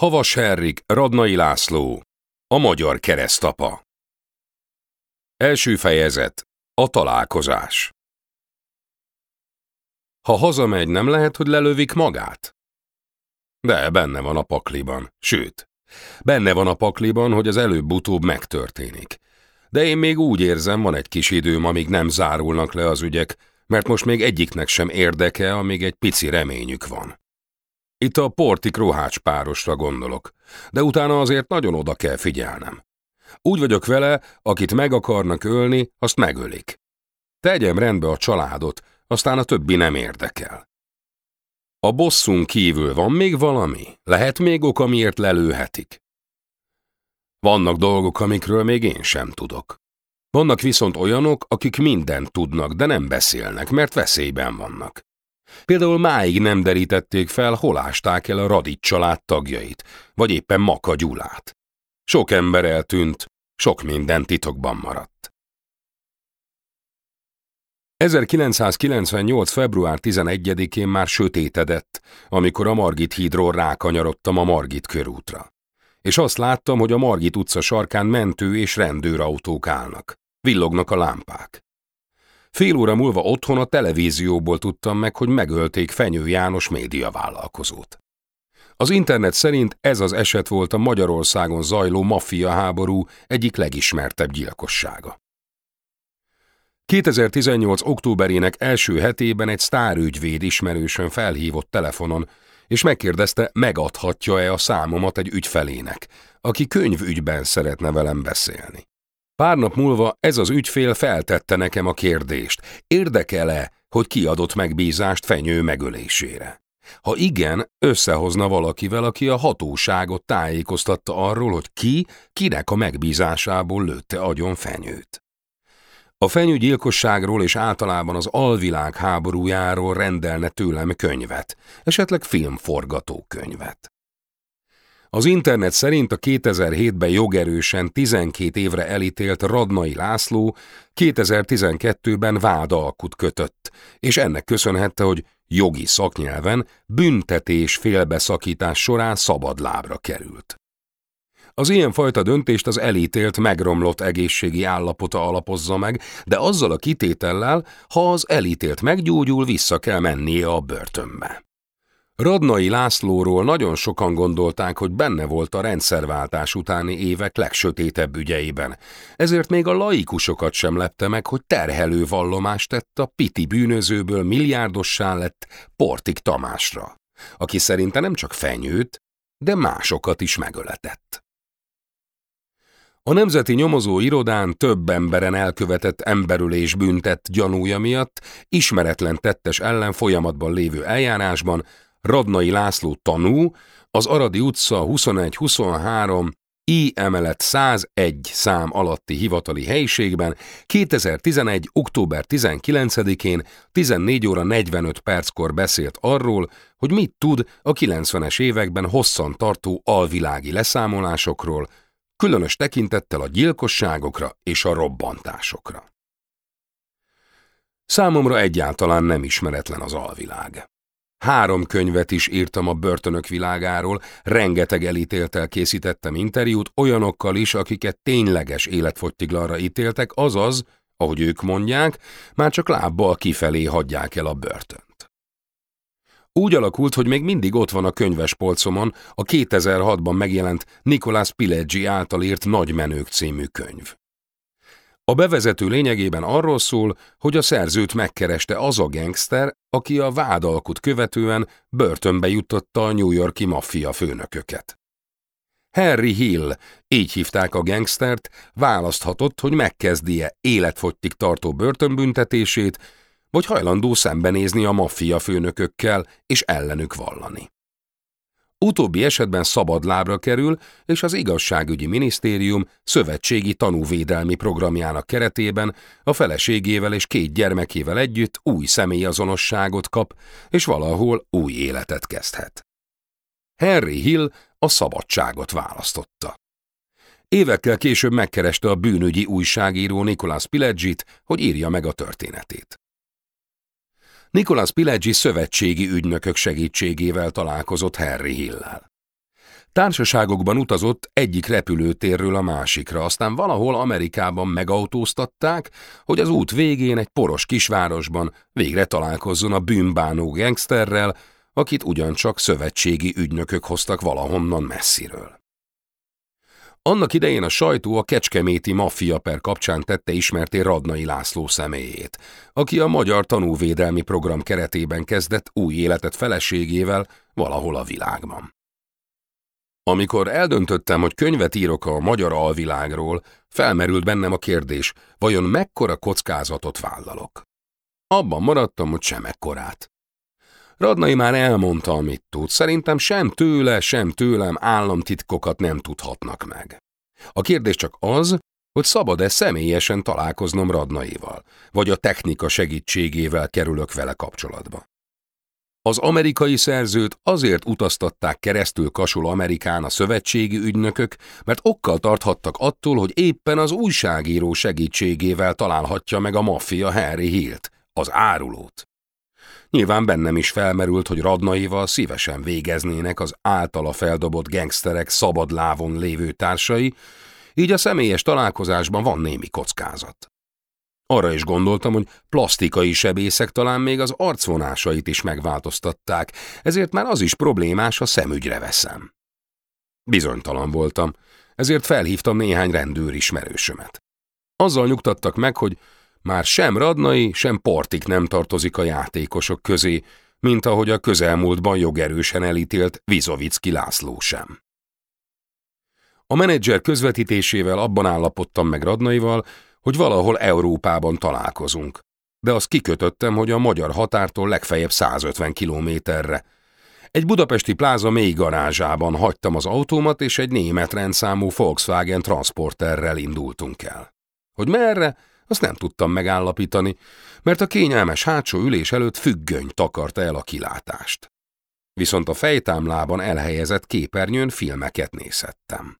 Havas Herrik, Radnai László, a magyar keresztapa. Első fejezet, a találkozás. Ha hazamegy, nem lehet, hogy lelövik magát? De benne van a pakliban, sőt, benne van a pakliban, hogy az előbb-utóbb megtörténik. De én még úgy érzem, van egy kis időm, amíg nem zárulnak le az ügyek, mert most még egyiknek sem érdeke, amíg egy pici reményük van. Itt a portik rohács párosra gondolok, de utána azért nagyon oda kell figyelnem. Úgy vagyok vele, akit meg akarnak ölni, azt megölik. Tegyem rendbe a családot, aztán a többi nem érdekel. A bosszunk kívül van még valami? Lehet még ok, amiért lelőhetik? Vannak dolgok, amikről még én sem tudok. Vannak viszont olyanok, akik mindent tudnak, de nem beszélnek, mert veszélyben vannak. Például máig nem derítették fel, hol ásták el a Radit család tagjait, vagy éppen Maka Gyulát. Sok ember eltűnt, sok minden titokban maradt. 1998. február 11-én már sötétedett, amikor a Margit hídról rákanyarodtam a Margit körútra. És azt láttam, hogy a Margit utca sarkán mentő és rendőrautók állnak. Villognak a lámpák. Fél óra múlva otthon a televízióból tudtam meg, hogy megölték Fenyő János médiavállalkozót. Az internet szerint ez az eset volt a Magyarországon zajló maffia háború egyik legismertebb gyilkossága. 2018. októberének első hetében egy sztárügyvéd ismerősön felhívott telefonon, és megkérdezte, megadhatja-e a számomat egy ügyfelének, aki könyvügyben szeretne velem beszélni. Pár nap múlva ez az ügyfél feltette nekem a kérdést, érdekel-e, hogy kiadott megbízást fenyő megölésére? Ha igen, összehozna valakivel, aki a hatóságot tájékoztatta arról, hogy ki, kinek a megbízásából lőtte agyon fenyőt. A fenyőgyilkosságról és általában az alvilág háborújáról rendelne tőlem könyvet, esetleg filmforgatókönyvet. Az internet szerint a 2007-ben jogerősen 12 évre elítélt Radnai László 2012-ben vádalkut kötött, és ennek köszönhette, hogy jogi szaknyelven büntetés félbeszakítás során szabadlábra került. Az ilyenfajta döntést az elítélt megromlott egészségi állapota alapozza meg, de azzal a kitétellel, ha az elítélt meggyógyul, vissza kell mennie a börtönbe. Radnai Lászlóról nagyon sokan gondolták, hogy benne volt a rendszerváltás utáni évek legsötétebb ügyeiben, ezért még a laikusokat sem lepte meg, hogy terhelő vallomást tett a piti bűnözőből milliárdossá lett Portik Tamásra, aki szerinte nem csak fenyőt, de másokat is megöletett. A Nemzeti Nyomozó Irodán több emberen elkövetett emberülés büntet gyanúja miatt ismeretlen tettes ellen folyamatban lévő eljárásban Radnai László tanú, az Aradi utca 21-23 I emelet 101 szám alatti hivatali helyiségben 2011. október 19-én 14 óra 45 perckor beszélt arról, hogy mit tud a 90-es években hosszan tartó alvilági leszámolásokról, különös tekintettel a gyilkosságokra és a robbantásokra. Számomra egyáltalán nem ismeretlen az alvilág. Három könyvet is írtam a börtönök világáról, rengeteg elítéltel készítettem interjút olyanokkal is, akiket tényleges életfogytiglanra ítéltek, azaz, ahogy ők mondják, már csak lábbal kifelé hagyják el a börtönt. Úgy alakult, hogy még mindig ott van a könyvespolcomon a 2006-ban megjelent Nicolas Pileggi által írt Nagymenők című könyv. A bevezető lényegében arról szól, hogy a szerzőt megkereste az a gangster, aki a vádalkut követően börtönbe juttatta a New Yorki maffia főnököket. Harry Hill, így hívták a gangstert, választhatott, hogy megkezdie életfogytig tartó börtönbüntetését, vagy hajlandó szembenézni a maffia főnökökkel és ellenük vallani. Utóbbi esetben szabad lábra kerül, és az igazságügyi minisztérium szövetségi tanúvédelmi programjának keretében a feleségével és két gyermekével együtt új személyazonosságot kap, és valahol új életet kezdhet. Henry Hill a szabadságot választotta. Évekkel később megkereste a bűnügyi újságíró Nicholas Pileggit, hogy írja meg a történetét. Nicholas Pileggi szövetségi ügynökök segítségével találkozott Harry Hillel. Társaságokban utazott egyik repülőtérről a másikra, aztán valahol Amerikában megautóztatták, hogy az út végén egy poros kisvárosban végre találkozzon a bűnbánó gangsterrel, akit ugyancsak szövetségi ügynökök hoztak valahonnan messziről. Annak idején a sajtó a kecskeméti maffia per kapcsán tette ismerté Radnai László személyét, aki a Magyar Tanúvédelmi Program keretében kezdett új életet feleségével valahol a világban. Amikor eldöntöttem, hogy könyvet írok a magyar alvilágról, felmerült bennem a kérdés, vajon mekkora kockázatot vállalok. Abban maradtam, hogy sem ekkorát. Radnai már elmondta, amit tud. Szerintem sem tőle, sem tőlem államtitkokat nem tudhatnak meg. A kérdés csak az, hogy szabad-e személyesen találkoznom Radnaival, vagy a technika segítségével kerülök vele kapcsolatba. Az amerikai szerzőt azért utaztatták keresztül Kasul Amerikán a szövetségi ügynökök, mert okkal tarthattak attól, hogy éppen az újságíró segítségével találhatja meg a maffia Harry Hilt, az árulót. Nyilván bennem is felmerült, hogy Radnaival szívesen végeznének az általa feldobott gengszterek szabad lávon lévő társai, így a személyes találkozásban van némi kockázat. Arra is gondoltam, hogy plastikai sebészek talán még az arcvonásait is megváltoztatták, ezért már az is problémás, ha szemügyre veszem. Bizonytalan voltam, ezért felhívtam néhány rendőr ismerősömet. Azzal nyugtattak meg, hogy már sem Radnai, sem Portik nem tartozik a játékosok közé, mint ahogy a közelmúltban jogerősen elítélt Vizovicki László sem. A menedzser közvetítésével abban állapodtam meg Radnaival, hogy valahol Európában találkozunk. De azt kikötöttem, hogy a magyar határtól legfeljebb 150 kilométerre. Egy budapesti pláza mély garázsában hagytam az autómat, és egy német rendszámú Volkswagen transporterrel indultunk el. Hogy merre, azt nem tudtam megállapítani, mert a kényelmes hátsó ülés előtt függöny takarta el a kilátást. Viszont a fejtámlában elhelyezett képernyőn filmeket nézhettem.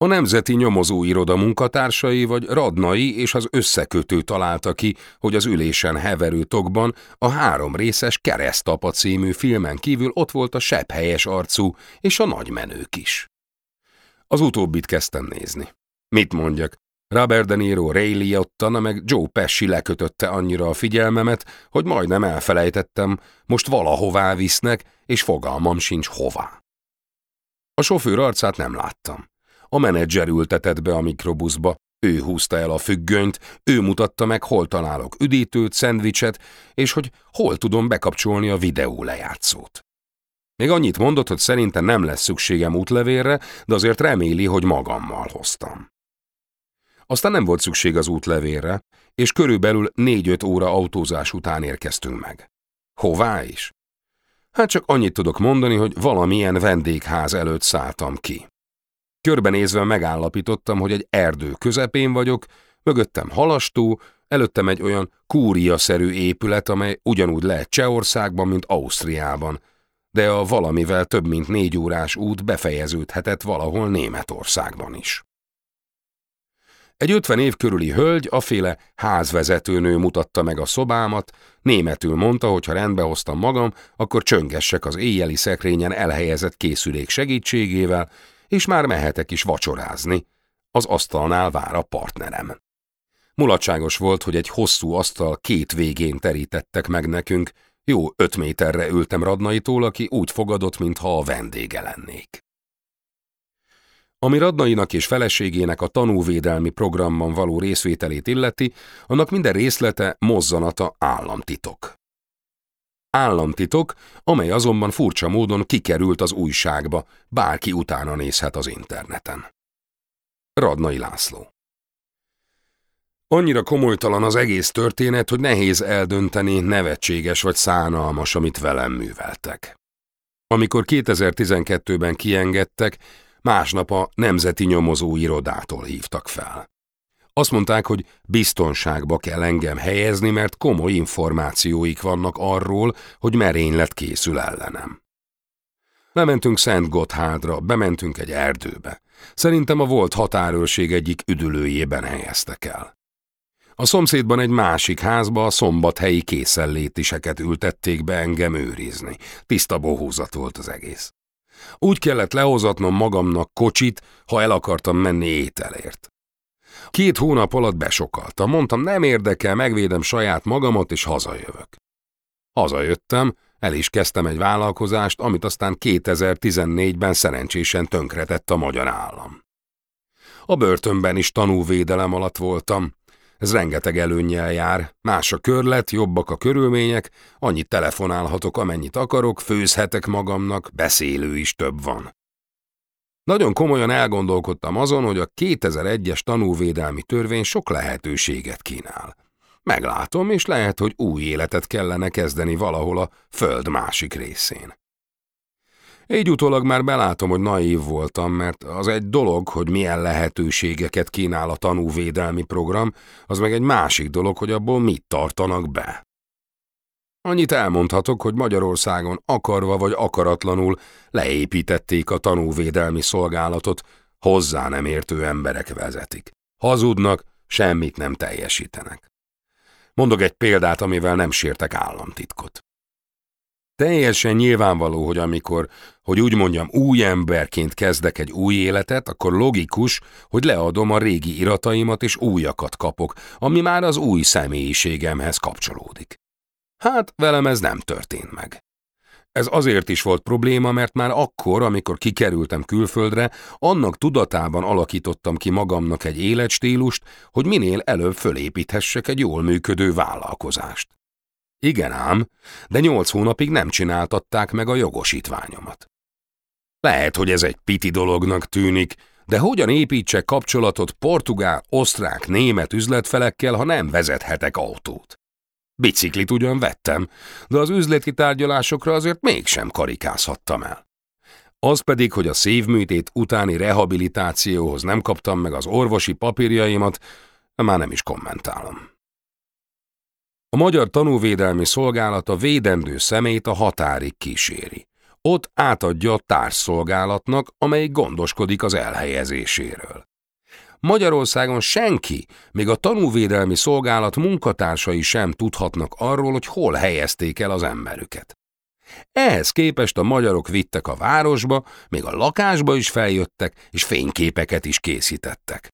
A Nemzeti Nyomozóiroda munkatársai vagy Radnai és az összekötő találta ki, hogy az ülésen heverő tokban a három részes Keresztapa című filmen kívül ott volt a helyes arcú és a nagymenők is. Az utóbbit kezdtem nézni. Mit mondjak? Robert De Niro, Ray Liotta, meg Joe Pesci lekötötte annyira a figyelmemet, hogy majdnem elfelejtettem, most valahová visznek, és fogalmam sincs hová. A sofőr arcát nem láttam. A menedzser ültetett be a mikrobuszba, ő húzta el a függönyt, ő mutatta meg, hol találok üdítőt, szendvicset, és hogy hol tudom bekapcsolni a videó lejátszót. Még annyit mondott, hogy szerinte nem lesz szükségem útlevélre, de azért reméli, hogy magammal hoztam. Aztán nem volt szükség az útlevélre, és körülbelül négy-öt óra autózás után érkeztünk meg. Hová is? Hát csak annyit tudok mondani, hogy valamilyen vendégház előtt szálltam ki. Körbenézve megállapítottam, hogy egy erdő közepén vagyok, mögöttem halastó, előttem egy olyan kúria-szerű épület, amely ugyanúgy lehet Csehországban, mint Ausztriában, de a valamivel több mint négy órás út befejeződhetett valahol Németországban is. Egy ötven év körüli hölgy, aféle házvezetőnő mutatta meg a szobámat, németül mondta, hogy ha rendbe hoztam magam, akkor csöngessek az éjjeli szekrényen elhelyezett készülék segítségével, és már mehetek is vacsorázni. Az asztalnál vár a partnerem. Mulatságos volt, hogy egy hosszú asztal két végén terítettek meg nekünk, jó öt méterre ültem Radnaitól, aki úgy fogadott, mintha a vendége lennék. Ami Radnainak és feleségének a tanúvédelmi programban való részvételét illeti, annak minden részlete, mozzanata államtitok. Államtitok, amely azonban furcsa módon kikerült az újságba, bárki utána nézhet az interneten. Radnai László Annyira komolytalan az egész történet, hogy nehéz eldönteni, nevetséges vagy szánalmas, amit velem műveltek. Amikor 2012-ben kiengedtek, másnap a Nemzeti Nyomozó Irodától hívtak fel. Azt mondták, hogy biztonságba kell engem helyezni, mert komoly információik vannak arról, hogy merénylet készül ellenem. Lementünk Szent Gotthádra, bementünk egy erdőbe. Szerintem a volt határőrség egyik üdülőjében helyeztek el. A szomszédban egy másik házba a szombathelyi készenlétiseket ültették be engem őrizni. Tiszta bohózat volt az egész. Úgy kellett lehozatnom magamnak kocsit, ha el akartam menni ételért. Két hónap alatt besokaltam, mondtam, nem érdekel, megvédem saját magamat, és hazajövök. Hazajöttem, el is kezdtem egy vállalkozást, amit aztán 2014-ben szerencsésen tönkretett a magyar állam. A börtönben is tanúvédelem alatt voltam. Ez rengeteg előnnyel jár, más a körlet, jobbak a körülmények, annyit telefonálhatok, amennyit akarok, főzhetek magamnak, beszélő is több van. Nagyon komolyan elgondolkodtam azon, hogy a 2001-es tanúvédelmi törvény sok lehetőséget kínál. Meglátom, és lehet, hogy új életet kellene kezdeni valahol a föld másik részén. Így utólag már belátom, hogy naív voltam, mert az egy dolog, hogy milyen lehetőségeket kínál a tanúvédelmi program, az meg egy másik dolog, hogy abból mit tartanak be. Annyit elmondhatok, hogy Magyarországon akarva vagy akaratlanul leépítették a tanúvédelmi szolgálatot, hozzá nem értő emberek vezetik. Hazudnak, semmit nem teljesítenek. Mondok egy példát, amivel nem sértek államtitkot. Teljesen nyilvánvaló, hogy amikor, hogy úgy mondjam, új emberként kezdek egy új életet, akkor logikus, hogy leadom a régi irataimat és újakat kapok, ami már az új személyiségemhez kapcsolódik. Hát velem ez nem történt meg. Ez azért is volt probléma, mert már akkor, amikor kikerültem külföldre, annak tudatában alakítottam ki magamnak egy életstílust, hogy minél előbb fölépíthessek egy jól működő vállalkozást. Igen ám, de nyolc hónapig nem csináltatták meg a jogosítványomat. Lehet, hogy ez egy piti dolognak tűnik, de hogyan építsek kapcsolatot portugál, osztrák, német üzletfelekkel, ha nem vezethetek autót? Biciklit ugyan vettem, de az üzleti tárgyalásokra azért mégsem karikázhattam el. Az pedig, hogy a szívműtét utáni rehabilitációhoz nem kaptam meg az orvosi papírjaimat, már nem is kommentálom. A Magyar Tanúvédelmi Szolgálat a védendő szemét a határig kíséri. Ott átadja a társszolgálatnak, amely gondoskodik az elhelyezéséről. Magyarországon senki, még a tanúvédelmi szolgálat munkatársai sem tudhatnak arról, hogy hol helyezték el az emberüket. Ehhez képest a magyarok vittek a városba, még a lakásba is feljöttek, és fényképeket is készítettek.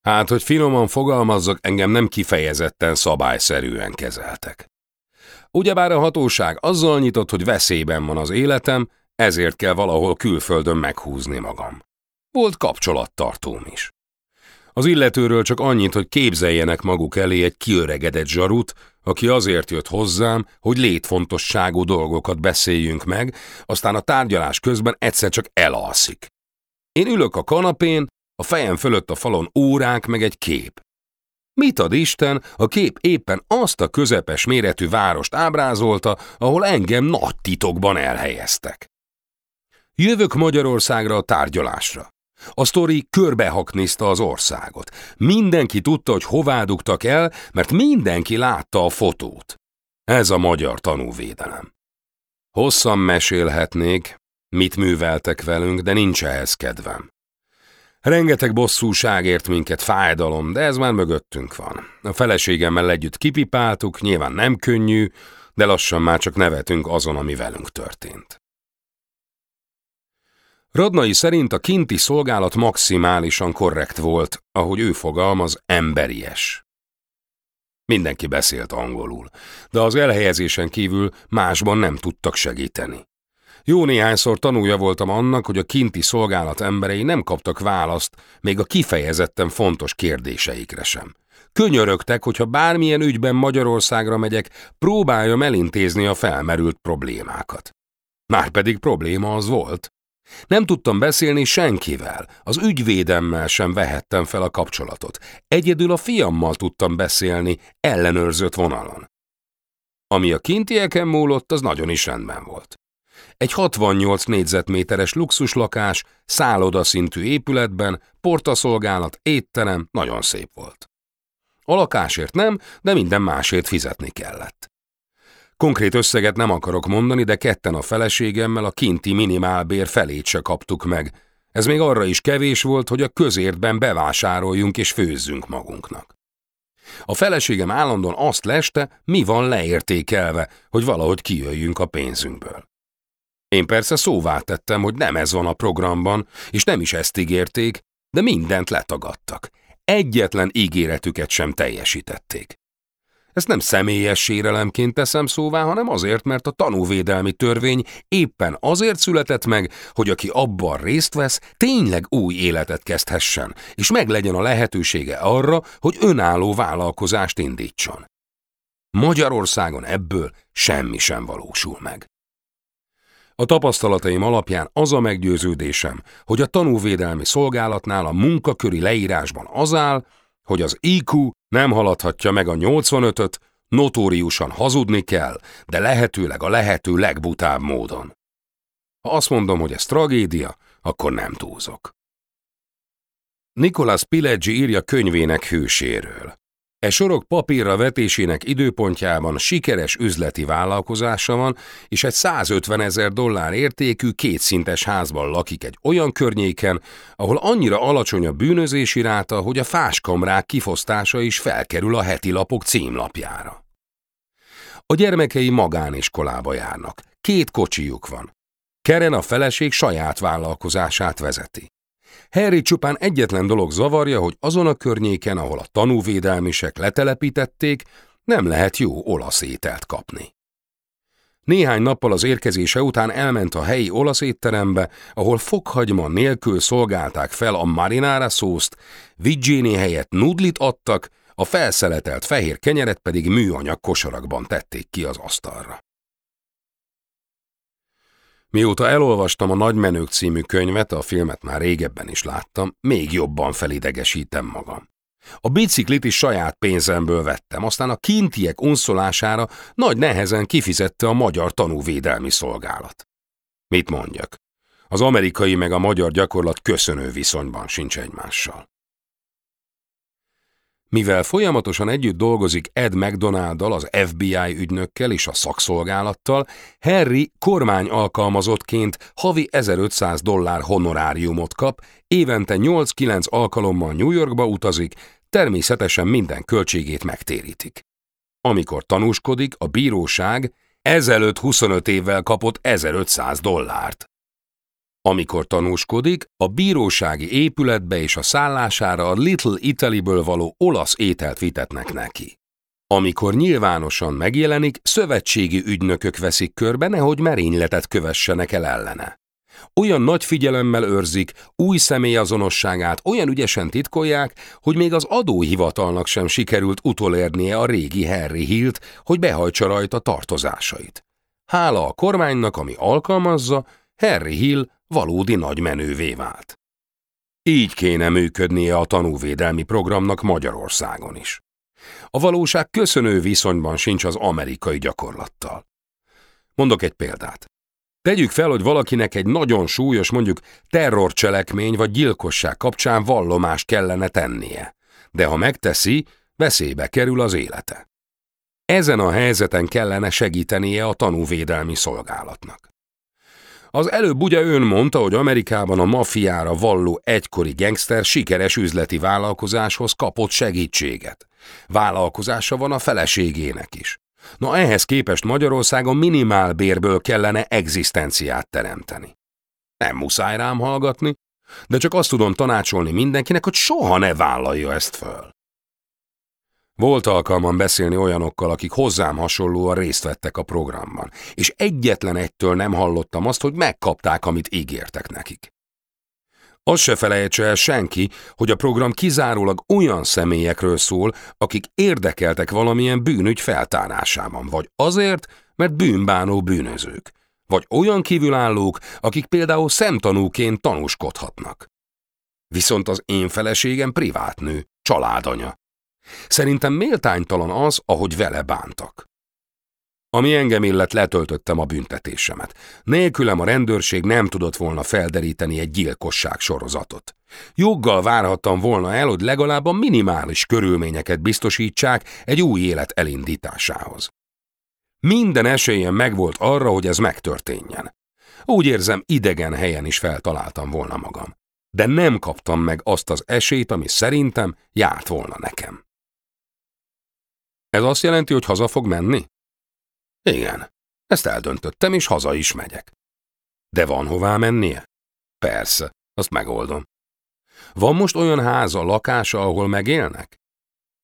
Hát, hogy finoman fogalmazzak, engem nem kifejezetten szabályszerűen kezeltek. Ugyebár a hatóság azzal nyitott, hogy veszélyben van az életem, ezért kell valahol külföldön meghúzni magam. Volt kapcsolattartóm is. Az illetőről csak annyit, hogy képzeljenek maguk elé egy kiöregedett zsarut, aki azért jött hozzám, hogy létfontosságú dolgokat beszéljünk meg, aztán a tárgyalás közben egyszer csak elalszik. Én ülök a kanapén, a fejem fölött a falon órák meg egy kép. Mit ad Isten, a kép éppen azt a közepes méretű várost ábrázolta, ahol engem nagy titokban elhelyeztek. Jövök Magyarországra a tárgyalásra. A sztori körbehakniszta az országot. Mindenki tudta, hogy hová dugtak el, mert mindenki látta a fotót. Ez a magyar tanúvédelem. Hosszan mesélhetnék, mit műveltek velünk, de nincs ehhez kedvem. Rengeteg bosszúság ért minket, fájdalom, de ez már mögöttünk van. A feleségemmel együtt kipipáltuk, nyilván nem könnyű, de lassan már csak nevetünk azon, ami velünk történt. Radnai szerint a kinti szolgálat maximálisan korrekt volt, ahogy ő fogalmaz, emberies. Mindenki beszélt angolul, de az elhelyezésen kívül másban nem tudtak segíteni. Jó néhányszor tanulja voltam annak, hogy a kinti szolgálat emberei nem kaptak választ, még a kifejezetten fontos kérdéseikre sem. Könyörögtek, hogyha bármilyen ügyben Magyarországra megyek, próbáljam elintézni a felmerült problémákat. Márpedig probléma az volt. Nem tudtam beszélni senkivel, az ügyvédemmel sem vehettem fel a kapcsolatot. Egyedül a fiammal tudtam beszélni, ellenőrzött vonalon. Ami a kintieken múlott, az nagyon is rendben volt. Egy 68 négyzetméteres luxuslakás, szállodaszintű épületben, portaszolgálat, étterem, nagyon szép volt. A lakásért nem, de minden másért fizetni kellett. Konkrét összeget nem akarok mondani, de ketten a feleségemmel a kinti minimálbér felét se kaptuk meg. Ez még arra is kevés volt, hogy a közértben bevásároljunk és főzzünk magunknak. A feleségem állandóan azt leste, mi van leértékelve, hogy valahogy kijöjjünk a pénzünkből. Én persze szóvá tettem, hogy nem ez van a programban, és nem is ezt ígérték, de mindent letagadtak. Egyetlen ígéretüket sem teljesítették. Ezt nem személyes sérelemként teszem szóvá, hanem azért, mert a tanúvédelmi törvény éppen azért született meg, hogy aki abban részt vesz, tényleg új életet kezdhessen, és meglegyen a lehetősége arra, hogy önálló vállalkozást indítson. Magyarországon ebből semmi sem valósul meg. A tapasztalataim alapján az a meggyőződésem, hogy a tanúvédelmi szolgálatnál a munkaköri leírásban az áll, hogy az IQ nem haladhatja meg a 85-öt, notóriusan hazudni kell, de lehetőleg a lehető legbutább módon. Ha azt mondom, hogy ez tragédia, akkor nem túlzok. Nicholas Pileggi írja könyvének hőséről. E sorok papírra vetésének időpontjában sikeres üzleti vállalkozása van, és egy 150 ezer dollár értékű kétszintes házban lakik egy olyan környéken, ahol annyira alacsony a bűnözési ráta, hogy a fáskamrák kifosztása is felkerül a heti lapok címlapjára. A gyermekei magániskolába járnak, két kocsijuk van. Keren a feleség saját vállalkozását vezeti. Harry csupán egyetlen dolog zavarja, hogy azon a környéken, ahol a tanúvédelmisek letelepítették, nem lehet jó olasz ételt kapni. Néhány nappal az érkezése után elment a helyi olasz étterembe, ahol fokhagyma nélkül szolgálták fel a marinára szószt, vidzséni helyett nudlit adtak, a felszeletelt fehér kenyeret pedig műanyag kosarakban tették ki az asztalra. Mióta elolvastam a Nagymenők című könyvet, a filmet már régebben is láttam, még jobban felidegesítem magam. A biciklit is saját pénzemből vettem, aztán a kintiek unszolására nagy nehezen kifizette a Magyar Tanúvédelmi Szolgálat. Mit mondjak? Az amerikai meg a magyar gyakorlat köszönő viszonyban sincs egymással. Mivel folyamatosan együtt dolgozik Ed mcdonald az FBI ügynökkel és a szakszolgálattal, Harry kormány alkalmazottként havi 1500 dollár honoráriumot kap, évente 8-9 alkalommal New Yorkba utazik, természetesen minden költségét megtérítik. Amikor tanúskodik, a bíróság ezelőtt 25 évvel kapott 1500 dollárt. Amikor tanúskodik, a bírósági épületbe és a szállására a Little Italy-ből való olasz ételt vitetnek neki. Amikor nyilvánosan megjelenik, szövetségi ügynökök veszik körbe, nehogy merényletet kövessenek el ellene. Olyan nagy figyelemmel őrzik, új személyazonosságát olyan ügyesen titkolják, hogy még az adóhivatalnak sem sikerült utolérnie a régi Harry Hilt, hogy behajtsa rajta tartozásait. Hála a kormánynak, ami alkalmazza, Harry Hill valódi nagy menővé vált. Így kéne működnie a tanúvédelmi programnak Magyarországon is. A valóság köszönő viszonyban sincs az amerikai gyakorlattal. Mondok egy példát. Tegyük fel, hogy valakinek egy nagyon súlyos, mondjuk terrorcselekmény vagy gyilkosság kapcsán vallomást kellene tennie, de ha megteszi, veszélybe kerül az élete. Ezen a helyzeten kellene segítenie a tanúvédelmi szolgálatnak. Az előbb ugye ön mondta, hogy Amerikában a mafiára valló egykori gangster sikeres üzleti vállalkozáshoz kapott segítséget. Vállalkozása van a feleségének is. Na ehhez képest Magyarországon minimál bérből kellene egzisztenciát teremteni. Nem muszáj rám hallgatni, de csak azt tudom tanácsolni mindenkinek, hogy soha ne vállalja ezt föl. Volt alkalmam beszélni olyanokkal, akik hozzám hasonlóan részt vettek a programban, és egyetlen egytől nem hallottam azt, hogy megkapták, amit ígértek nekik. Azt se felejtse el senki, hogy a program kizárólag olyan személyekről szól, akik érdekeltek valamilyen bűnügy feltárásában, vagy azért, mert bűnbánó bűnözők, vagy olyan kívülállók, akik például szemtanúként tanúskodhatnak. Viszont az én feleségem privátnő, családanya, Szerintem méltánytalan az, ahogy vele bántak. Ami engem illet, letöltöttem a büntetésemet. Nélkülem a rendőrség nem tudott volna felderíteni egy gyilkosság sorozatot. Joggal várhattam volna el, hogy legalább a minimális körülményeket biztosítsák egy új élet elindításához. Minden esélyem megvolt arra, hogy ez megtörténjen. Úgy érzem, idegen helyen is feltaláltam volna magam. De nem kaptam meg azt az esélyt, ami szerintem járt volna nekem. Ez azt jelenti, hogy haza fog menni? Igen. Ezt eldöntöttem, és haza is megyek. De van hová mennie? Persze, azt megoldom. Van most olyan háza, lakása, ahol megélnek?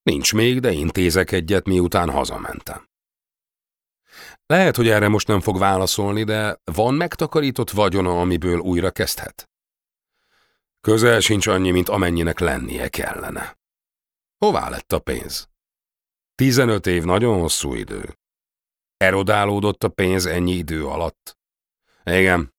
Nincs még, de intézek egyet, miután hazamentem. Lehet, hogy erre most nem fog válaszolni, de van megtakarított vagyona, amiből újra kezdhet? Közel sincs annyi, mint amennyinek lennie kellene. Hová lett a pénz? Tizenöt év nagyon hosszú idő. Erodálódott a pénz ennyi idő alatt. Igen.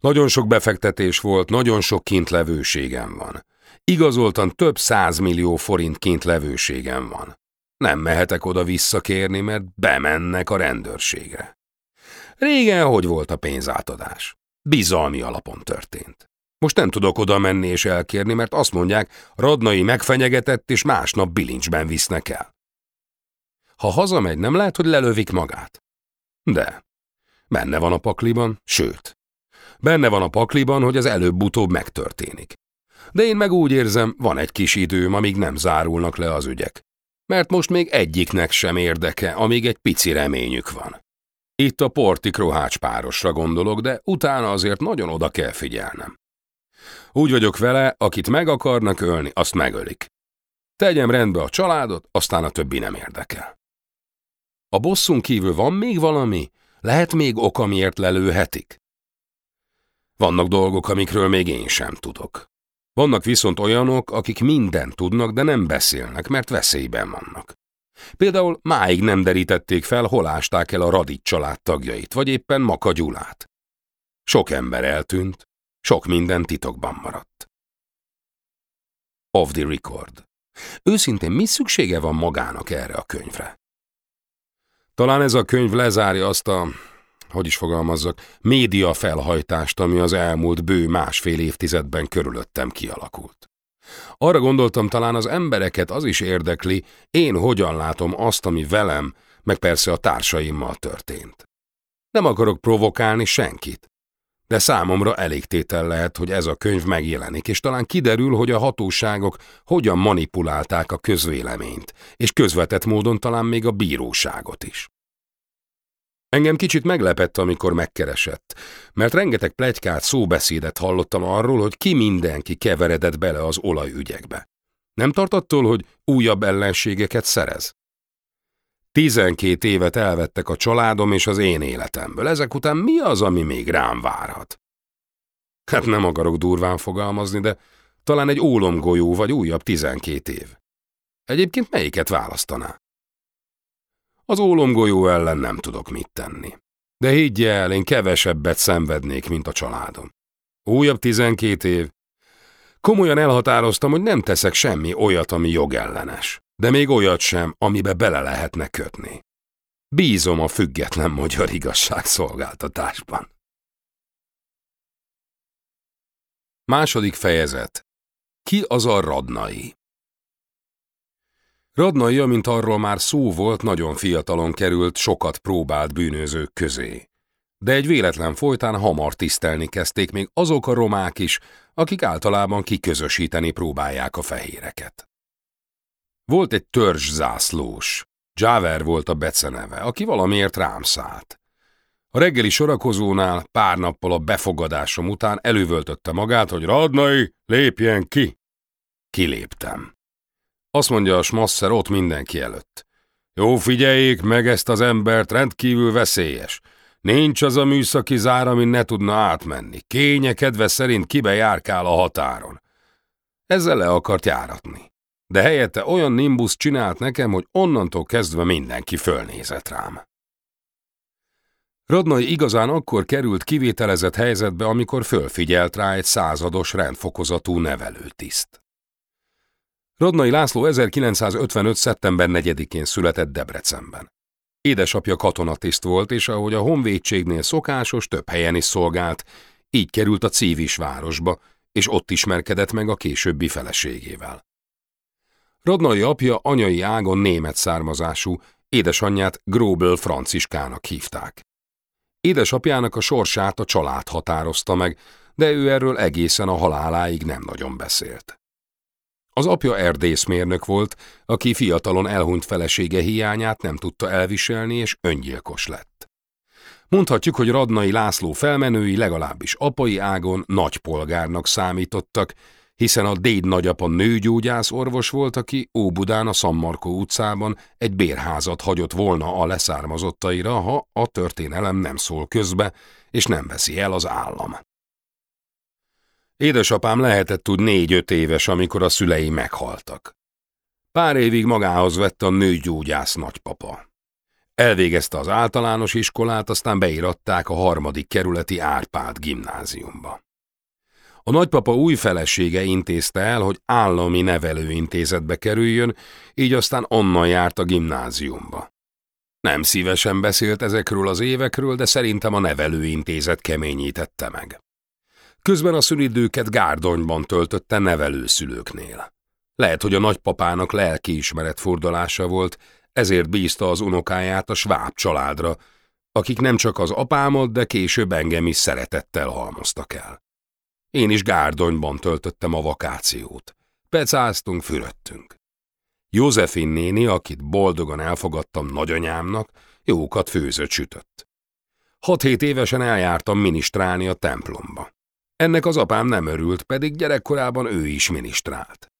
Nagyon sok befektetés volt, nagyon sok kintlevőségem van. Igazoltan több százmillió forint kintlevőségem van. Nem mehetek oda visszakérni, mert bemennek a rendőrségre. Régen hogy volt a pénzátadás? Bizalmi alapon történt. Most nem tudok oda menni és elkérni, mert azt mondják, Radnai megfenyegetett, és másnap bilincsben visznek el. Ha hazamegy, nem lehet, hogy lelövik magát. De. Benne van a pakliban, sőt. Benne van a pakliban, hogy az előbb-utóbb megtörténik. De én meg úgy érzem, van egy kis időm, amíg nem zárulnak le az ügyek. Mert most még egyiknek sem érdeke, amíg egy pici reményük van. Itt a porti krohács párosra gondolok, de utána azért nagyon oda kell figyelnem. Úgy vagyok vele, akit meg akarnak ölni, azt megölik. Tegyem rendbe a családot, aztán a többi nem érdekel. A bosszunk kívül van még valami? Lehet még ok, amiért lelőhetik? Vannak dolgok, amikről még én sem tudok. Vannak viszont olyanok, akik mindent tudnak, de nem beszélnek, mert veszélyben vannak. Például máig nem derítették fel, hol ásták el a Radit család tagjait, vagy éppen Maka Gyulát. Sok ember eltűnt, sok minden titokban maradt. Off the record. Őszintén mi szüksége van magának erre a könyvre? Talán ez a könyv lezárja azt a, hogy is fogalmazzak, média felhajtást, ami az elmúlt bő másfél évtizedben körülöttem kialakult. Arra gondoltam, talán az embereket az is érdekli, én hogyan látom azt, ami velem, meg persze a társaimmal történt. Nem akarok provokálni senkit, de számomra elégtétel lehet, hogy ez a könyv megjelenik, és talán kiderül, hogy a hatóságok hogyan manipulálták a közvéleményt, és közvetett módon talán még a bíróságot is. Engem kicsit meglepett, amikor megkeresett, mert rengeteg plegykát, szóbeszédet hallottam arról, hogy ki mindenki keveredett bele az olajügyekbe. Nem tart attól, hogy újabb ellenségeket szerez? Tizenkét évet elvettek a családom és az én életemből. Ezek után mi az, ami még rám várhat? Hát nem akarok durván fogalmazni, de talán egy ólomgolyó vagy újabb tizenkét év. Egyébként melyiket választaná? Az ólomgolyó ellen nem tudok mit tenni. De higgy el, én kevesebbet szenvednék, mint a családom. Újabb tizenkét év. Komolyan elhatároztam, hogy nem teszek semmi olyat, ami jogellenes de még olyat sem, amibe bele lehetne kötni. Bízom a független magyar igazságszolgáltatásban. Második fejezet. Ki az a Radnai? Radnai, amint arról már szó volt, nagyon fiatalon került, sokat próbált bűnözők közé. De egy véletlen folytán hamar tisztelni kezdték még azok a romák is, akik általában kiközösíteni próbálják a fehéreket. Volt egy zászlós. Javer volt a beceneve, aki valamiért rám szállt. A reggeli sorakozónál pár nappal a befogadásom után elővöltötte magát, hogy Radnai, lépjen ki! Kiléptem. Azt mondja a smasszer ott mindenki előtt. Jó figyeljék meg ezt az embert, rendkívül veszélyes. Nincs az a műszaki zár, ami ne tudna átmenni. Kénye kedve szerint kibe járkál a határon. Ezzel le akart járatni de helyette olyan nimbus csinált nekem, hogy onnantól kezdve mindenki fölnézett rám. Radnai igazán akkor került kivételezett helyzetbe, amikor fölfigyelt rá egy százados rendfokozatú nevelőtiszt. Radnai László 1955. szeptember 4-én született Debrecenben. Édesapja katonatiszt volt, és ahogy a honvédségnél szokásos, több helyen is szolgált, így került a Cívis városba, és ott ismerkedett meg a későbbi feleségével. Radnai apja anyai ágon német származású, édesanyját Gróbel Franciskának hívták. Édesapjának a sorsát a család határozta meg, de ő erről egészen a haláláig nem nagyon beszélt. Az apja erdészmérnök volt, aki fiatalon elhunyt felesége hiányát nem tudta elviselni, és öngyilkos lett. Mondhatjuk, hogy Radnai László felmenői legalábbis apai ágon nagypolgárnak számítottak, hiszen a déd nagyapa nőgyógyász orvos volt, aki Óbudán a Szammarkó utcában egy bérházat hagyott volna a leszármazottaira, ha a történelem nem szól közbe, és nem veszi el az állam. Édesapám lehetett úgy négy-öt éves, amikor a szülei meghaltak. Pár évig magához vette a nőgyógyász nagypapa. Elvégezte az általános iskolát, aztán beiratták a harmadik kerületi Árpád gimnáziumba. A nagypapa új felesége intézte el, hogy állami nevelőintézetbe kerüljön, így aztán onnan járt a gimnáziumba. Nem szívesen beszélt ezekről az évekről, de szerintem a nevelőintézet keményítette meg. Közben a szülidőket Gárdonyban töltötte nevelőszülőknél. Lehet, hogy a nagypapának lelkiismeret fordulása volt, ezért bízta az unokáját a sváb családra, akik nem csak az apámat, de később engem is szeretettel halmoztak el. Én is Gárdonyban töltöttem a vakációt. Pecáztunk, fürödtünk. Józefin néni, akit boldogan elfogadtam nagyanyámnak, jókat főzött sütött. Hat-hét évesen eljártam minisztrálni a templomba. Ennek az apám nem örült, pedig gyerekkorában ő is minisztrált.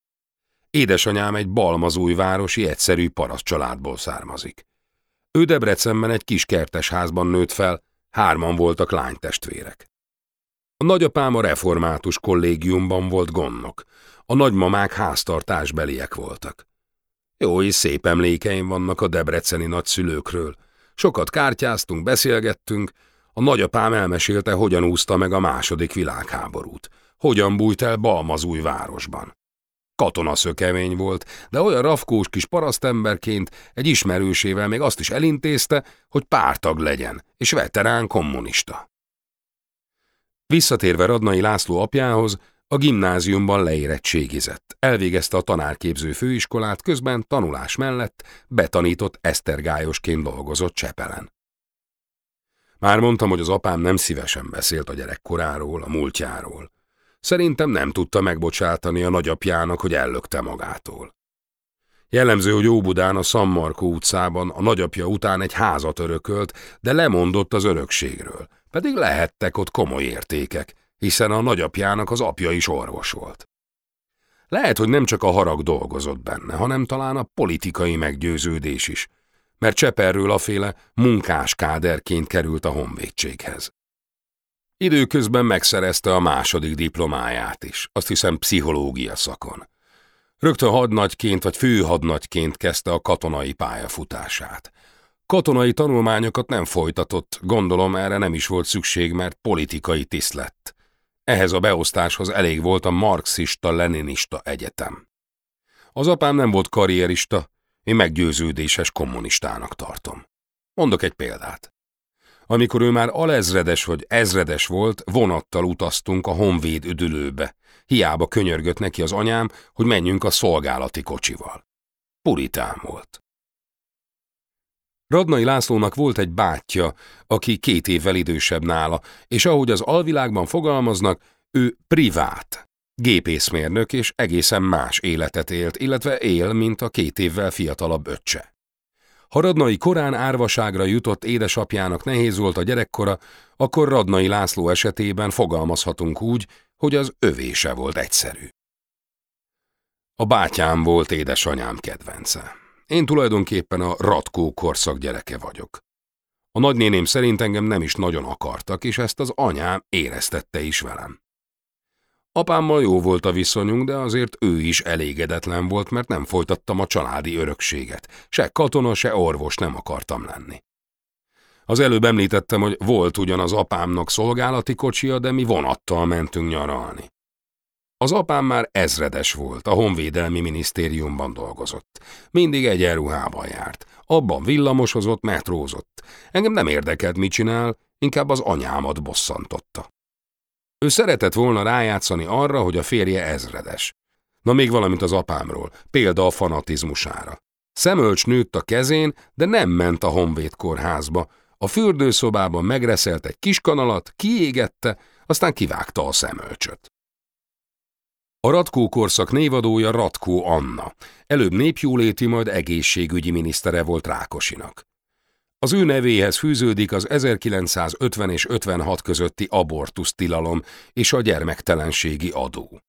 Édesanyám egy balmazújvárosi egyszerű paraszt családból származik. Ő Debrecenben egy kis kertes házban nőtt fel, hárman voltak lánytestvérek. A nagyapám a református kollégiumban volt gondnok, a nagymamák háztartásbeliek voltak. Jó és szép emlékeim vannak a debreceni nagyszülőkről. Sokat kártyáztunk, beszélgettünk, a nagyapám elmesélte, hogyan úszta meg a második világháborút, hogyan bújt el Balmazúj városban. Katonaszökevény volt, de olyan rafkós kis parasztemberként egy ismerősével még azt is elintézte, hogy pártag legyen, és veterán kommunista. Visszatérve Radnai László apjához, a gimnáziumban leérettségizett, elvégezte a tanárképző főiskolát, közben tanulás mellett betanított esztergályosként dolgozott Csepelen. Már mondtam, hogy az apám nem szívesen beszélt a gyerekkoráról, a múltjáról. Szerintem nem tudta megbocsátani a nagyapjának, hogy ellökte magától. Jellemző, hogy Óbudán a Szammarkó utcában a nagyapja után egy házat örökölt, de lemondott az örökségről, pedig lehettek ott komoly értékek, hiszen a nagyapjának az apja is orvos volt. Lehet, hogy nem csak a harag dolgozott benne, hanem talán a politikai meggyőződés is, mert Cseperről aféle munkáskáderként került a honvédséghez. Időközben megszerezte a második diplomáját is, azt hiszem pszichológia szakon. Rögtön hadnagyként vagy főhadnagyként kezdte a katonai pályafutását. Katonai tanulmányokat nem folytatott, gondolom erre nem is volt szükség, mert politikai tiszt lett. Ehhez a beosztáshoz elég volt a marxista-leninista egyetem. Az apám nem volt karrierista, én meggyőződéses kommunistának tartom. Mondok egy példát. Amikor ő már alezredes vagy ezredes volt, vonattal utaztunk a honvéd üdülőbe. Hiába könyörgött neki az anyám, hogy menjünk a szolgálati kocsival. Puritán volt. Radnai Lászlónak volt egy bátyja, aki két évvel idősebb nála, és ahogy az alvilágban fogalmaznak, ő privát, gépészmérnök és egészen más életet élt, illetve él, mint a két évvel fiatalabb öccse. Ha Radnai korán árvaságra jutott édesapjának nehéz volt a gyerekkora, akkor Radnai László esetében fogalmazhatunk úgy, hogy az övése volt egyszerű. A bátyám volt édesanyám kedvence. Én tulajdonképpen a Ratkó korszak gyereke vagyok. A nagynéném szerint engem nem is nagyon akartak, és ezt az anyám éreztette is velem. Apámmal jó volt a viszonyunk, de azért ő is elégedetlen volt, mert nem folytattam a családi örökséget. Se katona, se orvos nem akartam lenni. Az előbb említettem, hogy volt ugyan az apámnak szolgálati kocsia, de mi vonattal mentünk nyaralni. Az apám már ezredes volt, a Honvédelmi Minisztériumban dolgozott. Mindig egyenruhában járt. Abban villamosozott, metrózott. Engem nem érdekelt, mit csinál, inkább az anyámat bosszantotta. Ő szeretett volna rájátszani arra, hogy a férje ezredes. Na még valamit az apámról, példa a fanatizmusára. Szemölcs nőtt a kezén, de nem ment a honvéd kórházba. A fürdőszobában megreszelt egy kis kanalat, kiégette, aztán kivágta a szemölcsöt. A Ratkó korszak névadója Ratkó Anna. Előbb népjóléti, majd egészségügyi minisztere volt Rákosinak. Az ő nevéhez fűződik az 1950 és 56 közötti abortusz tilalom és a gyermektelenségi adó.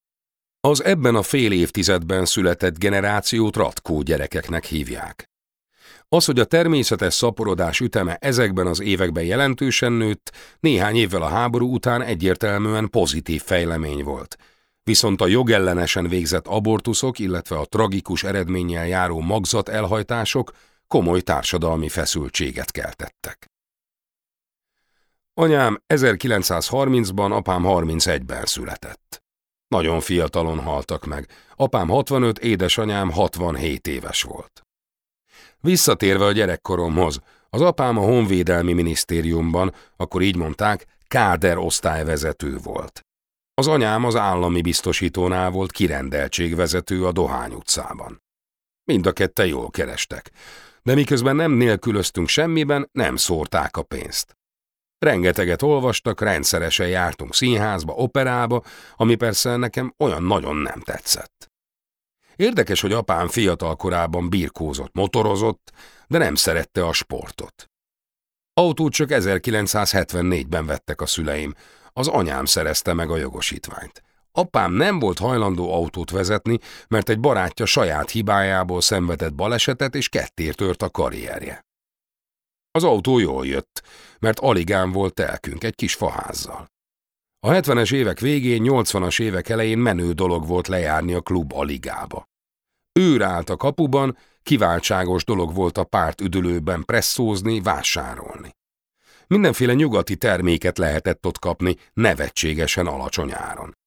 Az ebben a fél évtizedben született generációt ratkó gyerekeknek hívják. Az, hogy a természetes szaporodás üteme ezekben az években jelentősen nőtt, néhány évvel a háború után egyértelműen pozitív fejlemény volt. Viszont a jogellenesen végzett abortuszok, illetve a tragikus eredménnyel járó magzat elhajtások komoly társadalmi feszültséget keltettek. Anyám 1930-ban, apám 31-ben született. Nagyon fiatalon haltak meg. Apám 65, édesanyám 67 éves volt. Visszatérve a gyerekkoromhoz, az apám a Honvédelmi Minisztériumban, akkor így mondták, káder osztályvezető volt. Az anyám az állami biztosítónál volt kirendeltségvezető a Dohány utcában. Mind a kette jól kerestek, de miközben nem nélkülöztünk semmiben, nem szórták a pénzt. Rengeteget olvastak, rendszeresen jártunk színházba, operába, ami persze nekem olyan nagyon nem tetszett. Érdekes, hogy apám fiatal korában birkózott, motorozott, de nem szerette a sportot. Autót csak 1974-ben vettek a szüleim, az anyám szerezte meg a jogosítványt. Apám nem volt hajlandó autót vezetni, mert egy barátja saját hibájából szenvedett balesetet és kettért tört a karrierje. Az autó jól jött, mert aligán volt telkünk egy kis faházzal. A 70-es évek végén, 80-as évek elején menő dolog volt lejárni a klub aligába. Őr állt a kapuban, kiváltságos dolog volt a párt üdülőben presszózni, vásárolni. Mindenféle nyugati terméket lehetett ott kapni, nevetségesen alacsony áron.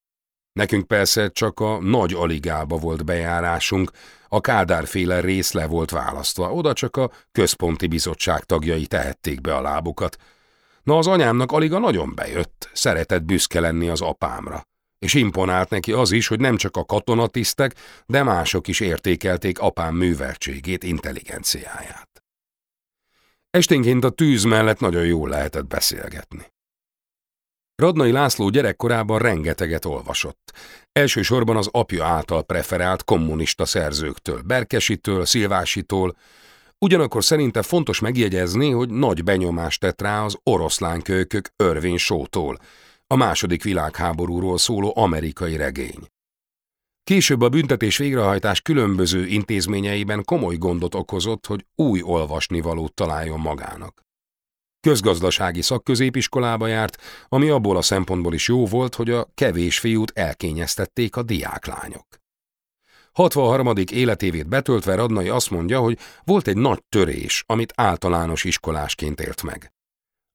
Nekünk persze csak a nagy aligába volt bejárásunk, a kádárféle rész le volt választva, oda csak a központi bizottság tagjai tehették be a lábukat. Na az anyámnak alig nagyon bejött, szeretett büszke lenni az apámra. És imponált neki az is, hogy nem csak a katonatisztek, de mások is értékelték apám műveltségét, intelligenciáját. Esténként a tűz mellett nagyon jól lehetett beszélgetni. Radnai László gyerekkorában rengeteget olvasott. Elsősorban az apja által preferált kommunista szerzőktől, Berkesitől, Szilvásitól, ugyanakkor szerinte fontos megjegyezni, hogy nagy benyomást tett rá az oroszlánkölykök Örvén Sótól, a második világháborúról szóló amerikai regény. Később a büntetés végrehajtás különböző intézményeiben komoly gondot okozott, hogy új olvasnivalót találjon magának. Közgazdasági szakközépiskolába járt, ami abból a szempontból is jó volt, hogy a kevés fiút elkényeztették a diáklányok. 63. életévét betöltve Radnai azt mondja, hogy volt egy nagy törés, amit általános iskolásként élt meg.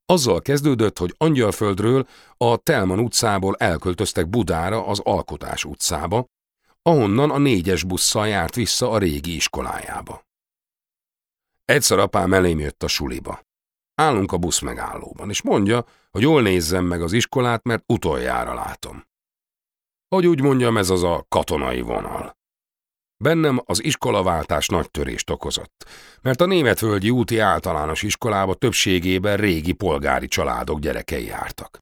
Azzal kezdődött, hogy Angyalföldről a Telman utcából elköltöztek Budára az Alkotás utcába, ahonnan a négyes busszal járt vissza a régi iskolájába. Egyszer apám elém jött a suliba. Állunk a busz megállóban, és mondja, hogy jól nézzem meg az iskolát, mert utoljára látom. Hogy úgy mondjam, ez az a katonai vonal. Bennem az iskolaváltás nagy törést okozott, mert a németvölgyi úti általános iskolába többségében régi polgári családok gyerekei jártak.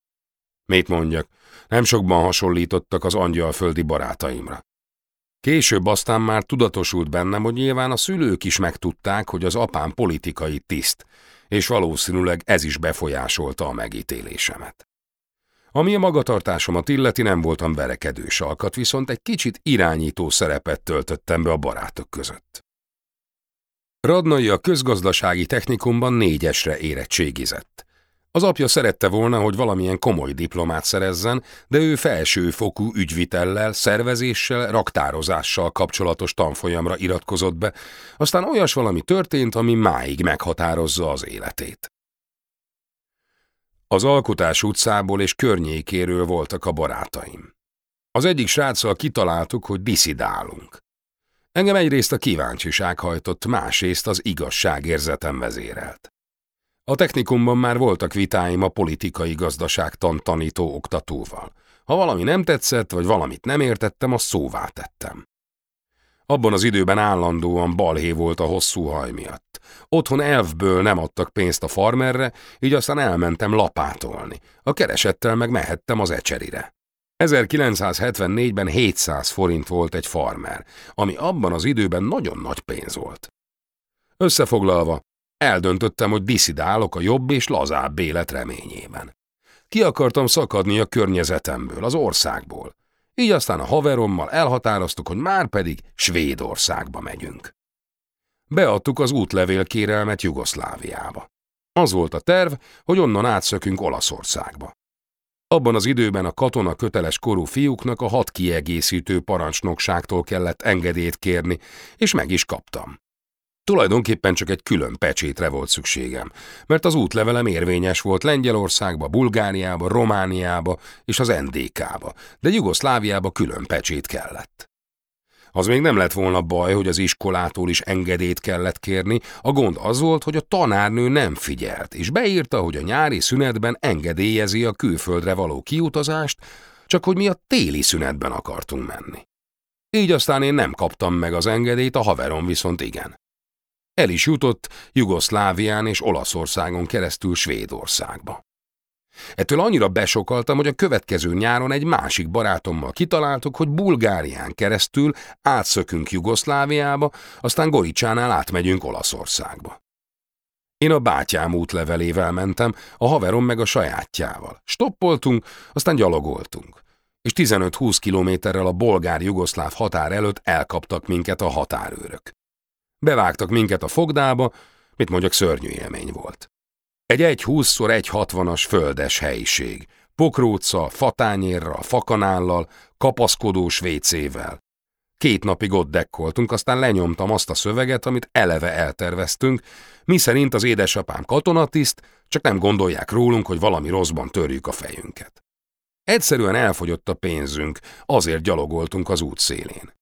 Mit mondjak, nem sokban hasonlítottak az angyalföldi barátaimra. Később aztán már tudatosult bennem, hogy nyilván a szülők is megtudták, hogy az apám politikai tiszt, és valószínűleg ez is befolyásolta a megítélésemet. Ami a magatartásomat illeti, nem voltam verekedős alkat, viszont egy kicsit irányító szerepet töltöttem be a barátok között. Radnai a közgazdasági technikumban négyesre érettségizett. Az apja szerette volna, hogy valamilyen komoly diplomát szerezzen, de ő felsőfokú ügyvitellel, szervezéssel, raktározással kapcsolatos tanfolyamra iratkozott be, aztán olyas valami történt, ami máig meghatározza az életét. Az Alkotás utcából és környékéről voltak a barátaim. Az egyik sráccal kitaláltuk, hogy diszidálunk. Engem egyrészt a kíváncsiság hajtott, másrészt az igazságérzetem vezérelt. A technikumban már voltak vitáim a politikai gazdaságtan tanító oktatóval. Ha valami nem tetszett, vagy valamit nem értettem, azt szóvá tettem. Abban az időben állandóan balhé volt a hosszú haj miatt. Otthon elfből nem adtak pénzt a farmerre, így aztán elmentem lapátolni. A keresettel meg mehettem az ecserire. 1974-ben 700 forint volt egy farmer, ami abban az időben nagyon nagy pénz volt. Összefoglalva, eldöntöttem, hogy diszidálok a jobb és lazább élet reményében. Ki akartam szakadni a környezetemből, az országból. Így aztán a haverommal elhatároztuk, hogy már pedig Svédországba megyünk. Beadtuk az útlevélkérelmet Jugoszláviába. Az volt a terv, hogy onnan átszökünk Olaszországba. Abban az időben a katona köteles korú fiúknak a hat kiegészítő parancsnokságtól kellett engedélyt kérni, és meg is kaptam. Tulajdonképpen csak egy külön pecsétre volt szükségem, mert az útlevelem érvényes volt Lengyelországba, Bulgáriába, Romániába és az NDK-ba, de Jugoszláviába külön pecsét kellett. Az még nem lett volna baj, hogy az iskolától is engedélyt kellett kérni, a gond az volt, hogy a tanárnő nem figyelt, és beírta, hogy a nyári szünetben engedélyezi a külföldre való kiutazást, csak hogy mi a téli szünetben akartunk menni. Így aztán én nem kaptam meg az engedélyt, a haverom viszont igen. El is jutott Jugoszlávián és Olaszországon keresztül Svédországba. Ettől annyira besokaltam, hogy a következő nyáron egy másik barátommal kitaláltuk, hogy Bulgárián keresztül átszökünk Jugoszláviába, aztán Goricsánál átmegyünk Olaszországba. Én a bátyám útlevelével mentem, a haverom meg a sajátjával. Stoppoltunk, aztán gyalogoltunk. És 15-20 kilométerrel a bolgár-jugoszláv határ előtt elkaptak minket a határőrök. Bevágtak minket a fogdába, mit mondjak szörnyű élmény volt. Egy 1,20 1,60-as földes helyiség, pokróca, fatányérral, fakanállal, kapaszkodós vécével. Két napig ott dekkoltunk, aztán lenyomtam azt a szöveget, amit eleve elterveztünk, mi szerint az édesapám katonatiszt, csak nem gondolják rólunk, hogy valami rosszban törjük a fejünket. Egyszerűen elfogyott a pénzünk, azért gyalogoltunk az út szélén.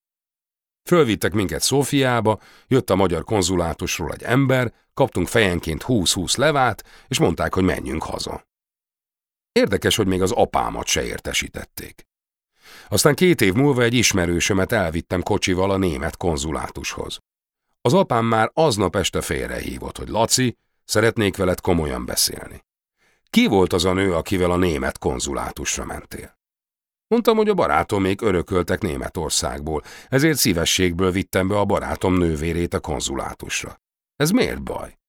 Fölvittek minket Szófiába, jött a magyar konzulátusról egy ember, kaptunk fejenként 20-20 levát, és mondták, hogy menjünk haza. Érdekes, hogy még az apámat se értesítették. Aztán két év múlva egy ismerősömet elvittem kocsival a német konzulátushoz. Az apám már aznap este félrehívott, hogy Laci, szeretnék veled komolyan beszélni. Ki volt az a nő, akivel a német konzulátusra mentél? Mondtam, hogy a barátom még örököltek Németországból, ezért szívességből vittem be a barátom nővérét a konzulátusra. Ez miért baj?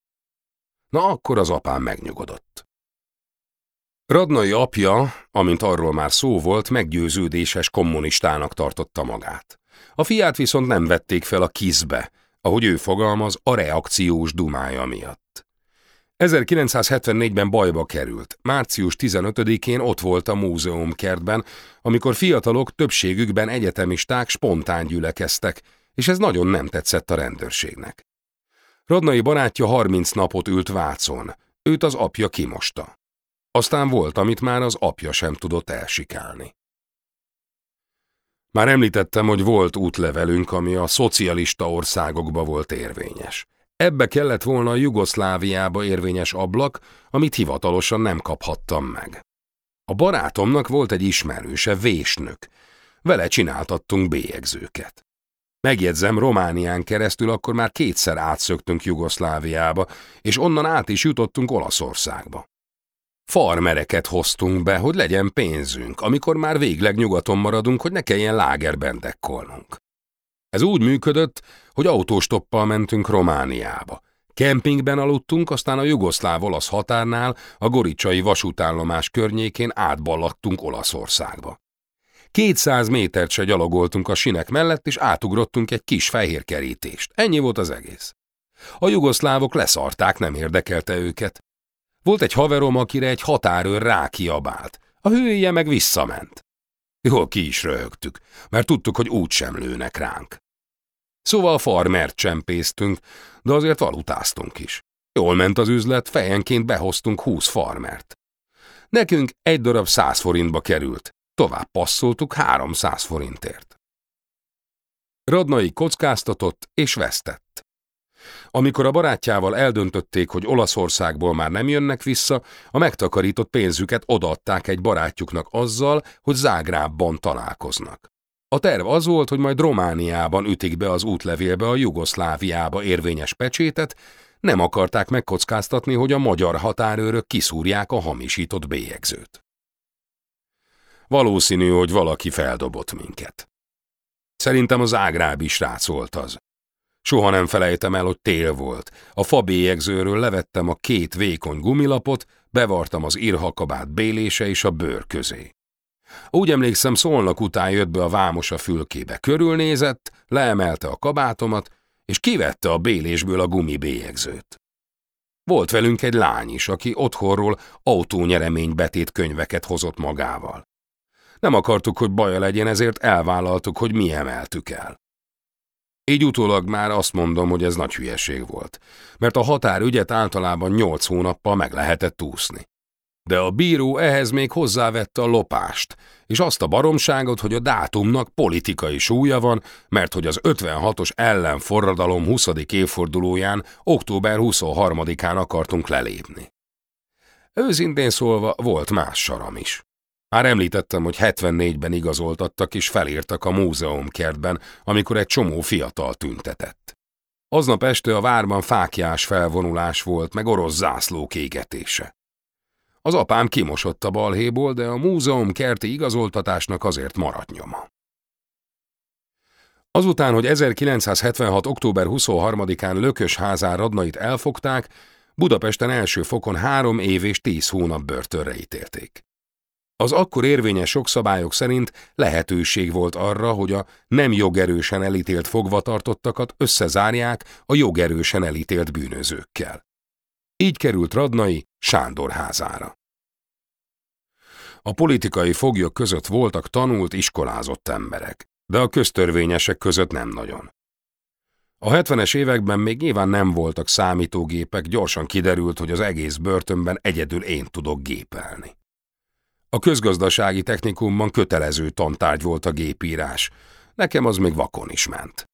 Na akkor az apám megnyugodott. Radnai apja, amint arról már szó volt, meggyőződéses kommunistának tartotta magát. A fiát viszont nem vették fel a kizbe, ahogy ő fogalmaz, a reakciós dumája miatt. 1974-ben bajba került. Március 15-én ott volt a múzeumkertben, amikor fiatalok többségükben egyetemisták spontán gyülekeztek, és ez nagyon nem tetszett a rendőrségnek. Radnai barátja 30 napot ült Vácon, őt az apja kimosta. Aztán volt, amit már az apja sem tudott elsikálni. Már említettem, hogy volt útlevelünk, ami a szocialista országokba volt érvényes. Ebbe kellett volna a Jugoszláviába érvényes ablak, amit hivatalosan nem kaphattam meg. A barátomnak volt egy ismerőse, vésnök. Vele csináltattunk bélyegzőket. Megjegyzem, Románián keresztül akkor már kétszer átszöktünk Jugoszláviába, és onnan át is jutottunk Olaszországba. Farmereket hoztunk be, hogy legyen pénzünk, amikor már végleg nyugaton maradunk, hogy ne kelljen lágerben dekkolnunk. Ez úgy működött, hogy autóstoppal mentünk Romániába. Kempingben aludtunk, aztán a jugoszláv-olasz határnál, a goricsai vasútállomás környékén átballagtunk Olaszországba. Kétszáz métert se gyalogoltunk a sinek mellett, és átugrottunk egy kis fehér kerítést. Ennyi volt az egész. A jugoszlávok leszarták, nem érdekelte őket. Volt egy haverom, akire egy határőr rákiabált. A hője meg visszament. Jól ki is röhögtük, mert tudtuk, hogy úgy sem lőnek ránk. Szóval farmert csempésztünk, de azért valutáztunk is. Jól ment az üzlet, fejenként behoztunk húsz farmert. Nekünk egy darab száz forintba került, tovább passzoltuk 300 forintért. Radnai kockáztatott és vesztett. Amikor a barátjával eldöntötték, hogy Olaszországból már nem jönnek vissza, a megtakarított pénzüket odaadták egy barátjuknak azzal, hogy Zágrábban találkoznak. A terv az volt, hogy majd Romániában ütik be az útlevélbe a Jugoszláviába érvényes pecsétet, nem akarták megkockáztatni, hogy a magyar határőrök kiszúrják a hamisított bélyegzőt. Valószínű, hogy valaki feldobott minket. Szerintem az ágrábi srác volt az. Soha nem felejtem el, hogy tél volt. A fabélyegzőről levettem a két vékony gumilapot, bevartam az írhakabát bélése és a bőr közé. Úgy emlékszem, szólnak után jött be a vámos a fülkébe. Körülnézett, leemelte a kabátomat, és kivette a bélésből a gumibélyegzőt. Volt velünk egy lány is, aki otthonról autónyereménybetét könyveket hozott magával. Nem akartuk, hogy baja legyen, ezért elvállaltuk, hogy mi emeltük el. Így utólag már azt mondom, hogy ez nagy hülyeség volt, mert a határügyet általában nyolc hónappal meg lehetett úszni. De a bíró ehhez még hozzávette a lopást, és azt a baromságot, hogy a dátumnak politikai súlya van, mert hogy az 56-os ellenforradalom 20. évfordulóján, október 23-án akartunk lelépni. Őszintén szólva volt más saram is. Már említettem, hogy 74-ben igazoltattak és felírtak a múzeumkertben, amikor egy csomó fiatal tüntetett. Aznap este a várban fákjás felvonulás volt, meg orosz zászlók égetése. Az apám kimosott a balhéból, de a múzeum kerti igazoltatásnak azért maradt nyoma. Azután, hogy 1976. október 23-án Lökös házán radnait elfogták, Budapesten első fokon három év és tíz hónap börtönre ítélték. Az akkor érvényes jogszabályok szerint lehetőség volt arra, hogy a nem jogerősen elítélt fogvatartottakat összezárják a jogerősen elítélt bűnözőkkel. Így került Radnai Sándor házára. A politikai foglyok között voltak tanult, iskolázott emberek, de a köztörvényesek között nem nagyon. A 70-es években még nyilván nem voltak számítógépek, gyorsan kiderült, hogy az egész börtönben egyedül én tudok gépelni. A közgazdasági technikumban kötelező tantárgy volt a gépírás, nekem az még vakon is ment.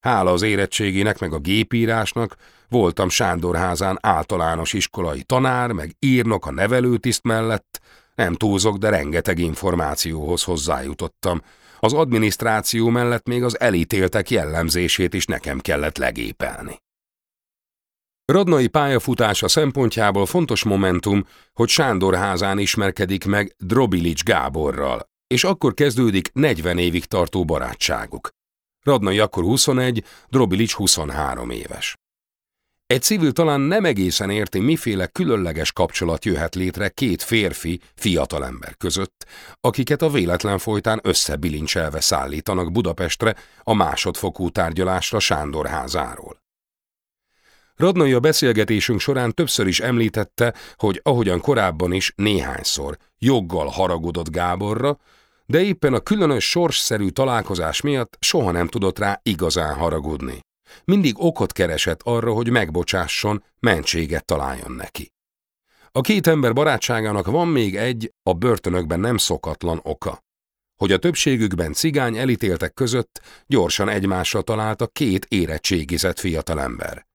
Hála az érettségének meg a gépírásnak voltam Sándorházán általános iskolai tanár, meg írnok a nevelőtiszt mellett, nem túlzok, de rengeteg információhoz hozzájutottam. Az adminisztráció mellett még az elítéltek jellemzését is nekem kellett legépelni. Radnai pályafutása szempontjából fontos momentum, hogy Sándorházán ismerkedik meg Drobilics Gáborral, és akkor kezdődik 40 évig tartó barátságuk. Radnai akkor 21, Drobilics 23 éves. Egy civil talán nem egészen érti, miféle különleges kapcsolat jöhet létre két férfi, fiatalember között, akiket a véletlen folytán összebilincselve szállítanak Budapestre a másodfokú tárgyalásra Sándor házáról. Radnai a beszélgetésünk során többször is említette, hogy ahogyan korábban is néhányszor joggal haragudott Gáborra, de éppen a különös sorsszerű találkozás miatt soha nem tudott rá igazán haragudni. Mindig okot keresett arra, hogy megbocsásson, mentséget találjon neki. A két ember barátságának van még egy, a börtönökben nem szokatlan oka. Hogy a többségükben cigány elítéltek között gyorsan egymásra talált a két érettségizett fiatalember.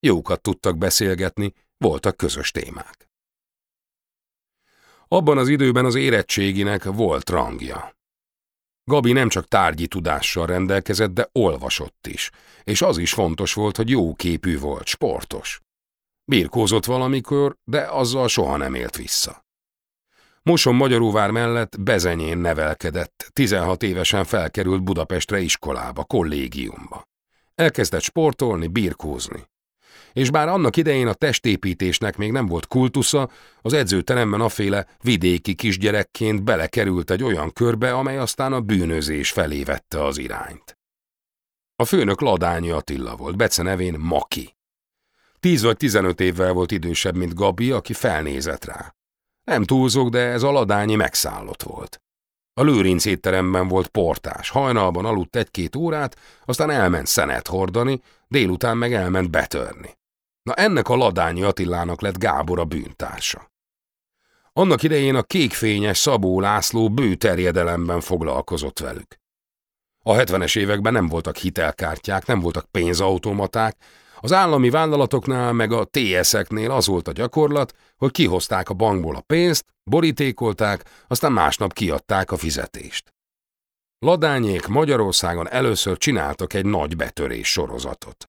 Jókat tudtak beszélgetni, voltak közös témák. Abban az időben az érettséginek volt rangja. Gabi nem csak tárgyi tudással rendelkezett, de olvasott is, és az is fontos volt, hogy jó képű volt, sportos. Birkózott valamikor, de azzal soha nem élt vissza. Moson Magyaróvár mellett Bezenyén nevelkedett, 16 évesen felkerült Budapestre iskolába, kollégiumba. Elkezdett sportolni, birkózni és bár annak idején a testépítésnek még nem volt kultusza, az edzőteremben aféle vidéki kisgyerekként belekerült egy olyan körbe, amely aztán a bűnözés felé vette az irányt. A főnök Ladányi Attila volt, Bece nevén Maki. Tíz vagy tizenöt évvel volt idősebb, mint Gabi, aki felnézett rá. Nem túlzok, de ez a Ladányi megszállott volt. A lőrinc étteremben volt portás, hajnalban aludt egy-két órát, aztán elment szenet hordani, délután meg elment betörni. Na ennek a ladányi Attilának lett Gábor a bűntársa. Annak idején a kékfényes Szabó László bő foglalkozott velük. A 70-es években nem voltak hitelkártyák, nem voltak pénzautomaták, az állami vállalatoknál meg a TS-eknél az volt a gyakorlat, hogy kihozták a bankból a pénzt, borítékolták, aztán másnap kiadták a fizetést. Ladányék Magyarországon először csináltak egy nagy betörés sorozatot.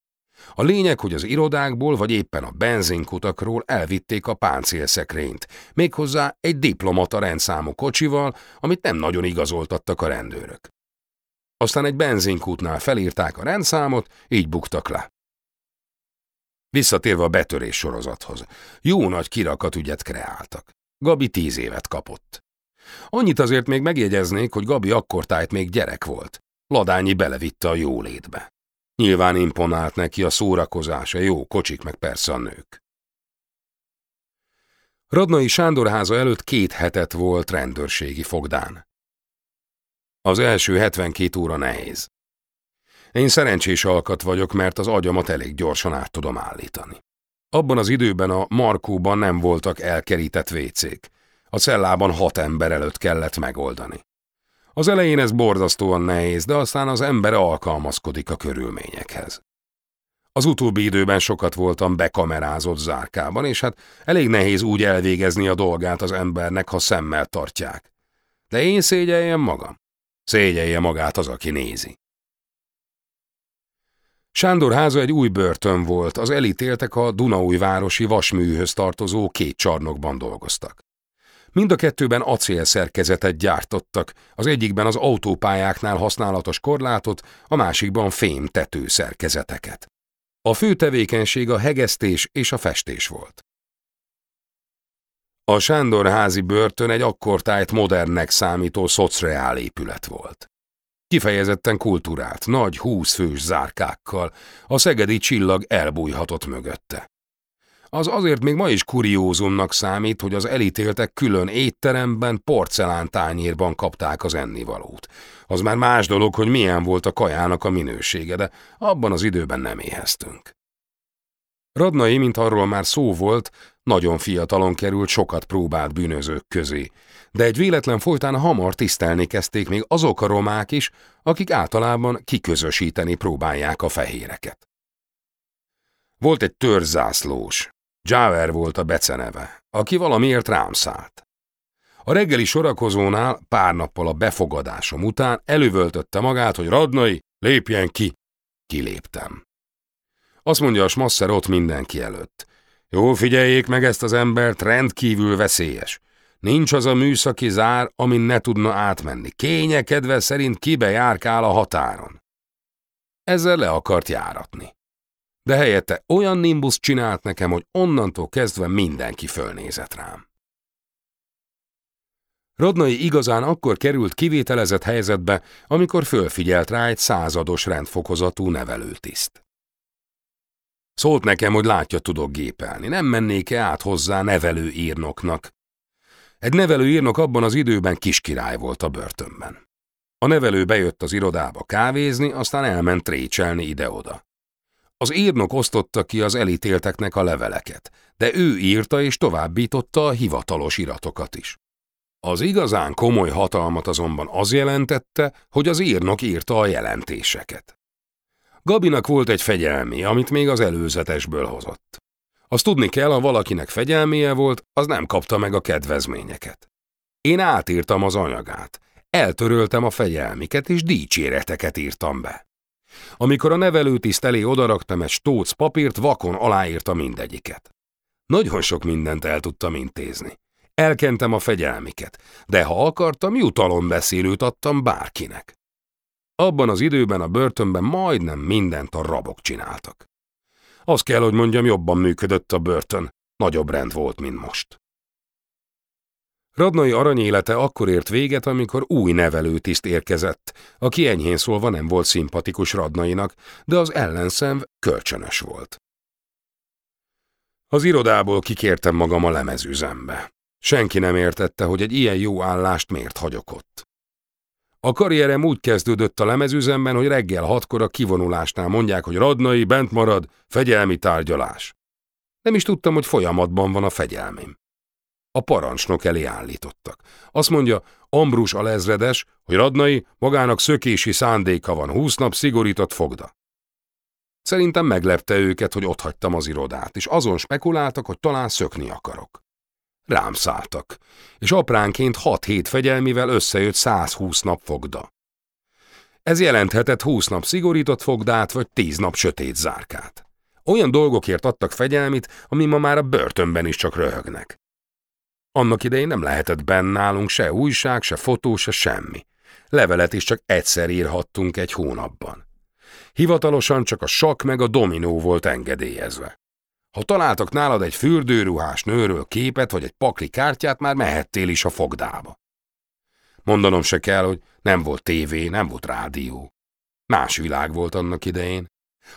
A lényeg, hogy az irodákból vagy éppen a benzinkutakról elvitték a páncélszekrényt, méghozzá egy diplomata rendszámú kocsival, amit nem nagyon igazoltattak a rendőrök. Aztán egy benzinkútnál felírták a rendszámot, így buktak le. Visszatérve a betörés sorozathoz. Jó nagy kirakat ügyet kreáltak. Gabi tíz évet kapott. Annyit azért még megjegyeznék, hogy Gabi akkortájt még gyerek volt. Ladányi belevitte a jólétbe. Nyilván imponált neki a szórakozása, jó kocsik, meg persze a nők. Radnai Sándorháza előtt két hetet volt rendőrségi fogdán. Az első 72 óra nehéz. Én szerencsés alkat vagyok, mert az agyamat elég gyorsan át tudom állítani. Abban az időben a Markóban nem voltak elkerített vécék. A cellában hat ember előtt kellett megoldani. Az elején ez borzasztóan nehéz, de aztán az ember alkalmazkodik a körülményekhez. Az utóbbi időben sokat voltam bekamerázott zárkában, és hát elég nehéz úgy elvégezni a dolgát az embernek, ha szemmel tartják. De én szégyeljem magam. Szégyelje magát az, aki nézi. Sándor háza egy új börtön volt, az elítéltek a Dunaújvárosi vasműhöz tartozó két csarnokban dolgoztak. Mind a kettőben acélszerkezetet gyártottak, az egyikben az autópályáknál használatos korlátot, a másikban fém tetőszerkezeteket. A fő tevékenység a hegesztés és a festés volt. A Sándorházi börtön egy akkortájt modernnek számító szocreál épület volt. Kifejezetten kultúrált, nagy húszfős zárkákkal, a szegedi csillag elbújhatott mögötte. Az azért még ma is kuriózumnak számít, hogy az elítéltek külön étteremben, porcelántányérban kapták az ennivalót. Az már más dolog, hogy milyen volt a kajának a minősége, de abban az időben nem éheztünk. Radnai, mint arról már szó volt, nagyon fiatalon került sokat próbált bűnözők közé, de egy véletlen folytán hamar tisztelni kezdték még azok a romák is, akik általában kiközösíteni próbálják a fehéreket. Volt egy törzászlós, Javer volt a beceneve, aki valamiért rám szállt. A reggeli sorakozónál pár nappal a befogadásom után elővöltötte magát, hogy Radnai, lépjen ki. Kiléptem. Azt mondja a smasszer ott mindenki előtt. Jó, figyeljék meg ezt az embert, rendkívül veszélyes. Nincs az a műszaki zár, amin ne tudna átmenni. Kénye kedve szerint kibe járkál a határon. Ezzel le akart járatni. De helyette olyan nimbus csinált nekem, hogy onnantól kezdve mindenki fölnézett rám. Rodnai igazán akkor került kivételezett helyzetbe, amikor fölfigyelt rá egy százados rendfokozatú nevelőtiszt. Szólt nekem, hogy látja, tudok gépelni, nem mennék-e át hozzá nevelő írnoknak. Egy nevelő írnok abban az időben kiskirály volt a börtönben. A nevelő bejött az irodába kávézni, aztán elment trécselni ide-oda. Az írnok osztotta ki az elítélteknek a leveleket, de ő írta és továbbította a hivatalos iratokat is. Az igazán komoly hatalmat azonban az jelentette, hogy az írnok írta a jelentéseket. Gabinak volt egy fegyelmi, amit még az előzetesből hozott. Azt tudni kell, ha valakinek fegyelméje volt, az nem kapta meg a kedvezményeket. Én átírtam az anyagát, eltöröltem a fegyelmiket, és dicséreteket írtam be. Amikor a nevelőtiszt elé odaraktam egy stóc papírt, vakon aláírta mindegyiket. Nagyon sok mindent el tudtam intézni. Elkentem a fegyelmiket, de ha akartam, jutalomбeszélőt adtam bárkinek. Abban az időben a börtönben majdnem mindent a rabok csináltak. Azt kell, hogy mondjam, jobban működött a börtön, nagyobb rend volt, mint most. Radnai aranyélete akkor ért véget, amikor új nevelőtiszt érkezett, aki enyhén szólva nem volt szimpatikus Radnainak, de az ellenszem kölcsönös volt. Az irodából kikértem magam a lemezüzembe. Senki nem értette, hogy egy ilyen jó állást miért hagyok ott. A karrierem úgy kezdődött a lemezüzemben, hogy reggel hatkor a kivonulásnál mondják, hogy Radnai bent marad, fegyelmi tárgyalás. Nem is tudtam, hogy folyamatban van a fegyelmém. A parancsnok elé állítottak. Azt mondja, Ambrus alezredes, hogy Radnai magának szökési szándéka van, húsz nap szigorított fogda. Szerintem meglepte őket, hogy ott hagytam az irodát, és azon spekuláltak, hogy talán szökni akarok. Rám szálltak, és apránként hat hét fegyelmivel összejött 120 nap fogda. Ez jelenthetett 20 nap szigorított fogdát, vagy 10 nap sötét zárkát. Olyan dolgokért adtak fegyelmit, ami ma már a börtönben is csak röhögnek. Annak idején nem lehetett benn nálunk se újság, se fotó, se semmi. Levelet is csak egyszer írhattunk egy hónapban. Hivatalosan csak a sak meg a dominó volt engedélyezve. Ha találtak nálad egy fürdőruhás nőről képet vagy egy pakli kártyát, már mehettél is a fogdába. Mondanom se kell, hogy nem volt tévé, nem volt rádió. Más világ volt annak idején.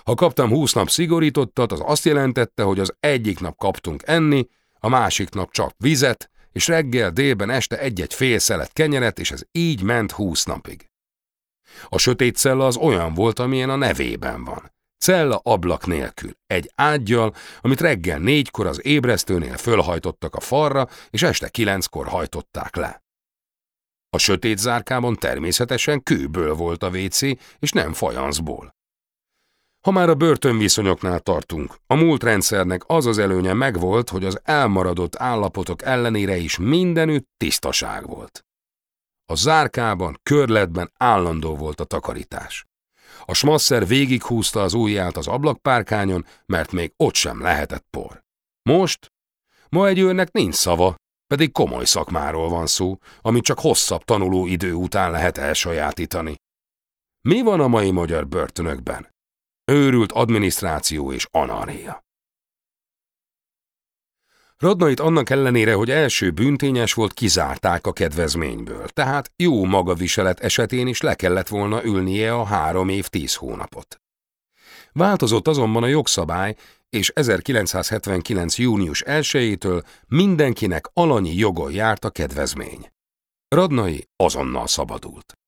Ha kaptam húsz nap szigorítottat, az azt jelentette, hogy az egyik nap kaptunk enni, a másik nap csak vizet, és reggel, délben, este egy-egy fél szelet kenyeret, és ez így ment húsz napig. A sötét cella az olyan volt, amilyen a nevében van. Cella ablak nélkül, egy ágyjal, amit reggel négykor az ébresztőnél fölhajtottak a falra, és este kilenckor hajtották le. A sötét zárkában természetesen kőből volt a WC, és nem fajanszból. Ha már a börtönviszonyoknál tartunk, a múlt rendszernek az az előnye megvolt, hogy az elmaradott állapotok ellenére is mindenütt tisztaság volt. A zárkában, körletben állandó volt a takarítás. A smasszer végighúzta az ujját az ablakpárkányon, mert még ott sem lehetett por. Most? Ma egy őrnek nincs szava, pedig komoly szakmáról van szó, amit csak hosszabb tanuló idő után lehet elsajátítani. Mi van a mai magyar börtönökben? Őrült adminisztráció és anarchia. Radnait annak ellenére, hogy első bűntényes volt, kizárták a kedvezményből, tehát jó magaviselet esetén is le kellett volna ülnie a három év tíz hónapot. Változott azonban a jogszabály, és 1979. június 1-től mindenkinek alanyi jogon járt a kedvezmény. Radnai azonnal szabadult.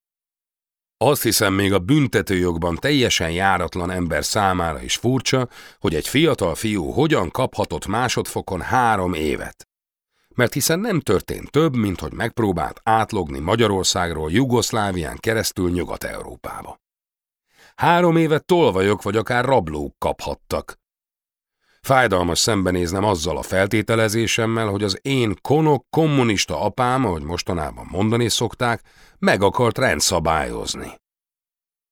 Azt hiszem még a büntetőjogban teljesen járatlan ember számára is furcsa, hogy egy fiatal fiú hogyan kaphatott másodfokon három évet. Mert hiszen nem történt több, mint hogy megpróbált átlogni Magyarországról Jugoszlávián keresztül Nyugat-Európába. Három évet tolvajok vagy akár rablók kaphattak. Fájdalmas szembenéznem azzal a feltételezésemmel, hogy az én konok kommunista apám, ahogy mostanában mondani szokták, meg akart rendszabályozni.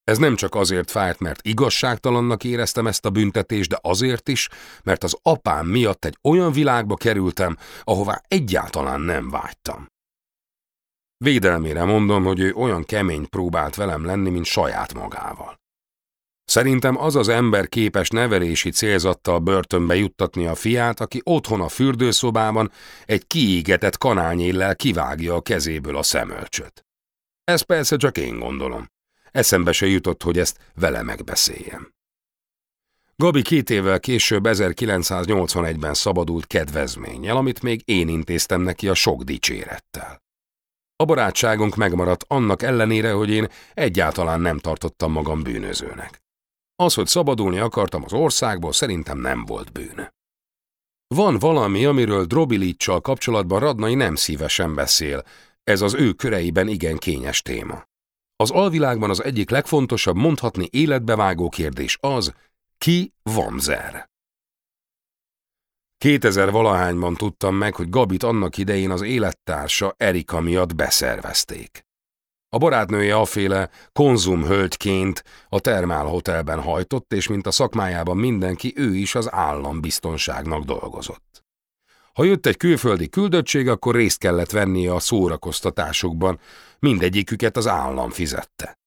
Ez nem csak azért fájt, mert igazságtalannak éreztem ezt a büntetést, de azért is, mert az apám miatt egy olyan világba kerültem, ahová egyáltalán nem vágytam. Védelmére mondom, hogy ő olyan kemény próbált velem lenni, mint saját magával. Szerintem az az ember képes nevelési célzattal börtönbe juttatni a fiát, aki otthon a fürdőszobában egy kiégetett kanányéllel kivágja a kezéből a szemölcsöt. Ez persze csak én gondolom. Eszembe se jutott, hogy ezt vele megbeszéljem. Gabi két évvel később 1981-ben szabadult kedvezménnyel, amit még én intéztem neki a sok dicsérettel. A barátságunk megmaradt annak ellenére, hogy én egyáltalán nem tartottam magam bűnözőnek. Az, hogy szabadulni akartam az országból, szerintem nem volt bűn. Van valami, amiről Drobilicsal kapcsolatban Radnai nem szívesen beszél, ez az ő köreiben igen kényes téma. Az alvilágban az egyik legfontosabb mondhatni életbevágó kérdés az, ki Vamzer. 2000 valahányban tudtam meg, hogy Gabit annak idején az élettársa Erika miatt beszervezték. A barátnője aféle konzumhölgyként a Termál Hotelben hajtott, és mint a szakmájában mindenki, ő is az állambiztonságnak dolgozott. Ha jött egy külföldi küldöttség, akkor részt kellett vennie a szórakoztatásokban, mindegyiküket az állam fizette.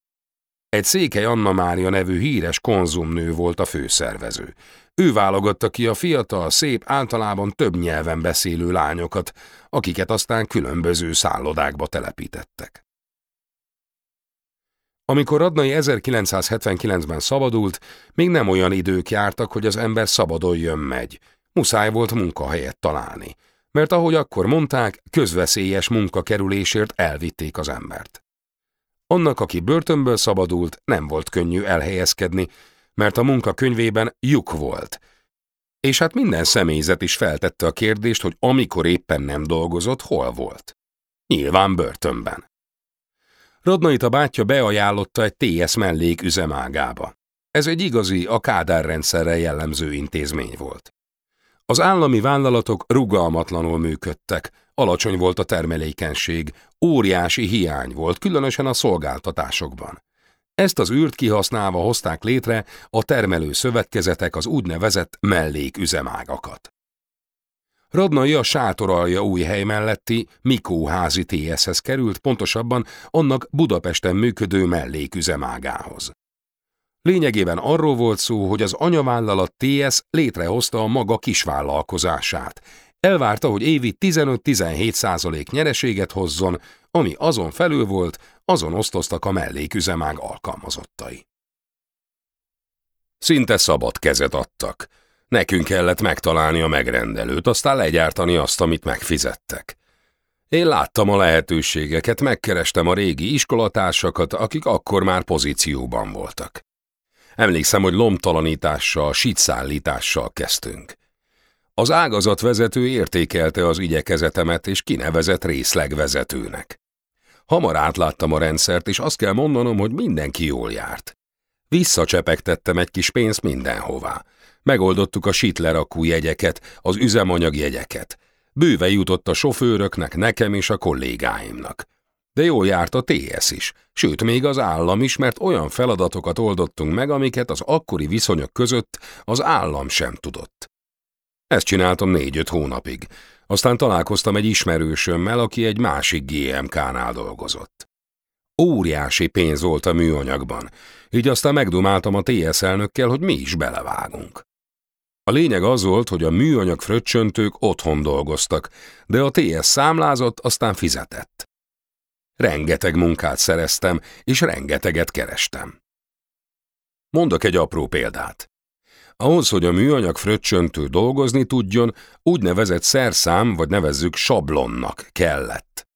Egy Székely Anna Mária nevű híres konzumnő volt a főszervező. Ő válogatta ki a fiatal, szép, általában több nyelven beszélő lányokat, akiket aztán különböző szállodákba telepítettek. Amikor Radnai 1979-ben szabadult, még nem olyan idők jártak, hogy az ember szabadon jön-megy. Muszáj volt munkahelyet találni, mert ahogy akkor mondták, közveszélyes munkakerülésért elvitték az embert. Annak, aki börtönből szabadult, nem volt könnyű elhelyezkedni, mert a munka könyvében lyuk volt. És hát minden személyzet is feltette a kérdést, hogy amikor éppen nem dolgozott, hol volt. Nyilván börtönben. Radnait a bátyja beajánlotta egy TS mellék üzemágába. Ez egy igazi, a Kádár rendszerre jellemző intézmény volt. Az állami vállalatok rugalmatlanul működtek, alacsony volt a termelékenység, óriási hiány volt, különösen a szolgáltatásokban. Ezt az űrt kihasználva hozták létre a termelő szövetkezetek az úgynevezett melléküzemágakat. Radnai a sátoralja új hely melletti Mikóházi TS-hez került, pontosabban annak Budapesten működő melléküzemágához. Lényegében arról volt szó, hogy az anyavállalat TS létrehozta a maga kisvállalkozását. Elvárta, hogy évi 15-17 százalék nyereséget hozzon, ami azon felül volt, azon osztoztak a melléküzemág alkalmazottai. Szinte szabad kezet adtak. Nekünk kellett megtalálni a megrendelőt, aztán legyártani azt, amit megfizettek. Én láttam a lehetőségeket, megkerestem a régi iskolatársakat, akik akkor már pozícióban voltak. Emlékszem, hogy lomtalanítással, sítszállítással kezdtünk. Az ágazatvezető értékelte az igyekezetemet, és kinevezett részlegvezetőnek. Hamar átláttam a rendszert, és azt kell mondanom, hogy mindenki jól járt. Visszacsepegtettem egy kis pénzt mindenhová. Megoldottuk a sitlerakú jegyeket, az üzemanyag jegyeket. Bőve jutott a sofőröknek, nekem és a kollégáimnak. De jól járt a TS is, sőt még az állam is, mert olyan feladatokat oldottunk meg, amiket az akkori viszonyok között az állam sem tudott. Ezt csináltam négy-öt hónapig. Aztán találkoztam egy ismerősömmel, aki egy másik GMK-nál dolgozott. Óriási pénz volt a műanyagban, így aztán megdumáltam a TS elnökkel, hogy mi is belevágunk. A lényeg az volt, hogy a műanyag fröccsöntők otthon dolgoztak, de a TS számlázott, aztán fizetett. Rengeteg munkát szereztem, és rengeteget kerestem. Mondok egy apró példát. Ahhoz, hogy a műanyag fröccsöntő dolgozni tudjon, úgynevezett szerszám, vagy nevezzük sablonnak kellett.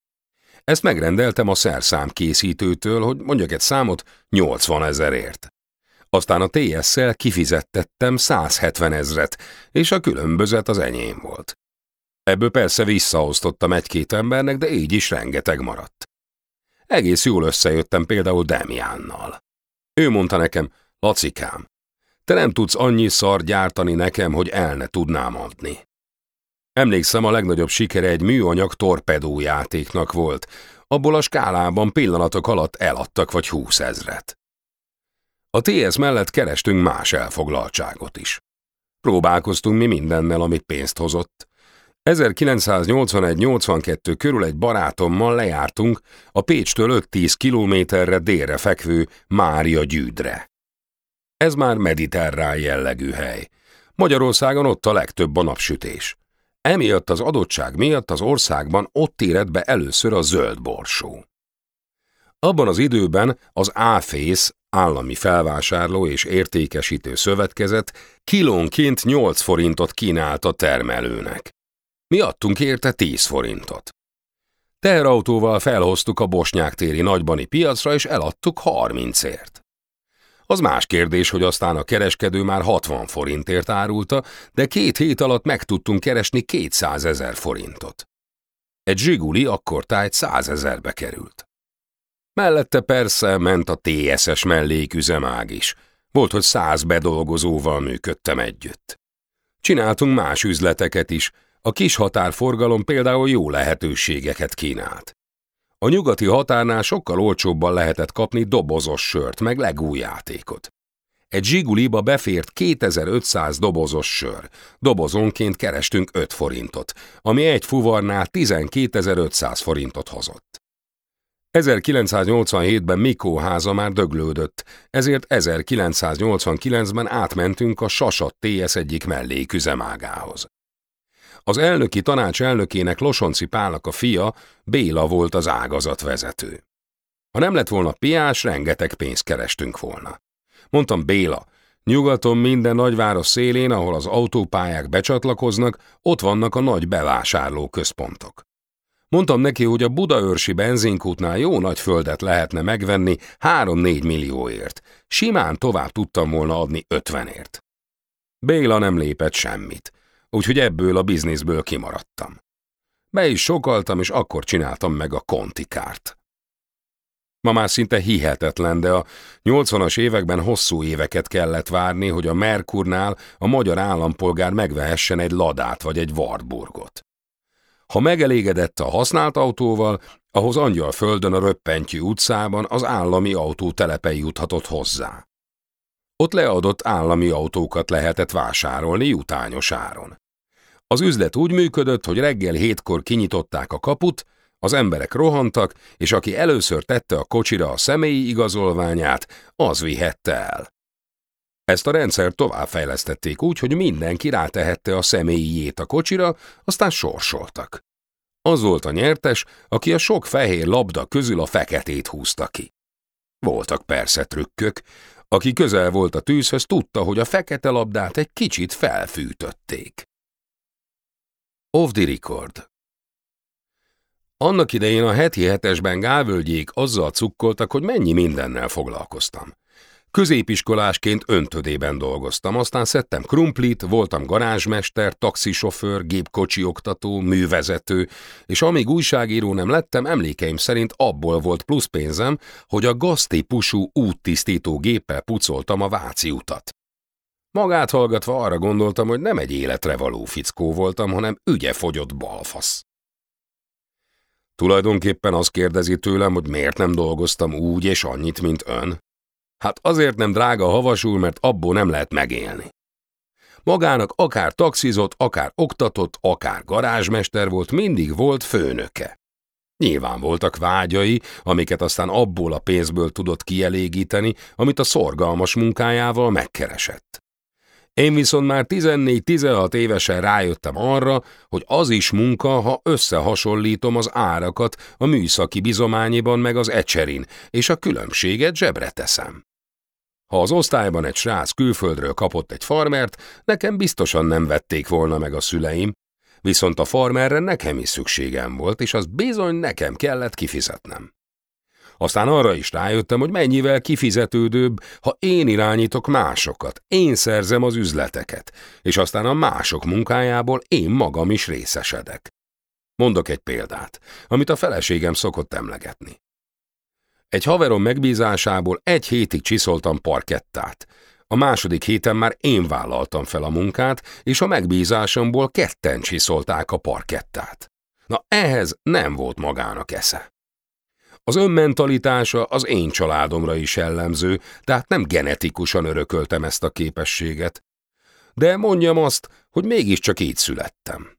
Ezt megrendeltem a szerszám készítőtől, hogy mondjak egy számot 80 ezerért. Aztán a TS-szel kifizettettem 170 ezret, és a különbözet az enyém volt. Ebből persze visszaosztottam egy-két embernek, de így is rengeteg maradt. Egész jól összejöttem például Demiánnal. Ő mondta nekem, Lacikám, te nem tudsz annyi szar gyártani nekem, hogy el ne tudnám adni. Emlékszem, a legnagyobb sikere egy műanyag torpedójátéknak volt. Abból a skálában pillanatok alatt eladtak vagy húszezret. A TS mellett kerestünk más elfoglaltságot is. Próbálkoztunk mi mindennel, amit pénzt hozott. 1981-82 körül egy barátommal lejártunk a Pécstől 5-10 kilométerre délre fekvő Mária gyűdre. Ez már mediterrán jellegű hely. Magyarországon ott a legtöbb a napsütés. Emiatt az adottság miatt az országban ott érett be először a zöld borsó. Abban az időben az áfész, állami felvásárló és értékesítő szövetkezet kilónként 8 forintot kínált a termelőnek. Mi adtunk érte 10 forintot. Teherautóval felhoztuk a Bosnyák téri nagybani piacra, és eladtuk 30ért. Az más kérdés, hogy aztán a kereskedő már 60 forintért árulta, de két hét alatt meg tudtunk keresni 200 ezer forintot. Egy zsiguli akkor tájt 100 ezerbe került. Mellette persze ment a TSS melléküzemág is. Volt, hogy száz bedolgozóval működtem együtt. Csináltunk más üzleteket is, a kis határforgalom például jó lehetőségeket kínált. A nyugati határnál sokkal olcsóbban lehetett kapni dobozos sört, meg legúj játékot. Egy zsiguliba befért 2500 dobozos sör. Dobozonként kerestünk 5 forintot, ami egy fuvarnál 12500 forintot hozott. 1987-ben Mikó háza már döglődött, ezért 1989-ben átmentünk a Sasat TS egyik melléküzemágához. Az elnöki tanács elnökének Losonci Pálnak a fia, Béla volt az ágazat vezető. Ha nem lett volna piás, rengeteg pénzt kerestünk volna. Mondtam, Béla, nyugaton minden nagyváros szélén, ahol az autópályák becsatlakoznak, ott vannak a nagy bevásárló központok. Mondtam neki, hogy a Budaörsi benzinkútnál jó nagy földet lehetne megvenni 3-4 millióért. Simán tovább tudtam volna adni 50ért. Béla nem lépett semmit úgyhogy ebből a bizniszből kimaradtam. Be is sokaltam, és akkor csináltam meg a kontikárt. Ma már szinte hihetetlen, de a 80-as években hosszú éveket kellett várni, hogy a Merkurnál a magyar állampolgár megvehessen egy ladát vagy egy Wartburgot. Ha megelégedett a használt autóval, ahhoz angyal földön a Röppentyű utcában az állami autótelepe juthatott hozzá. Ott leadott állami autókat lehetett vásárolni jutányos áron. Az üzlet úgy működött, hogy reggel hétkor kinyitották a kaput, az emberek rohantak, és aki először tette a kocsira a személyi igazolványát, az vihette el. Ezt a rendszert továbbfejlesztették úgy, hogy mindenki rátehette a személyijét a kocsira, aztán sorsoltak. Az volt a nyertes, aki a sok fehér labda közül a feketét húzta ki. Voltak persze trükkök, aki közel volt a tűzhöz, tudta, hogy a fekete labdát egy kicsit felfűtötték. Off the record. Annak idején a heti hetesben gálvölgyék azzal cukkoltak, hogy mennyi mindennel foglalkoztam. Középiskolásként öntödében dolgoztam, aztán szedtem krumplit, voltam garázsmester, taxisofőr, gépkocsi oktató, művezető, és amíg újságíró nem lettem, emlékeim szerint abból volt plusz pénzem, hogy a gaztípusú úttisztító géppel pucoltam a Váci utat. Magát hallgatva arra gondoltam, hogy nem egy életre való fickó voltam, hanem ügyefogyott balfasz. Tulajdonképpen azt kérdezi tőlem, hogy miért nem dolgoztam úgy és annyit, mint ön. Hát azért nem drága havasul, mert abból nem lehet megélni. Magának akár taxizott, akár oktatott, akár garázsmester volt, mindig volt főnöke. Nyilván voltak vágyai, amiket aztán abból a pénzből tudott kielégíteni, amit a szorgalmas munkájával megkeresett. Én viszont már 14-16 évesen rájöttem arra, hogy az is munka, ha összehasonlítom az árakat a műszaki bizományiban meg az ecserin, és a különbséget zsebre teszem. Ha az osztályban egy srác külföldről kapott egy farmert, nekem biztosan nem vették volna meg a szüleim, viszont a farmerre nekem is szükségem volt, és az bizony nekem kellett kifizetnem. Aztán arra is rájöttem, hogy mennyivel kifizetődőbb, ha én irányítok másokat, én szerzem az üzleteket, és aztán a mások munkájából én magam is részesedek. Mondok egy példát, amit a feleségem szokott emlegetni. Egy haverom megbízásából egy hétig csiszoltam parkettát. A második héten már én vállaltam fel a munkát, és a megbízásomból ketten csiszolták a parkettát. Na ehhez nem volt magának esze. Az önmentalitása az én családomra is jellemző, tehát nem genetikusan örököltem ezt a képességet. De mondjam azt, hogy mégiscsak így születtem.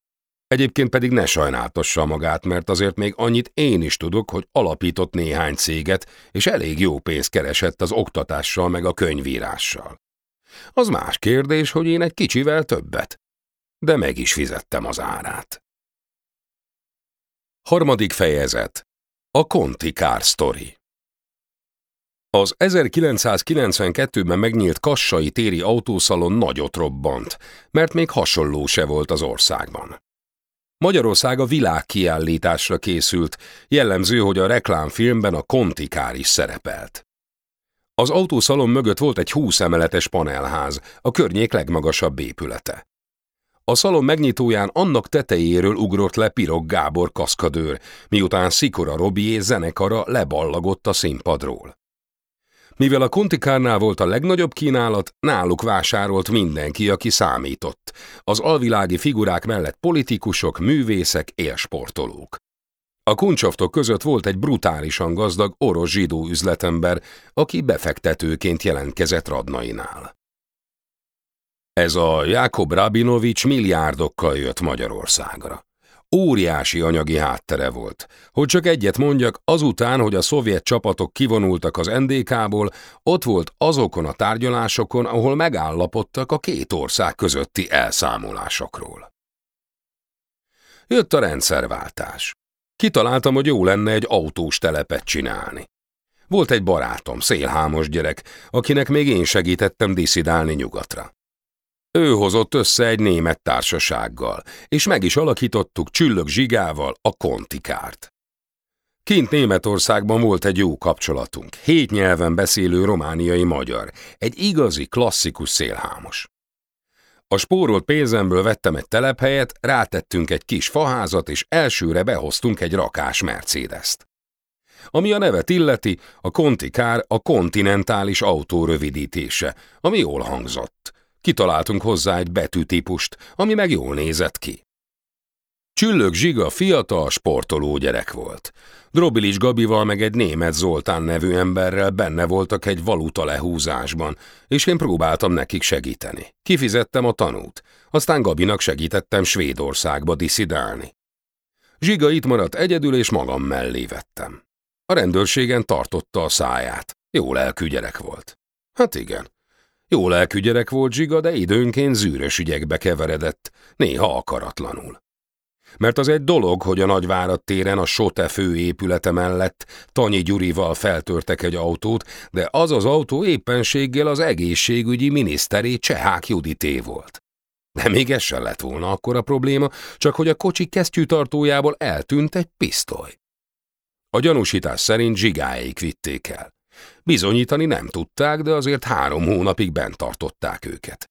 Egyébként pedig ne sajnáltassa magát, mert azért még annyit én is tudok, hogy alapított néhány céget, és elég jó pénzt keresett az oktatással meg a könyvírással. Az más kérdés, hogy én egy kicsivel többet. De meg is fizettem az árát. Harmadik fejezet. A Conti Car Story Az 1992-ben megnyílt Kassai téri autószalon nagyot robbant, mert még hasonló se volt az országban. Magyarország a világkiállításra készült, jellemző, hogy a reklámfilmben a Conti Car is szerepelt. Az autószalon mögött volt egy 20 emeletes panelház, a környék legmagasabb épülete. A szalon megnyitóján annak tetejéről ugrott le Pirog Gábor kaszkadőr, miután Szikora Robié zenekara leballagott a színpadról. Mivel a Kontikárnál volt a legnagyobb kínálat, náluk vásárolt mindenki, aki számított. Az alvilági figurák mellett politikusok, művészek, élsportolók. A kuncsoftok között volt egy brutálisan gazdag orosz zsidó üzletember, aki befektetőként jelentkezett Radnainál. Ez a Jakob Rabinovics milliárdokkal jött Magyarországra. Óriási anyagi háttere volt. Hogy csak egyet mondjak, azután, hogy a szovjet csapatok kivonultak az NDK-ból, ott volt azokon a tárgyalásokon, ahol megállapodtak a két ország közötti elszámolásokról. Jött a rendszerváltás. Kitaláltam, hogy jó lenne egy autós telepet csinálni. Volt egy barátom, szélhámos gyerek, akinek még én segítettem diszidálni nyugatra. Ő hozott össze egy német társasággal, és meg is alakítottuk Csüllök Zsigával a Kontikárt. Kint Németországban volt egy jó kapcsolatunk, hét nyelven beszélő romániai magyar, egy igazi klasszikus szélhámos. A spórolt pénzemből vettem egy telephelyet, rátettünk egy kis faházat, és elsőre behoztunk egy rakás Mercedes-t. Ami a nevet illeti, a Conti a kontinentális autó rövidítése, ami jól hangzott. Kitaláltunk hozzá egy betűtípust, ami meg jól nézett ki. Csüllök Zsiga fiatal, sportoló gyerek volt. Drobilis Gabival meg egy német Zoltán nevű emberrel benne voltak egy valuta lehúzásban, és én próbáltam nekik segíteni. Kifizettem a tanút, aztán Gabinak segítettem Svédországba diszidálni. Zsiga itt maradt egyedül, és magam mellé vettem. A rendőrségen tartotta a száját. Jó lelkű gyerek volt. Hát igen. Jó lelkű gyerek volt Zsiga, de időnként zűrös ügyekbe keveredett, néha akaratlanul. Mert az egy dolog, hogy a Nagyvárad téren a Sote főépülete mellett Tanyi Gyurival feltörtek egy autót, de az az autó éppenséggel az egészségügyi miniszteré Csehák Judité volt. De még ez sem lett volna akkor a probléma, csak hogy a kocsi kesztyűtartójából eltűnt egy pisztoly. A gyanúsítás szerint zsigáig vitték el. Bizonyítani nem tudták, de azért három hónapig bent tartották őket.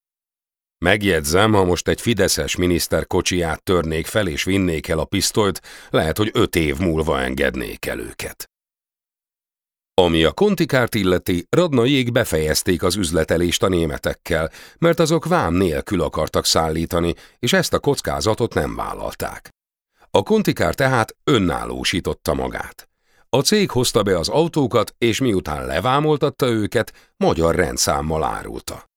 Megjegyzem, ha most egy fideszes miniszter kocsiját törnék fel és vinnék el a pisztolyt, lehet, hogy öt év múlva engednék el őket. Ami a kontikárt illeti, radnaiék befejezték az üzletelést a németekkel, mert azok vám nélkül akartak szállítani, és ezt a kockázatot nem vállalták. A kontikár tehát önállósította magát. A cég hozta be az autókat, és miután levámoltatta őket, magyar rendszámmal árulta.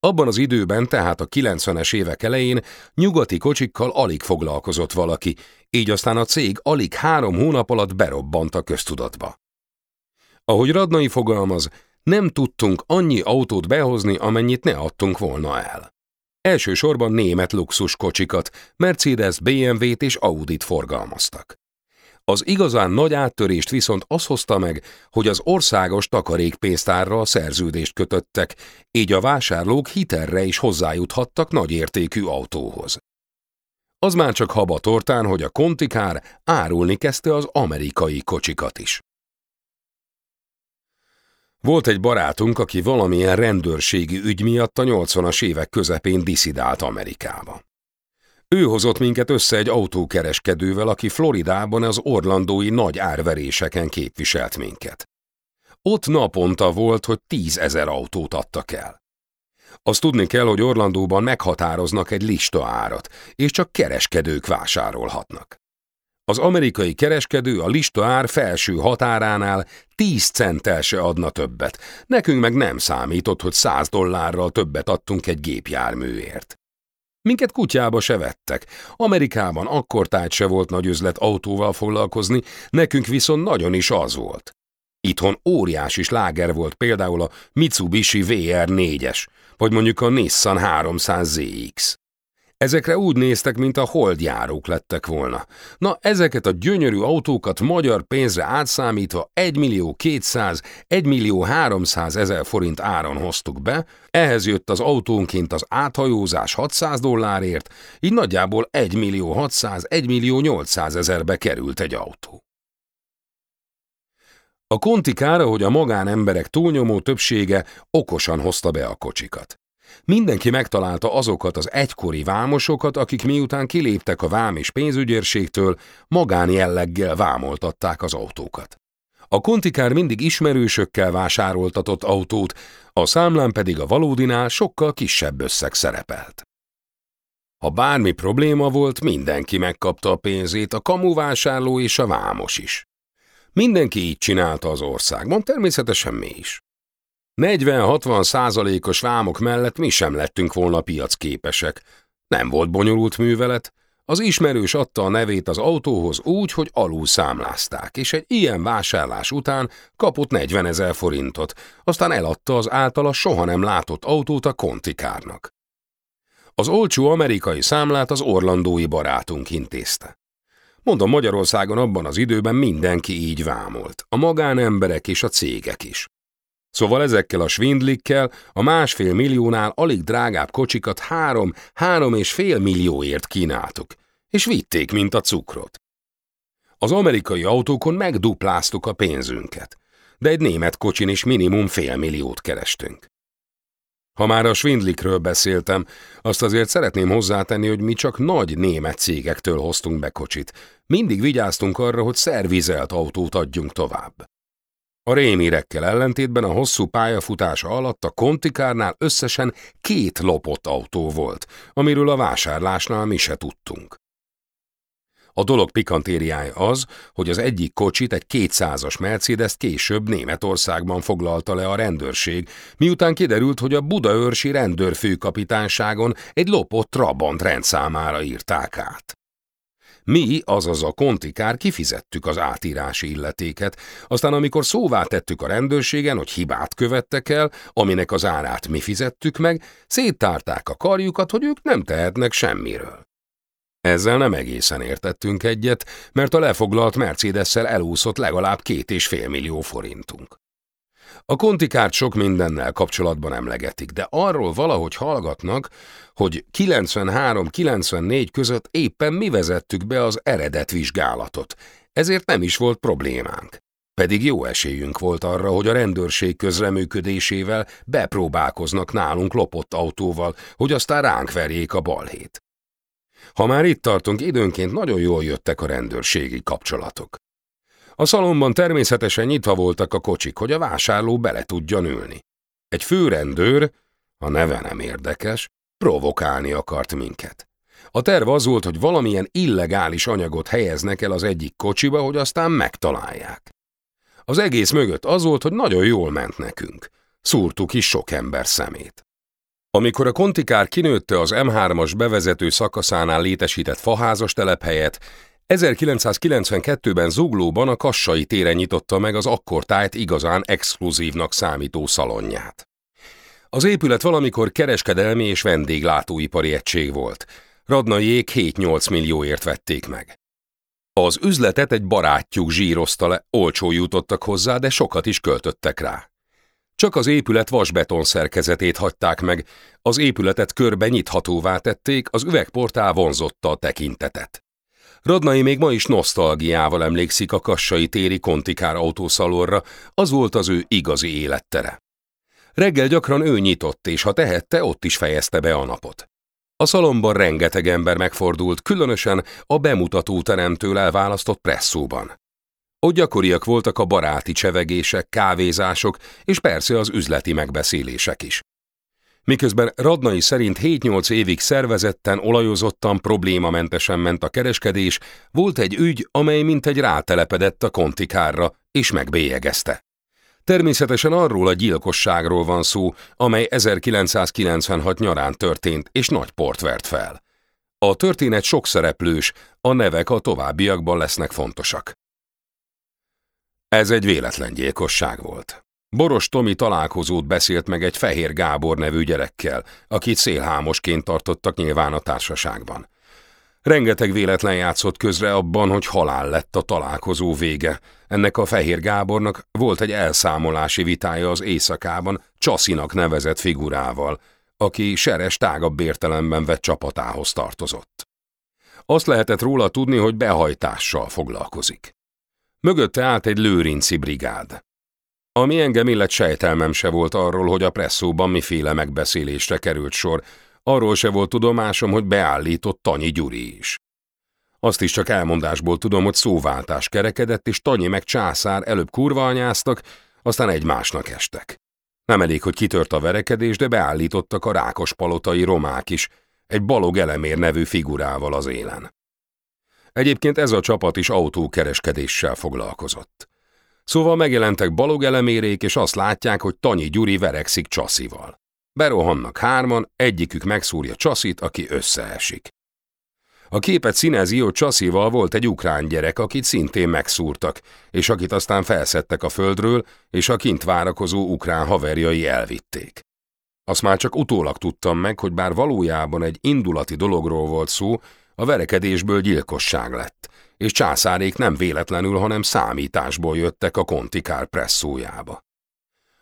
Abban az időben, tehát a 90-es évek elején nyugati kocsikkal alig foglalkozott valaki, így aztán a cég alig három hónap alatt berobbant a köztudatba. Ahogy Radnai fogalmaz, nem tudtunk annyi autót behozni, amennyit ne adtunk volna el. Elsősorban német luxus kocsikat, Mercedes, BMW-t és Audit forgalmaztak. Az igazán nagy áttörést viszont az hozta meg, hogy az országos takarékpénztárral szerződést kötöttek, így a vásárlók hitelre is hozzájuthattak nagyértékű autóhoz. Az már csak habatortán, hogy a kontikár árulni kezdte az amerikai kocsikat is. Volt egy barátunk, aki valamilyen rendőrségi ügy miatt a 80-as évek közepén diszidált Amerikába. Ő hozott minket össze egy autókereskedővel, aki Floridában az orlandói nagy árveréseken képviselt minket. Ott naponta volt, hogy tízezer autót adtak el. Azt tudni kell, hogy Orlandóban meghatároznak egy lista árat, és csak kereskedők vásárolhatnak. Az amerikai kereskedő a lista ár felső határánál 10 centtel se adna többet, nekünk meg nem számított, hogy 100 dollárral többet adtunk egy gépjárműért. Minket kutyába se vettek. Amerikában akkor tájt se volt nagy üzlet autóval foglalkozni, nekünk viszont nagyon is az volt. Itthon óriási sláger volt például a Mitsubishi VR4-es, vagy mondjuk a Nissan 300ZX. Ezekre úgy néztek, mint a holdjárók lettek volna. Na, ezeket a gyönyörű autókat magyar pénzre átszámítva 1 millió 200, 1 millió 300 ezer forint áron hoztuk be, ehhez jött az autónként az áthajózás 600 dollárért, így nagyjából 1 millió 600, 1 millió 800 ezerbe került egy autó. A kontikára, hogy a magánemberek túlnyomó többsége okosan hozta be a kocsikat. Mindenki megtalálta azokat az egykori vámosokat, akik miután kiléptek a vám és pénzügyérségtől, magánjelleggel vámoltatták az autókat. A kontikár mindig ismerősökkel vásároltatott autót, a számlán pedig a valódinál sokkal kisebb összeg szerepelt. Ha bármi probléma volt, mindenki megkapta a pénzét, a kamuvásárló és a vámos is. Mindenki így csinálta az országban, természetesen mi is. 40-60 százalékos vámok mellett mi sem lettünk volna piacképesek. Nem volt bonyolult művelet, az ismerős adta a nevét az autóhoz úgy, hogy alul számlázták, és egy ilyen vásárlás után kapott 40 ezer forintot, aztán eladta az általa soha nem látott autót a kontikárnak. Az olcsó amerikai számlát az orlandói barátunk intézte. Mondom, Magyarországon abban az időben mindenki így vámolt, a magánemberek és a cégek is. Szóval ezekkel a svindlikkel a másfél milliónál alig drágább kocsikat három, három és fél millióért kínáltuk, és vitték, mint a cukrot. Az amerikai autókon megdupláztuk a pénzünket, de egy német kocsin is minimum fél milliót kerestünk. Ha már a svindlikről beszéltem, azt azért szeretném hozzátenni, hogy mi csak nagy német cégektől hoztunk be kocsit. Mindig vigyáztunk arra, hogy szervizelt autót adjunk tovább. A rémirekkel ellentétben a hosszú pályafutása alatt a kontikárnál összesen két lopott autó volt, amiről a vásárlásnál mi se tudtunk. A dolog pikantériája az, hogy az egyik kocsit, egy 200-as mercedes később Németországban foglalta le a rendőrség, miután kiderült, hogy a budaörsi rendőrfőkapitányságon egy lopott Trabant rendszámára írták át. Mi, azaz a kontikár kifizettük az átírási illetéket, aztán amikor szóvá tettük a rendőrségen, hogy hibát követtek el, aminek az árát mi fizettük meg, széttárták a karjukat, hogy ők nem tehetnek semmiről. Ezzel nem egészen értettünk egyet, mert a lefoglalt Mercedes-szel elúszott legalább két és fél millió forintunk. A kontikárt sok mindennel kapcsolatban emlegetik, de arról valahogy hallgatnak, hogy 93-94 között éppen mi vezettük be az eredet vizsgálatot, ezért nem is volt problémánk. Pedig jó esélyünk volt arra, hogy a rendőrség közreműködésével bepróbálkoznak nálunk lopott autóval, hogy aztán ránk verjék a balhét. Ha már itt tartunk, időnként nagyon jól jöttek a rendőrségi kapcsolatok. A szalomban természetesen nyitva voltak a kocsik, hogy a vásárló bele tudjon ülni. Egy főrendőr, a neve nem érdekes, provokálni akart minket. A terv az volt, hogy valamilyen illegális anyagot helyeznek el az egyik kocsiba, hogy aztán megtalálják. Az egész mögött az volt, hogy nagyon jól ment nekünk. Szúrtuk is sok ember szemét. Amikor a kontikár kinőtte az M3-as bevezető szakaszánál létesített faházas telephelyet, 1992-ben Zuglóban a Kassai téren nyitotta meg az akkortájt igazán exkluzívnak számító szalonját. Az épület valamikor kereskedelmi és vendéglátóipari egység volt. Radnaiék 7-8 millióért vették meg. Az üzletet egy barátjuk zsírozta le, olcsó jutottak hozzá, de sokat is költöttek rá. Csak az épület vasbeton szerkezetét hagyták meg, az épületet körbe nyithatóvá tették, az üvegportál vonzotta a tekintetet. Radnai még ma is nosztalgiával emlékszik a kassai téri kontikár autószalorra, az volt az ő igazi élettere. Reggel gyakran ő nyitott, és ha tehette, ott is fejezte be a napot. A szalomban rengeteg ember megfordult, különösen a bemutató teremtől elválasztott presszóban. Ott gyakoriak voltak a baráti csevegések, kávézások, és persze az üzleti megbeszélések is. Miközben Radnai szerint 7-8 évig szervezetten, olajozottan, problémamentesen ment a kereskedés, volt egy ügy, amely mintegy rátelepedett a kontikárra, és megbélyegezte. Természetesen arról a gyilkosságról van szó, amely 1996 nyarán történt, és nagy port vert fel. A történet sok szereplős, a nevek a továbbiakban lesznek fontosak. Ez egy véletlen gyilkosság volt. Boros Tomi találkozót beszélt meg egy Fehér Gábor nevű gyerekkel, akit szélhámosként tartottak nyilván a társaságban. Rengeteg véletlen játszott közre abban, hogy halál lett a találkozó vége. Ennek a Fehér Gábornak volt egy elszámolási vitája az éjszakában Csaszinak nevezett figurával, aki seres tágabb értelemben vett csapatához tartozott. Azt lehetett róla tudni, hogy behajtással foglalkozik. Mögötte állt egy lőrinci brigád. Ami engem illet sejtelmem se volt arról, hogy a presszóban miféle megbeszélésre került sor, arról se volt tudomásom, hogy beállított Tanyi Gyuri is. Azt is csak elmondásból tudom, hogy szóváltás kerekedett, és Tanyi meg császár előbb kurva anyáztak, aztán egymásnak estek. Nem elég, hogy kitört a verekedés, de beállítottak a rákos palotai romák is, egy balog elemér nevű figurával az élen. Egyébként ez a csapat is autókereskedéssel foglalkozott. Szóval megjelentek balogelemérék, és azt látják, hogy Tanyi Gyuri verekszik Csaszival. Berohannak hárman, egyikük megszúrja Csaszit, aki összeesik. A képet színezi, hogy Csaszival volt egy ukrán gyerek, akit szintén megszúrtak, és akit aztán felszedtek a földről, és a kint várakozó ukrán haverjai elvitték. Azt már csak utólag tudtam meg, hogy bár valójában egy indulati dologról volt szó, a verekedésből gyilkosság lett, és császárék nem véletlenül, hanem számításból jöttek a kontikár presszójába.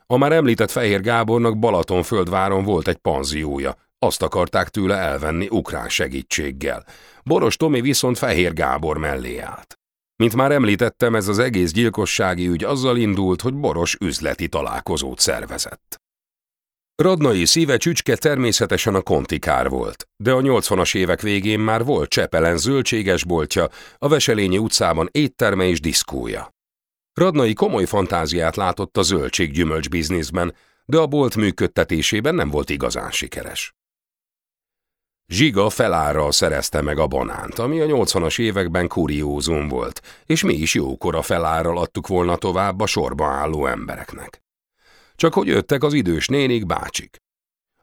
A már említett Fehér Gábornak Balatonföldváron volt egy panziója, azt akarták tőle elvenni ukrán segítséggel. Boros Tomi viszont Fehér Gábor mellé állt. Mint már említettem, ez az egész gyilkossági ügy azzal indult, hogy Boros üzleti találkozót szervezett. Radnai szíve csücske természetesen a kontikár volt, de a 80-as évek végén már volt Csepelen zöldséges boltja, a Veselényi utcában étterme és diszkója. Radnai komoly fantáziát látott a zöldséggyümölcs bizniszben, de a bolt működtetésében nem volt igazán sikeres. Zsiga felárral szerezte meg a banánt, ami a 80-as években kuriózum volt, és mi is jókora felárral adtuk volna tovább a sorba álló embereknek. Csak hogy jöttek az idős nénik, bácsik.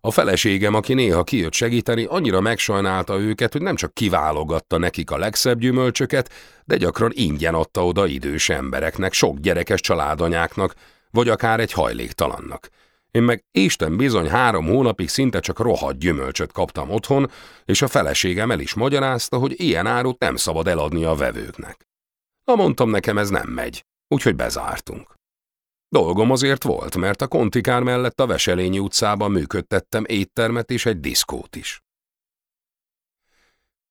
A feleségem, aki néha kijött segíteni, annyira megsajnálta őket, hogy nem csak kiválogatta nekik a legszebb gyümölcsöket, de gyakran ingyen adta oda idős embereknek, sok gyerekes családanyáknak, vagy akár egy hajléktalannak. Én meg Isten bizony három hónapig szinte csak rohadt gyümölcsöt kaptam otthon, és a feleségem el is magyarázta, hogy ilyen árut nem szabad eladni a vevőknek. Na mondtam nekem ez nem megy, úgyhogy bezártunk. Dolgom azért volt, mert a Kontikár mellett a Veselényi utcában működtettem éttermet és egy diszkót is.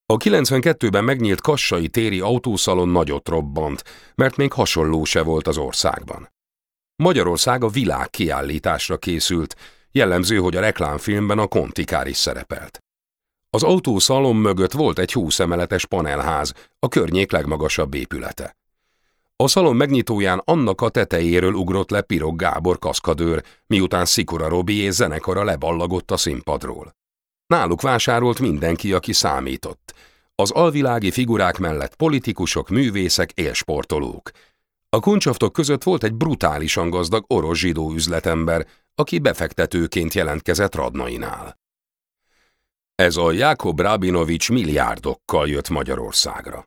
A 92-ben megnyílt Kassai téri autószalon nagyot robbant, mert még hasonló se volt az országban. Magyarország a világ kiállításra készült, jellemző, hogy a reklámfilmben a Kontikár is szerepelt. Az autószalon mögött volt egy 20 emeletes panelház, a környék legmagasabb épülete. A szalon megnyitóján annak a tetejéről ugrott le Pirog Gábor kaszkadőr, miután Szikora Robi és zenekara leballagott a színpadról. Náluk vásárolt mindenki, aki számított. Az alvilági figurák mellett politikusok, művészek, élsportolók. A kuncsaftok között volt egy brutálisan gazdag orosz zsidó üzletember, aki befektetőként jelentkezett Radnainál. Ez a Jákob Rabinovics milliárdokkal jött Magyarországra.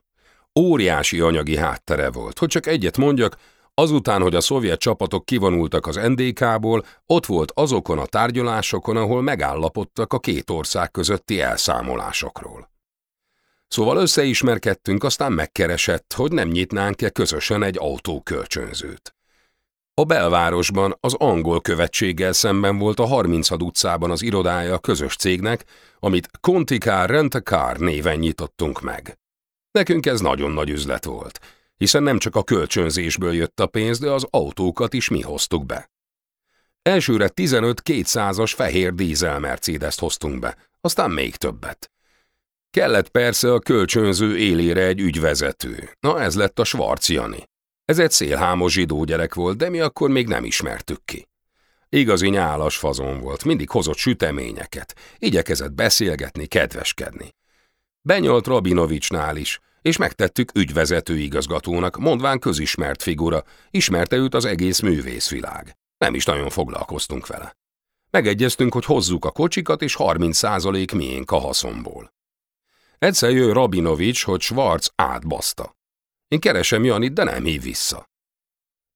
Óriási anyagi háttere volt, hogy csak egyet mondjak, azután, hogy a szovjet csapatok kivonultak az NDK-ból, ott volt azokon a tárgyalásokon, ahol megállapodtak a két ország közötti elszámolásokról. Szóval összeismerkedtünk, aztán megkeresett, hogy nem nyitnánk-e közösen egy autókölcsönzőt. A belvárosban az angol követséggel szemben volt a 30 utcában az irodája a közös cégnek, amit Conticar Rent-A-Car néven nyitottunk meg. Nekünk ez nagyon nagy üzlet volt, hiszen nem csak a kölcsönzésből jött a pénz, de az autókat is mi hoztuk be. Elsőre 15 200-as fehér dízel Mercedes-t hoztunk be, aztán még többet. Kellett persze a kölcsönző élére egy ügyvezető. Na ez lett a Schwarz Jani. Ez egy szélhámos zsidó gyerek volt, de mi akkor még nem ismertük ki. Igazi nyálas fazon volt, mindig hozott süteményeket, igyekezett beszélgetni, kedveskedni. Benyolt Rabinovicsnál is, és megtettük ügyvezető igazgatónak, mondván közismert figura, ismerte őt az egész művészvilág. Nem is nagyon foglalkoztunk vele. Megegyeztünk, hogy hozzuk a kocsikat, és 30% miénk a haszonból. Egyszer jön Rabinovics, hogy Schwarz átbaszta. Én keresem Janit, de nem hív vissza.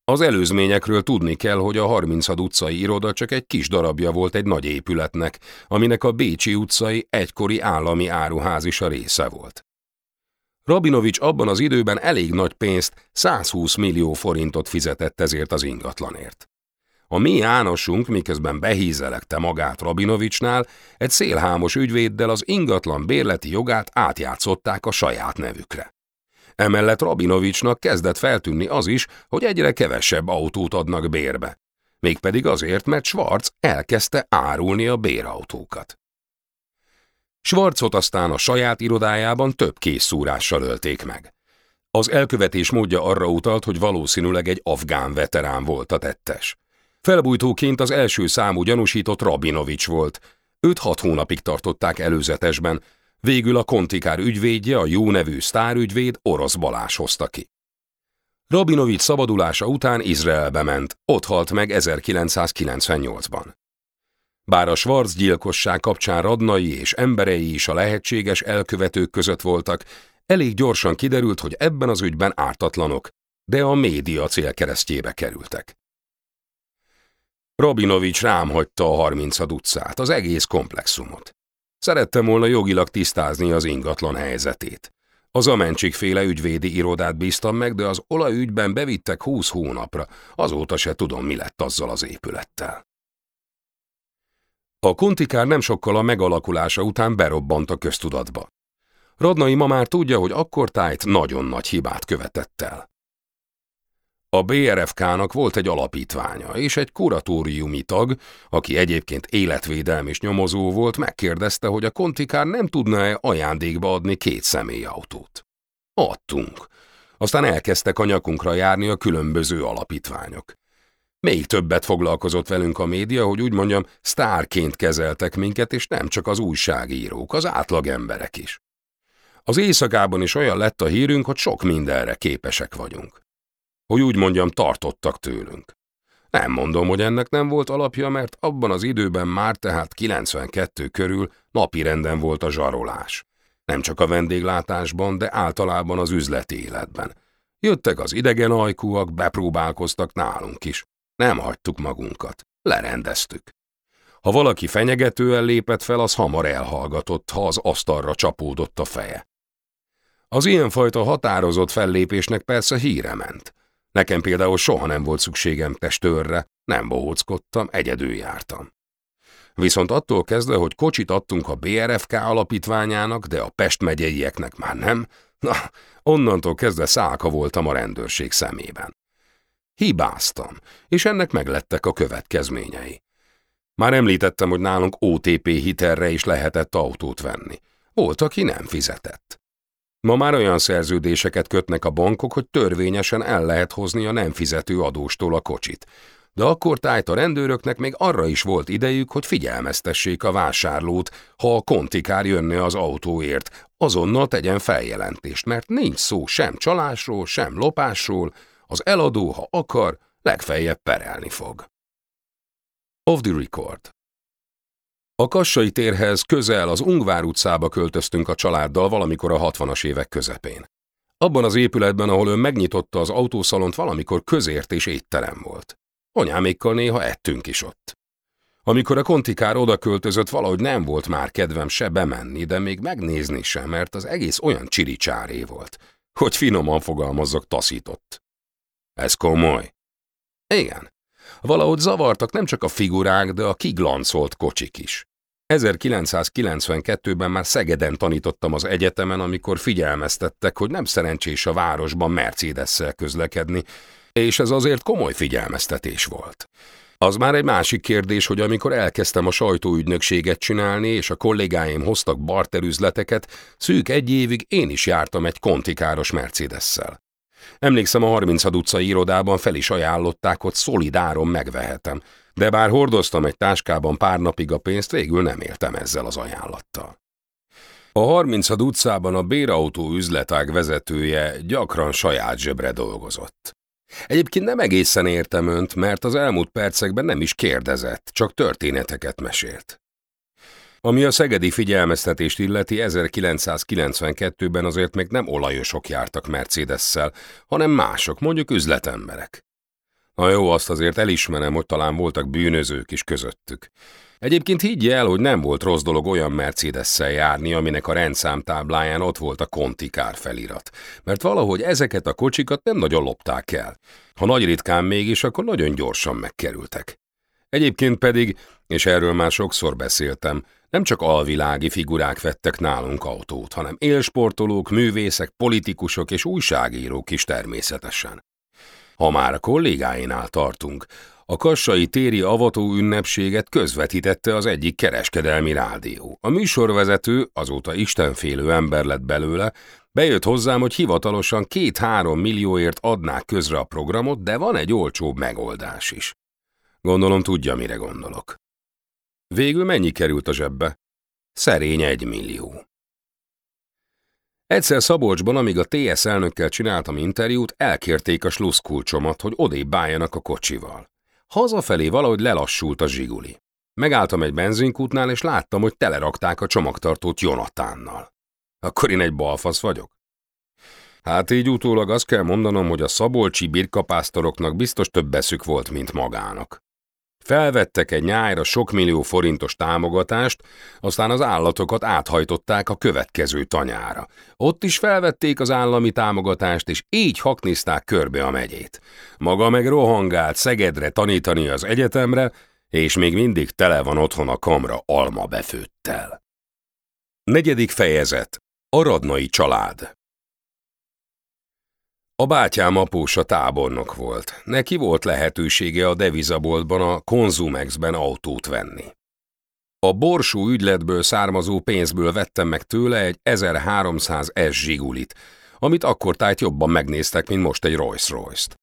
Az előzményekről tudni kell, hogy a 30 utcai iroda csak egy kis darabja volt egy nagy épületnek, aminek a Bécsi utcai egykori állami áruház is a része volt. Rabinovics abban az időben elég nagy pénzt, 120 millió forintot fizetett ezért az ingatlanért. A mi Jánosunk, miközben behízelekte magát Rabinovicsnál, egy szélhámos ügyvéddel az ingatlan bérleti jogát átjátszották a saját nevükre. Emellett Rabinovicsnak kezdett feltűnni az is, hogy egyre kevesebb autót adnak bérbe. Mégpedig azért, mert Schwarz elkezdte árulni a bérautókat. Schwarzot aztán a saját irodájában több készszúrással ölték meg. Az elkövetés módja arra utalt, hogy valószínűleg egy afgán veterán volt a tettes. Felbújtóként az első számú gyanúsított Rabinovics volt. Őt hat hónapig tartották előzetesben, Végül a Kontikár ügyvédje, a jó nevű sztárügyvéd Orosz Balás hozta ki. Rabinovics szabadulása után Izraelbe ment, ott halt meg 1998-ban. Bár a Schwarz gyilkosság kapcsán radnai és emberei is a lehetséges elkövetők között voltak, elég gyorsan kiderült, hogy ebben az ügyben ártatlanok, de a média célkeresztjébe kerültek. Rabinovics rám hagyta a 30 utcát, az egész komplexumot. Szerettem volna jogilag tisztázni az ingatlan helyzetét. Az Amencsik féle ügyvédi irodát bíztam meg, de az olajügyben bevittek húsz hónapra, azóta se tudom, mi lett azzal az épülettel. A kontikár nem sokkal a megalakulása után berobbant a köztudatba. Radnai ma már tudja, hogy akkor tájt nagyon nagy hibát követett el. A BRFK-nak volt egy alapítványa, és egy kuratóriumi tag, aki egyébként életvédelmi és nyomozó volt, megkérdezte, hogy a kontikár nem tudna-e ajándékba adni két személyautót. Adtunk. Aztán elkezdtek a nyakunkra járni a különböző alapítványok. Még többet foglalkozott velünk a média, hogy úgy mondjam, sztárként kezeltek minket, és nem csak az újságírók, az átlag emberek is. Az éjszakában is olyan lett a hírünk, hogy sok mindenre képesek vagyunk. Hogy úgy mondjam, tartottak tőlünk. Nem mondom, hogy ennek nem volt alapja, mert abban az időben már tehát 92 körül napi renden volt a zsarolás. Nem csak a vendéglátásban, de általában az üzleti életben. Jöttek az idegen ajkúak, bepróbálkoztak nálunk is. Nem hagytuk magunkat. Lerendeztük. Ha valaki fenyegetően lépett fel, az hamar elhallgatott, ha az asztalra csapódott a feje. Az ilyenfajta határozott fellépésnek persze híre ment. Nekem például soha nem volt szükségem testőrre, nem bohóckodtam, egyedül jártam. Viszont attól kezdve, hogy kocsit adtunk a BRFK alapítványának, de a Pest megyeieknek már nem, na, onnantól kezdve szálka voltam a rendőrség szemében. Hibáztam, és ennek meglettek a következményei. Már említettem, hogy nálunk OTP hitelre is lehetett autót venni. Volt, aki nem fizetett. Ma már olyan szerződéseket kötnek a bankok, hogy törvényesen el lehet hozni a nem fizető adóstól a kocsit. De akkor tájt a rendőröknek még arra is volt idejük, hogy figyelmeztessék a vásárlót, ha a kontikár jönne az autóért, azonnal tegyen feljelentést, mert nincs szó sem csalásról, sem lopásról, az eladó, ha akar, legfeljebb perelni fog. Of the record a Kassai térhez közel az Ungvár utcába költöztünk a családdal valamikor a 60-as évek közepén. Abban az épületben, ahol ön megnyitotta az autószalont, valamikor közért és étterem volt. Anyámékkal néha ettünk is ott. Amikor a kontikár oda költözött, valahogy nem volt már kedvem se bemenni, de még megnézni sem, mert az egész olyan csiricsáré volt, hogy finoman fogalmazzak taszított. Ez komoly. Igen. Valahogy zavartak nem csak a figurák, de a kiglancolt kocsik is. 1992-ben már Szegeden tanítottam az egyetemen, amikor figyelmeztettek, hogy nem szerencsés a városban Mercedes-szel közlekedni, és ez azért komoly figyelmeztetés volt. Az már egy másik kérdés, hogy amikor elkezdtem a sajtóügynökséget csinálni, és a kollégáim hoztak barterüzleteket, szűk egy évig én is jártam egy kontikáros Mercedes-szel. Emlékszem, a 30 utcai irodában fel is ajánlották, hogy szolidáron megvehetem, de bár hordoztam egy táskában pár napig a pénzt, végül nem éltem ezzel az ajánlattal. A 30 utcában a bérautó üzletág vezetője gyakran saját zsebre dolgozott. Egyébként nem egészen értem önt, mert az elmúlt percekben nem is kérdezett, csak történeteket mesélt. Ami a szegedi figyelmeztetést illeti, 1992-ben azért még nem olajosok jártak Mercedes-szel, hanem mások, mondjuk üzletemberek. Na jó, azt azért elismerem, hogy talán voltak bűnözők is közöttük. Egyébként higgye el, hogy nem volt rossz dolog olyan mercedes járni, aminek a rendszámtábláján ott volt a kontikár felirat, mert valahogy ezeket a kocsikat nem nagyon lopták el. Ha nagy ritkán mégis, akkor nagyon gyorsan megkerültek. Egyébként pedig, és erről már sokszor beszéltem, nem csak alvilági figurák vettek nálunk autót, hanem élsportolók, művészek, politikusok és újságírók is természetesen. Ha már a kollégáinál tartunk, a kassai téri avató ünnepséget közvetítette az egyik kereskedelmi rádió. A műsorvezető, azóta istenfélő ember lett belőle, bejött hozzám, hogy hivatalosan két-három millióért adnák közre a programot, de van egy olcsóbb megoldás is. Gondolom tudja, mire gondolok. Végül mennyi került a zsebbe? Szerény egy millió. Egyszer Szabolcsban, amíg a TS elnökkel csináltam interjút, elkérték a sluszkulcsomat, hogy odébb álljanak a kocsival. Hazafelé valahogy lelassult a zsiguli. Megálltam egy benzinkútnál, és láttam, hogy telerakták a csomagtartót Jonatánnal. Akkor én egy balfasz vagyok? Hát így utólag azt kell mondanom, hogy a szabolcsi birkapásztoroknak biztos több beszük volt, mint magának. Felvettek egy nyájra sok millió forintos támogatást, aztán az állatokat áthajtották a következő tanyára. Ott is felvették az állami támogatást, és így haknizták körbe a megyét. Maga meg rohangált Szegedre tanítani az egyetemre, és még mindig tele van otthon a kamra alma befőttel. Negyedik fejezet. Aradnai család a bátyám apósa tábornok volt. Neki volt lehetősége a devizaboltban a Konzumexben autót venni. A borsú ügyletből származó pénzből vettem meg tőle egy 1300 S zsigulit, amit akkor tájt jobban megnéztek, mint most egy Rolls-Royce-t.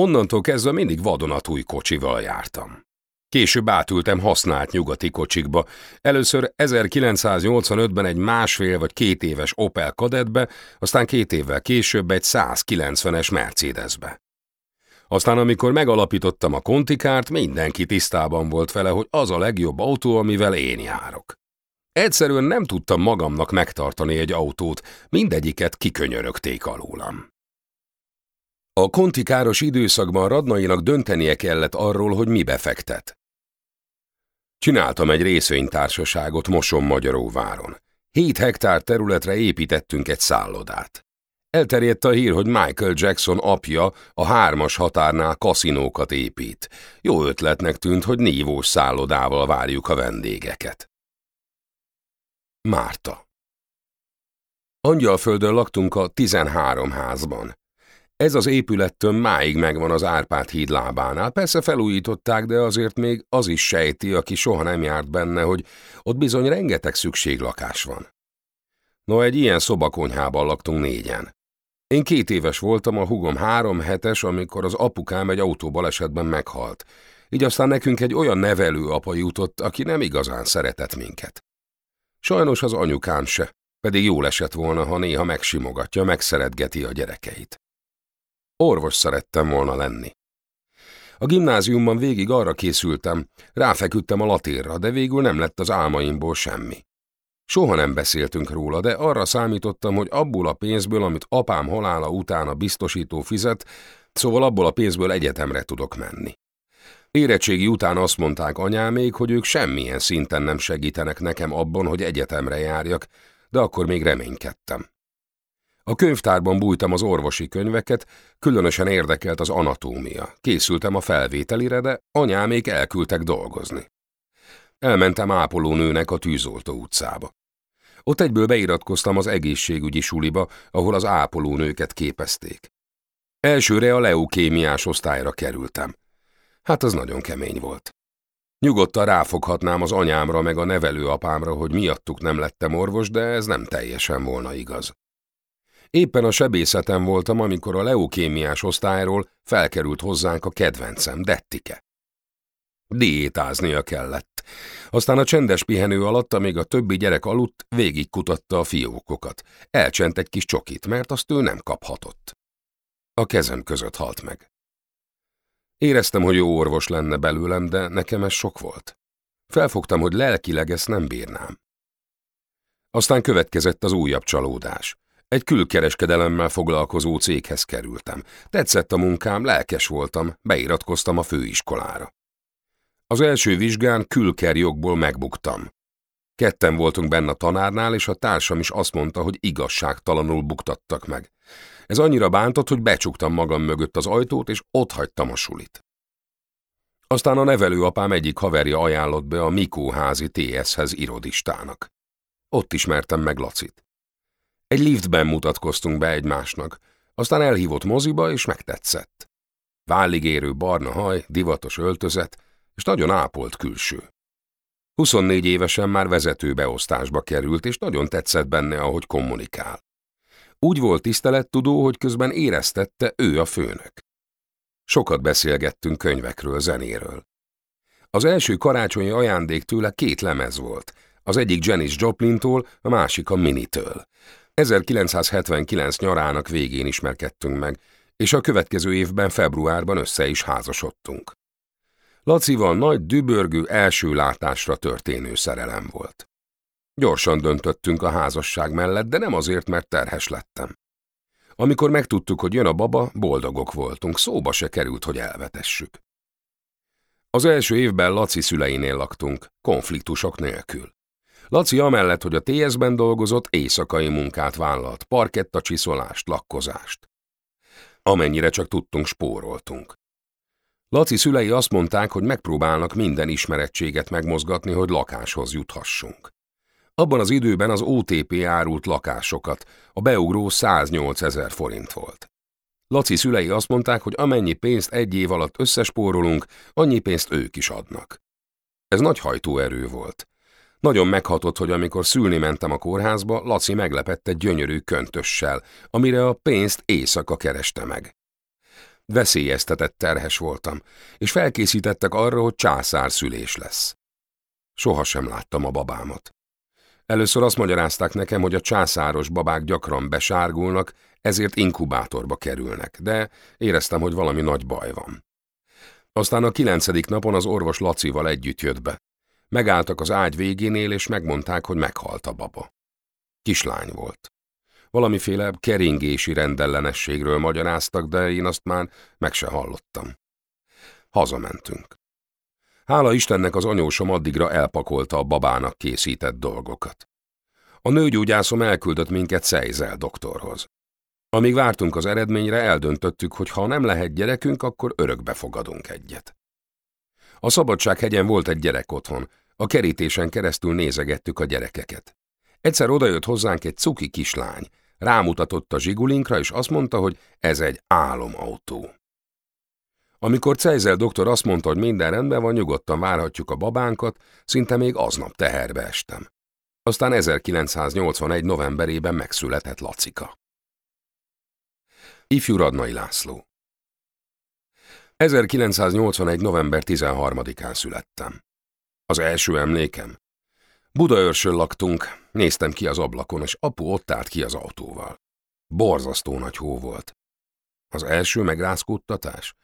Onnantól kezdve mindig vadonatúj kocsival jártam. Később átültem használt nyugati kocsikba. Először 1985-ben egy másfél vagy két éves Opel Kadetbe, aztán két évvel később egy 190-es Mercedesbe. Aztán amikor megalapítottam a kontikárt, mindenki tisztában volt vele, hogy az a legjobb autó, amivel én járok. Egyszerűen nem tudtam magamnak megtartani egy autót, mindegyiket kikönyörögték alólam. A kontikáros időszakban Radnainak döntenie kellett arról, hogy mi befektet. Csináltam egy részvénytársaságot Moson Magyaróváron. Hét hektár területre építettünk egy szállodát. Elterjedt a hír, hogy Michael Jackson apja a hármas határnál kaszinókat épít. Jó ötletnek tűnt, hogy nívós szállodával várjuk a vendégeket. Márta Angyalföldön laktunk a 13 házban. Ez az épülettön máig megvan az Árpád híd lábánál. Persze felújították, de azért még az is sejti, aki soha nem járt benne, hogy ott bizony rengeteg szükséglakás van. No, egy ilyen szobakonyhában laktunk négyen. Én két éves voltam, a hugom három hetes, amikor az apukám egy autóbalesetben meghalt. Így aztán nekünk egy olyan nevelő apa jutott, aki nem igazán szeretett minket. Sajnos az anyukám se, pedig jól esett volna, ha néha megsimogatja, megszeretgeti a gyerekeit. Orvos szerettem volna lenni. A gimnáziumban végig arra készültem, ráfeküdtem a latérra, de végül nem lett az álmaimból semmi. Soha nem beszéltünk róla, de arra számítottam, hogy abból a pénzből, amit apám halála után a biztosító fizet, szóval abból a pénzből egyetemre tudok menni. Érettségi után azt mondták anyámék, hogy ők semmilyen szinten nem segítenek nekem abban, hogy egyetemre járjak, de akkor még reménykedtem. A könyvtárban bújtam az orvosi könyveket, különösen érdekelt az anatómia. Készültem a felvételire, de anyámék elküldtek dolgozni. Elmentem ápolónőnek a tűzoltó utcába. Ott egyből beiratkoztam az egészségügyi suliba, ahol az ápolónőket képezték. Elsőre a leukémiás osztályra kerültem. Hát az nagyon kemény volt. Nyugodtan ráfoghatnám az anyámra meg a nevelőapámra, hogy miattuk nem lettem orvos, de ez nem teljesen volna igaz. Éppen a sebészetem voltam, amikor a leukémiás osztályról felkerült hozzánk a kedvencem, Dettike. Diétáznia kellett. Aztán a csendes pihenő alatt, amíg a többi gyerek aludt, végigkutatta a fiókokat. Elcsent egy kis csokit, mert azt ő nem kaphatott. A kezem között halt meg. Éreztem, hogy jó orvos lenne belőlem, de nekem ez sok volt. Felfogtam, hogy lelkileg ezt nem bírnám. Aztán következett az újabb csalódás. Egy külkereskedelemmel foglalkozó céghez kerültem. Tetszett a munkám, lelkes voltam, beiratkoztam a főiskolára. Az első vizsgán külkerjogból megbuktam. Ketten voltunk benne a tanárnál, és a társam is azt mondta, hogy igazságtalanul buktattak meg. Ez annyira bántott, hogy becsuktam magam mögött az ajtót, és ott hagytam a sulit. Aztán a nevelőapám egyik haverja ajánlott be a Mikóházi TS-hez irodistának. Ott ismertem meg Lacit. Egy liftben mutatkoztunk be egymásnak, aztán elhívott moziba, és megtetszett. Válligérő barna haj, divatos öltözet, és nagyon ápolt külső. 24 évesen már vezetőbeosztásba került, és nagyon tetszett benne, ahogy kommunikál. Úgy volt tisztelettudó, hogy közben éreztette ő a főnök. Sokat beszélgettünk könyvekről, zenéről. Az első karácsonyi ajándék tőle két lemez volt, az egyik Janis Joplintól, a másik a Minitől. 1979 nyarának végén ismerkedtünk meg, és a következő évben februárban össze is házasodtunk. Lacival nagy dübörgő első látásra történő szerelem volt. Gyorsan döntöttünk a házasság mellett, de nem azért, mert terhes lettem. Amikor megtudtuk, hogy jön a baba, boldogok voltunk, szóba se került, hogy elvetessük. Az első évben Laci szüleinél laktunk, konfliktusok nélkül. Laci amellett, hogy a TS-ben dolgozott, éjszakai munkát vállalt, parketta csiszolást, lakkozást. Amennyire csak tudtunk, spóroltunk. Laci szülei azt mondták, hogy megpróbálnak minden ismerettséget megmozgatni, hogy lakáshoz juthassunk. Abban az időben az OTP árult lakásokat, a beugró 108 ezer forint volt. Laci szülei azt mondták, hogy amennyi pénzt egy év alatt összespórolunk, annyi pénzt ők is adnak. Ez nagy hajtóerő volt. Nagyon meghatott, hogy amikor szülni mentem a kórházba, Laci meglepette gyönyörű köntössel, amire a pénzt éjszaka kereste meg. Veszélyeztetett terhes voltam, és felkészítettek arra, hogy császár szülés lesz. Sohasem láttam a babámat. Először azt magyarázták nekem, hogy a császáros babák gyakran besárgulnak, ezért inkubátorba kerülnek, de éreztem, hogy valami nagy baj van. Aztán a kilencedik napon az orvos Lacival együtt jött be. Megálltak az ágy végénél, és megmondták, hogy meghalt a baba. Kislány volt. Valamiféle keringési rendellenességről magyaráztak, de én azt már meg se hallottam. Hazamentünk. Hála Istennek az anyósom addigra elpakolta a babának készített dolgokat. A nőgyógyászom elküldött minket Szejzel doktorhoz. Amíg vártunk az eredményre, eldöntöttük, hogy ha nem lehet gyerekünk, akkor örökbe fogadunk egyet. A Szabadsághegyen volt egy gyerek otthon, a kerítésen keresztül nézegettük a gyerekeket. Egyszer odajött hozzánk egy cuki kislány, rámutatott a zsigulinkra, és azt mondta, hogy ez egy álomautó. Amikor Cejzel doktor azt mondta, hogy minden rendben van, nyugodtan várhatjuk a babánkat, szinte még aznap teherbe estem. Aztán 1981. novemberében megszületett Lacika. Ifjú Radnai László 1981. november 13-án születtem. Az első emlékem. Budaörsön laktunk, néztem ki az ablakon, és apu ott állt ki az autóval. Borzasztó nagy hó volt. Az első megrázkódtatás?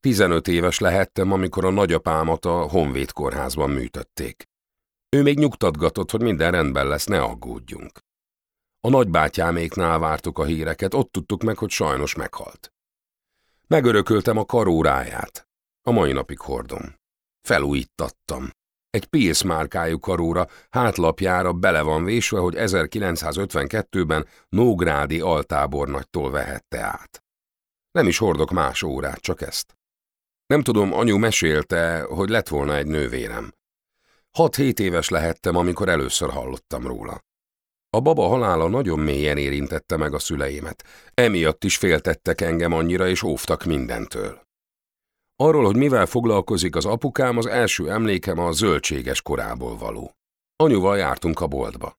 Tizenöt éves lehettem, amikor a nagyapámat a Honvéd kórházban műtötték. Ő még nyugtatgatott, hogy minden rendben lesz, ne aggódjunk. A nagybátyáméknál vártuk a híreket, ott tudtuk meg, hogy sajnos meghalt. Megörököltem a karóráját. A mai napig hordom. Felújítattam. Egy Pilsz márkájú karóra hátlapjára bele van vésve, hogy 1952-ben Nógrádi altábornagytól vehette át. Nem is hordok más órát, csak ezt. Nem tudom, anyu mesélte, hogy lett volna egy nővérem. Hat-hét éves lehettem, amikor először hallottam róla. A baba halála nagyon mélyen érintette meg a szüleimet. Emiatt is féltettek engem annyira, és óvtak mindentől. Arról, hogy mivel foglalkozik az apukám, az első emlékem a zöldséges korából való. Anyuval jártunk a boltba.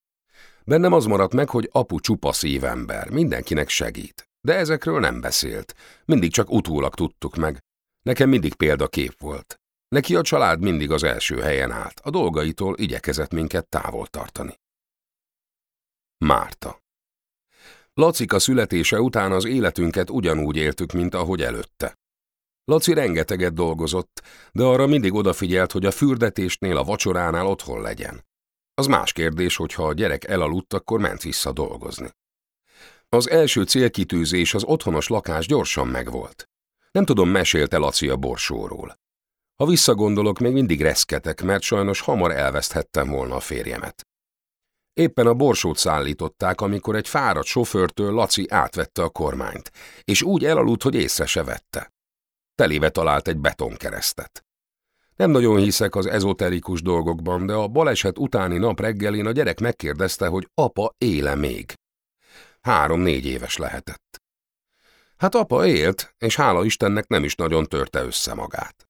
Bennem az maradt meg, hogy apu csupa szívember, mindenkinek segít. De ezekről nem beszélt. Mindig csak utólag tudtuk meg. Nekem mindig példakép volt. Neki a család mindig az első helyen állt, a dolgaitól igyekezett minket távol tartani. Márta Lacika születése után az életünket ugyanúgy éltük, mint ahogy előtte. Laci rengeteget dolgozott, de arra mindig odafigyelt, hogy a fürdetésnél, a vacsoránál otthon legyen. Az más kérdés, hogy ha a gyerek elaludt, akkor ment vissza dolgozni. Az első célkitűzés, az otthonos lakás gyorsan megvolt. Nem tudom, mesélte Laci a borsóról. Ha visszagondolok, még mindig reszketek, mert sajnos hamar elveszthettem volna a férjemet. Éppen a borsót szállították, amikor egy fáradt sofőrtől Laci átvette a kormányt, és úgy elaludt, hogy észre se vette. Teléve talált egy betonkeresztet. Nem nagyon hiszek az ezoterikus dolgokban, de a baleset utáni nap reggelén a gyerek megkérdezte, hogy apa éle még. Három-négy éves lehetett. Hát apa élt, és hála Istennek nem is nagyon törte össze magát.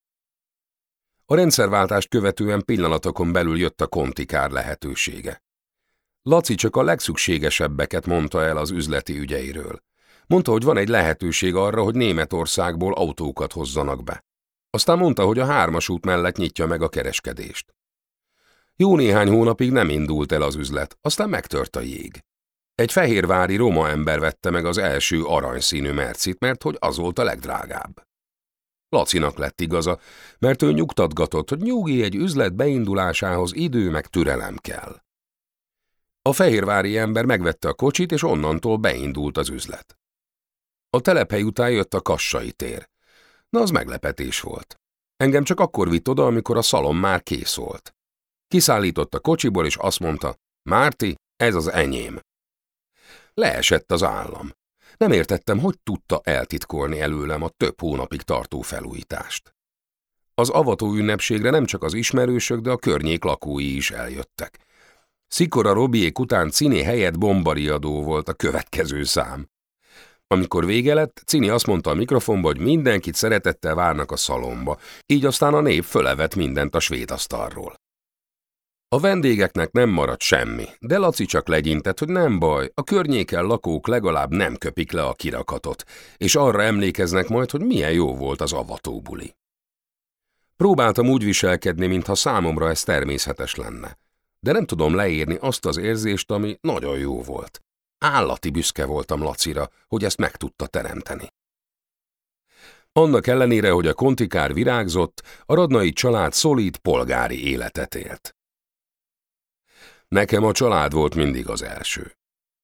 A rendszerváltást követően pillanatokon belül jött a kontikár lehetősége. Laci csak a legszükségesebbeket mondta el az üzleti ügyeiről. Mondta, hogy van egy lehetőség arra, hogy Németországból autókat hozzanak be. Aztán mondta, hogy a hármas út mellett nyitja meg a kereskedést. Jó néhány hónapig nem indult el az üzlet, aztán megtört a jég. Egy fehérvári roma ember vette meg az első aranyszínű mercit, mert hogy az volt a legdrágább. Lacinak lett igaza, mert ő nyugtatgatott, hogy nyugi egy üzlet beindulásához idő meg türelem kell. A fehérvári ember megvette a kocsit, és onnantól beindult az üzlet. A telephely után jött a kassai tér. Na, az meglepetés volt. Engem csak akkor vitt oda, amikor a szalom már kész volt. Kiszállított a kocsiból, és azt mondta, Márti, ez az enyém. Leesett az állam. Nem értettem, hogy tudta eltitkolni előlem a több hónapig tartó felújítást. Az avató ünnepségre nem csak az ismerősök, de a környék lakói is eljöttek. Szikora Robiék után Cini helyett bombariadó volt a következő szám. Amikor vége lett, Cini azt mondta a mikrofonba, hogy mindenkit szeretettel várnak a szalomba, így aztán a nép fölevett mindent a svéd asztalról. A vendégeknek nem maradt semmi, de Laci csak legyintett, hogy nem baj, a környéken lakók legalább nem köpik le a kirakatot, és arra emlékeznek majd, hogy milyen jó volt az avatóbuli. Próbáltam úgy viselkedni, mintha számomra ez természetes lenne, de nem tudom leírni azt az érzést, ami nagyon jó volt. Állati büszke voltam Lacira, hogy ezt meg tudta teremteni. Annak ellenére, hogy a kontikár virágzott, a radnai család szolid polgári életet élt. Nekem a család volt mindig az első.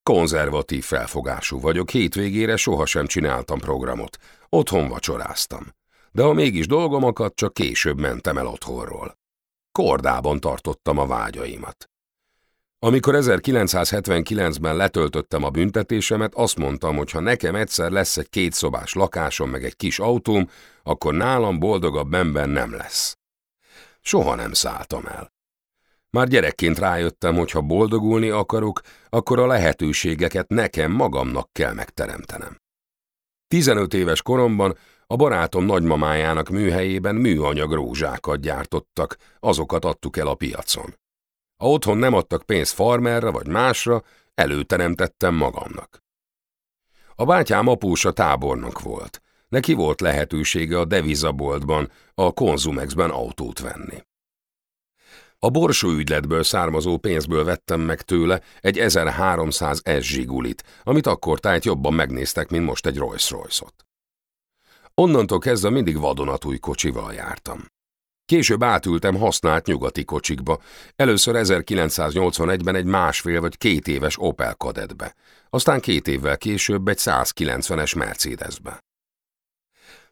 Konzervatív felfogású vagyok, hétvégére sohasem csináltam programot. Otthon vacsoráztam. De ha mégis dolgomakat, csak később mentem el otthonról. Kordában tartottam a vágyaimat. Amikor 1979-ben letöltöttem a büntetésemet, azt mondtam, hogy ha nekem egyszer lesz egy kétszobás lakásom meg egy kis autóm, akkor nálam boldogabb ember nem lesz. Soha nem szálltam el. Már gyerekként rájöttem, hogy ha boldogulni akarok, akkor a lehetőségeket nekem magamnak kell megteremtenem. 15 éves koromban a barátom nagymamájának műhelyében műanyag rózsákat gyártottak, azokat adtuk el a piacon. Ha otthon nem adtak pénzt farmerre vagy másra, előteremtettem magamnak. A bátyám apósa tábornok volt. Neki volt lehetősége a devizaboltban, a konzumexben autót venni. A borsó ügyletből származó pénzből vettem meg tőle egy 1300 S zsigulit, amit akkor tájt jobban megnéztek, mint most egy Rolls-Royce-ot. Onnantól kezdve mindig vadonatúj kocsival jártam. Később átültem használt nyugati kocsikba, először 1981-ben egy másfél vagy két éves Opel Kadetbe, aztán két évvel később egy 190-es Mercedesbe.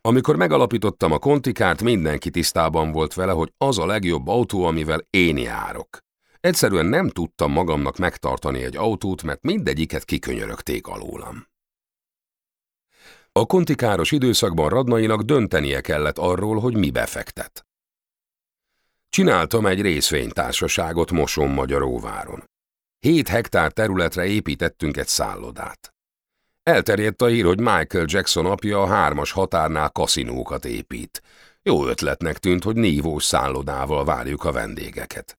Amikor megalapítottam a kontikárt, mindenki tisztában volt vele, hogy az a legjobb autó, amivel én járok. Egyszerűen nem tudtam magamnak megtartani egy autót, mert mindegyiket kikönyörögték alólam. A kontikáros időszakban Radnainak döntenie kellett arról, hogy mi befektet. Csináltam egy részvénytársaságot Moson Magyaróváron. Hét hektár területre építettünk egy szállodát. Elterjedt a hír, hogy Michael Jackson apja a hármas határnál kaszinókat épít. Jó ötletnek tűnt, hogy nívós szállodával várjuk a vendégeket.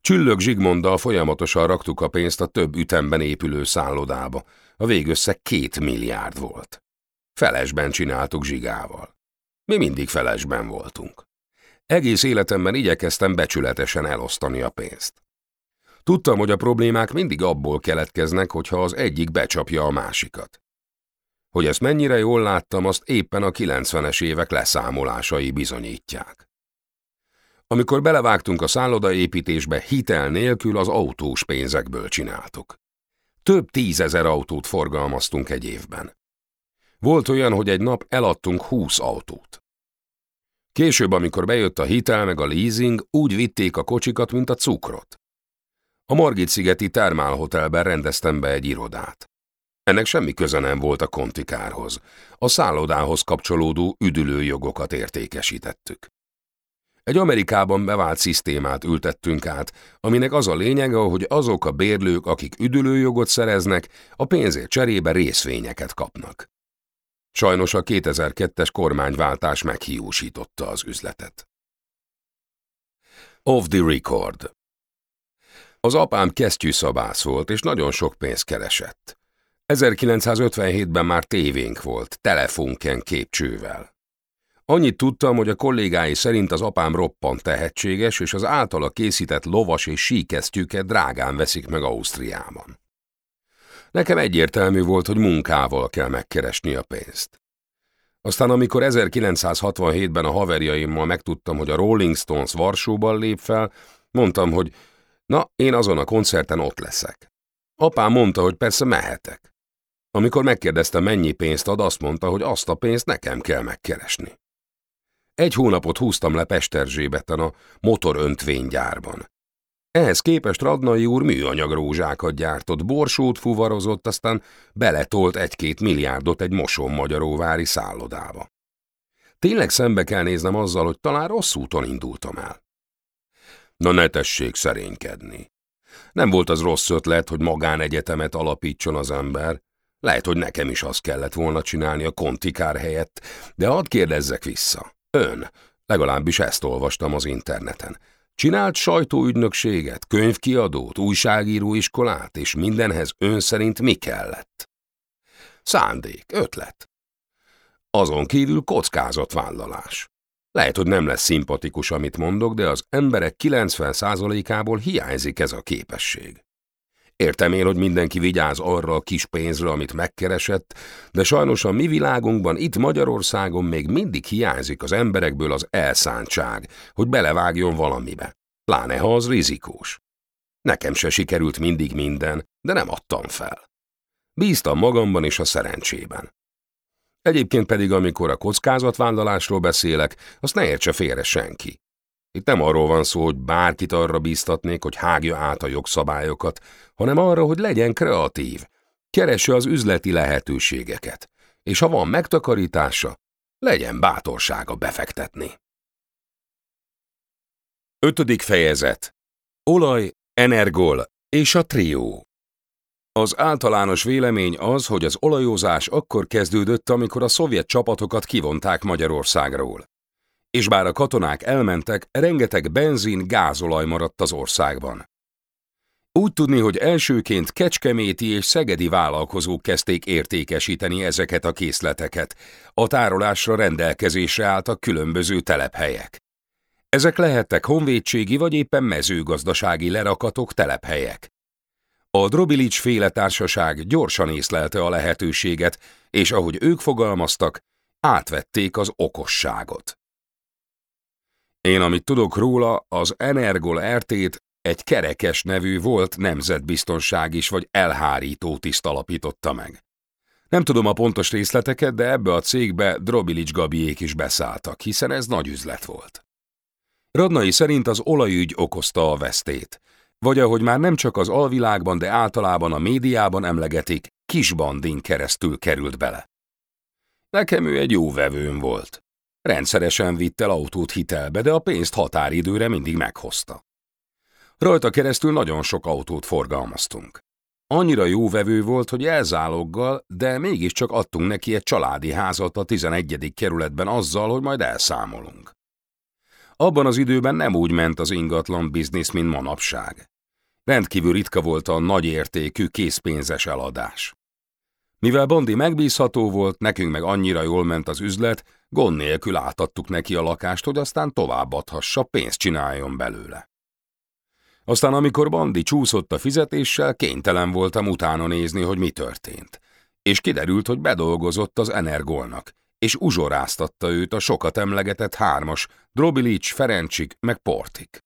Csüllög Zsigmonddal folyamatosan raktuk a pénzt a több ütemben épülő szállodába. A végösszeg két milliárd volt. Felesben csináltuk Zsigával. Mi mindig felesben voltunk. Egész életemben igyekeztem becsületesen elosztani a pénzt. Tudtam, hogy a problémák mindig abból keletkeznek, hogyha az egyik becsapja a másikat. Hogy ezt mennyire jól láttam, azt éppen a 90-es évek leszámolásai bizonyítják. Amikor belevágtunk a szállodaépítésbe, hitel nélkül az autós pénzekből csináltuk. Több tízezer autót forgalmaztunk egy évben. Volt olyan, hogy egy nap eladtunk húsz autót. Később, amikor bejött a hitel meg a leasing, úgy vitték a kocsikat, mint a cukrot. A Margit-szigeti termálhotelben rendeztem be egy irodát. Ennek semmi köze nem volt a kontikárhoz. A szállodához kapcsolódó üdülőjogokat értékesítettük. Egy Amerikában bevált szisztémát ültettünk át, aminek az a lényege, hogy azok a bérlők, akik üdülőjogot szereznek, a pénzért cserébe részvényeket kapnak. Sajnos a 2002-es kormányváltás meghiúsította az üzletet. Off the record Az apám kesztyűszabász volt, és nagyon sok pénzt keresett. 1957-ben már tévénk volt, telefonken képcsővel. Annyit tudtam, hogy a kollégái szerint az apám roppant tehetséges, és az általa készített lovas és síkesztyűket drágán veszik meg Ausztriában. Nekem egyértelmű volt, hogy munkával kell megkeresni a pénzt. Aztán amikor 1967-ben a haverjaimmal megtudtam, hogy a Rolling Stones Varsóban lép fel, mondtam, hogy na, én azon a koncerten ott leszek. Apám mondta, hogy persze mehetek. Amikor megkérdezte, mennyi pénzt ad, azt mondta, hogy azt a pénzt nekem kell megkeresni. Egy hónapot húztam le Pesterzsébeten a motoröntvénygyárban. Ehhez képest Radnai úr műanyag rózsákat gyártott, borsót fuvarozott, aztán beletolt egy-két milliárdot egy moson magyaróvári szállodába. Tényleg szembe kell néznem azzal, hogy talán rossz úton indultam el. Na ne tessék szerénykedni. Nem volt az rossz ötlet, hogy magánegyetemet alapítson az ember. Lehet, hogy nekem is azt kellett volna csinálni a kontikár helyett, de hadd kérdezzek vissza. Ön, legalábbis ezt olvastam az interneten. Csinált sajtóügynökséget, könyvkiadót, újságíróiskolát, és mindenhez ön szerint mi kellett? Szándék, ötlet. Azon kívül kockázatvállalás. Lehet, hogy nem lesz szimpatikus, amit mondok, de az emberek 90%-ából hiányzik ez a képesség. Értem én, hogy mindenki vigyáz arra a kis pénzre, amit megkeresett, de sajnos a mi világunkban, itt Magyarországon még mindig hiányzik az emberekből az elszántság, hogy belevágjon valamibe. Pláne, ha az rizikós. Nekem se sikerült mindig minden, de nem adtam fel. Bíztam magamban és a szerencsében. Egyébként pedig, amikor a kockázatvállalásról beszélek, azt ne értse félre senki. Itt nem arról van szó, hogy bárkit arra bíztatnék, hogy hágja át a jogszabályokat, hanem arra, hogy legyen kreatív, keresse az üzleti lehetőségeket, és ha van megtakarítása, legyen bátorsága befektetni. Ötödik fejezet. Olaj, energol és a trió. Az általános vélemény az, hogy az olajozás akkor kezdődött, amikor a szovjet csapatokat kivonták Magyarországról és bár a katonák elmentek, rengeteg benzin, gázolaj maradt az országban. Úgy tudni, hogy elsőként kecskeméti és szegedi vállalkozók kezdték értékesíteni ezeket a készleteket. A tárolásra rendelkezésre álltak különböző telephelyek. Ezek lehettek honvédségi vagy éppen mezőgazdasági lerakatok telephelyek. A Drobilics féle társaság gyorsan észlelte a lehetőséget, és ahogy ők fogalmaztak, átvették az okosságot. Én, amit tudok róla, az Energol RT-t egy kerekes nevű volt nemzetbiztonság is vagy elhárító tiszt alapította meg. Nem tudom a pontos részleteket, de ebbe a cégbe Drobilics Gabiék is beszálltak, hiszen ez nagy üzlet volt. Radnai szerint az olajügy okozta a vesztét, vagy ahogy már nem csak az alvilágban, de általában a médiában emlegetik, kisbandin keresztül került bele. Nekem ő egy jó vevőm volt. Rendszeresen vitt el autót hitelbe, de a pénzt határidőre mindig meghozta. Rajta keresztül nagyon sok autót forgalmaztunk. Annyira jó vevő volt, hogy elzáloggal, de mégiscsak adtunk neki egy családi házat a 11. kerületben azzal, hogy majd elszámolunk. Abban az időben nem úgy ment az ingatlan biznisz, mint manapság. Rendkívül ritka volt a nagy értékű készpénzes eladás. Mivel Bondi megbízható volt, nekünk meg annyira jól ment az üzlet, gond nélkül átadtuk neki a lakást, hogy aztán továbbadhassa, pénzt csináljon belőle. Aztán amikor Bandi csúszott a fizetéssel, kénytelen voltam utána nézni, hogy mi történt. És kiderült, hogy bedolgozott az Energolnak, és uzsoráztatta őt a sokat emlegetett hármas, Drobilics, Ferencsik meg Portik.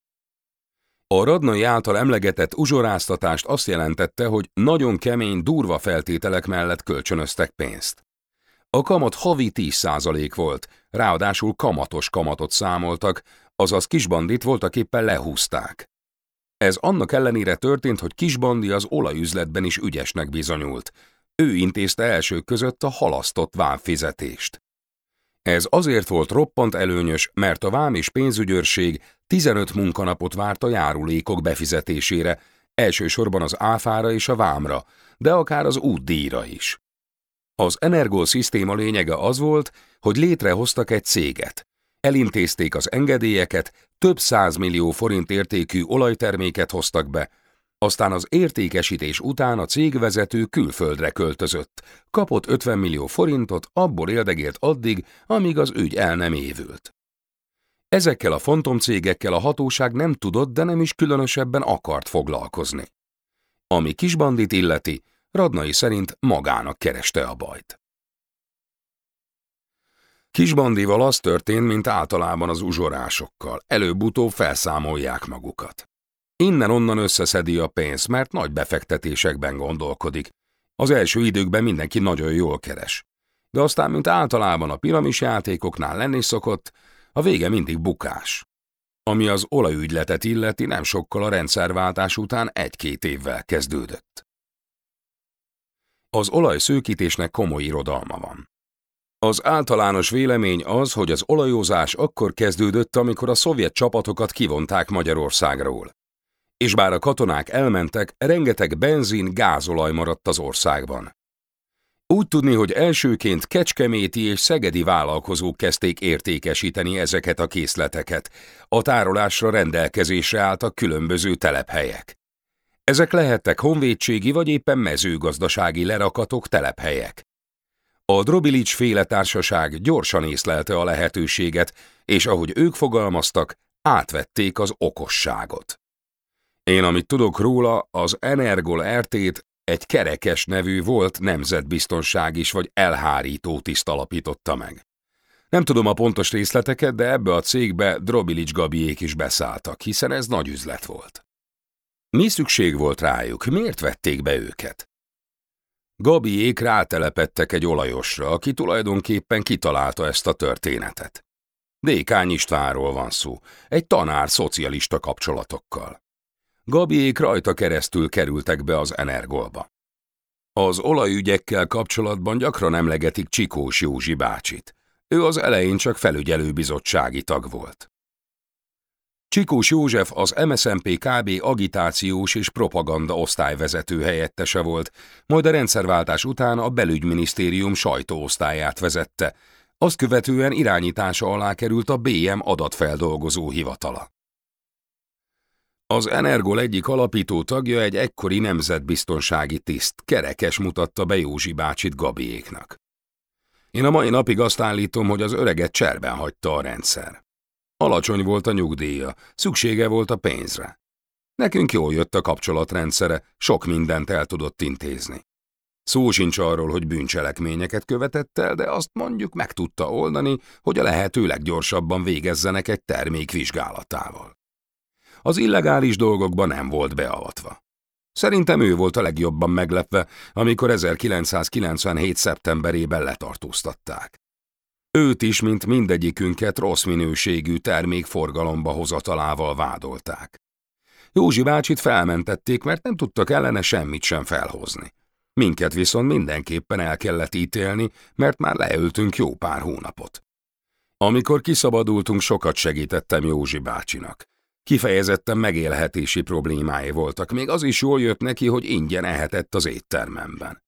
A Radnai által emlegetett uzsoráztatást azt jelentette, hogy nagyon kemény, durva feltételek mellett kölcsönöztek pénzt. A kamat havi 10% volt, ráadásul kamatos kamatot számoltak, azaz kisbandit voltak éppen lehúzták. Ez annak ellenére történt, hogy kisbandi az olajüzletben is ügyesnek bizonyult. Ő intézte elsők között a halasztott vámfizetést. Ez azért volt roppant előnyös, mert a vám és pénzügyőrség 15 munkanapot várt a járulékok befizetésére, elsősorban az áfára és a vámra, de akár az útdíjra is. Az Energol szisztéma lényege az volt, hogy létrehoztak egy céget. Elintézték az engedélyeket, több millió forint értékű olajterméket hoztak be, aztán az értékesítés után a cégvezető külföldre költözött, kapott 50 millió forintot, abból érdegélt addig, amíg az ügy el nem évült. Ezekkel a fantomcégekkel a hatóság nem tudott, de nem is különösebben akart foglalkozni. Ami kisbandit illeti, Radnai szerint magának kereste a bajt. Kisbandival az történt, mint általában az uzsorásokkal, előbb-utóbb felszámolják magukat. Innen-onnan összeszedi a pénzt, mert nagy befektetésekben gondolkodik. Az első időkben mindenki nagyon jól keres. De aztán, mint általában a piramis játékoknál lenni szokott, a vége mindig bukás. Ami az olajügyletet illeti, nem sokkal a rendszerváltás után egy-két évvel kezdődött. Az olajszőkítésnek komoly irodalma van. Az általános vélemény az, hogy az olajozás akkor kezdődött, amikor a szovjet csapatokat kivonták Magyarországról. És bár a katonák elmentek, rengeteg benzin, gázolaj maradt az országban. Úgy tudni, hogy elsőként kecskeméti és szegedi vállalkozók kezdték értékesíteni ezeket a készleteket. A tárolásra rendelkezésre álltak különböző telephelyek. Ezek lehettek honvédségi vagy éppen mezőgazdasági lerakatok telephelyek. A Drobilics féle társaság gyorsan észlelte a lehetőséget, és ahogy ők fogalmaztak, átvették az okosságot. Én, amit tudok róla, az Energol RT-t egy kerekes nevű volt nemzetbiztonság is vagy elhárító tiszt alapította meg. Nem tudom a pontos részleteket, de ebbe a cégbe Drobilics Gabiék is beszálltak, hiszen ez nagy üzlet volt. Mi szükség volt rájuk? Miért vették be őket? Gabiék rátelepettek egy olajosra, aki tulajdonképpen kitalálta ezt a történetet. Dékány Istvánról van szó, egy tanár szocialista kapcsolatokkal. Gabiék rajta keresztül kerültek be az Energolba. Az olajügyekkel kapcsolatban gyakran emlegetik Csikós Józsi bácsit. Ő az elején csak felügyelőbizottsági tag volt. Csikós József az MSZNP KB agitációs és propaganda osztályvezető helyettese volt, majd a rendszerváltás után a belügyminisztérium sajtóosztályát vezette, azt követően irányítása alá került a BM adatfeldolgozó hivatala. Az Energol egyik alapító tagja egy ekkori nemzetbiztonsági tiszt, kerekes mutatta be Józsi bácsit Gabiéknak. Én a mai napig azt állítom, hogy az öreget cserben hagyta a rendszer. Alacsony volt a nyugdíja, szüksége volt a pénzre. Nekünk jól jött a kapcsolatrendszere, sok mindent el tudott intézni. Szó sincs arról, hogy bűncselekményeket követett el, de azt mondjuk meg tudta oldani, hogy a lehető leggyorsabban végezzenek egy termék vizsgálatával. Az illegális dolgokban nem volt beavatva. Szerintem ő volt a legjobban meglepve, amikor 1997. szeptemberében letartóztatták. Őt is, mint mindegyikünket rossz minőségű termék forgalomba hozatalával vádolták. Józsi bácsit felmentették, mert nem tudtak ellene semmit sem felhozni. Minket viszont mindenképpen el kellett ítélni, mert már leültünk jó pár hónapot. Amikor kiszabadultunk, sokat segítettem Józsi bácsinak. Kifejezetten megélhetési problémái voltak, még az is jól jött neki, hogy ingyen ehetett az éttermemben.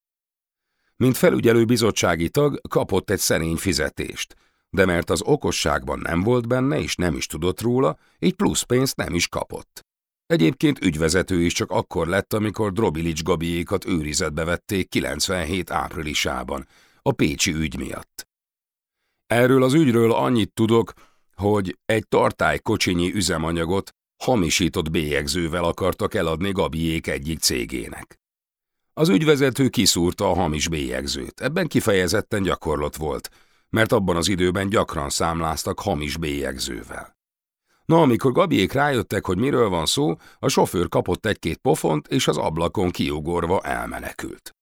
Mint felügyelő bizottsági tag kapott egy szerény fizetést, de mert az okosságban nem volt benne és nem is tudott róla, így plusz pénzt nem is kapott. Egyébként ügyvezető is csak akkor lett, amikor Drobilics Gabiékat őrizetbe vették 97 áprilisában, a Pécsi ügy miatt. Erről az ügyről annyit tudok, hogy egy tartály kocsinyi üzemanyagot hamisított bélyegzővel akartak eladni Gabiék egyik cégének. Az ügyvezető kiszúrta a hamis bélyegzőt, ebben kifejezetten gyakorlott volt, mert abban az időben gyakran számláztak hamis bélyegzővel. Na, amikor Gabiék rájöttek, hogy miről van szó, a sofőr kapott egy-két pofont, és az ablakon kiugorva elmenekült.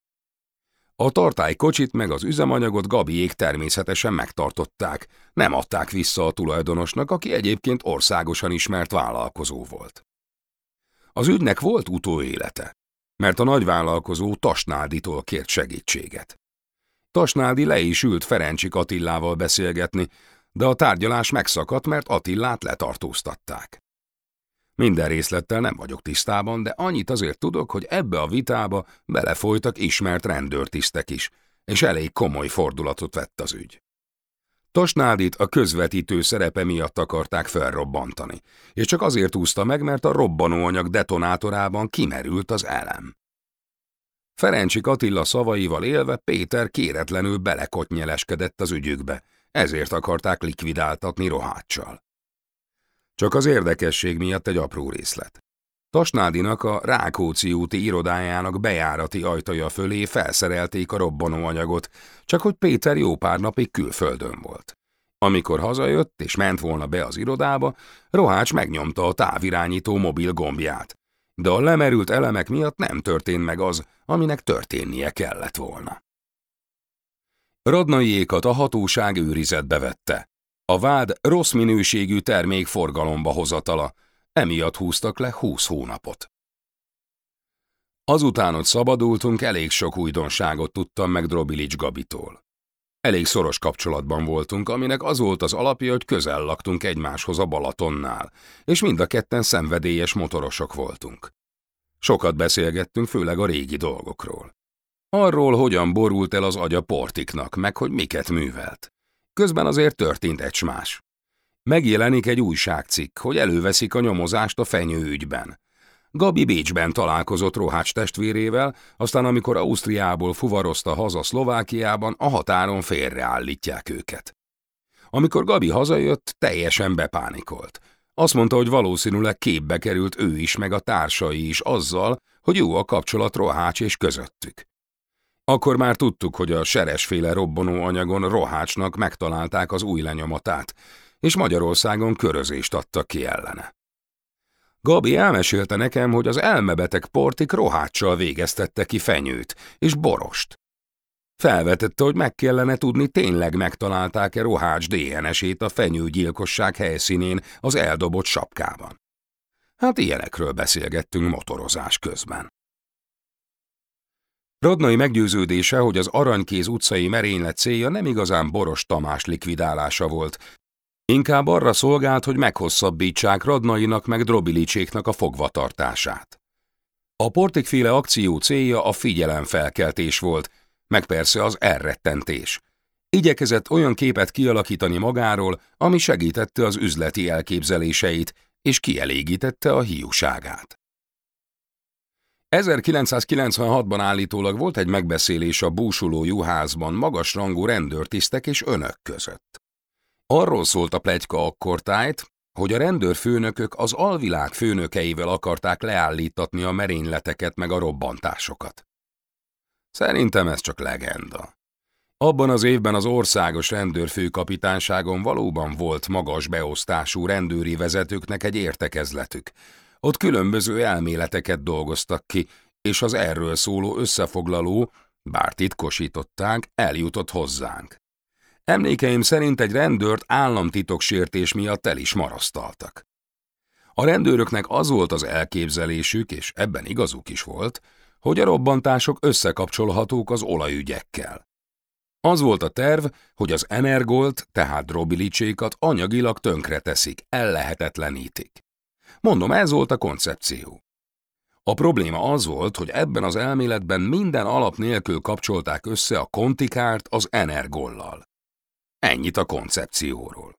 A tartálykocsit meg az üzemanyagot Gabiék természetesen megtartották, nem adták vissza a tulajdonosnak, aki egyébként országosan ismert vállalkozó volt. Az ügynek volt utóélete, mert a nagyvállalkozó Tasnáditól kért segítséget. Tasnádi le is ült Ferencsik Attillával beszélgetni, de a tárgyalás megszakadt, mert Attillát letartóztatták. Minden részlettel nem vagyok tisztában, de annyit azért tudok, hogy ebbe a vitába belefolytak ismert rendőrtisztek is, és elég komoly fordulatot vett az ügy. Tasnádit a közvetítő szerepe miatt akarták felrobbantani, és csak azért úszta meg, mert a robbanóanyag detonátorában kimerült az elem. Ferencsik Attila szavaival élve Péter kéretlenül belekotnyeleskedett az ügyükbe, ezért akarták likvidáltatni roháccsal. Csak az érdekesség miatt egy apró részlet. Tasnádinak a Rákóczi úti irodájának bejárati ajtaja fölé felszerelték a robbanóanyagot, csak hogy Péter jó pár napig külföldön volt. Amikor hazajött és ment volna be az irodába, Rohács megnyomta a távirányító mobil gombját, de a lemerült elemek miatt nem történt meg az, aminek történnie kellett volna. Radnaiékat a hatóság őrizetbe vette. A vád rossz minőségű termék forgalomba hozatala, emiatt húztak le húsz hónapot. Azután, hogy szabadultunk, elég sok újdonságot tudtam meg Drobilics Gabitól. Elég szoros kapcsolatban voltunk, aminek az volt az alapja, hogy közel laktunk egymáshoz a Balatonnál, és mind a ketten szenvedélyes motorosok voltunk. Sokat beszélgettünk, főleg a régi dolgokról. Arról, hogyan borult el az agya portiknak, meg hogy miket művelt. Közben azért történt egy más. Megjelenik egy újságcikk, hogy előveszik a nyomozást a fenyőügyben. Gabi Bécsben találkozott Rohács testvérével, aztán amikor Ausztriából fuvarozta haza Szlovákiában, a határon félreállítják őket. Amikor Gabi hazajött, teljesen bepánikolt. Azt mondta, hogy valószínűleg képbe került ő is, meg a társai is azzal, hogy jó a kapcsolat Rohács és közöttük. Akkor már tudtuk, hogy a seresféle robbanó anyagon Rohácsnak megtalálták az új lenyomatát, és Magyarországon körözést adtak ki ellene. Gabi elmesélte nekem, hogy az elmebeteg portik roháccsal végeztette ki fenyőt és borost. Felvetette, hogy meg kellene tudni, tényleg megtalálták-e rohács DNS-ét a fenyőgyilkosság helyszínén az eldobott sapkában. Hát ilyenekről beszélgettünk motorozás közben. Radnai meggyőződése, hogy az Aranykéz utcai merénylet célja nem igazán Boros Tamás likvidálása volt, Inkább arra szolgált, hogy meghosszabbítsák Radnainak meg Drobilicséknak a fogvatartását. A portikféle akció célja a figyelemfelkeltés volt, meg persze az elrettentés. Igyekezett olyan képet kialakítani magáról, ami segítette az üzleti elképzeléseit, és kielégítette a hiúságát. 1996-ban állítólag volt egy megbeszélés a búsuló juházban magasrangú rendőrtisztek és önök között. Arról szólt a plegyka akkortájt, hogy a rendőrfőnökök az alvilág főnökeivel akarták leállítatni a merényleteket meg a robbantásokat. Szerintem ez csak legenda. Abban az évben az országos rendőrfőkapitányságon valóban volt magas beosztású rendőri vezetőknek egy értekezletük. Ott különböző elméleteket dolgoztak ki, és az erről szóló összefoglaló, bár titkosították, eljutott hozzánk. Emlékeim szerint egy rendőrt államtitoksértés miatt el is marasztaltak. A rendőröknek az volt az elképzelésük, és ebben igazuk is volt, hogy a robbantások összekapcsolhatók az olajügyekkel. Az volt a terv, hogy az energolt, tehát drobilicsékat anyagilag tönkreteszik, ellehetetlenítik. Mondom, ez volt a koncepció. A probléma az volt, hogy ebben az elméletben minden alap nélkül kapcsolták össze a kontikárt az energollal. Ennyit a koncepcióról.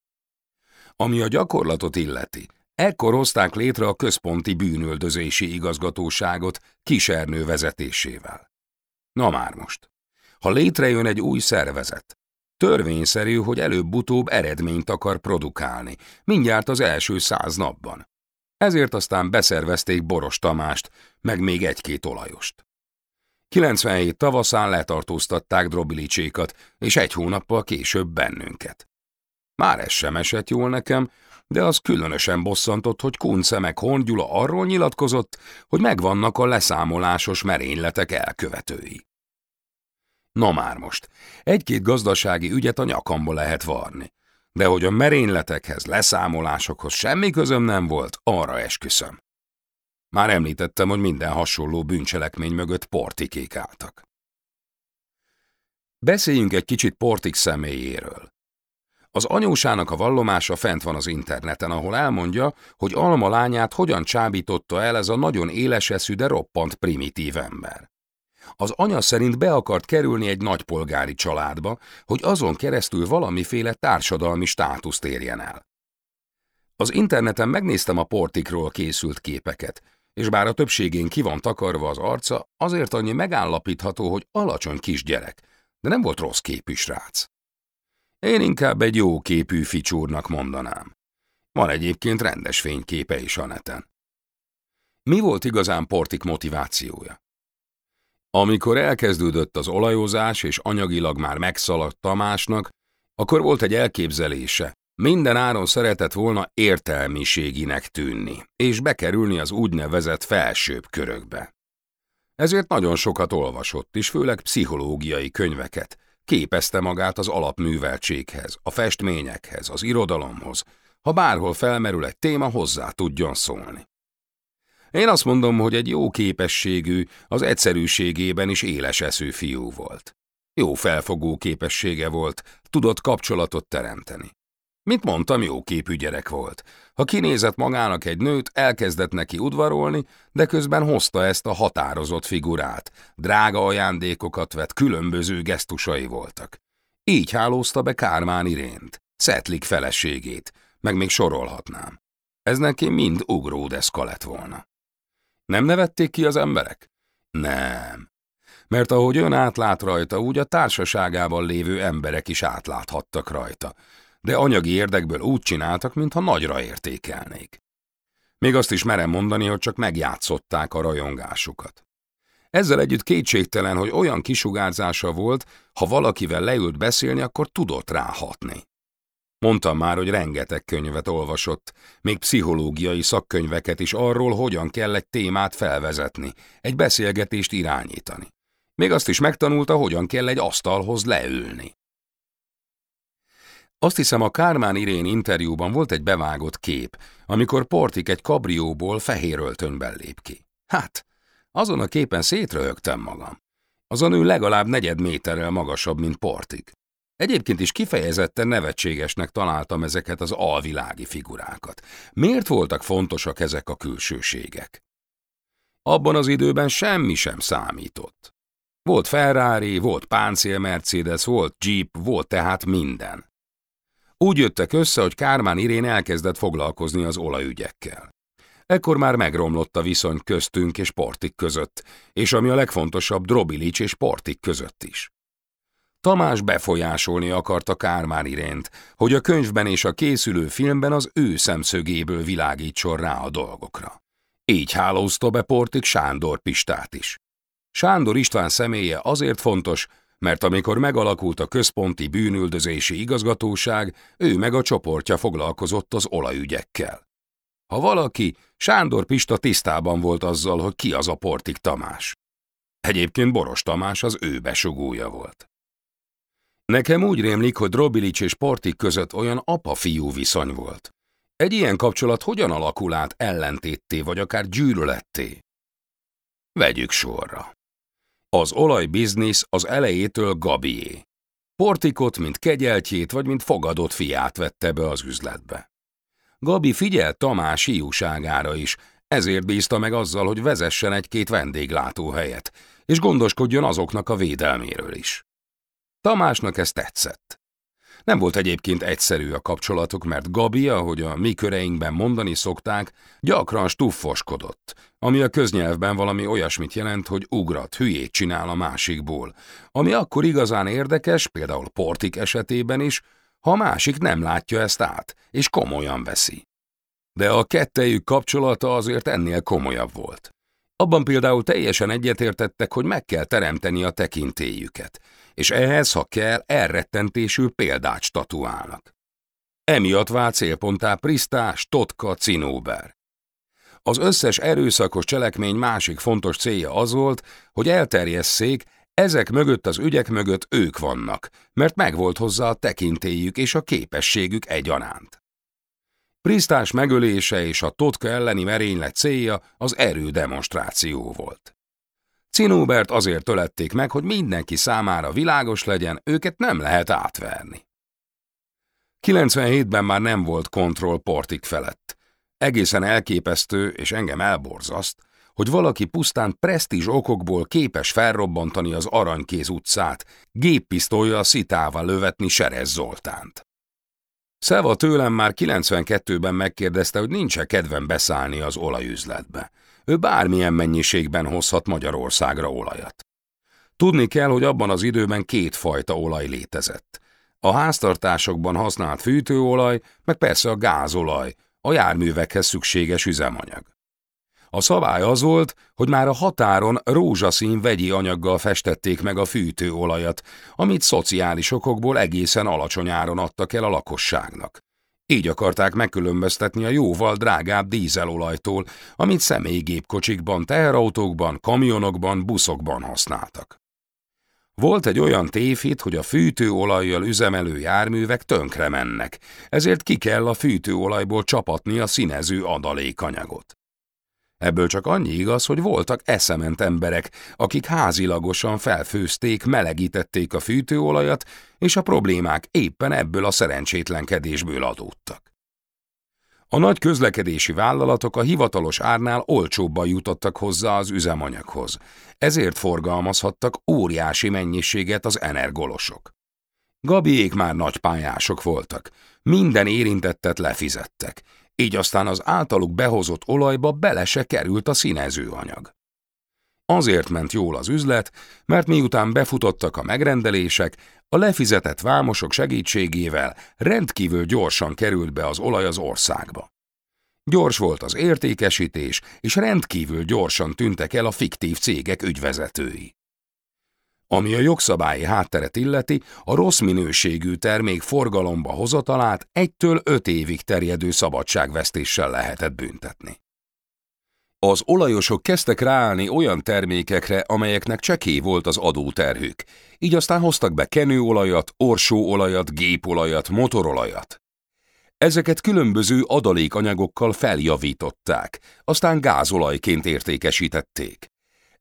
Ami a gyakorlatot illeti, ekkor hozták létre a központi bűnöldözési igazgatóságot Kisernő vezetésével. Na már most, ha létrejön egy új szervezet, törvényszerű, hogy előbb-utóbb eredményt akar produkálni, mindjárt az első száz napban. Ezért aztán beszervezték Boros Tamást, meg még egy-két olajost. 97 tavaszán letartóztatták drobilicsékat, és egy hónappal később bennünket. Már ez sem esett jól nekem, de az különösen bosszantott, hogy Kunce meg Hongyula arról nyilatkozott, hogy megvannak a leszámolásos merényletek elkövetői. Na már most, egy-két gazdasági ügyet a nyakamba lehet varni, de hogy a merényletekhez, leszámolásokhoz semmi közöm nem volt, arra esküszöm. Már említettem, hogy minden hasonló bűncselekmény mögött portikék álltak. Beszéljünk egy kicsit Portik személyéről. Az anyósának a vallomása fent van az interneten, ahol elmondja, hogy Alma lányát hogyan csábította el ez a nagyon éleseszű, de roppant primitív ember. Az anya szerint be akart kerülni egy nagypolgári családba, hogy azon keresztül valamiféle társadalmi státuszt érjen el. Az interneten megnéztem a portikról készült képeket, és bár a többségén ki van takarva az arca, azért annyi megállapítható, hogy alacsony kisgyerek, de nem volt rossz képű srác. Én inkább egy jó képű ficsúrnak mondanám. Van egyébként rendes fényképe is a neten. Mi volt igazán Portik motivációja? Amikor elkezdődött az olajozás, és anyagilag már megszaladt Tamásnak, akkor volt egy elképzelése, minden áron szeretett volna értelmiséginek tűnni, és bekerülni az úgynevezett felsőbb körökbe. Ezért nagyon sokat olvasott, és főleg pszichológiai könyveket, képezte magát az alapműveltséghez, a festményekhez, az irodalomhoz, ha bárhol felmerül egy téma, hozzá tudjon szólni. Én azt mondom, hogy egy jó képességű, az egyszerűségében is éles eszű fiú volt. Jó felfogó képessége volt, tudott kapcsolatot teremteni. Mint mondtam, jó képű gyerek volt. Ha kinézett magának egy nőt, elkezdett neki udvarolni, de közben hozta ezt a határozott figurát. Drága ajándékokat vett, különböző gesztusai voltak. Így hálózta be Kármán Irént, Szetlik feleségét, meg még sorolhatnám. Ez neki mind ugródeszka lett volna. Nem nevették ki az emberek? Nem. Mert ahogy ön átlát rajta, úgy a társaságában lévő emberek is átláthattak rajta, de anyagi érdekből úgy csináltak, mintha nagyra értékelnék. Még azt is merem mondani, hogy csak megjátszották a rajongásukat. Ezzel együtt kétségtelen, hogy olyan kisugárzása volt, ha valakivel leült beszélni, akkor tudott ráhatni. Mondtam már, hogy rengeteg könyvet olvasott, még pszichológiai szakkönyveket is arról, hogyan kell egy témát felvezetni, egy beszélgetést irányítani. Még azt is megtanulta, hogyan kell egy asztalhoz leülni. Azt hiszem, a Kármán Irén interjúban volt egy bevágott kép, amikor Portik egy kabrióból fehér öltönyben lép ki. Hát, azon a képen szétröhögtem magam. Az a nő legalább negyed méterrel magasabb, mint Portik. Egyébként is kifejezetten nevetségesnek találtam ezeket az alvilági figurákat. Miért voltak fontosak ezek a külsőségek? Abban az időben semmi sem számított. Volt Ferrari, volt páncél Mercedes, volt Jeep, volt tehát minden. Úgy jöttek össze, hogy Kármán Irén elkezdett foglalkozni az olajügyekkel. Ekkor már megromlott a viszony köztünk és Portik között, és ami a legfontosabb, Drobilics és Portik között is. Tamás befolyásolni akarta Kármán irént, hogy a könyvben és a készülő filmben az ő szemszögéből világítson rá a dolgokra. Így hálózta be Portik Sándor Pistát is. Sándor István személye azért fontos, mert amikor megalakult a központi bűnüldözési igazgatóság, ő meg a csoportja foglalkozott az olajügyekkel. Ha valaki, Sándor Pista tisztában volt azzal, hogy ki az a Portik Tamás. Egyébként Boros Tamás az ő besugója volt. Nekem úgy rémlik, hogy Drobilics és Portik között olyan apa-fiú viszony volt. Egy ilyen kapcsolat hogyan alakul át ellentétté, vagy akár gyűlöletté? Vegyük sorra. Az olajbiznisz az elejétől Gabié. Portikot, mint kegyeltjét, vagy mint fogadott fiát vette be az üzletbe. Gabi figyelt Tamás hiúságára is, ezért bízta meg azzal, hogy vezessen egy-két vendéglátóhelyet, és gondoskodjon azoknak a védelméről is. Tamásnak ez tetszett. Nem volt egyébként egyszerű a kapcsolatuk, mert Gabi, ahogy a mi köreinkben mondani szokták, gyakran stuffoskodott, ami a köznyelvben valami olyasmit jelent, hogy ugrat, hülyét csinál a másikból, ami akkor igazán érdekes, például Portik esetében is, ha a másik nem látja ezt át, és komolyan veszi. De a kettejük kapcsolata azért ennél komolyabb volt. Abban például teljesen egyetértettek, hogy meg kell teremteni a tekintélyüket, és ehhez, ha kell, elrettentésű példát statuálnak. Emiatt vált célponttá Prisztás, Totka, Cinóber. Az összes erőszakos cselekmény másik fontos célja az volt, hogy elterjesszék, ezek mögött az ügyek mögött ők vannak, mert megvolt hozzá a tekintélyük és a képességük egyaránt. Prisztás megölése és a Totka elleni merénylet célja az erő demonstráció volt. Cinóbert azért tölették meg, hogy mindenki számára világos legyen, őket nem lehet átverni. 97-ben már nem volt kontroll Portik felett. Egészen elképesztő, és engem elborzaszt, hogy valaki pusztán presztízs okokból képes felrobbantani az Aranykéz utcát, géppisztolja szitával lövetni Serez Zoltánt. Szeva tőlem már 92-ben megkérdezte, hogy nincs-e kedvem beszállni az olajüzletbe. Ő bármilyen mennyiségben hozhat Magyarországra olajat. Tudni kell, hogy abban az időben két fajta olaj létezett. A háztartásokban használt fűtőolaj, meg persze a gázolaj, a járművekhez szükséges üzemanyag. A szabály az volt, hogy már a határon rózsaszín vegyi anyaggal festették meg a fűtőolajat, amit szociális okokból egészen alacsony áron adtak el a lakosságnak. Így akarták megkülönböztetni a jóval drágább dízelolajtól, amit személygépkocsikban, teherautókban, kamionokban, buszokban használtak. Volt egy olyan tévhit, hogy a fűtőolajjal üzemelő járművek tönkre mennek, ezért ki kell a fűtőolajból csapatni a színező adalékanyagot. Ebből csak annyi igaz, hogy voltak eszement emberek, akik házilagosan felfőzték, melegítették a fűtőolajat, és a problémák éppen ebből a szerencsétlenkedésből adódtak. A nagy közlekedési vállalatok a hivatalos árnál olcsóbban jutottak hozzá az üzemanyaghoz, ezért forgalmazhattak óriási mennyiséget az energolosok. Gabiék már nagy pályások voltak, minden érintettet lefizettek, így aztán az általuk behozott olajba bele se került a színezőanyag. Azért ment jól az üzlet, mert miután befutottak a megrendelések, a lefizetett vámosok segítségével rendkívül gyorsan került be az olaj az országba. Gyors volt az értékesítés, és rendkívül gyorsan tűntek el a fiktív cégek ügyvezetői. Ami a jogszabályi hátteret illeti, a rossz minőségű termék forgalomba hozatalát egytől öt évig terjedő szabadságvesztéssel lehetett büntetni. Az olajosok kezdtek ráállni olyan termékekre, amelyeknek csekély volt az adóterhük, így aztán hoztak be kenőolajat, orsóolajat, gépolajat, motorolajat. Ezeket különböző adalékanyagokkal feljavították, aztán gázolajként értékesítették.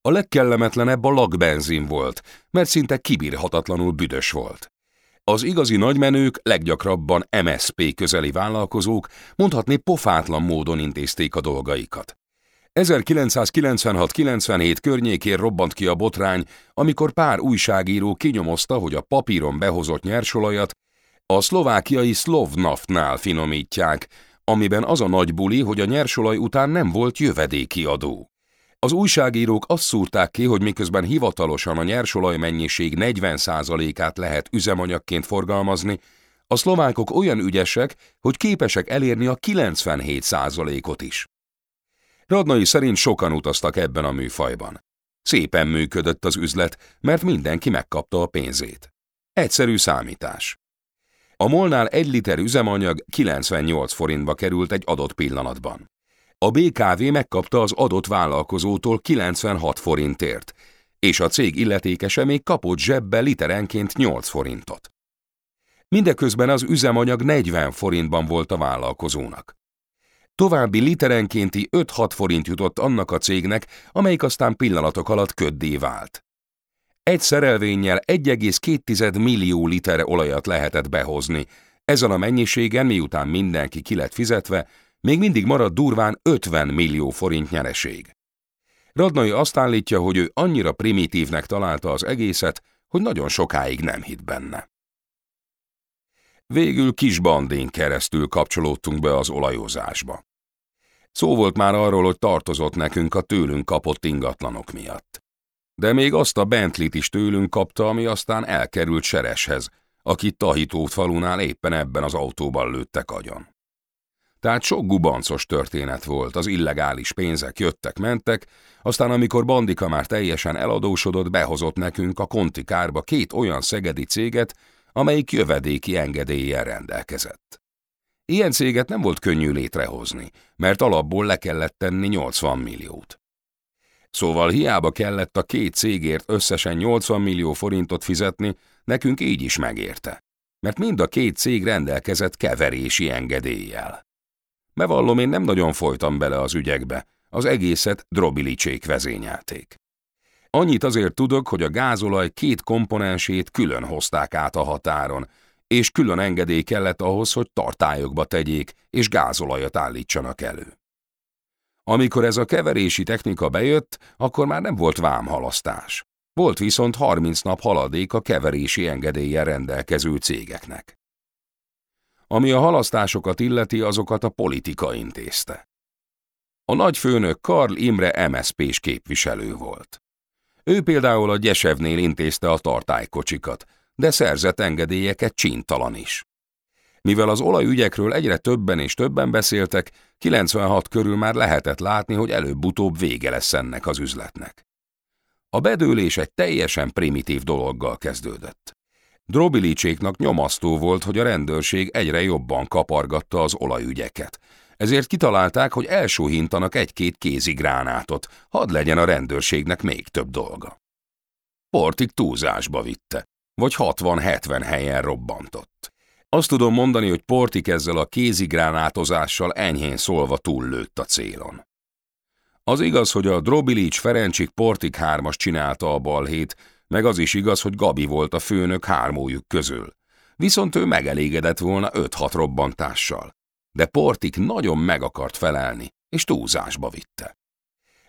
A legkellemetlenebb a lakbenzin volt, mert szinte kibírhatatlanul büdös volt. Az igazi nagymenők leggyakrabban MSP közeli vállalkozók mondhatni pofátlan módon intézték a dolgaikat. 1996-97 környékén robbant ki a botrány, amikor pár újságíró kinyomozta, hogy a papíron behozott nyersolajat a szlovákiai Slovnaftnál finomítják, amiben az a nagy buli, hogy a nyersolaj után nem volt jövedéki adó. Az újságírók azt szúrták ki, hogy miközben hivatalosan a nyersolaj mennyiség 40%-át lehet üzemanyagként forgalmazni, a szlovákok olyan ügyesek, hogy képesek elérni a 97%-ot is. Radnai szerint sokan utaztak ebben a műfajban. Szépen működött az üzlet, mert mindenki megkapta a pénzét. Egyszerű számítás. A molnál egy liter üzemanyag 98 forintba került egy adott pillanatban. A BKV megkapta az adott vállalkozótól 96 forintért, és a cég illetékese még kapott zsebbe literenként 8 forintot. Mindeközben az üzemanyag 40 forintban volt a vállalkozónak. További literenkénti 5-6 forint jutott annak a cégnek, amelyik aztán pillanatok alatt köddé vált. Egy szerelvénnyel 1,2 millió liter olajat lehetett behozni. Ezen a mennyiségen, miután mindenki ki lett fizetve, még mindig marad durván 50 millió forint nyereség. Radnai azt állítja, hogy ő annyira primitívnek találta az egészet, hogy nagyon sokáig nem hitt benne. Végül kis bandén keresztül kapcsolódtunk be az olajozásba. Szó volt már arról, hogy tartozott nekünk a tőlünk kapott ingatlanok miatt. De még azt a Bentlit is tőlünk kapta, ami aztán elkerült Sereshez, akit Tahitót falunál éppen ebben az autóban lőttek agyon. Tehát sok gubancos történet volt, az illegális pénzek jöttek-mentek, aztán amikor Bandika már teljesen eladósodott, behozott nekünk a Konti kárba két olyan szegedi céget, amelyik jövedéki engedéllyel rendelkezett. Ilyen céget nem volt könnyű létrehozni, mert alapból le kellett tenni 80 milliót. Szóval hiába kellett a két cégért összesen 80 millió forintot fizetni, nekünk így is megérte, mert mind a két cég rendelkezett keverési engedéllyel. Bevallom, én nem nagyon folytam bele az ügyekbe, az egészet drobilicsék vezényelték. Annyit azért tudok, hogy a gázolaj két komponensét külön hozták át a határon, és külön engedély kellett ahhoz, hogy tartályokba tegyék, és gázolajat állítsanak elő. Amikor ez a keverési technika bejött, akkor már nem volt vámhalasztás. Volt viszont 30 nap haladék a keverési engedéllyel rendelkező cégeknek. Ami a halasztásokat illeti, azokat a politika intézte. A nagyfőnök Karl Imre MSZP-s képviselő volt. Ő például a Gyesevnél intézte a tartálykocsikat, de szerzett engedélyeket csintalan is. Mivel az olajügyekről egyre többen és többen beszéltek, 96 körül már lehetett látni, hogy előbb-utóbb vége lesz ennek az üzletnek. A bedőlés egy teljesen primitív dologgal kezdődött. Drobilicséknak nyomasztó volt, hogy a rendőrség egyre jobban kapargatta az olajügyeket. Ezért kitalálták, hogy elsóhintanak egy-két kézigránátot, hadd legyen a rendőrségnek még több dolga. Portik túlzásba vitte, vagy 60-70 helyen robbantott. Azt tudom mondani, hogy Portik ezzel a kézigránátozással enyhén szólva túllőtt a célon. Az igaz, hogy a Drobilics Ferencsik Portik hármas csinálta a balhét, meg az is igaz, hogy Gabi volt a főnök hármójuk közül. Viszont ő megelégedett volna öt-hat robbantással. De Portik nagyon meg akart felelni, és túlzásba vitte.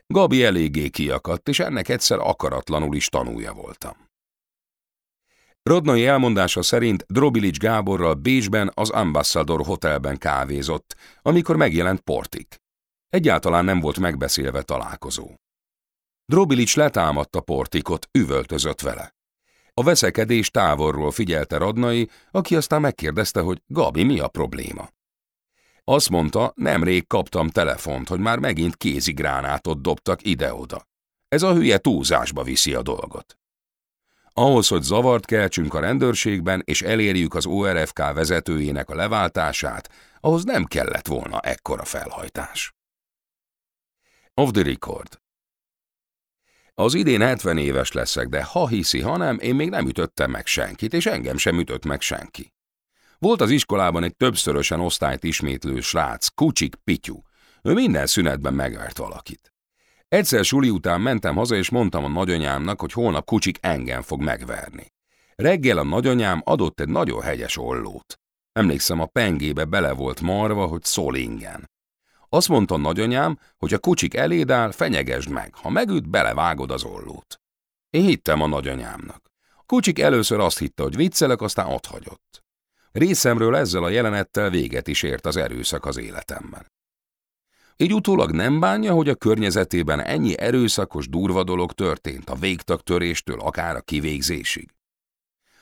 Gabi eléggé kiakadt, és ennek egyszer akaratlanul is tanúja voltam. Rodnai elmondása szerint Drobilics Gáborral Bécsben az Ambassador Hotelben kávézott, amikor megjelent Portik. Egyáltalán nem volt megbeszélve találkozó. Drobilics letámadta Portikot, üvöltözött vele. A veszekedés távolról figyelte Radnai, aki aztán megkérdezte, hogy Gabi, mi a probléma. Azt mondta, nemrég kaptam telefont, hogy már megint kézigránátot dobtak ide-oda. Ez a hülye túlzásba viszi a dolgot. Ahhoz, hogy zavart keltsünk a rendőrségben és elérjük az ORFK vezetőjének a leváltását, ahhoz nem kellett volna ekkora felhajtás. Of the record. Az idén 70 éves leszek, de ha hiszi, ha nem, én még nem ütöttem meg senkit, és engem sem ütött meg senki. Volt az iskolában egy többszörösen osztályt ismétlő srác, Kucsik Pityú. Ő minden szünetben megvert valakit. Egyszer suli után mentem haza, és mondtam a nagyanyámnak, hogy holnap Kucsik engem fog megverni. Reggel a nagyanyám adott egy nagyon hegyes ollót. Emlékszem, a pengébe bele volt marva, hogy szolingen. Azt mondta nagyanyám, hogy a kucsik eléd áll, fenyegesd meg, ha megüt, belevágod az ollót. Én hittem a nagyanyámnak. A kucsik először azt hitte, hogy viccelek, aztán otthagyott. Részemről ezzel a jelenettel véget is ért az erőszak az életemben. Így utólag nem bánja, hogy a környezetében ennyi erőszakos, durva dolog történt, a végtagtöréstől akár a kivégzésig.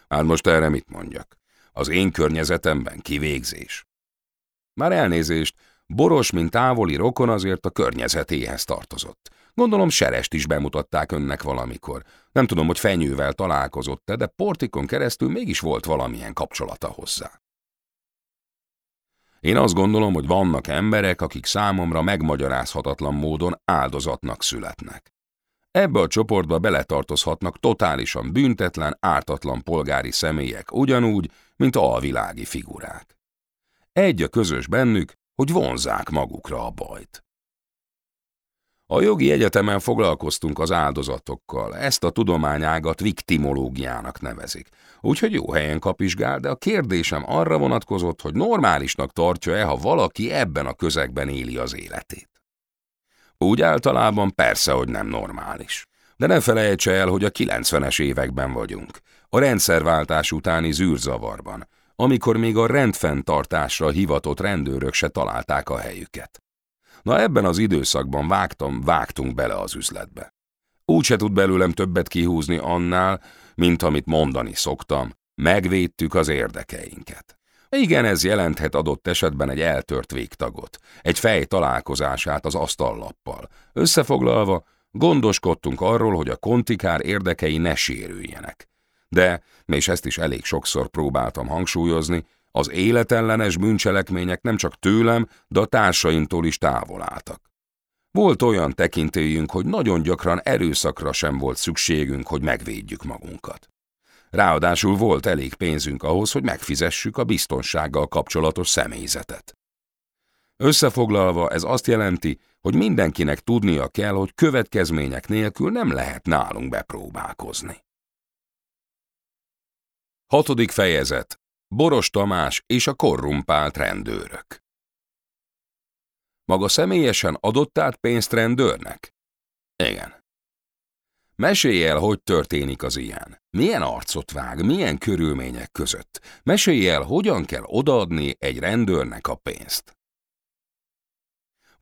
Hát most erre mit mondjak? Az én környezetemben kivégzés. Már elnézést, Boros, mint távoli rokon azért a környezetéhez tartozott. Gondolom serest is bemutatták önnek valamikor. Nem tudom, hogy fenyővel találkozott-e, de portikon keresztül mégis volt valamilyen kapcsolata hozzá. Én azt gondolom, hogy vannak emberek, akik számomra megmagyarázhatatlan módon áldozatnak születnek. Ebbe a csoportba beletartozhatnak totálisan büntetlen, ártatlan polgári személyek ugyanúgy, mint alvilági figurák. Egy a közös bennük, hogy vonzák magukra a bajt. A jogi egyetemen foglalkoztunk az áldozatokkal, ezt a tudományágat viktimológiának nevezik, úgyhogy jó helyen kapizsgál, de a kérdésem arra vonatkozott, hogy normálisnak tartja-e, ha valaki ebben a közegben éli az életét. Úgy általában persze, hogy nem normális. De ne felejtse el, hogy a 90-es években vagyunk, a rendszerváltás utáni zűrzavarban, amikor még a rendfenntartásra hivatott rendőrök se találták a helyüket. Na ebben az időszakban vágtam, vágtunk bele az üzletbe. Úgy se tud belőlem többet kihúzni annál, mint amit mondani szoktam, megvédtük az érdekeinket. Igen, ez jelenthet adott esetben egy eltört végtagot, egy fej találkozását az asztallappal. Összefoglalva, gondoskodtunk arról, hogy a kontikár érdekei ne sérüljenek de, és ezt is elég sokszor próbáltam hangsúlyozni, az életellenes bűncselekmények nem csak tőlem, de a társaimtól is távol álltak. Volt olyan tekintélyünk, hogy nagyon gyakran erőszakra sem volt szükségünk, hogy megvédjük magunkat. Ráadásul volt elég pénzünk ahhoz, hogy megfizessük a biztonsággal kapcsolatos személyzetet. Összefoglalva ez azt jelenti, hogy mindenkinek tudnia kell, hogy következmények nélkül nem lehet nálunk bepróbálkozni. Hatodik fejezet. Boros Tamás és a korrumpált rendőrök. Maga személyesen adott át pénzt rendőrnek? Igen. Mesélj el, hogy történik az ilyen. Milyen arcot vág, milyen körülmények között. Mesélj el, hogyan kell odaadni egy rendőrnek a pénzt.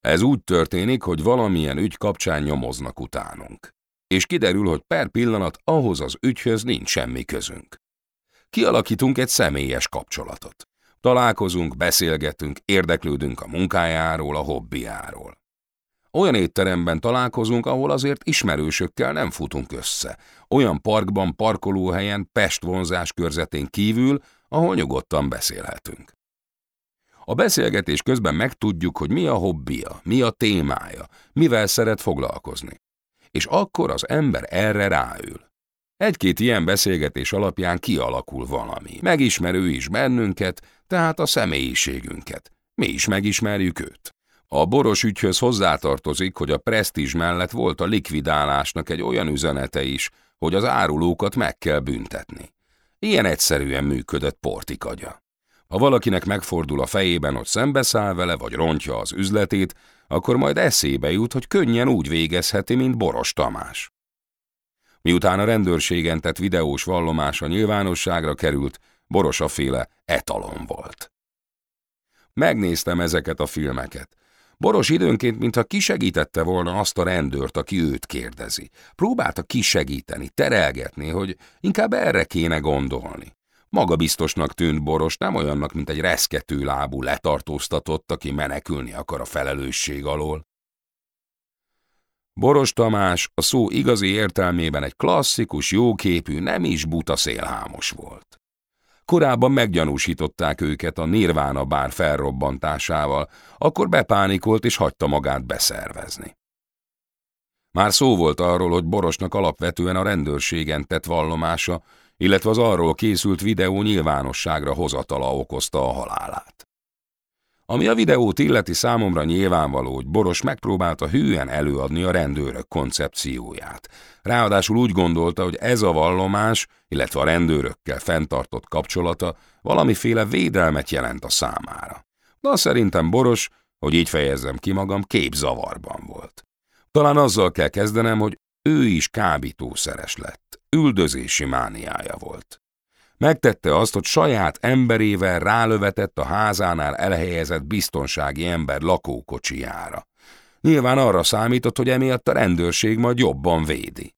Ez úgy történik, hogy valamilyen ügy kapcsán nyomoznak utánunk. És kiderül, hogy per pillanat ahhoz az ügyhöz nincs semmi közünk. Kialakítunk egy személyes kapcsolatot. Találkozunk, beszélgetünk, érdeklődünk a munkájáról, a hobbiáról. Olyan étteremben találkozunk, ahol azért ismerősökkel nem futunk össze. Olyan parkban, parkolóhelyen, Pest vonzás körzetén kívül, ahol nyugodtan beszélhetünk. A beszélgetés közben megtudjuk, hogy mi a hobbija, mi a témája, mivel szeret foglalkozni. És akkor az ember erre ráül. Egy-két ilyen beszélgetés alapján kialakul valami. Megismer ő is bennünket, tehát a személyiségünket. Mi is megismerjük őt. A boros ügyhöz hozzátartozik, hogy a presztízs mellett volt a likvidálásnak egy olyan üzenete is, hogy az árulókat meg kell büntetni. Ilyen egyszerűen működött portikagya. Ha valakinek megfordul a fejében, hogy szembeszáll vele, vagy rontja az üzletét, akkor majd eszébe jut, hogy könnyen úgy végezheti, mint Boros Tamás. Miután a rendőrségen tett videós vallomása nyilvánosságra került, Boros a féle etalon volt. Megnéztem ezeket a filmeket. Boros időnként, mintha kisegítette volna azt a rendőrt, aki őt kérdezi. Próbálta kisegíteni, terelgetni, hogy inkább erre kéne gondolni. Maga biztosnak tűnt Boros, nem olyannak, mint egy reszkető lábú letartóztatott, aki menekülni akar a felelősség alól. Boros Tamás a szó igazi értelmében egy klasszikus, jóképű, nem is buta szélhámos volt. Korábban meggyanúsították őket a Nirvana bár felrobbantásával, akkor bepánikolt és hagyta magát beszervezni. Már szó volt arról, hogy Borosnak alapvetően a rendőrségen tett vallomása, illetve az arról készült videó nyilvánosságra hozatala okozta a halálát. Ami a videót illeti számomra nyilvánvaló, hogy Boros megpróbálta hűen előadni a rendőrök koncepcióját. Ráadásul úgy gondolta, hogy ez a vallomás, illetve a rendőrökkel fenntartott kapcsolata valamiféle védelmet jelent a számára. Na szerintem Boros, hogy így fejezzem ki magam, képzavarban volt. Talán azzal kell kezdenem, hogy ő is kábítószeres lett, üldözési mániája volt. Megtette azt, hogy saját emberével rálövetett a házánál elhelyezett biztonsági ember lakókocsijára. Nyilván arra számított, hogy emiatt a rendőrség majd jobban védi.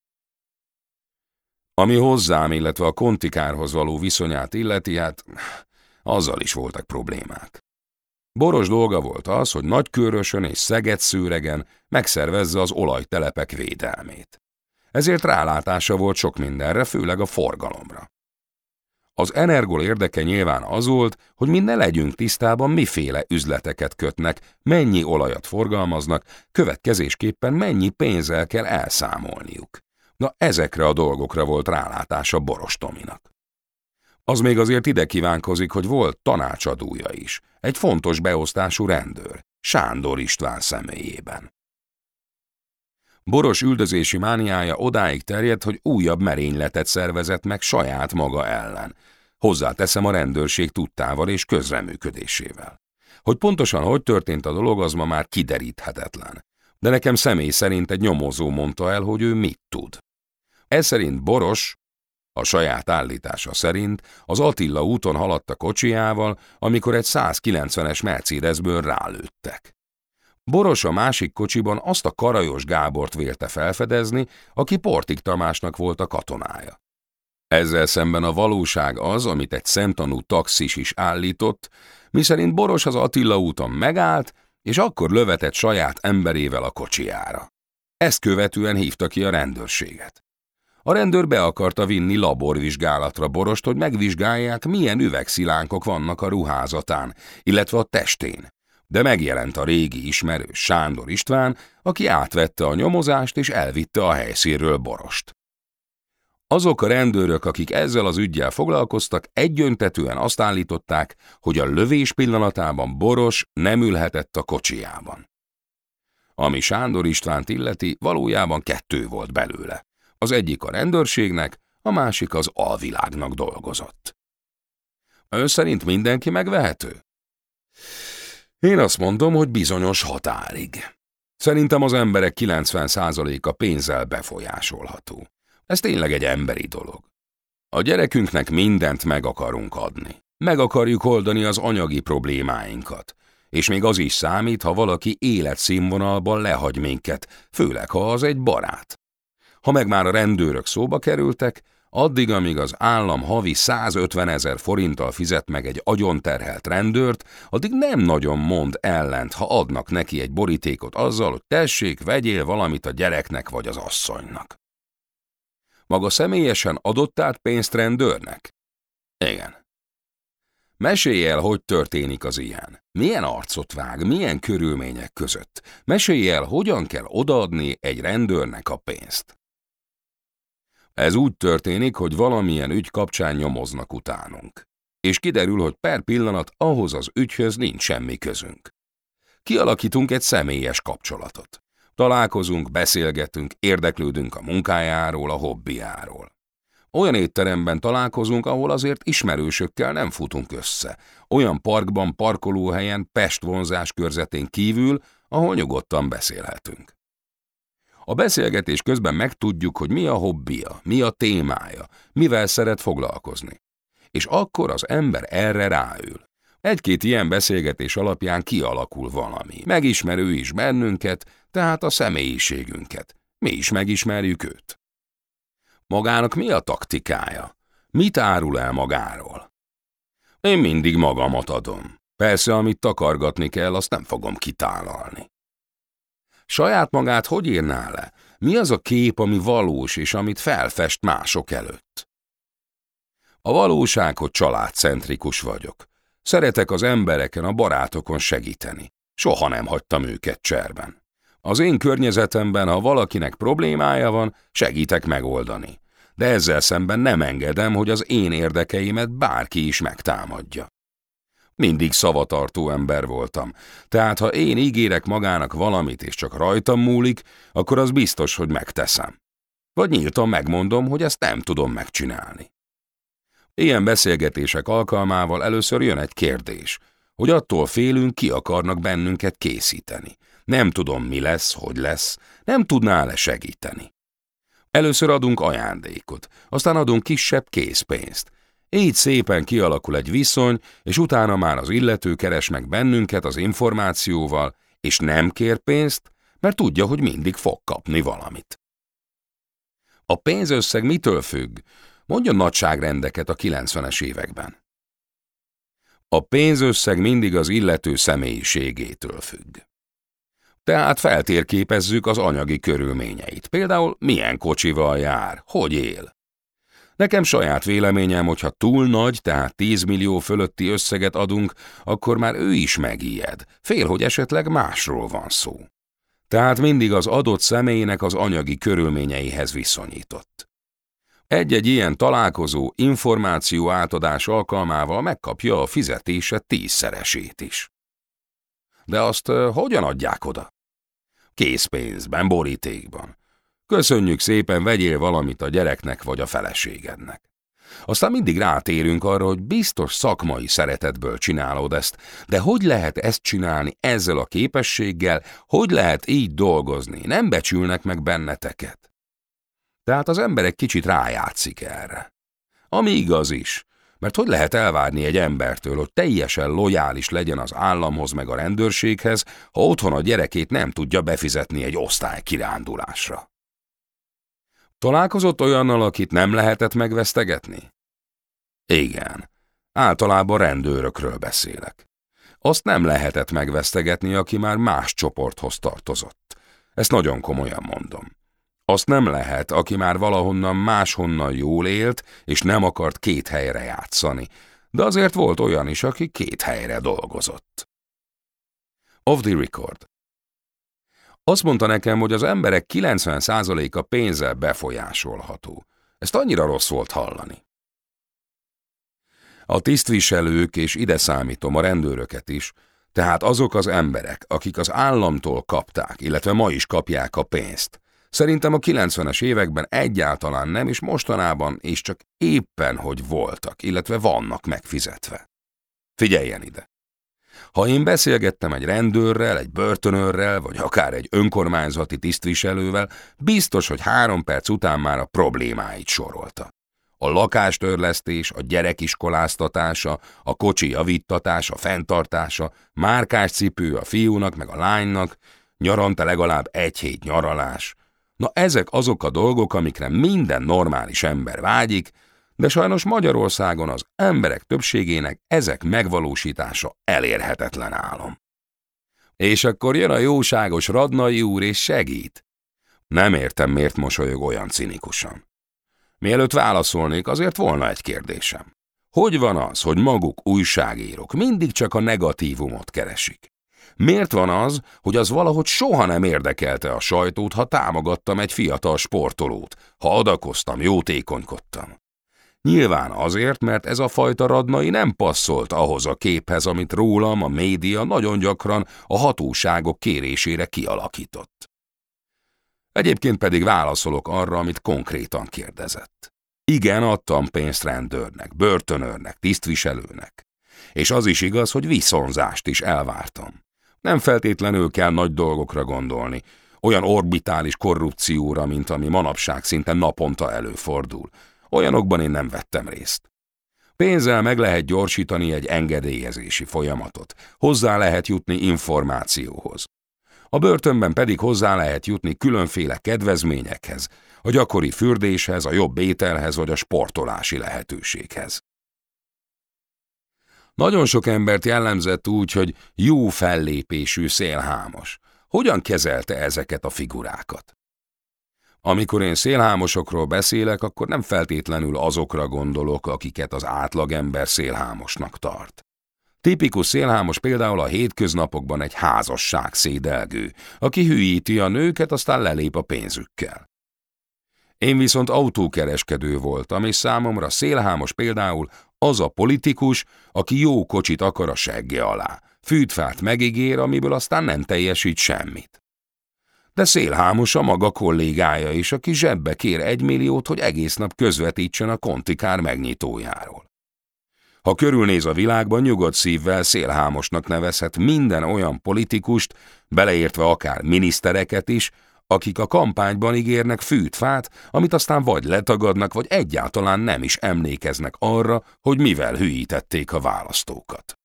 Ami hozzám, illetve a kontikárhoz való viszonyát illeti, hát azzal is voltak problémák. Boros dolga volt az, hogy Nagykörösön és Szeged-szőregen megszervezze az olajtelepek védelmét. Ezért rálátása volt sok mindenre, főleg a forgalomra. Az Energol érdeke nyilván az volt, hogy mi ne legyünk tisztában, miféle üzleteket kötnek, mennyi olajat forgalmaznak, következésképpen mennyi pénzzel kell elszámolniuk. Na ezekre a dolgokra volt rálátása Boros Tominak. Az még azért ide kívánkozik, hogy volt tanácsadója is, egy fontos beosztású rendőr, Sándor István személyében. Boros üldözési mániája odáig terjedt, hogy újabb merényletet szervezett meg saját maga ellen. Hozzáteszem a rendőrség tudtával és közreműködésével. Hogy pontosan hogy történt a dolog, az ma már kideríthetetlen. De nekem személy szerint egy nyomozó mondta el, hogy ő mit tud. Ez szerint Boros, a saját állítása szerint az Attila úton haladt a kocsijával, amikor egy 190-es Mercedesből rálőttek. Boros a másik kocsiban azt a Karajos Gábort vélte felfedezni, aki Portik Tamásnak volt a katonája. Ezzel szemben a valóság az, amit egy szemtanú taxis is állított, miszerint Boros az Attila úton megállt, és akkor lövetett saját emberével a kocsijára. Ezt követően hívta ki a rendőrséget. A rendőr be akarta vinni laborvizsgálatra Borost, hogy megvizsgálják, milyen üvegszilánkok vannak a ruházatán, illetve a testén. De megjelent a régi ismerős Sándor István, aki átvette a nyomozást és elvitte a helyszínről Borost. Azok a rendőrök, akik ezzel az ügyjel foglalkoztak, egyöntetően azt állították, hogy a lövés pillanatában Boros nem ülhetett a kocsijában. Ami Sándor Istvánt illeti, valójában kettő volt belőle. Az egyik a rendőrségnek, a másik az alvilágnak dolgozott. Ön szerint mindenki megvehető? Én azt mondom, hogy bizonyos határig. Szerintem az emberek 90%-a pénzzel befolyásolható. Ez tényleg egy emberi dolog. A gyerekünknek mindent meg akarunk adni. Meg akarjuk oldani az anyagi problémáinkat. És még az is számít, ha valaki életszínvonalban lehagy minket, főleg ha az egy barát. Ha meg már a rendőrök szóba kerültek, addig, amíg az állam havi 150 ezer forinttal fizet meg egy agyonterhelt rendőrt, addig nem nagyon mond ellent, ha adnak neki egy borítékot azzal, hogy tessék, vegyél valamit a gyereknek vagy az asszonynak. Maga személyesen adott át pénzt rendőrnek? Igen. Mesélj el, hogy történik az ilyen. Milyen arcot vág, milyen körülmények között. Mesélj el, hogyan kell odaadni egy rendőrnek a pénzt. Ez úgy történik, hogy valamilyen ügy kapcsán nyomoznak utánunk. És kiderül, hogy per pillanat ahhoz az ügyhöz nincs semmi közünk. Kialakítunk egy személyes kapcsolatot. Találkozunk, beszélgetünk, érdeklődünk a munkájáról, a hobbiáról. Olyan étteremben találkozunk, ahol azért ismerősökkel nem futunk össze. Olyan parkban, parkolóhelyen, Pest vonzás körzetén kívül, ahol nyugodtan beszélhetünk. A beszélgetés közben megtudjuk, hogy mi a hobbija, mi a témája, mivel szeret foglalkozni. És akkor az ember erre ráül. Egy-két ilyen beszélgetés alapján kialakul valami. Megismer ő is bennünket, tehát a személyiségünket. Mi is megismerjük őt. Magának mi a taktikája? Mit árul el magáról? Én mindig magamat adom. Persze, amit takargatni kell, azt nem fogom kitálalni. Saját magát hogy írná le? Mi az a kép, ami valós és amit felfest mások előtt? A valóság, hogy családcentrikus vagyok. Szeretek az embereken, a barátokon segíteni. Soha nem hagytam őket cserben. Az én környezetemben, ha valakinek problémája van, segítek megoldani. De ezzel szemben nem engedem, hogy az én érdekeimet bárki is megtámadja. Mindig szavatartó ember voltam, tehát ha én ígérek magának valamit és csak rajtam múlik, akkor az biztos, hogy megteszem. Vagy nyíltan megmondom, hogy ezt nem tudom megcsinálni. Ilyen beszélgetések alkalmával először jön egy kérdés, hogy attól félünk, ki akarnak bennünket készíteni. Nem tudom, mi lesz, hogy lesz, nem tudnál-e segíteni. Először adunk ajándékot, aztán adunk kisebb készpénzt. Így szépen kialakul egy viszony, és utána már az illető keres meg bennünket az információval, és nem kér pénzt, mert tudja, hogy mindig fog kapni valamit. A pénzösszeg mitől függ? Mondjon nagyságrendeket a 90-es években. A pénzösszeg mindig az illető személyiségétől függ. Tehát feltérképezzük az anyagi körülményeit. Például milyen kocsival jár, hogy él. Nekem saját véleményem, hogyha túl nagy, tehát 10 millió fölötti összeget adunk, akkor már ő is megijed. Fél, hogy esetleg másról van szó. Tehát mindig az adott személynek az anyagi körülményeihez viszonyított. Egy-egy ilyen találkozó információ átadás alkalmával megkapja a fizetése tízszeresét is. De azt hogyan adják oda? Készpénzben, borítékban. Köszönjük szépen, vegyél valamit a gyereknek vagy a feleségednek. Aztán mindig rátérünk arra, hogy biztos szakmai szeretetből csinálod ezt, de hogy lehet ezt csinálni ezzel a képességgel, hogy lehet így dolgozni, nem becsülnek meg benneteket. Tehát az ember egy kicsit rájátszik erre. Ami igaz is, mert hogy lehet elvárni egy embertől, hogy teljesen lojális legyen az államhoz meg a rendőrséghez, ha otthon a gyerekét nem tudja befizetni egy osztály kirándulásra? Találkozott olyannal, akit nem lehetett megvesztegetni? Igen, általában rendőrökről beszélek. Azt nem lehetett megvesztegetni, aki már más csoporthoz tartozott. Ezt nagyon komolyan mondom. Azt nem lehet, aki már valahonnan máshonnan jól élt, és nem akart két helyre játszani, de azért volt olyan is, aki két helyre dolgozott. Of the record. Azt mondta nekem, hogy az emberek 90%-a pénzzel befolyásolható. Ezt annyira rossz volt hallani. A tisztviselők, és ide számítom a rendőröket is, tehát azok az emberek, akik az államtól kapták, illetve ma is kapják a pénzt, Szerintem a 90-es években egyáltalán nem, és mostanában is csak éppen, hogy voltak, illetve vannak megfizetve. Figyeljen ide! Ha én beszélgettem egy rendőrrel, egy börtönőrrel, vagy akár egy önkormányzati tisztviselővel, biztos, hogy három perc után már a problémáit sorolta. A lakástörlesztés, a gyerekiskoláztatása, a kocsi javítatása, fenntartása, márkás cipő a fiúnak meg a lánynak, nyaranta legalább egy hét nyaralás, Na ezek azok a dolgok, amikre minden normális ember vágyik, de sajnos Magyarországon az emberek többségének ezek megvalósítása elérhetetlen álom. És akkor jön a jóságos Radnai úr és segít. Nem értem, miért mosolyog olyan cinikusan. Mielőtt válaszolnék, azért volna egy kérdésem. Hogy van az, hogy maguk újságírók mindig csak a negatívumot keresik? Miért van az, hogy az valahogy soha nem érdekelte a sajtót, ha támogattam egy fiatal sportolót, ha adakoztam, jótékonykodtam? Nyilván azért, mert ez a fajta radnai nem passzolt ahhoz a képhez, amit rólam a média nagyon gyakran a hatóságok kérésére kialakított. Egyébként pedig válaszolok arra, amit konkrétan kérdezett. Igen, adtam pénzt rendőrnek, börtönőrnek, tisztviselőnek. És az is igaz, hogy viszonzást is elvártam. Nem feltétlenül kell nagy dolgokra gondolni, olyan orbitális korrupcióra, mint ami manapság szinte naponta előfordul. Olyanokban én nem vettem részt. Pénzzel meg lehet gyorsítani egy engedélyezési folyamatot, hozzá lehet jutni információhoz. A börtönben pedig hozzá lehet jutni különféle kedvezményekhez, a gyakori fürdéshez, a jobb ételhez vagy a sportolási lehetőséghez. Nagyon sok embert jellemzett úgy, hogy jó fellépésű szélhámos. Hogyan kezelte ezeket a figurákat? Amikor én szélhámosokról beszélek, akkor nem feltétlenül azokra gondolok, akiket az átlagember szélhámosnak tart. Tipikus szélhámos például a hétköznapokban egy házasság szédelgő, aki hülyíti a nőket, aztán lelép a pénzükkel. Én viszont autókereskedő voltam, és számomra szélhámos például az a politikus, aki jó kocsit akar a segge alá, fűtfát megígér, amiből aztán nem teljesít semmit. De szélhámos a maga kollégája is, aki zsebbe kér egy milliót, hogy egész nap közvetítsen a kontikár megnyitójáról. Ha körülnéz a világban, nyugodt szívvel szélhámosnak nevezhet minden olyan politikust, beleértve akár minisztereket is, akik a kampányban ígérnek fűtfát, amit aztán vagy letagadnak, vagy egyáltalán nem is emlékeznek arra, hogy mivel hülyítették a választókat.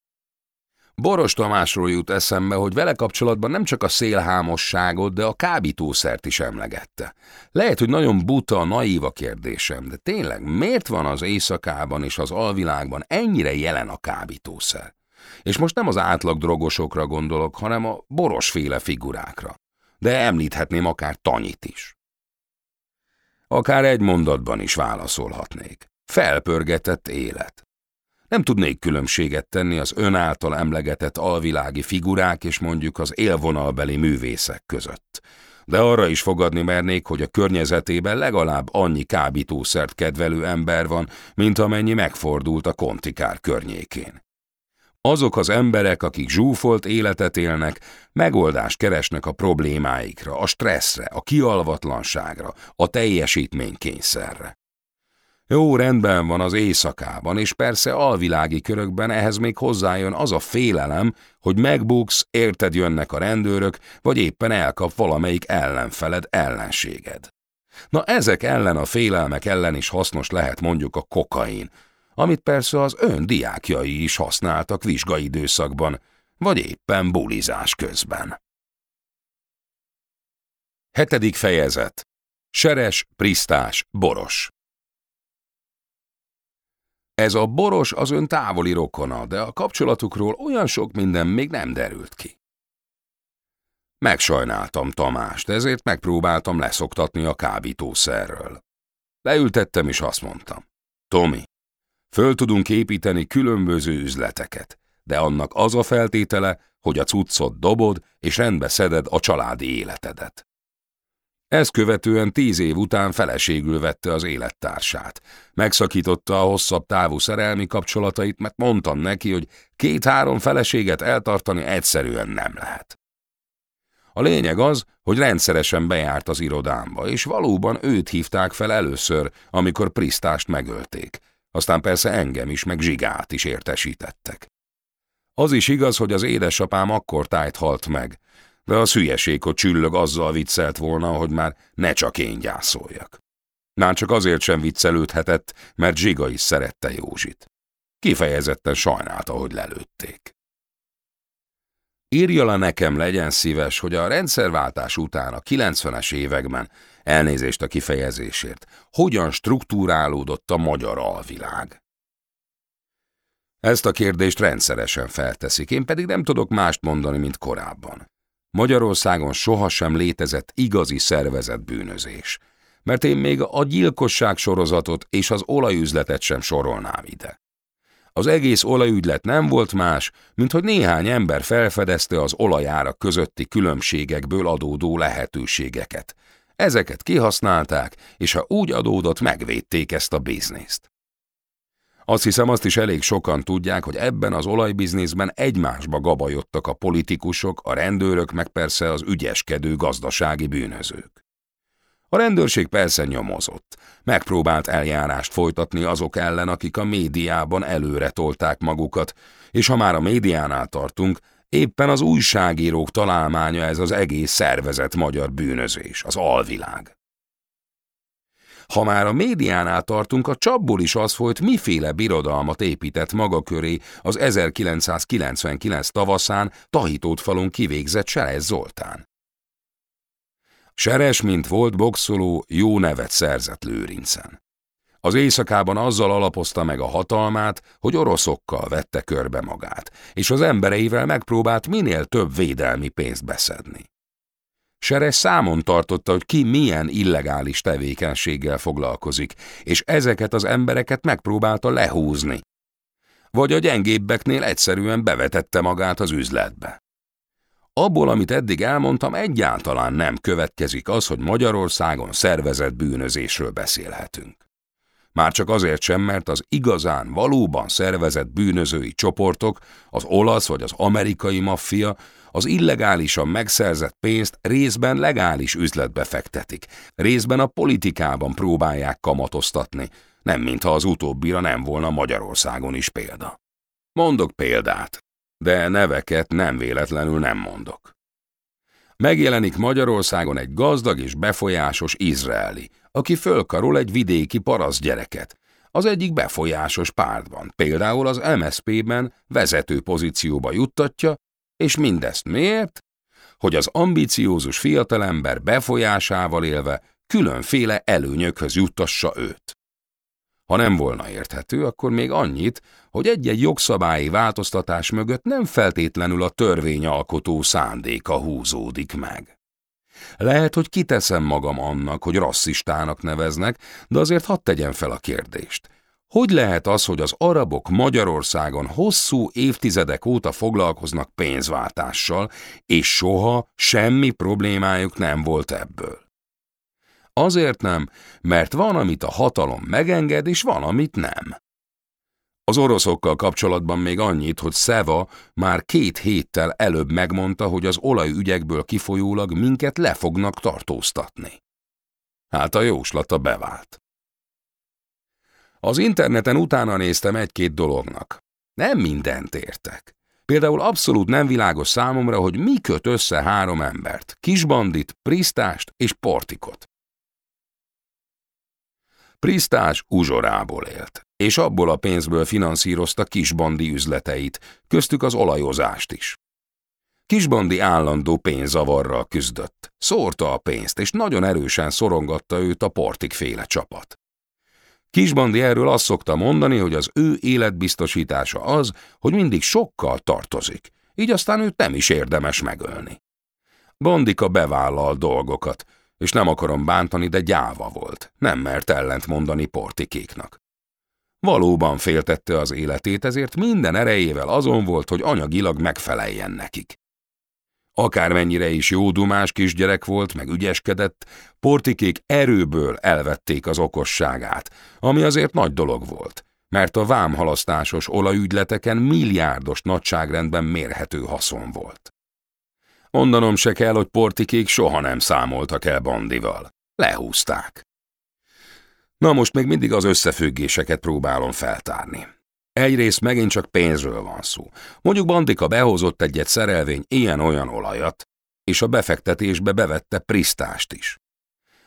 Boros Tamásról jut eszembe, hogy vele kapcsolatban nem csak a szélhámosságot, de a kábítószert is emlegette. Lehet, hogy nagyon buta, naív a kérdésem, de tényleg miért van az éjszakában és az alvilágban ennyire jelen a kábítószer? És most nem az átlag drogosokra gondolok, hanem a borosféle figurákra de említhetném akár Tanyit is. Akár egy mondatban is válaszolhatnék. Felpörgetett élet. Nem tudnék különbséget tenni az ön által emlegetett alvilági figurák és mondjuk az élvonalbeli művészek között. De arra is fogadni mernék, hogy a környezetében legalább annyi kábítószert kedvelő ember van, mint amennyi megfordult a kontikár környékén. Azok az emberek, akik zsúfolt életet élnek, megoldást keresnek a problémáikra, a stresszre, a kialvatlanságra, a teljesítménykényszerre. Jó, rendben van az éjszakában, és persze alvilági körökben ehhez még hozzájön az a félelem, hogy megbuksz, érted jönnek a rendőrök, vagy éppen elkap valamelyik ellenfeled ellenséged. Na ezek ellen a félelmek ellen is hasznos lehet mondjuk a kokain, amit persze az ön diákjai is használtak vizsgaidőszakban, vagy éppen bulizás közben. Hetedik fejezet. Seres, prisztás, boros. Ez a boros az ön távoli rokona, de a kapcsolatukról olyan sok minden még nem derült ki. Megsajnáltam Tamást, ezért megpróbáltam leszoktatni a kábítószerről. Leültettem és azt mondtam. Tomi, Föl tudunk építeni különböző üzleteket, de annak az a feltétele, hogy a cuccot dobod és rendbe szeded a családi életedet. Ezt követően tíz év után feleségül vette az élettársát. Megszakította a hosszabb távú szerelmi kapcsolatait, mert mondtam neki, hogy két-három feleséget eltartani egyszerűen nem lehet. A lényeg az, hogy rendszeresen bejárt az irodámba, és valóban őt hívták fel először, amikor Prisztást megölték, aztán persze engem is, meg Zsigát is értesítettek. Az is igaz, hogy az édesapám akkor tájt halt meg, de a szülyeség, hogy csüllög azzal viccelt volna, hogy már ne csak én gyászoljak. Már csak azért sem viccelődhetett, mert Zsiga is szerette Józsit. Kifejezetten sajnálta, hogy lelőtték. Írja le nekem, legyen szíves, hogy a rendszerváltás után a 90-es években elnézést a kifejezésért, hogyan struktúrálódott a magyar alvilág. Ezt a kérdést rendszeresen felteszik, én pedig nem tudok mást mondani, mint korábban. Magyarországon sohasem létezett igazi szervezett bűnözés, mert én még a gyilkosság sorozatot és az olajüzletet sem sorolnám ide. Az egész olajügylet nem volt más, mint hogy néhány ember felfedezte az olajárak közötti különbségekből adódó lehetőségeket, Ezeket kihasználták, és ha úgy adódott, megvédték ezt a bizniszt. Azt hiszem, azt is elég sokan tudják, hogy ebben az olajbizniszben egymásba gabajodtak a politikusok, a rendőrök, meg persze az ügyeskedő gazdasági bűnözők. A rendőrség persze nyomozott, megpróbált eljárást folytatni azok ellen, akik a médiában előre tolták magukat, és ha már a médiánál tartunk, éppen az újságírók találmánya ez az egész szervezet magyar bűnözés, az alvilág. Ha már a médiánál tartunk, a csapból is az folyt, miféle birodalmat épített maga köré az 1999 tavaszán Tahitót falon kivégzett Seres Zoltán. Seres, mint volt boxoló, jó nevet szerzett Lőrincen. Az éjszakában azzal alapozta meg a hatalmát, hogy oroszokkal vette körbe magát, és az embereivel megpróbált minél több védelmi pénzt beszedni. Seres számon tartotta, hogy ki milyen illegális tevékenységgel foglalkozik, és ezeket az embereket megpróbálta lehúzni. Vagy a gyengébbeknél egyszerűen bevetette magát az üzletbe. Abból, amit eddig elmondtam, egyáltalán nem következik az, hogy Magyarországon szervezett bűnözésről beszélhetünk. Már csak azért sem, mert az igazán, valóban szervezett bűnözői csoportok, az olasz vagy az amerikai maffia az illegálisan megszerzett pénzt részben legális üzletbe fektetik, részben a politikában próbálják kamatoztatni, nem mintha az utóbbira nem volna Magyarországon is példa. Mondok példát, de neveket nem véletlenül nem mondok. Megjelenik Magyarországon egy gazdag és befolyásos izraeli, aki fölkarol egy vidéki parasz gyereket. Az egyik befolyásos pártban, például az MSZP-ben vezető pozícióba juttatja, és mindezt miért? Hogy az ambiciózus fiatalember befolyásával élve különféle előnyökhöz juttassa őt. Ha nem volna érthető, akkor még annyit, hogy egy-egy jogszabályi változtatás mögött nem feltétlenül a törvényalkotó szándéka húzódik meg. Lehet, hogy kiteszem magam annak, hogy rasszistának neveznek, de azért hadd tegyem fel a kérdést. Hogy lehet az, hogy az arabok Magyarországon hosszú évtizedek óta foglalkoznak pénzváltással, és soha semmi problémájuk nem volt ebből? Azért nem, mert van, amit a hatalom megenged, és van, amit nem. Az oroszokkal kapcsolatban még annyit, hogy Szeva már két héttel előbb megmondta, hogy az olajügyekből kifolyólag minket le fognak tartóztatni. Hát a jóslata bevált. Az interneten utána néztem egy-két dolognak. Nem mindent értek. Például abszolút nem világos számomra, hogy mi köt össze három embert, Kisbandit, Prisztást és Portikot. Prisztás uzsorából élt, és abból a pénzből finanszírozta Kisbandi üzleteit, köztük az olajozást is. Kisbandi állandó pénzavarral küzdött, szórta a pénzt, és nagyon erősen szorongatta őt a portik féle csapat. Kisbandi erről azt szokta mondani, hogy az ő életbiztosítása az, hogy mindig sokkal tartozik, így aztán őt nem is érdemes megölni. Bandika bevállal dolgokat, és nem akarom bántani, de gyáva volt, nem mert ellent mondani portikéknak. Valóban féltette az életét, ezért minden erejével azon volt, hogy anyagilag megfeleljen nekik. Akármennyire is jó dumás kisgyerek volt, meg ügyeskedett, portikék erőből elvették az okosságát, ami azért nagy dolog volt, mert a vámhalasztásos olajügyleteken milliárdos nagyságrendben mérhető haszon volt. Mondanom se kell, hogy portikék soha nem számoltak el bandival. Lehúzták. Na most még mindig az összefüggéseket próbálom feltárni. Egyrészt megint csak pénzről van szó. Mondjuk Bandika behozott egyet szerelvény ilyen-olyan olajat, és a befektetésbe bevette Prisztást is.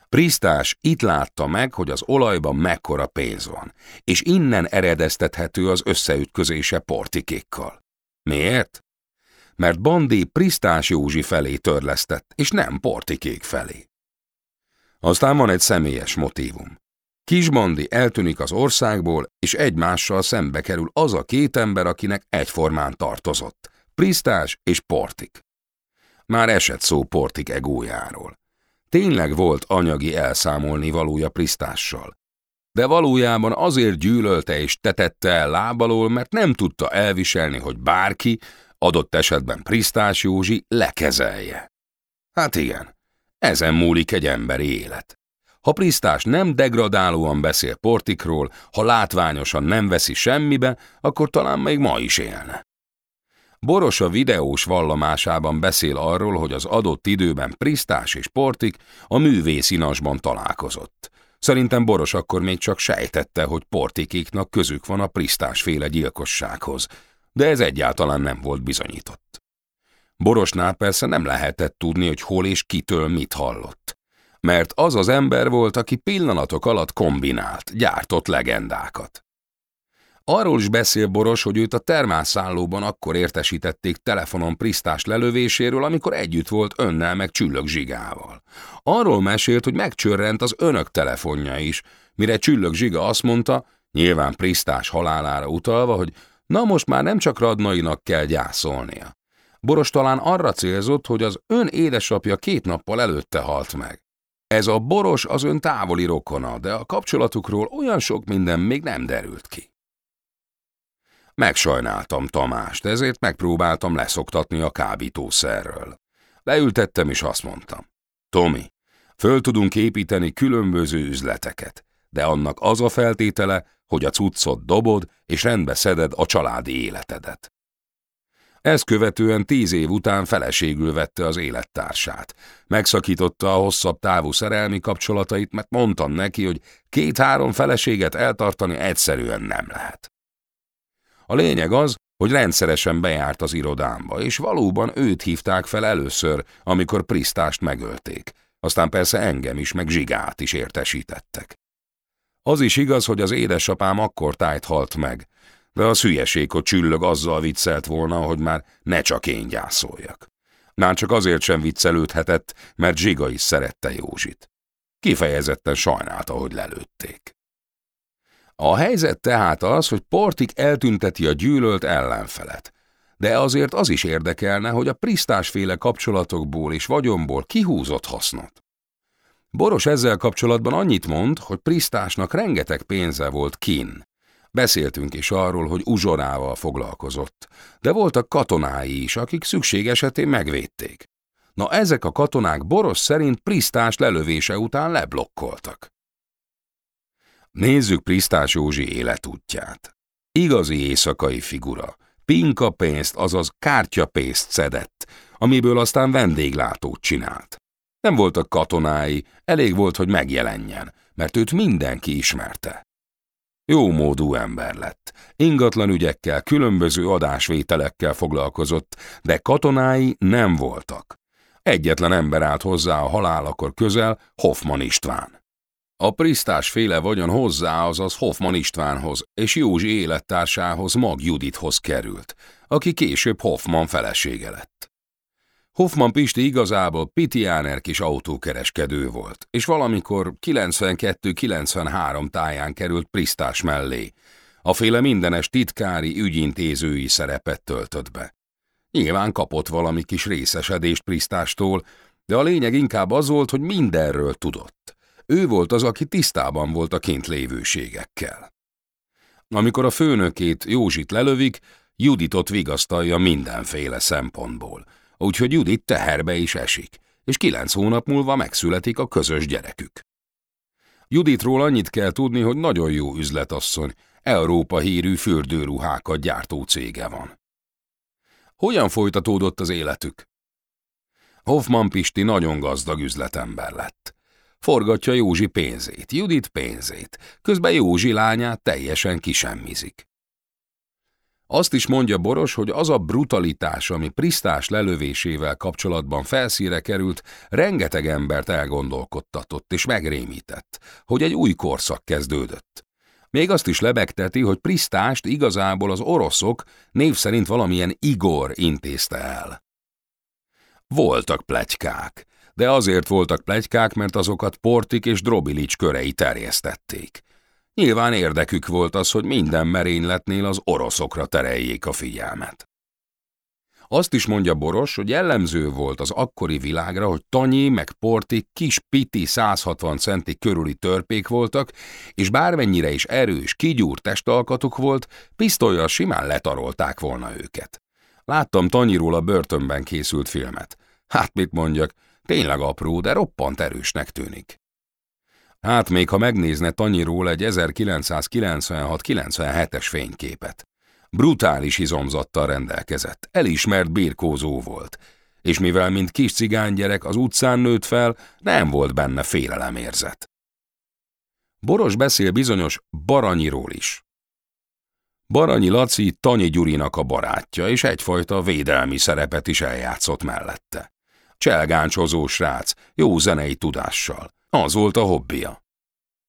Prisztás itt látta meg, hogy az olajban mekkora pénz van, és innen eredeztethető az összeütközése portikékkal. Miért? Mert Bandi Prisztás Józsi felé törlesztett, és nem portikék felé. Aztán van egy személyes motívum. Kisbandi eltűnik az országból, és egymással szembe kerül az a két ember, akinek egyformán tartozott, Prisztás és Portik. Már esett szó Portik egójáról. Tényleg volt anyagi elszámolni valója Prisztással. De valójában azért gyűlölte és tetette el lábalól, mert nem tudta elviselni, hogy bárki, adott esetben Prisztás Józsi lekezelje. Hát igen, ezen múlik egy emberi élet. Ha Prisztás nem degradálóan beszél Portikról, ha látványosan nem veszi semmibe, akkor talán még ma is élne. Boros a videós vallamásában beszél arról, hogy az adott időben Prisztás és Portik a művészinasban találkozott. Szerintem Boros akkor még csak sejtette, hogy Portikiknak közük van a Prisztás-féle gyilkossághoz, de ez egyáltalán nem volt bizonyított. Borosnál persze nem lehetett tudni, hogy hol és kitől mit hallott. Mert az az ember volt, aki pillanatok alatt kombinált, gyártott legendákat. Arról is beszél Boros, hogy őt a termászállóban akkor értesítették telefonon Prisztás lelövéséről, amikor együtt volt önnel meg Csüllök Zsigával. Arról mesélt, hogy megcsörrent az önök telefonja is, mire Csüllök Zsiga azt mondta, nyilván Prisztás halálára utalva, hogy na most már nem csak Radnainak kell gyászolnia. Boros talán arra célzott, hogy az ön édesapja két nappal előtte halt meg. Ez a Boros az ön távoli rokona, de a kapcsolatukról olyan sok minden még nem derült ki. Megsajnáltam Tamást, ezért megpróbáltam leszoktatni a kábítószerről. Leültettem és azt mondtam. Tomi, föl tudunk építeni különböző üzleteket, de annak az a feltétele, hogy a cuccot dobod és rendbe szeded a családi életedet. Ezt követően tíz év után feleségül vette az élettársát. Megszakította a hosszabb távú szerelmi kapcsolatait, mert mondtam neki, hogy két-három feleséget eltartani egyszerűen nem lehet. A lényeg az, hogy rendszeresen bejárt az irodámba, és valóban őt hívták fel először, amikor Prisztást megölték. Aztán persze engem is, meg Zsigát is értesítettek. Az is igaz, hogy az édesapám akkor tájt halt meg, de a szülyeség, hogy csüllög azzal viccelt volna, hogy már ne csak én gyászoljak. Már csak azért sem viccelődhetett, mert Zsiga is szerette Józsit. Kifejezetten sajnálta, hogy lelőtték. A helyzet tehát az, hogy Portik eltünteti a gyűlölt ellenfelet. De azért az is érdekelne, hogy a prisztásféle kapcsolatokból és vagyomból kihúzott hasznot. Boros ezzel kapcsolatban annyit mond, hogy Prisztásnak rengeteg pénze volt kin. Beszéltünk is arról, hogy uzsorával foglalkozott, de voltak katonái is, akik szükség esetén megvédték. Na ezek a katonák Boros szerint Prisztás lelövése után leblokkoltak. Nézzük Prisztás Józsi életútját. Igazi éjszakai figura. Pinka pénzt, azaz kártyapénzt szedett, amiből aztán vendéglátót csinált. Nem voltak katonái, elég volt, hogy megjelenjen, mert őt mindenki ismerte. Jó módú ember lett. Ingatlan ügyekkel, különböző adásvételekkel foglalkozott, de katonái nem voltak. Egyetlen ember állt hozzá a halálakor közel, Hoffman István. A Prisztás féle vagyon hozzá, azaz Hoffman Istvánhoz és Józsi élettársához Mag Judithoz került, aki később Hoffman felesége lett. Hoffman Pisti igazából Pitiáner kis autókereskedő volt, és valamikor 92-93 táján került Prisztás mellé. A féle mindenes titkári ügyintézői szerepet töltött be. Nyilván kapott valami kis részesedést Prisztástól, de a lényeg inkább az volt, hogy mindenről tudott. Ő volt az, aki tisztában volt a kint lévőségekkel. Amikor a főnökét, Józsit lelövik, Juditot vigasztalja mindenféle szempontból, úgyhogy Judit teherbe is esik, és kilenc hónap múlva megszületik a közös gyerekük. Juditról annyit kell tudni, hogy nagyon jó üzletasszony, Európa hírű fürdőruhákat gyártó cége van. Hogyan folytatódott az életük? Hoffman Pisti nagyon gazdag üzletember lett. Forgatja Józsi pénzét, Judit pénzét, közben Józsi lányát teljesen kisemmizik. Azt is mondja Boros, hogy az a brutalitás, ami Prisztás lelövésével kapcsolatban felszíre került, rengeteg embert elgondolkodtatott és megrémített, hogy egy új korszak kezdődött. Még azt is lebegteti, hogy Prisztást igazából az oroszok név szerint valamilyen Igor intézte el. Voltak plegykák, de azért voltak plegykák, mert azokat Portik és Drobilics körei terjesztették. Nyilván érdekük volt az, hogy minden merényletnél az oroszokra tereljék a figyelmet. Azt is mondja Boros, hogy jellemző volt az akkori világra, hogy Tanyi meg Portik kis piti 160 centi körüli törpék voltak, és bármennyire is erős, kigyúrt testalkatuk volt, pisztolyjal simán letarolták volna őket. Láttam Tanyiról a börtönben készült filmet. Hát mit mondjak, Tényleg apró, de roppant erősnek tűnik. Hát még ha megnézne Tanyiról egy 1996-97-es fényképet. Brutális izomzattal rendelkezett, elismert birkózó volt, és mivel mint kis cigánygyerek az utcán nőtt fel, nem volt benne félelemérzet. Boros beszél bizonyos Baranyiról is. Baranyi Laci Tanyi Gyurinak a barátja, és egyfajta védelmi szerepet is eljátszott mellette. Cselgáncsozó srác, jó zenei tudással. Az volt a hobbija.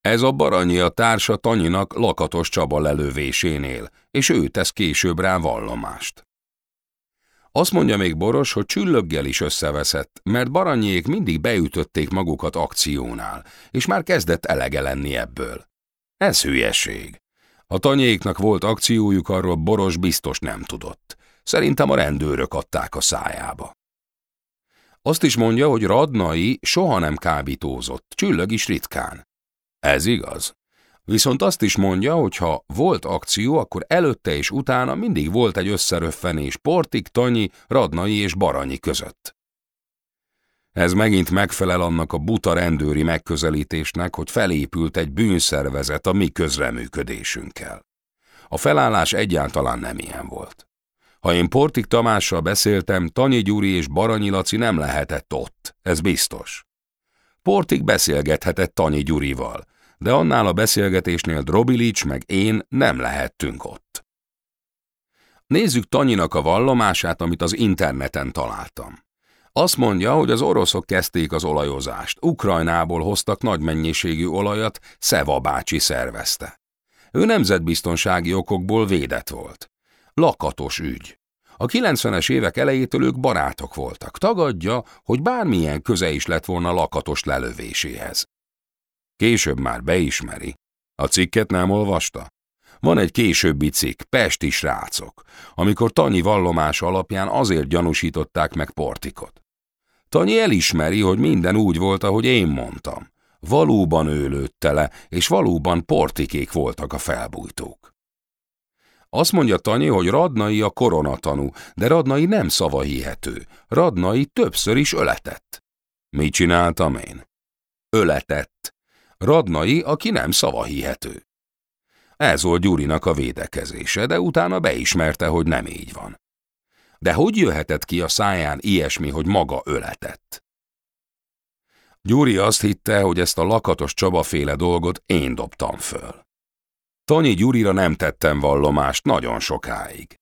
Ez a Baranyi a társa Tanyinak Lakatos Csaba lelövésénél, és ő tesz később rá vallomást. Azt mondja még Boros, hogy csüllöggel is összeveszett, mert Baranyék mindig beütötték magukat akciónál, és már kezdett elege lenni ebből. Ez hülyeség. A tanyéknak volt akciójuk, arról Boros biztos nem tudott. Szerintem a rendőrök adták a szájába. Azt is mondja, hogy Radnai soha nem kábítózott, csüllög is ritkán. Ez igaz. Viszont azt is mondja, hogy ha volt akció, akkor előtte és utána mindig volt egy összeröffenés Portik, Tanyi, Radnai és Baranyi között. Ez megint megfelel annak a buta rendőri megközelítésnek, hogy felépült egy bűnszervezet a mi közreműködésünkkel. A felállás egyáltalán nem ilyen volt. Ha én Portik Tamással beszéltem, Tanyi Gyuri és Baranyi Laci nem lehetett ott, ez biztos. Portik beszélgethetett Tanyi Gyurival, de annál a beszélgetésnél Drobilics meg én nem lehettünk ott. Nézzük Tanyinak a vallomását, amit az interneten találtam. Azt mondja, hogy az oroszok kezdték az olajozást. Ukrajnából hoztak nagy mennyiségű olajat, Szeva bácsi szervezte. Ő nemzetbiztonsági okokból védett volt. Lakatos ügy. A 90-es évek elejétől ők barátok voltak. Tagadja, hogy bármilyen köze is lett volna lakatos lelövéséhez. Később már beismeri. A cikket nem olvasta? Van egy későbbi cikk, Pesti srácok, amikor Tanyi vallomás alapján azért gyanúsították meg Portikot. Tanyi elismeri, hogy minden úgy volt, ahogy én mondtam. Valóban ő lőtte le, és valóban portikék voltak a felbújtók. Azt mondja Tanyi, hogy Radnai a koronatanú, de Radnai nem szavahihető. Radnai többször is öletett. Mit csináltam én? Öletett. Radnai, aki nem szavahihető. Ez volt Gyurinak a védekezése, de utána beismerte, hogy nem így van. De hogy jöhetett ki a száján ilyesmi, hogy maga öletett? Gyuri azt hitte, hogy ezt a lakatos csabaféle dolgot én dobtam föl. Tanyi Gyurira nem tettem vallomást nagyon sokáig.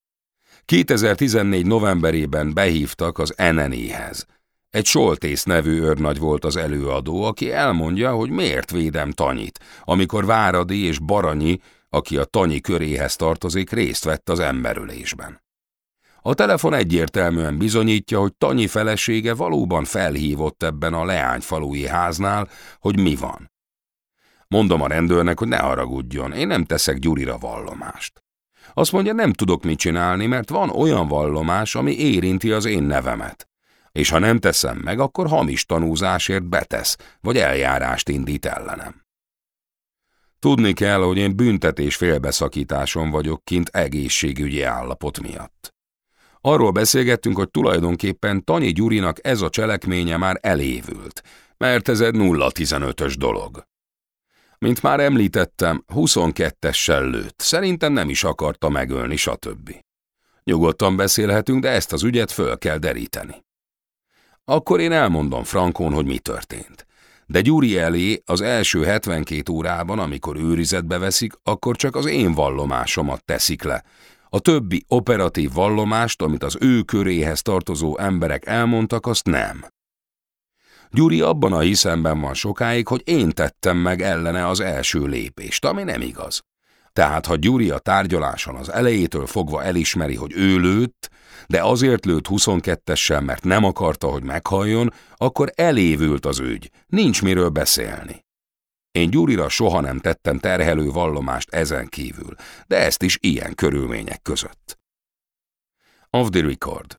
2014 novemberében behívtak az NNI-hez. Egy Soltész nevű őrnagy volt az előadó, aki elmondja, hogy miért védem Tanyit, amikor Váradi és Baranyi, aki a Tanyi köréhez tartozik, részt vett az emberülésben. A telefon egyértelműen bizonyítja, hogy Tanyi felesége valóban felhívott ebben a leányfalui háznál, hogy mi van. Mondom a rendőrnek, hogy ne haragudjon, én nem teszek Gyurira vallomást. Azt mondja, nem tudok mit csinálni, mert van olyan vallomás, ami érinti az én nevemet. És ha nem teszem meg, akkor hamis tanúzásért betesz, vagy eljárást indít ellenem. Tudni kell, hogy én büntetés félbeszakításon vagyok kint egészségügyi állapot miatt. Arról beszélgettünk, hogy tulajdonképpen Tanyi Gyurinak ez a cselekménye már elévült, mert ez egy 0-15-ös dolog. Mint már említettem, 22-essel lőtt, szerintem nem is akarta megölni, stb. Nyugodtan beszélhetünk, de ezt az ügyet föl kell deríteni. Akkor én elmondom Frankón, hogy mi történt. De Gyuri elé az első 72 órában, amikor őrizetbe veszik, akkor csak az én vallomásomat teszik le, a többi operatív vallomást, amit az ő köréhez tartozó emberek elmondtak, azt nem. Gyuri abban a hiszemben van sokáig, hogy én tettem meg ellene az első lépést, ami nem igaz. Tehát ha Gyuri a tárgyaláson az elejétől fogva elismeri, hogy ő lőtt, de azért lőtt 22-essel, mert nem akarta, hogy meghalljon, akkor elévült az ügy, nincs miről beszélni. Én Gyurira soha nem tettem terhelő vallomást ezen kívül, de ezt is ilyen körülmények között. Of the record.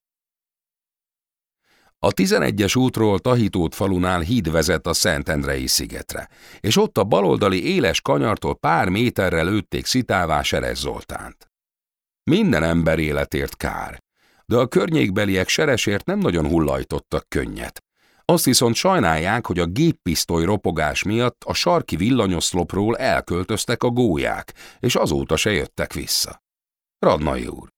A 11-es útról Tahitót falunál híd vezet a Szentendrei szigetre, és ott a baloldali éles kanyartól pár méterre lőtték szitává Seres Zoltánt. Minden ember életért kár, de a környékbeliek Seresért nem nagyon hullajtottak könnyet. Azt viszont sajnálják, hogy a géppisztoly ropogás miatt a sarki villanyoszlopról elköltöztek a gólyák, és azóta se jöttek vissza. Radnai úr,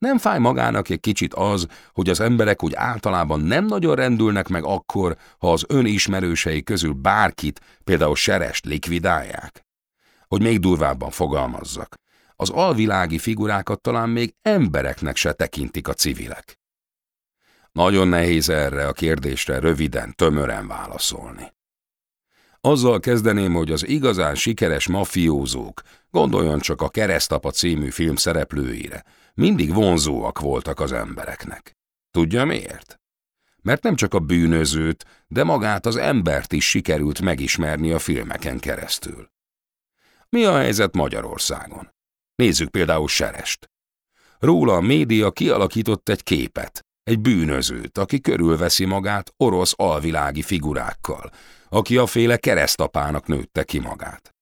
nem fáj magának egy kicsit az, hogy az emberek úgy általában nem nagyon rendülnek meg akkor, ha az önismerősei közül bárkit, például serest likvidálják? Hogy még durvábban fogalmazzak, az alvilági figurákat talán még embereknek se tekintik a civilek. Nagyon nehéz erre a kérdésre röviden, tömören válaszolni. Azzal kezdeném, hogy az igazán sikeres mafiózók, gondoljon csak a Keresztapa című film szereplőire, mindig vonzóak voltak az embereknek. Tudja miért? Mert nem csak a bűnözőt, de magát az embert is sikerült megismerni a filmeken keresztül. Mi a helyzet Magyarországon? Nézzük például Serest. Róla a média kialakított egy képet, egy bűnözőt, aki körülveszi magát orosz alvilági figurákkal, aki a féle keresztapának nőtte ki magát.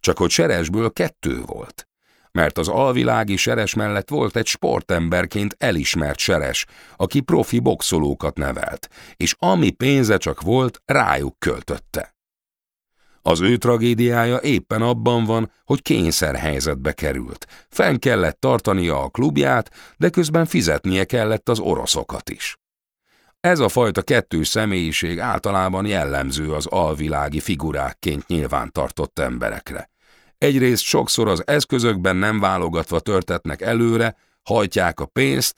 Csak hogy Seresből kettő volt, mert az alvilági seres mellett volt egy sportemberként elismert seres, aki profi boxolókat nevelt, és ami pénze csak volt, rájuk költötte. Az ő tragédiája éppen abban van, hogy kényszerhelyzetbe került. Fenn kellett tartania a klubját, de közben fizetnie kellett az oroszokat is. Ez a fajta kettős személyiség általában jellemző az alvilági figurákként nyilvántartott emberekre. Egyrészt sokszor az eszközökben nem válogatva törtetnek előre, hajtják a pénzt,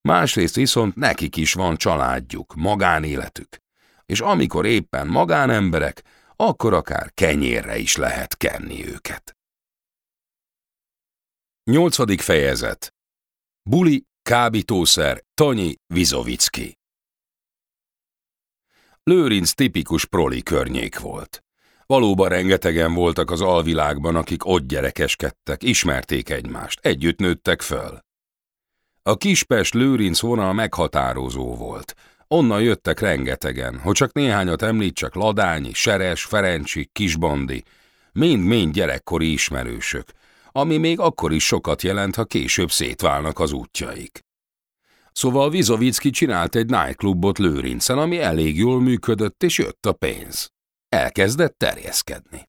másrészt viszont nekik is van családjuk, magánéletük. És amikor éppen magánemberek, akkor akár kenyérre is lehet kenni őket. Nyolcadik fejezet Buli, kábítószer, Tanyi, Vizovicki Lőrinc tipikus proli környék volt. Valóban rengetegen voltak az alvilágban, akik ott gyerekeskedtek, ismerték egymást, együtt nőttek föl. A Kispest Lőrinc vonal meghatározó volt, Onnan jöttek rengetegen, hogy csak néhányat említsek Ladányi, Seres, Ferencsi, Kisbandi, mind-mind gyerekkori ismerősök, ami még akkor is sokat jelent, ha később szétválnak az útjaik. Szóval Vizovicki csinált egy nightclubot Lőrincen, ami elég jól működött, és jött a pénz. Elkezdett terjeszkedni.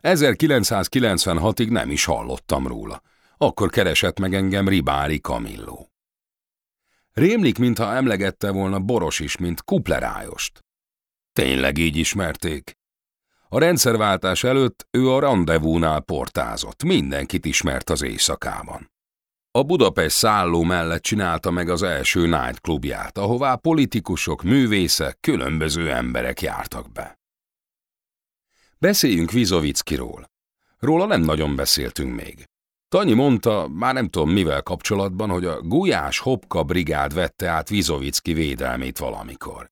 1996-ig nem is hallottam róla. Akkor keresett meg engem Ribári Kamilló. Rémlik, mintha emlegette volna Boros is, mint kuplerájost. Tényleg így ismerték. A rendszerváltás előtt ő a rendezvúnál portázott, mindenkit ismert az éjszakában. A Budapest szálló mellett csinálta meg az első nightclubját, ahová politikusok, művészek, különböző emberek jártak be. Beszéljünk Vizovickiról. Róla nem nagyon beszéltünk még. Tanyi mondta, már nem tudom mivel kapcsolatban, hogy a Gulyás Hopka brigád vette át Vizovicki védelmét valamikor.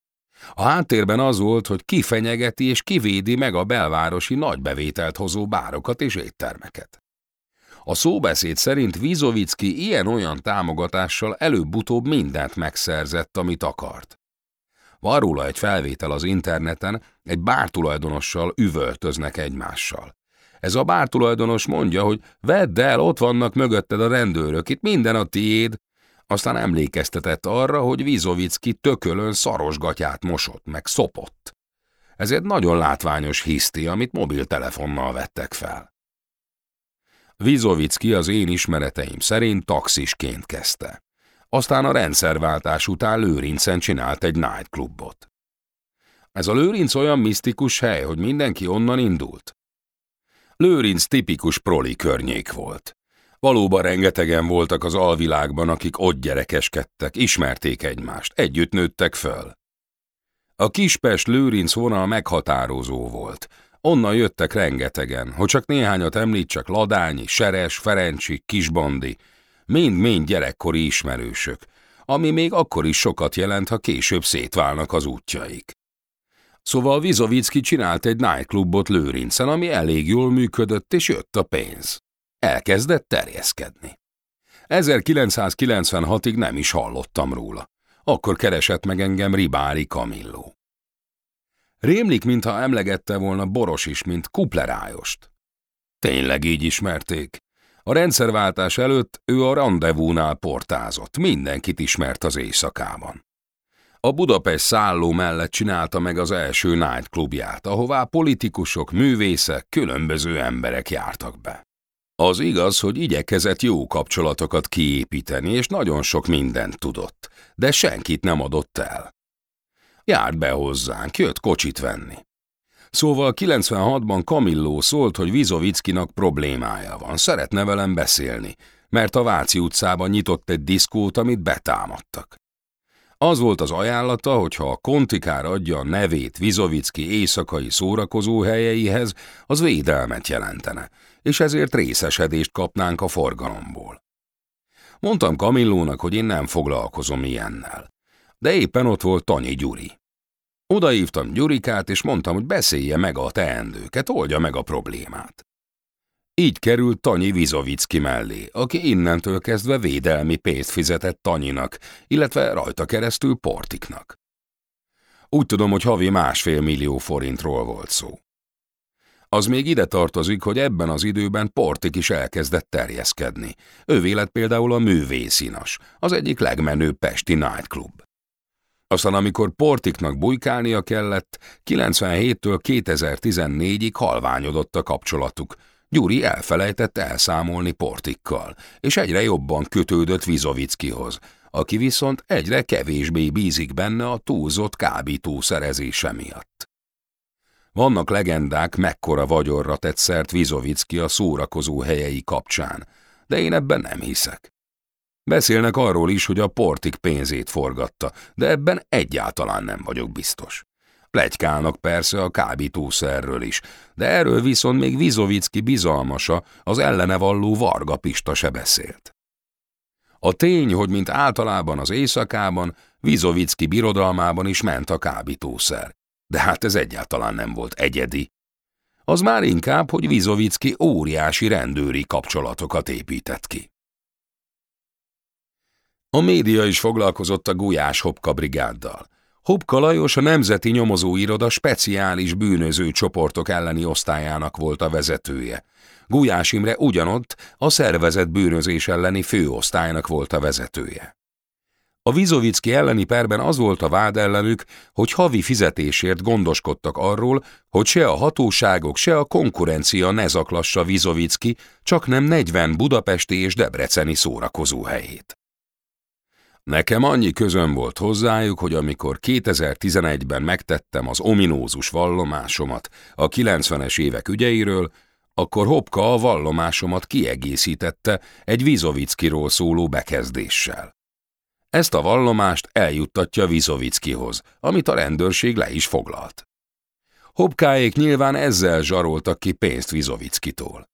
A háttérben az volt, hogy kifenyegeti és kivédi meg a belvárosi nagybevételt hozó bárokat és éttermeket. A szóbeszéd szerint Vizovicki ilyen-olyan támogatással előbb-utóbb mindent megszerzett, amit akart. Van róla egy felvétel az interneten, egy bártulajdonossal üvöltöznek egymással. Ez a bártulajdonos mondja, hogy vedd el, ott vannak mögötted a rendőrök, itt minden a tiéd. Aztán emlékeztetett arra, hogy Vizovicki tökölön szarosgatját mosott, meg szopott. Ez egy nagyon látványos hiszti, amit mobiltelefonnal vettek fel. Vizovicki az én ismereteim szerint taxisként kezdte. Aztán a rendszerváltás után Lőrincen csinált egy nightclubot. Ez a Lőrinc olyan misztikus hely, hogy mindenki onnan indult. Lőrinc tipikus proli környék volt. Valóban rengetegen voltak az alvilágban, akik ott gyerekeskedtek, ismerték egymást, együtt nőttek föl. A Kispest Lőrinc vonal meghatározó volt. Onnan jöttek rengetegen, hogy csak néhányat említsek Ladányi, Seres, Ferencsi, Kisbandi, mind-mind gyerekkori ismerősök, ami még akkor is sokat jelent, ha később szétválnak az útjaik. Szóval Vizovicki csinált egy nightclubot Lőrincen, ami elég jól működött, és jött a pénz. Elkezdett terjeszkedni. 1996-ig nem is hallottam róla. Akkor keresett meg engem Ribári Kamilló. Rémlik, mintha emlegette volna Boros is, mint kuplerájost. Tényleg így ismerték. A rendszerváltás előtt ő a rendezvúnál portázott, mindenkit ismert az éjszakában. A Budapest szálló mellett csinálta meg az első nightclubját, ahová politikusok, művészek, különböző emberek jártak be. Az igaz, hogy igyekezett jó kapcsolatokat kiépíteni, és nagyon sok mindent tudott, de senkit nem adott el. Járt be hozzánk, jött kocsit venni. Szóval 96-ban Kamilló szólt, hogy Vizovickinak problémája van, szeretne velem beszélni, mert a Váci utcában nyitott egy diszkót, amit betámadtak. Az volt az ajánlata, hogy ha a kontikár adja a nevét Vizovicki éjszakai szórakozó helyeihez, az védelmet jelentene, és ezért részesedést kapnánk a forgalomból. Mondtam Kamillónak, hogy én nem foglalkozom ilyennel. De éppen ott volt Tanyi Gyuri. Odaívtam Gyurikát, és mondtam, hogy beszélje meg a teendőket, oldja meg a problémát. Így került Tanyi Vizovicki mellé, aki innentől kezdve védelmi pénzt fizetett Tanyinak, illetve rajta keresztül Portiknak. Úgy tudom, hogy havi másfél millió forintról volt szó. Az még ide tartozik, hogy ebben az időben Portik is elkezdett terjeszkedni. Ő vélet például a művészinas, az egyik legmenőbb pesti nightclub. Aztán amikor Portiknak bujkálnia kellett, 97-től 2014-ig halványodott a kapcsolatuk. Gyuri elfelejtett elszámolni Portikkal, és egyre jobban kötődött Vizovickihoz, aki viszont egyre kevésbé bízik benne a túlzott kábítószerezése miatt. Vannak legendák, mekkora vagyorra tett szert Vizovicki a szórakozó helyei kapcsán, de én ebben nem hiszek. Beszélnek arról is, hogy a portik pénzét forgatta, de ebben egyáltalán nem vagyok biztos. Plegykálnak persze a kábítószerről is, de erről viszont még Vizovicki bizalmasa, az ellene valló Varga Pista se beszélt. A tény, hogy mint általában az éjszakában, Vizovicki birodalmában is ment a kábítószer. De hát ez egyáltalán nem volt egyedi. Az már inkább, hogy Vizovicki óriási rendőri kapcsolatokat épített ki. A média is foglalkozott a Gulyás Hopka brigáddal. Hopka Lajos a Nemzeti Nyomozóiroda speciális bűnöző csoportok elleni osztályának volt a vezetője. Gulyás Imre ugyanott a szervezett bűnözés elleni főosztálynak volt a vezetője. A Vizovicki elleni perben az volt a vád ellenük, hogy havi fizetésért gondoskodtak arról, hogy se a hatóságok, se a konkurencia ne zaklassa Vizovicki, csak nem 40 budapesti és debreceni szórakozóhelyét. Nekem annyi közöm volt hozzájuk, hogy amikor 2011-ben megtettem az ominózus vallomásomat a 90-es évek ügyeiről, akkor Hopka a vallomásomat kiegészítette egy Vizovickiról szóló bekezdéssel. Ezt a vallomást eljuttatja Vizovickihoz, amit a rendőrség le is foglalt. Hopkáék nyilván ezzel zsaroltak ki pénzt Vizovickitól.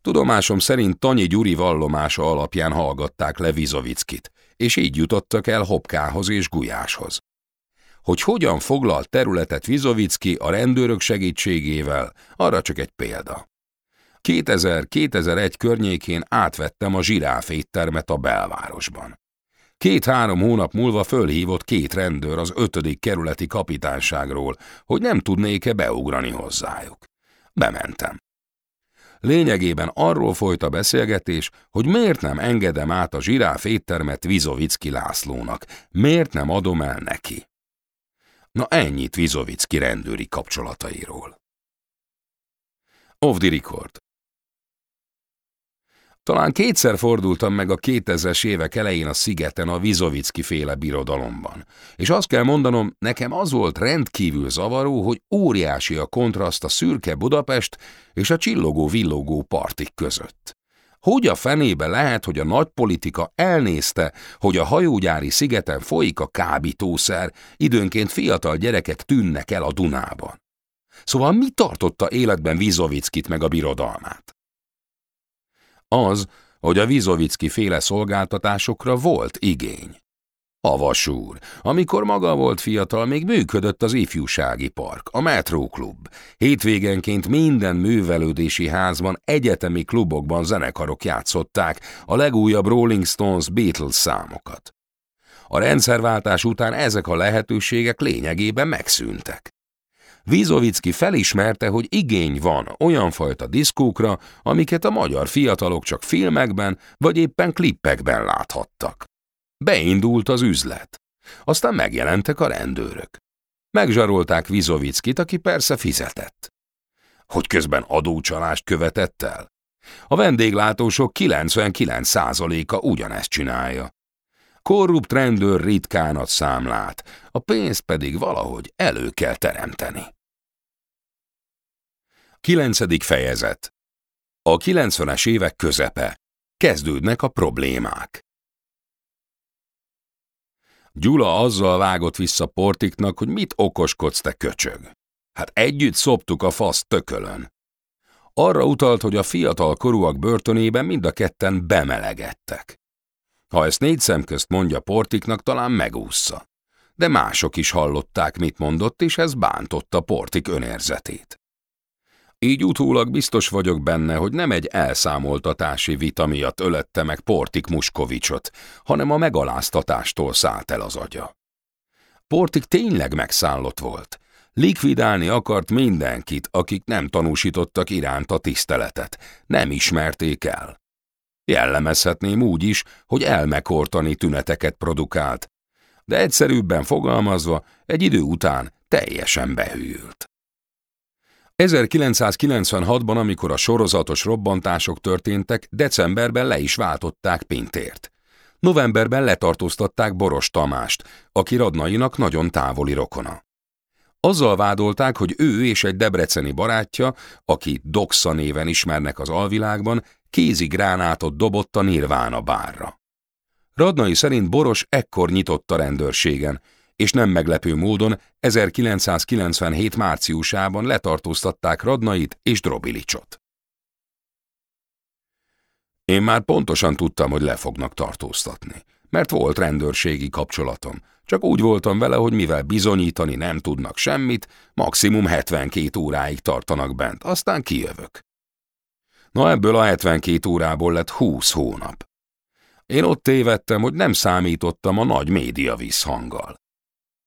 Tudomásom szerint Tanyi Gyuri vallomása alapján hallgatták le Vizovickit, és így jutottak el Hopkához és Gulyáshoz. Hogy hogyan foglalt területet Vizovicki a rendőrök segítségével, arra csak egy példa. 2000-2001 környékén átvettem a zsiráf a belvárosban. Két-három hónap múlva fölhívott két rendőr az ötödik kerületi kapitányságról, hogy nem tudnék-e beugrani hozzájuk. Bementem. Lényegében arról folyt a beszélgetés, hogy miért nem engedem át a zsiráf éttermet Vizovicki Lászlónak, miért nem adom el neki. Na ennyit Vizovicki rendőri kapcsolatairól. Off the record. Talán kétszer fordultam meg a 2000-es évek elején a szigeten a Vizovicki féle birodalomban. És azt kell mondanom, nekem az volt rendkívül zavaró, hogy óriási a kontraszt a szürke Budapest és a csillogó-villogó partik között. Hogy a fenébe lehet, hogy a nagy politika elnézte, hogy a hajógyári szigeten folyik a kábítószer, időnként fiatal gyerekek tűnnek el a Dunában. Szóval mi tartotta életben Vizovickit meg a birodalmát? Az, hogy a Vizovicki féle szolgáltatásokra volt igény. Avasúr, amikor maga volt fiatal, még működött az ifjúsági park, a Metro Klub. Hétvégenként minden művelődési házban, egyetemi klubokban zenekarok játszották a legújabb Rolling Stones Beatles számokat. A rendszerváltás után ezek a lehetőségek lényegében megszűntek. Vízovicki felismerte, hogy igény van olyan fajta diszkókra, amiket a magyar fiatalok csak filmekben vagy éppen klippekben láthattak. Beindult az üzlet. Aztán megjelentek a rendőrök. Megzsarolták Vizovickit, aki persze fizetett. Hogy közben adócsalást követett el? A vendéglátósok 99%-a ugyanezt csinálja. Korrupt rendőr ritkán ad számlát, a pénzt pedig valahogy elő kell teremteni. Kilencedik fejezet A 90-es évek közepe. Kezdődnek a problémák. Gyula azzal vágott vissza Portiknak, hogy mit okoskodsz te köcsög. Hát együtt szoptuk a fasz tökölön. Arra utalt, hogy a fiatal korúak börtönében mind a ketten bemelegettek. Ha ezt négy szem közt mondja Portiknak, talán megúszza. De mások is hallották, mit mondott, és ez bántotta Portik önérzetét. Így utólag biztos vagyok benne, hogy nem egy elszámoltatási vita miatt ölette meg Portik Muskovicsot, hanem a megaláztatástól szállt el az agya. Portik tényleg megszállott volt. Likvidálni akart mindenkit, akik nem tanúsítottak iránta tiszteletet, nem ismerték el. Jellemezhetném úgy is, hogy elmekortani tüneteket produkált, de egyszerűbben fogalmazva egy idő után teljesen behűlt. 1996-ban, amikor a sorozatos robbantások történtek, decemberben le is váltották Pintért. Novemberben letartóztatták Boros Tamást, aki Radnainak nagyon távoli rokona. Azzal vádolták, hogy ő és egy debreceni barátja, aki Doxa néven ismernek az alvilágban, kézi gránátot dobott a Nirvána bárra. Radnai szerint Boros ekkor nyitott a rendőrségen, és nem meglepő módon 1997 márciusában letartóztatták Radnait és Drobilicsot. Én már pontosan tudtam, hogy le fognak tartóztatni, mert volt rendőrségi kapcsolatom. Csak úgy voltam vele, hogy mivel bizonyítani nem tudnak semmit, maximum 72 óráig tartanak bent, aztán kijövök. Na ebből a 72 órából lett 20 hónap. Én ott tévedtem, hogy nem számítottam a nagy média visszhanggal.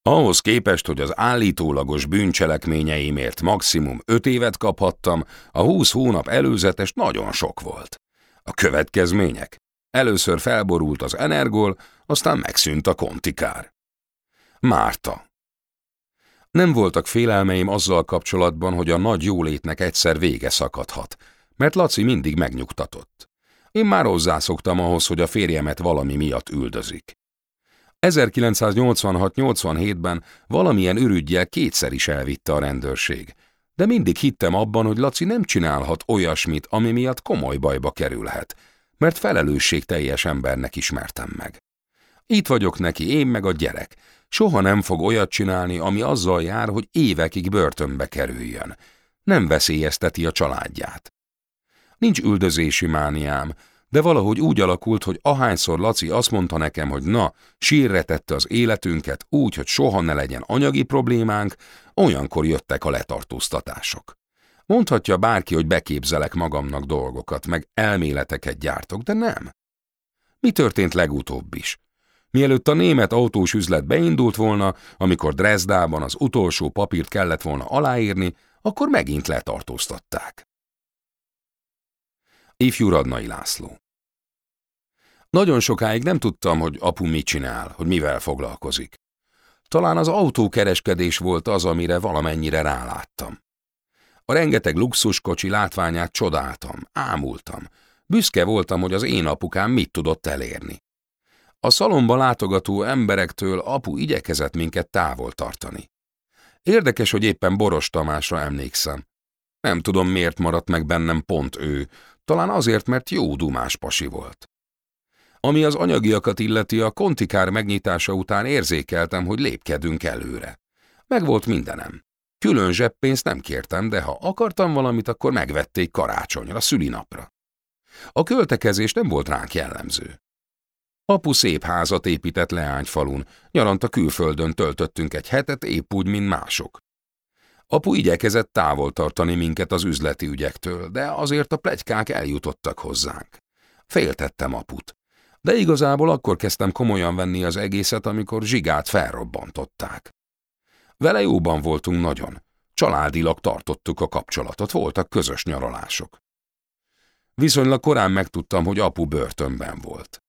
Ahhoz képest, hogy az állítólagos bűncselekményeimért maximum öt évet kaphattam, a húsz hónap előzetes nagyon sok volt. A következmények? Először felborult az energol, aztán megszűnt a kontikár. Márta. Nem voltak félelmeim azzal kapcsolatban, hogy a nagy jólétnek egyszer vége szakadhat, mert Laci mindig megnyugtatott. Én már hozzászoktam ahhoz, hogy a férjemet valami miatt üldözik. 1986-87-ben valamilyen ürügyjel kétszer is elvitte a rendőrség, de mindig hittem abban, hogy Laci nem csinálhat olyasmit, ami miatt komoly bajba kerülhet, mert felelősségteljes embernek ismertem meg. Itt vagyok neki, én meg a gyerek. Soha nem fog olyat csinálni, ami azzal jár, hogy évekig börtönbe kerüljön. Nem veszélyezteti a családját. Nincs üldözési mániám, de valahogy úgy alakult, hogy ahányszor Laci azt mondta nekem, hogy na, sírre tette az életünket úgy, hogy soha ne legyen anyagi problémánk, olyankor jöttek a letartóztatások. Mondhatja bárki, hogy beképzelek magamnak dolgokat, meg elméleteket gyártok, de nem. Mi történt legutóbb is? Mielőtt a német autós üzlet beindult volna, amikor Dresdában az utolsó papírt kellett volna aláírni, akkor megint letartóztatták. Ifjú Radnai László nagyon sokáig nem tudtam, hogy apu mit csinál, hogy mivel foglalkozik. Talán az autókereskedés volt az, amire valamennyire ráláttam. A rengeteg luxuskocsi látványát csodáltam, ámultam. Büszke voltam, hogy az én apukám mit tudott elérni. A szalomba látogató emberektől apu igyekezett minket távol tartani. Érdekes, hogy éppen Boros Tamásra emlékszem. Nem tudom, miért maradt meg bennem pont ő, talán azért, mert jó dumás pasi volt. Ami az anyagiakat illeti, a kontikár megnyitása után érzékeltem, hogy lépkedünk előre. Megvolt mindenem. Külön zseppénzt nem kértem, de ha akartam valamit, akkor megvették karácsonyra, szülinapra. A költekezés nem volt ránk jellemző. Apu szép házat épített leányfalun, nyaranta külföldön töltöttünk egy hetet, épp úgy, mint mások. Apu igyekezett távol tartani minket az üzleti ügyektől, de azért a plegykák eljutottak hozzánk. Féltettem aput. De igazából akkor kezdtem komolyan venni az egészet, amikor zsigát felrobbantották. Vele jóban voltunk nagyon. Családilag tartottuk a kapcsolatot, voltak közös nyaralások. Viszonylag korán megtudtam, hogy apu börtönben volt.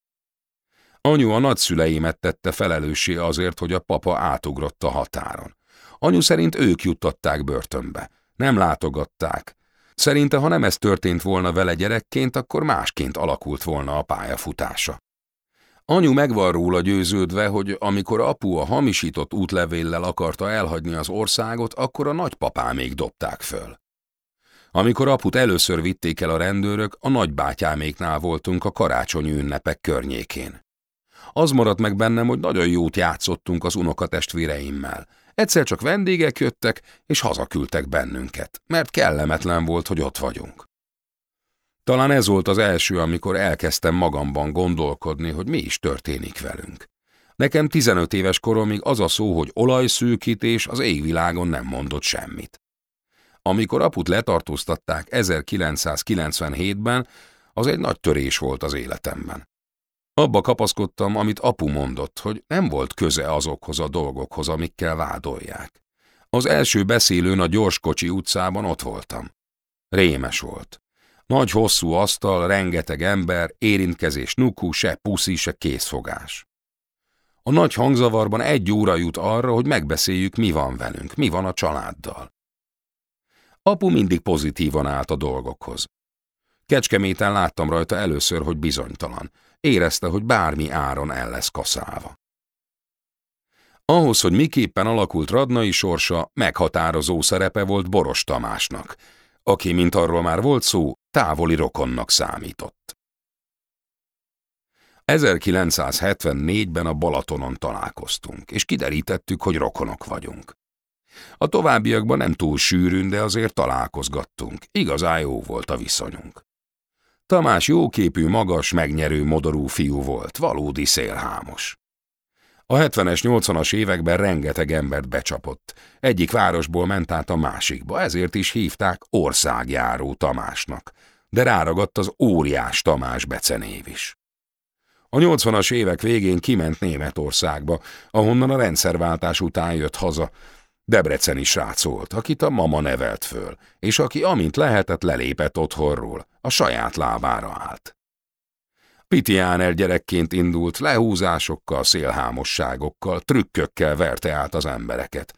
Anyu a nagyszüleimet tette felelőssé azért, hogy a papa átugrott a határon. Anyu szerint ők juttatták börtönbe. Nem látogatták. Szerinte, ha nem ez történt volna vele gyerekként, akkor másként alakult volna a pályafutása. Anyu meg van róla győződve, hogy amikor apu a hamisított útlevéllel akarta elhagyni az országot, akkor a nagypapámék dobták föl. Amikor aput először vitték el a rendőrök, a nagybátyáméknál voltunk a karácsonyi ünnepek környékén. Az maradt meg bennem, hogy nagyon jót játszottunk az unokatestvéreimmel. Egyszer csak vendégek jöttek, és hazaküldtek bennünket, mert kellemetlen volt, hogy ott vagyunk. Talán ez volt az első, amikor elkezdtem magamban gondolkodni, hogy mi is történik velünk. Nekem 15 éves koromig az a szó, hogy olajszűkítés az égvilágon nem mondott semmit. Amikor aput letartóztatták 1997-ben, az egy nagy törés volt az életemben. Abba kapaszkodtam, amit apu mondott, hogy nem volt köze azokhoz a dolgokhoz, amikkel vádolják. Az első beszélőn a Gyorskocsi utcában ott voltam. Rémes volt. Nagy hosszú asztal, rengeteg ember, érintkezés nuku, se puszi, se készfogás. A nagy hangzavarban egy óra jut arra, hogy megbeszéljük, mi van velünk, mi van a családdal. Apu mindig pozitívan állt a dolgokhoz. Kecskeméten láttam rajta először, hogy bizonytalan. Érezte, hogy bármi áron el lesz kaszálva. Ahhoz, hogy miképpen alakult Radnai sorsa, meghatározó szerepe volt Boros Tamásnak, aki, mint arról már volt szó, távoli rokonnak számított. 1974-ben a Balatonon találkoztunk, és kiderítettük, hogy rokonok vagyunk. A továbbiakban nem túl sűrűn, de azért találkozgattunk. Igazán jó volt a viszonyunk. Tamás jóképű, magas, megnyerő modorú fiú volt, valódi szélhámos. A 70-es, 80-as években rengeteg embert becsapott. Egyik városból ment át a másikba, ezért is hívták országjáró Tamásnak, de ráragadt az óriás Tamás becenév is. A 80-as évek végén kiment Németországba, ahonnan a rendszerváltás után jött haza, Debreceni srác volt, akit a mama nevelt föl, és aki amint lehetett lelépett otthonról, a saját lábára állt. Pitiáner gyerekként indult, lehúzásokkal, szélhámosságokkal, trükkökkel verte át az embereket,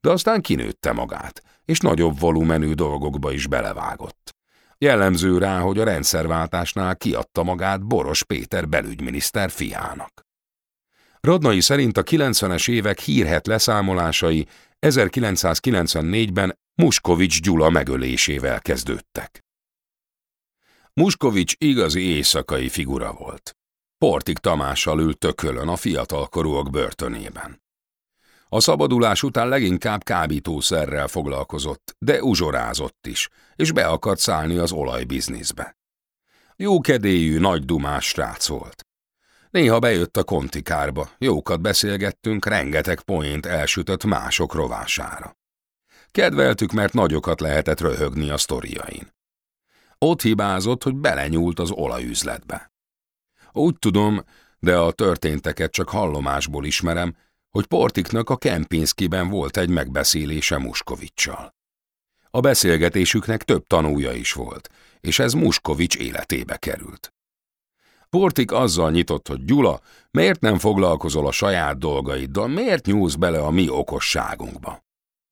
de aztán kinőtte magát, és nagyobb volumenű dolgokba is belevágott. Jellemző rá, hogy a rendszerváltásnál kiadta magát Boros Péter belügyminiszter fiának. Radnai szerint a 90-es évek hírhet leszámolásai 1994-ben Muskovics Gyula megölésével kezdődtek. Muskovics igazi éjszakai figura volt. Portik Tamással ült tökölön a fiatalkorúak börtönében. A szabadulás után leginkább kábítószerrel foglalkozott, de uzsorázott is, és be akart szállni az olajbizniszbe. Jókedélyű, nagy dumás srác volt. Néha bejött a kontikárba, jókat beszélgettünk, rengeteg poént elsütött mások rovására. Kedveltük, mert nagyokat lehetett röhögni a sztoriain. Ott hibázott, hogy belenyúlt az olajüzletbe. Úgy tudom, de a történteket csak hallomásból ismerem, hogy Portiknak a Kempinskiben volt egy megbeszélése Muskovicsal. A beszélgetésüknek több tanúja is volt, és ez Muskovics életébe került. Portik azzal nyitott, hogy Gyula, miért nem foglalkozol a saját dolgaiddal, miért nyúlsz bele a mi okosságunkba?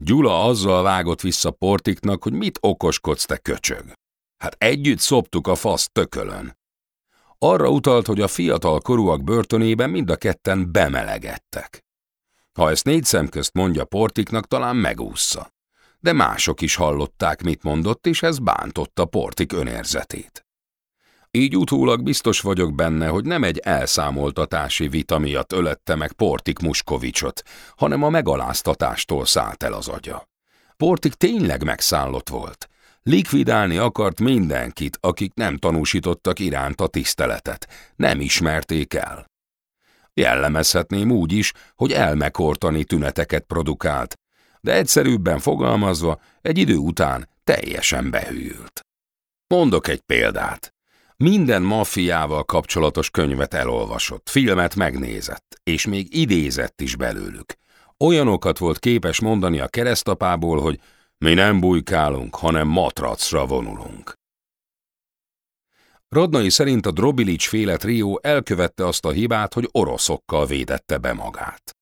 Gyula azzal vágott vissza Portiknak, hogy mit okoskodsz te köcsög. Hát együtt szoptuk a fasz tökölön. Arra utalt, hogy a fiatal korúak börtönében mind a ketten bemelegettek. Ha ezt négy szem közt mondja Portiknak, talán megúszza. De mások is hallották, mit mondott, és ez bántotta Portik önérzetét. Így utólag biztos vagyok benne, hogy nem egy elszámoltatási vita miatt ölette meg Portik Muskovicsot, hanem a megaláztatástól szállt el az agya. Portik tényleg megszállott volt. Likvidálni akart mindenkit, akik nem tanúsítottak a tiszteletet, nem ismerték el. Jellemezhetném úgy is, hogy elmekortani tüneteket produkált, de egyszerűbben fogalmazva egy idő után teljesen behűlt. Mondok egy példát. Minden maffiával kapcsolatos könyvet elolvasott, filmet megnézett, és még idézett is belőlük. Olyanokat volt képes mondani a keresztapából, hogy mi nem bujkálunk, hanem matracra vonulunk. Radnai szerint a Drobilics féle trió elkövette azt a hibát, hogy oroszokkal védette be magát.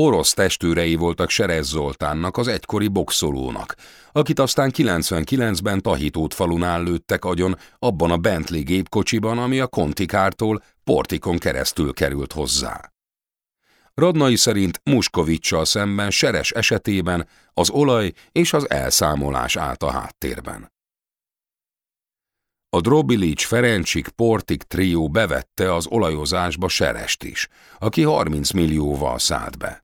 Orosz testőrei voltak Serez Zoltánnak, az egykori boxolónak, akit aztán 99-ben Tahitót falunál lőttek agyon abban a Bentley gépkocsiban, ami a Kontikártól Portikon keresztül került hozzá. Radnai szerint Muskovicsal szemben Seres esetében az olaj és az elszámolás állt a háttérben. A Drobilics Ferencsik Portik trió bevette az olajozásba Serest is, aki 30 millióval szállt be.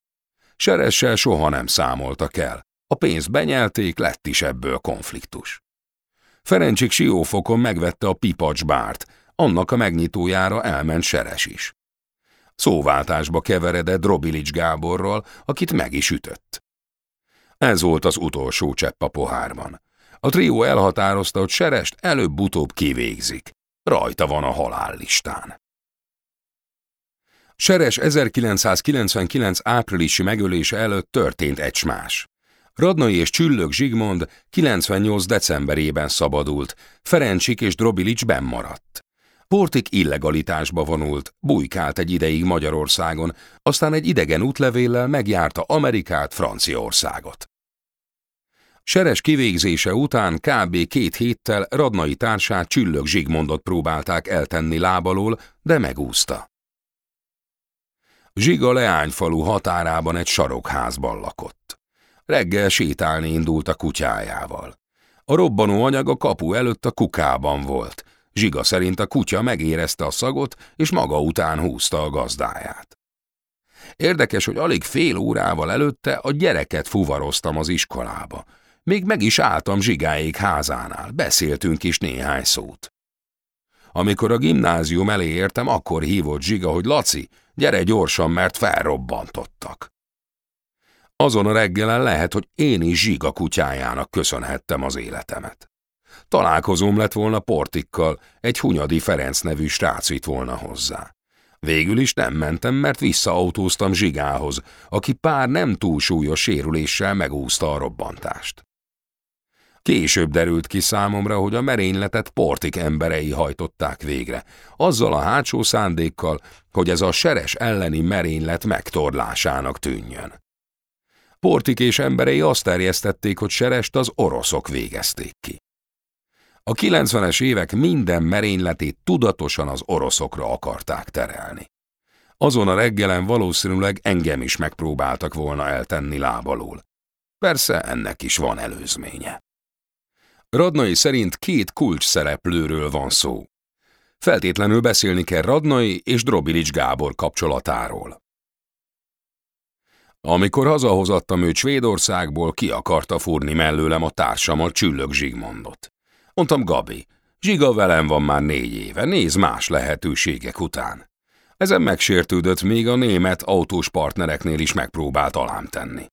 Seressel soha nem számoltak el, a pénzt benyelték, lett is ebből konfliktus. Ferencsik siófokon megvette a pipacs bárt, annak a megnyitójára elment Seres is. Szóváltásba keveredett Drobilics Gáborral, akit meg is ütött. Ez volt az utolsó csepp a pohárban. A trió elhatározta, hogy Serest előbb-utóbb kivégzik. Rajta van a halállistán. Seres 1999 áprilisi megölése előtt történt egy más. Radnai és Csüllök Zsigmond 98 decemberében szabadult, Ferencsik és Drobilics maradt. Portik illegalitásba vonult, bujkált egy ideig Magyarországon, aztán egy idegen útlevéllel megjárta Amerikát, Franciaországot. Seres kivégzése után kb. két héttel radnai társát Csüllök Zsigmondot próbálták eltenni lábalól, de megúszta. Zsiga leányfalu határában egy sarokházban lakott. Reggel sétálni indult a kutyájával. A robbanó anyag a kapu előtt a kukában volt. Zsiga szerint a kutya megérezte a szagot, és maga után húzta a gazdáját. Érdekes, hogy alig fél órával előtte a gyereket fuvaroztam az iskolába. Még meg is álltam Zsigáék házánál, beszéltünk is néhány szót. Amikor a gimnázium elé értem, akkor hívott Zsiga, hogy Laci, gyere gyorsan, mert felrobbantottak. Azon a reggelen lehet, hogy én is Zsiga kutyájának köszönhettem az életemet. Találkozóm lett volna Portikkal, egy Hunyadi Ferenc nevű srác vitt volna hozzá. Végül is nem mentem, mert visszaautóztam Zsigához, aki pár nem túl súlyos sérüléssel megúszta a robbantást. Később derült ki számomra, hogy a merényletet portik emberei hajtották végre, azzal a hátsó szándékkal, hogy ez a seres elleni merénylet megtorlásának tűnjön. Portik és emberei azt terjesztették, hogy serest az oroszok végezték ki. A 90-es évek minden merényletét tudatosan az oroszokra akarták terelni. Azon a reggelen valószínűleg engem is megpróbáltak volna eltenni lábalól. Persze ennek is van előzménye. Radnai szerint két kulcs szereplőről van szó. Feltétlenül beszélni kell Radnai és Drobilics Gábor kapcsolatáról. Amikor hazahozattam őt Svédországból, ki akarta fúrni mellőlem a társamat Csüllök Zsigmondot. Mondtam, Gabi, Zsiga velem van már négy éve, néz más lehetőségek után. Ezen megsértődött, még a német autós partnereknél is megpróbált alám tenni.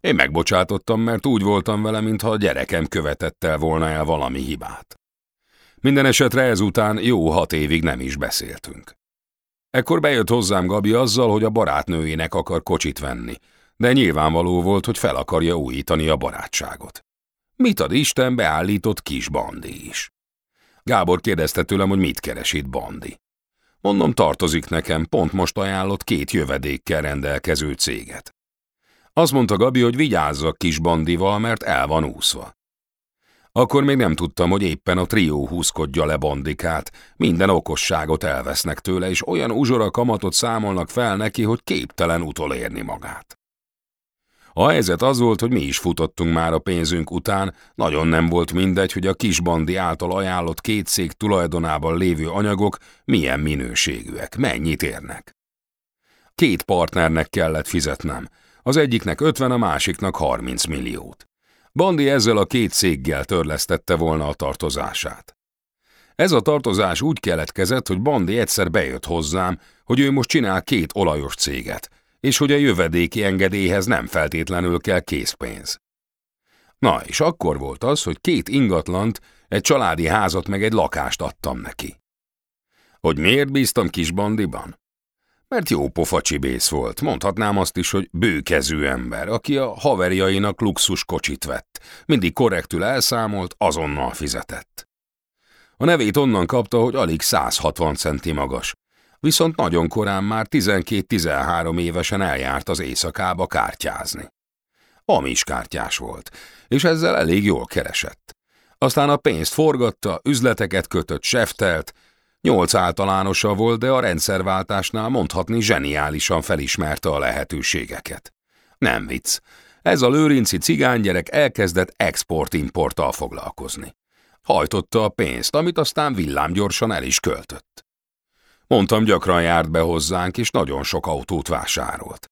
Én megbocsátottam, mert úgy voltam vele, mintha a gyerekem követett el volna el valami hibát. Minden esetre ezután jó hat évig nem is beszéltünk. Ekkor bejött hozzám Gabi azzal, hogy a barátnőjének akar kocsit venni, de nyilvánvaló volt, hogy fel akarja újítani a barátságot. Mit ad Isten, beállított kis Bandi is. Gábor kérdezte tőlem, hogy mit keres itt Bandi. Mondom, tartozik nekem, pont most ajánlott két jövedékkel rendelkező céget. Azt mondta Gabi, hogy vigyázzak kis bandival, mert el van úszva. Akkor még nem tudtam, hogy éppen a trió húzkodja le bandikát, minden okosságot elvesznek tőle, és olyan uzsora kamatot számolnak fel neki, hogy képtelen utolérni magát. A helyzet az volt, hogy mi is futottunk már a pénzünk után, nagyon nem volt mindegy, hogy a kisbandi által ajánlott két szék tulajdonában lévő anyagok milyen minőségűek, mennyit érnek. Két partnernek kellett fizetnem, az egyiknek 50, a másiknak 30 milliót. Bandi ezzel a két céggel törlesztette volna a tartozását. Ez a tartozás úgy keletkezett, hogy Bandi egyszer bejött hozzám, hogy ő most csinál két olajos céget, és hogy a jövedéki engedélyhez nem feltétlenül kell készpénz. Na, és akkor volt az, hogy két ingatlant, egy családi házat meg egy lakást adtam neki. Hogy miért bíztam kis bandiban? Mert jó pofa csibész volt, mondhatnám azt is, hogy bőkezű ember, aki a haverjainak luxus kocsit vett, mindig korrektül elszámolt, azonnal fizetett. A nevét onnan kapta, hogy alig 160 centi magas. Viszont nagyon korán már 12-13 évesen eljárt az éjszakába kártyázni. Amis kártyás volt, és ezzel elég jól keresett. Aztán a pénzt forgatta, üzleteket kötött, seftelt, nyolc általánosa volt, de a rendszerváltásnál mondhatni zseniálisan felismerte a lehetőségeket. Nem vicc, ez a lőrinci cigánygyerek elkezdett export-importtal foglalkozni. Hajtotta a pénzt, amit aztán villámgyorsan el is költött. Mondtam, gyakran járt be hozzánk, és nagyon sok autót vásárolt.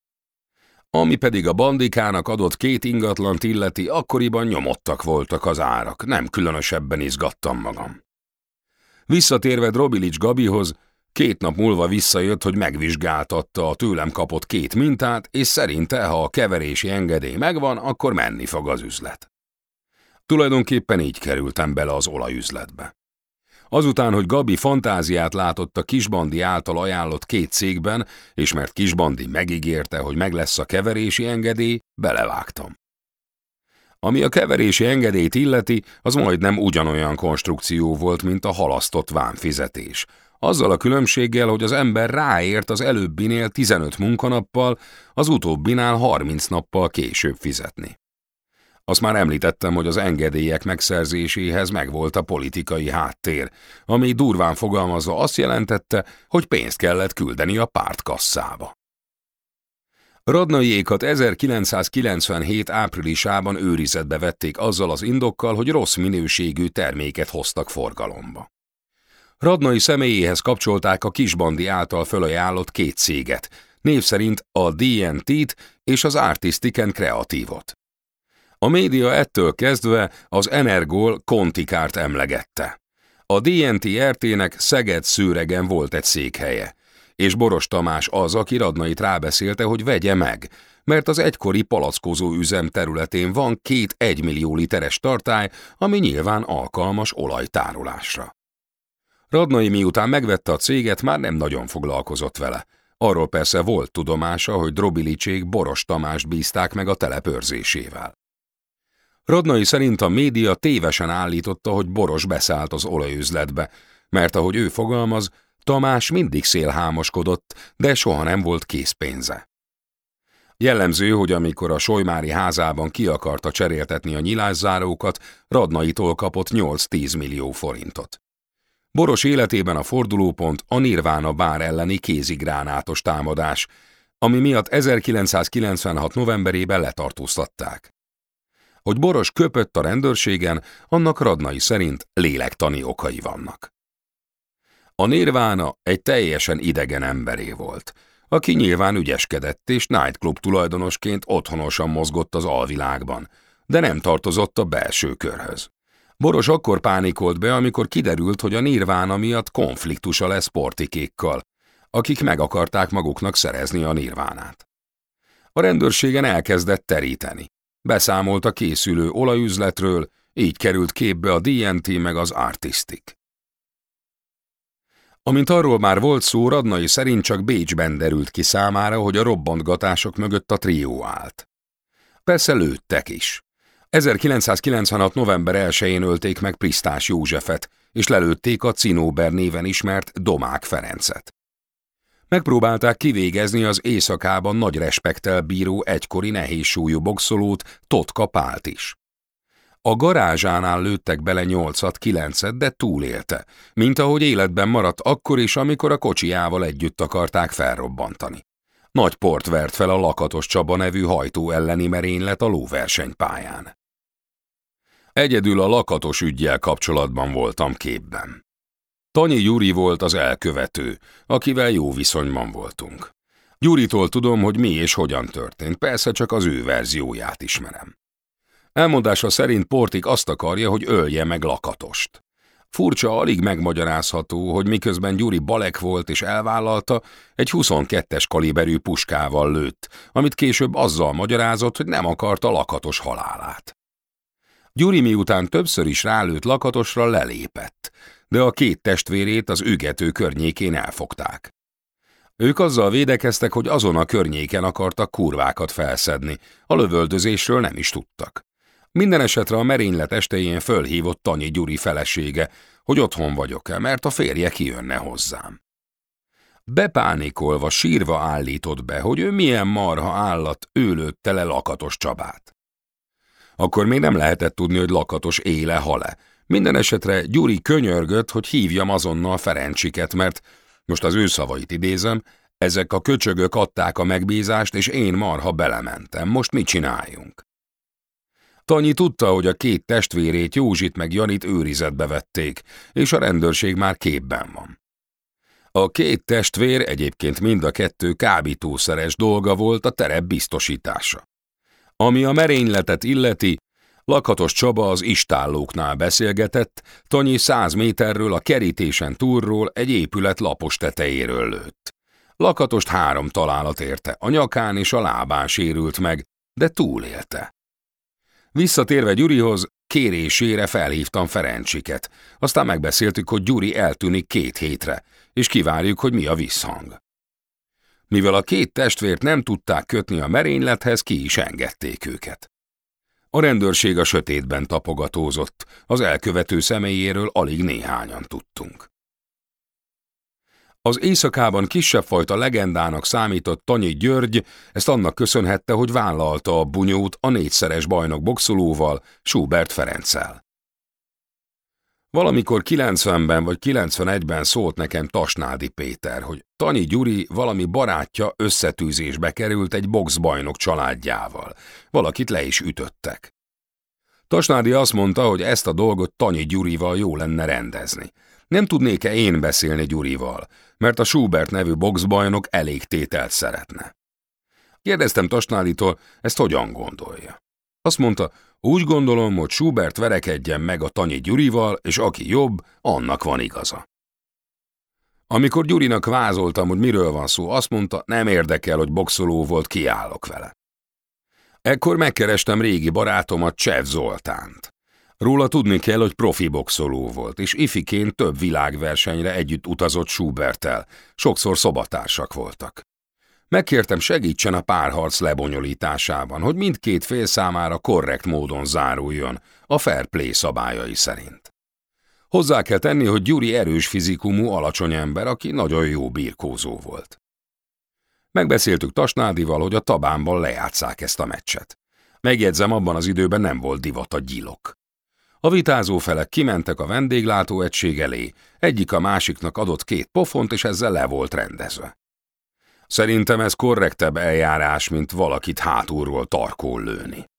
Ami pedig a bandikának adott két ingatlant illeti, akkoriban nyomottak voltak az árak, nem különösebben izgattam magam. Visszatérve Drobilics Gabihoz, két nap múlva visszajött, hogy megvizsgáltatta a tőlem kapott két mintát, és szerinte, ha a keverési engedély megvan, akkor menni fog az üzlet. Tulajdonképpen így kerültem bele az olajüzletbe. Azután, hogy Gabi fantáziát látott a Kisbandi által ajánlott két cégben, és mert Kisbandi megígérte, hogy meg lesz a keverési engedély, belevágtam. Ami a keverési engedélyt illeti, az majdnem ugyanolyan konstrukció volt, mint a halasztott vámfizetés. Azzal a különbséggel, hogy az ember ráért az előbbinél 15 munkanappal, az utóbbinál 30 nappal később fizetni. Azt már említettem, hogy az engedélyek megszerzéséhez megvolt a politikai háttér, ami durván fogalmazva azt jelentette, hogy pénzt kellett küldeni a pártkasszába. Radnaiékat 1997 áprilisában őrizetbe vették azzal az indokkal, hogy rossz minőségű terméket hoztak forgalomba. Radnai személyéhez kapcsolták a kisbandi által fölajánlott két céget, név szerint a DNT-t és az Artistic and Creative-ot. A média ettől kezdve az Energol Kontikárt emlegette. A DNT RT-nek Szeged-Szőregen volt egy székhelye, és Boros Tamás az, aki Radnait rábeszélte, hogy vegye meg, mert az egykori palackozó üzem területén van két egymillió literes tartály, ami nyilván alkalmas olajtárolásra. Radnai miután megvette a céget, már nem nagyon foglalkozott vele. Arról persze volt tudomása, hogy Drobilicsék Boros Tamást bízták meg a telepőrzésével. Radnai szerint a média tévesen állította, hogy Boros beszállt az olajüzletbe, mert ahogy ő fogalmaz, Tamás mindig szélhámoskodott, de soha nem volt készpénze. Jellemző, hogy amikor a Solymári házában ki akarta cseréltetni a nyilászárókat, Radnaitól kapott 8-10 millió forintot. Boros életében a fordulópont a Nirvána bár elleni kézigránátos támadás, ami miatt 1996. novemberében letartóztatták. Hogy Boros köpött a rendőrségen, annak Radnai szerint lélektani okai vannak. A Nirvána egy teljesen idegen emberé volt, aki nyilván ügyeskedett és nightclub tulajdonosként otthonosan mozgott az alvilágban, de nem tartozott a belső körhöz. Boros akkor pánikolt be, amikor kiderült, hogy a Nirvána miatt konfliktusa lesz portikékkal, akik meg akarták maguknak szerezni a Nirvánát. A rendőrségen elkezdett teríteni. Beszámolt a készülő olajüzletről, így került képbe a DNT meg az Artistic. Amint arról már volt szó, Radnai szerint csak Bécsben derült ki számára, hogy a robbantgatások mögött a trió állt. Persze lőttek is. 1996. november 1-én ölték meg Prisztás Józsefet, és lelőtték a Cinóber néven ismert Domák Ferencet. Megpróbálták kivégezni az éjszakában nagy respektel bíró egykori nehézsúlyú boxolót, Totka Pált is. A garázsánál lőttek bele nyolcat, kilencet, de túlélte, mint ahogy életben maradt akkor is, amikor a kocsijával együtt akarták felrobbantani. Nagy port vert fel a Lakatos Csaba nevű hajtó elleni merénylet a lóversenypályán. Egyedül a lakatos ügyjel kapcsolatban voltam képben. Tanyi Gyuri volt az elkövető, akivel jó viszonyban voltunk. Gyuritól tudom, hogy mi és hogyan történt, persze csak az ő verzióját ismerem. Elmondása szerint Portik azt akarja, hogy ölje meg Lakatost. Furcsa, alig megmagyarázható, hogy miközben Gyuri balek volt és elvállalta, egy 22-es kaliberű puskával lőtt, amit később azzal magyarázott, hogy nem akarta Lakatos halálát. Gyuri miután többször is rálőtt Lakatosra lelépett, de a két testvérét az ügető környékén elfogták. Ők azzal védekeztek, hogy azon a környéken akartak kurvákat felszedni, a lövöldözésről nem is tudtak. Minden esetre a merénylet estején fölhívott Tanyi Gyuri felesége, hogy otthon vagyok-e, mert a férje kijönne hozzám. Bepánikolva, sírva állított be, hogy ő milyen marha állat őlőtte le lakatos Csabát. Akkor még nem lehetett tudni, hogy lakatos éle-hale. Minden esetre Gyuri könyörgött, hogy hívjam azonnal Ferencsiket, mert, most az ő szavait idézem, ezek a köcsögök adták a megbízást, és én marha belementem. Most mit csináljunk? Tanyi tudta, hogy a két testvérét, Józsit meg Janit őrizetbe vették, és a rendőrség már képben van. A két testvér egyébként mind a kettő kábítószeres dolga volt a terep biztosítása. Ami a merényletet illeti, Lakatos Csaba az istállóknál beszélgetett, Tanyi száz méterről a kerítésen túlról egy épület lapos tetejéről lőtt. Lakatost három találat érte, a nyakán és a lábán sérült meg, de túlélte. Visszatérve Gyurihoz, kérésére felhívtam Ferencsiket, aztán megbeszéltük, hogy Gyuri eltűnik két hétre, és kivárjuk, hogy mi a visszhang. Mivel a két testvért nem tudták kötni a merénylethez, ki is engedték őket. A rendőrség a sötétben tapogatózott, az elkövető személyéről alig néhányan tudtunk. Az éjszakában kisebb fajta legendának számított Tanyi György ezt annak köszönhette, hogy vállalta a bunyót a négyszeres bajnok boxolóval, Schubert Ferenccel. Valamikor 90-ben vagy 91-ben szólt nekem Tasnádi Péter, hogy Tanyi Gyuri valami barátja összetűzésbe került egy boxbajnok családjával. Valakit le is ütöttek. Tasnádi azt mondta, hogy ezt a dolgot Tanyi Gyurival jó lenne rendezni. Nem tudnék-e én beszélni Gyurival, mert a Schubert nevű boxbajnok elég tételt szeretne. Kérdeztem Tasnáditól, ezt hogyan gondolja. Azt mondta, úgy gondolom, hogy Schubert verekedjen meg a Tanyi Gyurival, és aki jobb, annak van igaza. Amikor Gyurinak vázoltam, hogy miről van szó, azt mondta, nem érdekel, hogy boxoló volt, kiállok vele. Ekkor megkerestem régi barátomat, Csev Zoltánt. Róla tudni kell, hogy profi boxoló volt, és ifiként több világversenyre együtt utazott Schubertel, sokszor szobatársak voltak. Megkértem segítsen a párharc lebonyolításában, hogy mindkét fél számára korrekt módon záruljon, a fair play szabályai szerint. Hozzá kell tenni, hogy Gyuri erős fizikumú, alacsony ember, aki nagyon jó birkózó volt. Megbeszéltük Tasnádival, hogy a tabánban lejátszák ezt a meccset. Megjegyzem, abban az időben nem volt divat a gyilok. A vitázó felek kimentek a vendéglátó egység elé, egyik a másiknak adott két pofont, és ezzel le volt rendezve. Szerintem ez korrektebb eljárás, mint valakit hátulról tarkól lőni.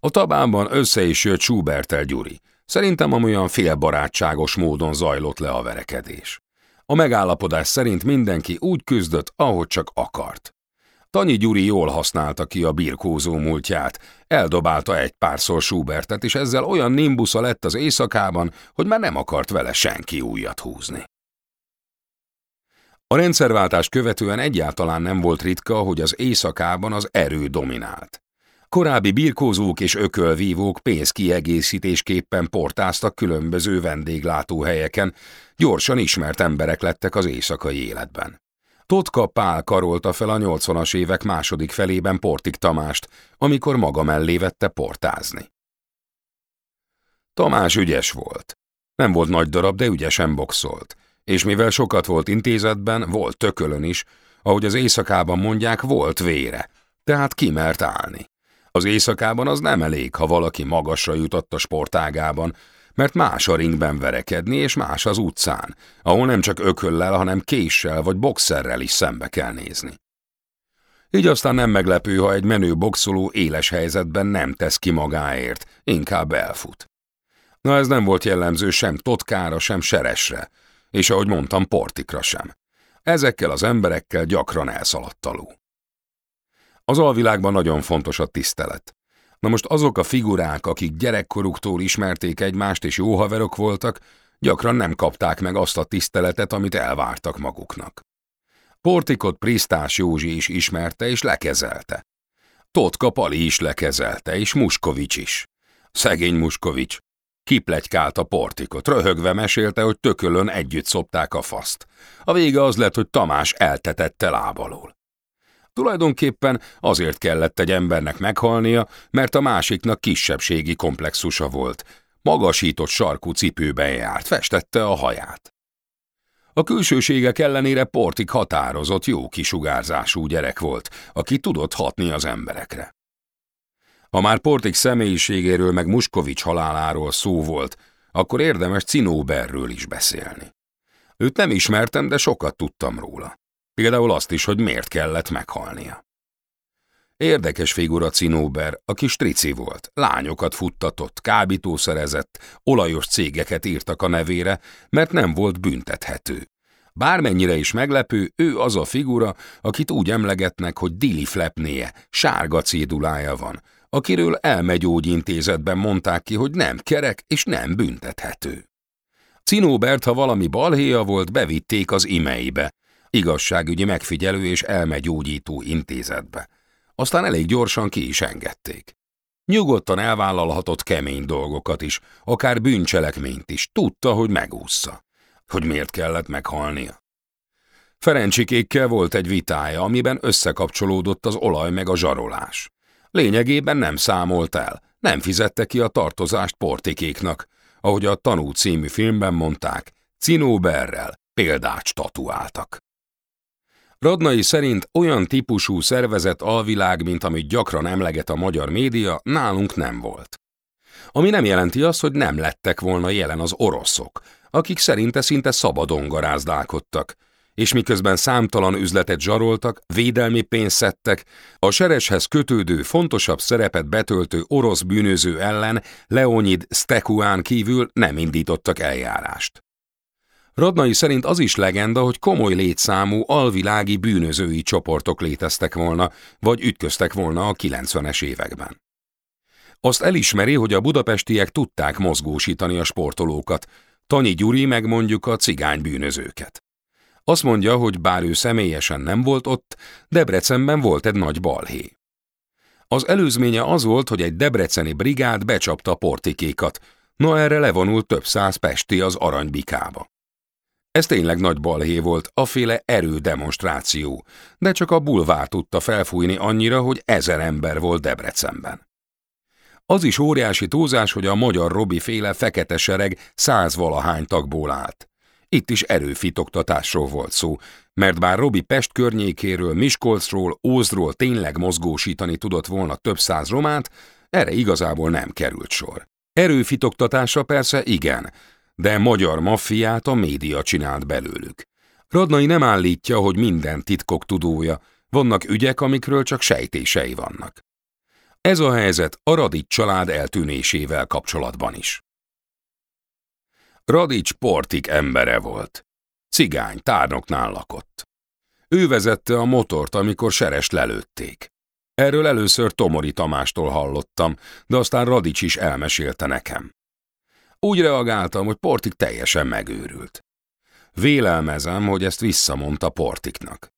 A tabánban össze is jött Schubertel Gyuri. Szerintem amolyan félbarátságos módon zajlott le a verekedés. A megállapodás szerint mindenki úgy küzdött, ahogy csak akart. Tanyi Gyuri jól használta ki a birkózó múltját, eldobálta egy párszor Schubertet, és ezzel olyan nimbusza lett az éjszakában, hogy már nem akart vele senki újat húzni. A rendszerváltás követően egyáltalán nem volt ritka, hogy az éjszakában az erő dominált. Korábbi birkózók és ökölvívók pénzkiegészítésképpen portáztak különböző vendéglátóhelyeken, gyorsan ismert emberek lettek az éjszakai életben. Totka Pál karolta fel a 80-as évek második felében Portik Tamást, amikor maga mellé vette portázni. Tamás ügyes volt. Nem volt nagy darab, de ügyesen boxolt. És mivel sokat volt intézetben, volt tökölön is, ahogy az éjszakában mondják, volt vére, tehát kimert állni. Az éjszakában az nem elég, ha valaki magasra jutott a sportágában, mert más a ringben verekedni, és más az utcán, ahol nem csak ököllel, hanem késsel vagy boxerrel is szembe kell nézni. Így aztán nem meglepő, ha egy menő boxoló éles helyzetben nem tesz ki magáért, inkább elfut. Na ez nem volt jellemző sem Totkára, sem Seresre, és ahogy mondtam, Portikra sem. Ezekkel az emberekkel gyakran elszaladt alul. Az alvilágban nagyon fontos a tisztelet. Na most azok a figurák, akik gyerekkoruktól ismerték egymást és jó haverok voltak, gyakran nem kapták meg azt a tiszteletet, amit elvártak maguknak. Portikot Prisztás Józsi is ismerte és lekezelte. Totka Pali is lekezelte, és Muskovics is. Szegény Muskovics. Kiplegykált a portikot, röhögve mesélte, hogy tökölön együtt szopták a faszt. A vége az lett, hogy Tamás eltetette lábalól. Tulajdonképpen azért kellett egy embernek meghalnia, mert a másiknak kisebbségi komplexusa volt. Magasított sarkú cipőben járt, festette a haját. A külsőségek ellenére Portik határozott, jó kisugárzású gyerek volt, aki tudott hatni az emberekre. Ha már Portik személyiségéről meg Muskovics haláláról szó volt, akkor érdemes Cinóberről is beszélni. Őt nem ismertem, de sokat tudtam róla. Például azt is, hogy miért kellett meghalnia. Érdekes figura Cinóber, aki strici volt, lányokat futtatott, kábítószerezett, olajos cégeket írtak a nevére, mert nem volt büntethető. Bármennyire is meglepő, ő az a figura, akit úgy emlegetnek, hogy Dili Flepnéje, sárga cédulája van, akiről elmegyógyintézetben mondták ki, hogy nem kerek és nem büntethető. Cinóbert, ha valami balhéja volt, bevitték az imeibe, igazságügyi megfigyelő és elmegyógyító intézetbe. Aztán elég gyorsan ki is engedték. Nyugodtan elvállalhatott kemény dolgokat is, akár bűncselekményt is, tudta, hogy megúszza. Hogy miért kellett meghalnia. Ferencsikékkel volt egy vitája, amiben összekapcsolódott az olaj meg a zsarolás. Lényegében nem számolt el, nem fizette ki a tartozást portikéknak, ahogy a Tanú című filmben mondták, Cinóberrel példát statuáltak. Radnai szerint olyan típusú szervezet alvilág, mint amit gyakran emleget a magyar média, nálunk nem volt. Ami nem jelenti azt, hogy nem lettek volna jelen az oroszok, akik szerinte szinte szabadon garázdálkodtak, és miközben számtalan üzletet zsaroltak, védelmi pénzt szedtek, a sereshez kötődő fontosabb szerepet betöltő orosz bűnöző ellen Leonid Stekuán kívül nem indítottak eljárást. Radnai szerint az is legenda, hogy komoly létszámú alvilági bűnözői csoportok léteztek volna, vagy ütköztek volna a 90-es években. Azt elismeri, hogy a budapestiek tudták mozgósítani a sportolókat, Tanyi Gyuri meg mondjuk a cigány bűnözőket. Azt mondja, hogy bár ő személyesen nem volt ott, Debrecenben volt egy nagy balhé. Az előzménye az volt, hogy egy debreceni brigád becsapta portikékat, na erre levonult több száz pesti az aranybikába. Ez tényleg nagy balhé volt, aféle erődemonstráció, de csak a bulvár tudta felfújni annyira, hogy ezer ember volt Debrecenben. Az is óriási túlzás, hogy a magyar Robi féle fekete sereg százvalahány tagból állt. Itt is erőfitoktatásról volt szó, mert bár Robi Pest környékéről, Miskolcról, Ózról tényleg mozgósítani tudott volna több száz románt, erre igazából nem került sor. Erőfitoktatásra persze igen, de magyar maffiát a média csinált belőlük. Radnai nem állítja, hogy minden titkok tudója, vannak ügyek, amikről csak sejtései vannak. Ez a helyzet a Radics család eltűnésével kapcsolatban is. Radics portik embere volt. Cigány tárnoknál lakott. Ő vezette a motort, amikor serest lelőtték. Erről először Tomori Tamástól hallottam, de aztán Radics is elmesélte nekem. Úgy reagáltam, hogy Portik teljesen megőrült. Vélelmezem, hogy ezt visszamondta Portiknak.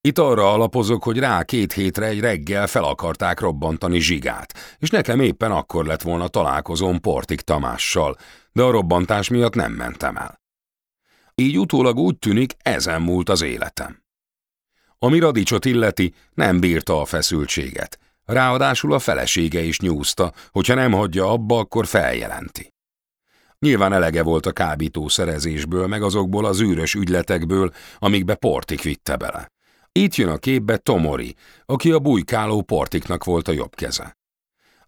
Itt arra alapozok, hogy rá két hétre egy reggel fel akarták robbantani zsigát, és nekem éppen akkor lett volna találkozom Portik Tamással, de a robbantás miatt nem mentem el. Így utólag úgy tűnik, ezen múlt az életem. Ami Radicsot illeti, nem bírta a feszültséget. Ráadásul a felesége is nyúzta, hogyha nem hagyja abba, akkor feljelenti. Nyilván elege volt a kábítószerezésből, meg azokból az űrös ügyletekből, amikbe Portik vitte bele. Itt jön a képbe Tomori, aki a bujkáló Portiknak volt a jobb keze.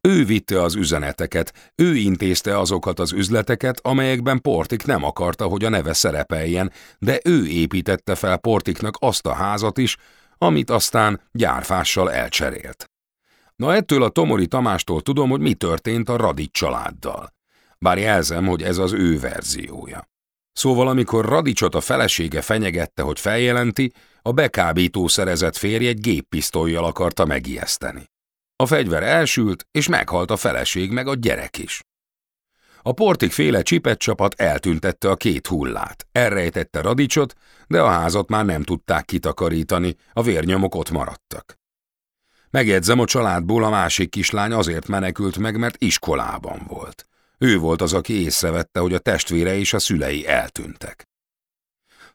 Ő vitte az üzeneteket, ő intézte azokat az üzleteket, amelyekben Portik nem akarta, hogy a neve szerepeljen, de ő építette fel Portiknak azt a házat is, amit aztán gyárfással elcserélt. Na ettől a Tomori Tamástól tudom, hogy mi történt a Radit családdal. Bár jelzem, hogy ez az ő verziója. Szóval amikor Radicsot a felesége fenyegette, hogy feljelenti, a bekábító szerezett férj egy géppisztolyjal akarta megijeszteni. A fegyver elsült, és meghalt a feleség meg a gyerek is. A portik féle csipet csapat eltüntette a két hullát, elrejtette Radicsot, de a házat már nem tudták kitakarítani, a vérnyomok ott maradtak. Megjegyzem, a családból a másik kislány azért menekült meg, mert iskolában volt. Ő volt az, aki észrevette, hogy a testvére és a szülei eltűntek.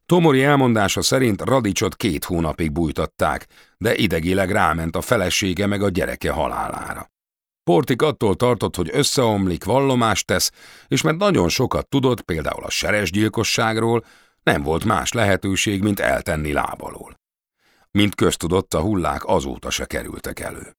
Tomori elmondása szerint Radicsot két hónapig bújtatták, de idegileg ráment a felesége meg a gyereke halálára. Portik attól tartott, hogy összeomlik, vallomást tesz, és mert nagyon sokat tudott, például a seresgyilkosságról, nem volt más lehetőség, mint eltenni lábalól. Mint köztudott, a hullák azóta se kerültek elő.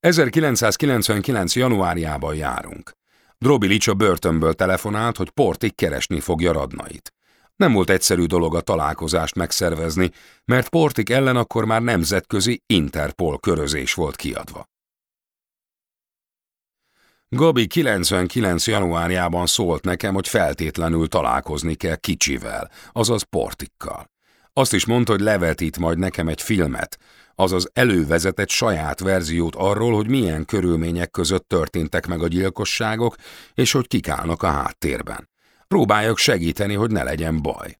1999. januárjában járunk. Drobilics a börtönből telefonált, hogy Portik keresni fogja radnait. Nem volt egyszerű dolog a találkozást megszervezni, mert Portik ellen akkor már nemzetközi Interpol körözés volt kiadva. Gabi 99. januárjában szólt nekem, hogy feltétlenül találkozni kell kicsivel, azaz Portikkal. Azt is mondta, hogy levetít majd nekem egy filmet, azaz elővezetett saját verziót arról, hogy milyen körülmények között történtek meg a gyilkosságok, és hogy kik állnak a háttérben. Próbáljak segíteni, hogy ne legyen baj.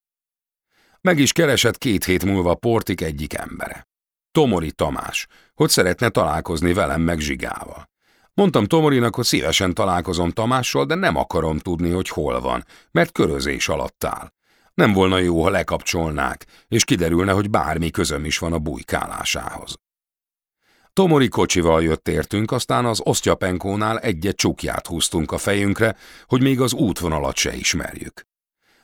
Meg is keresett két hét múlva Portik egyik embere. Tomori Tamás, hogy szeretne találkozni velem meg Zsigával. Mondtam Tomorinak, hogy szívesen találkozom Tamással, de nem akarom tudni, hogy hol van, mert körözés alatt áll. Nem volna jó, ha lekapcsolnák, és kiderülne, hogy bármi közöm is van a bujkálásához. Tomori kocsival jött értünk, aztán az osztyapenkónál egyet csukját húztunk a fejünkre, hogy még az útvonalat se ismerjük.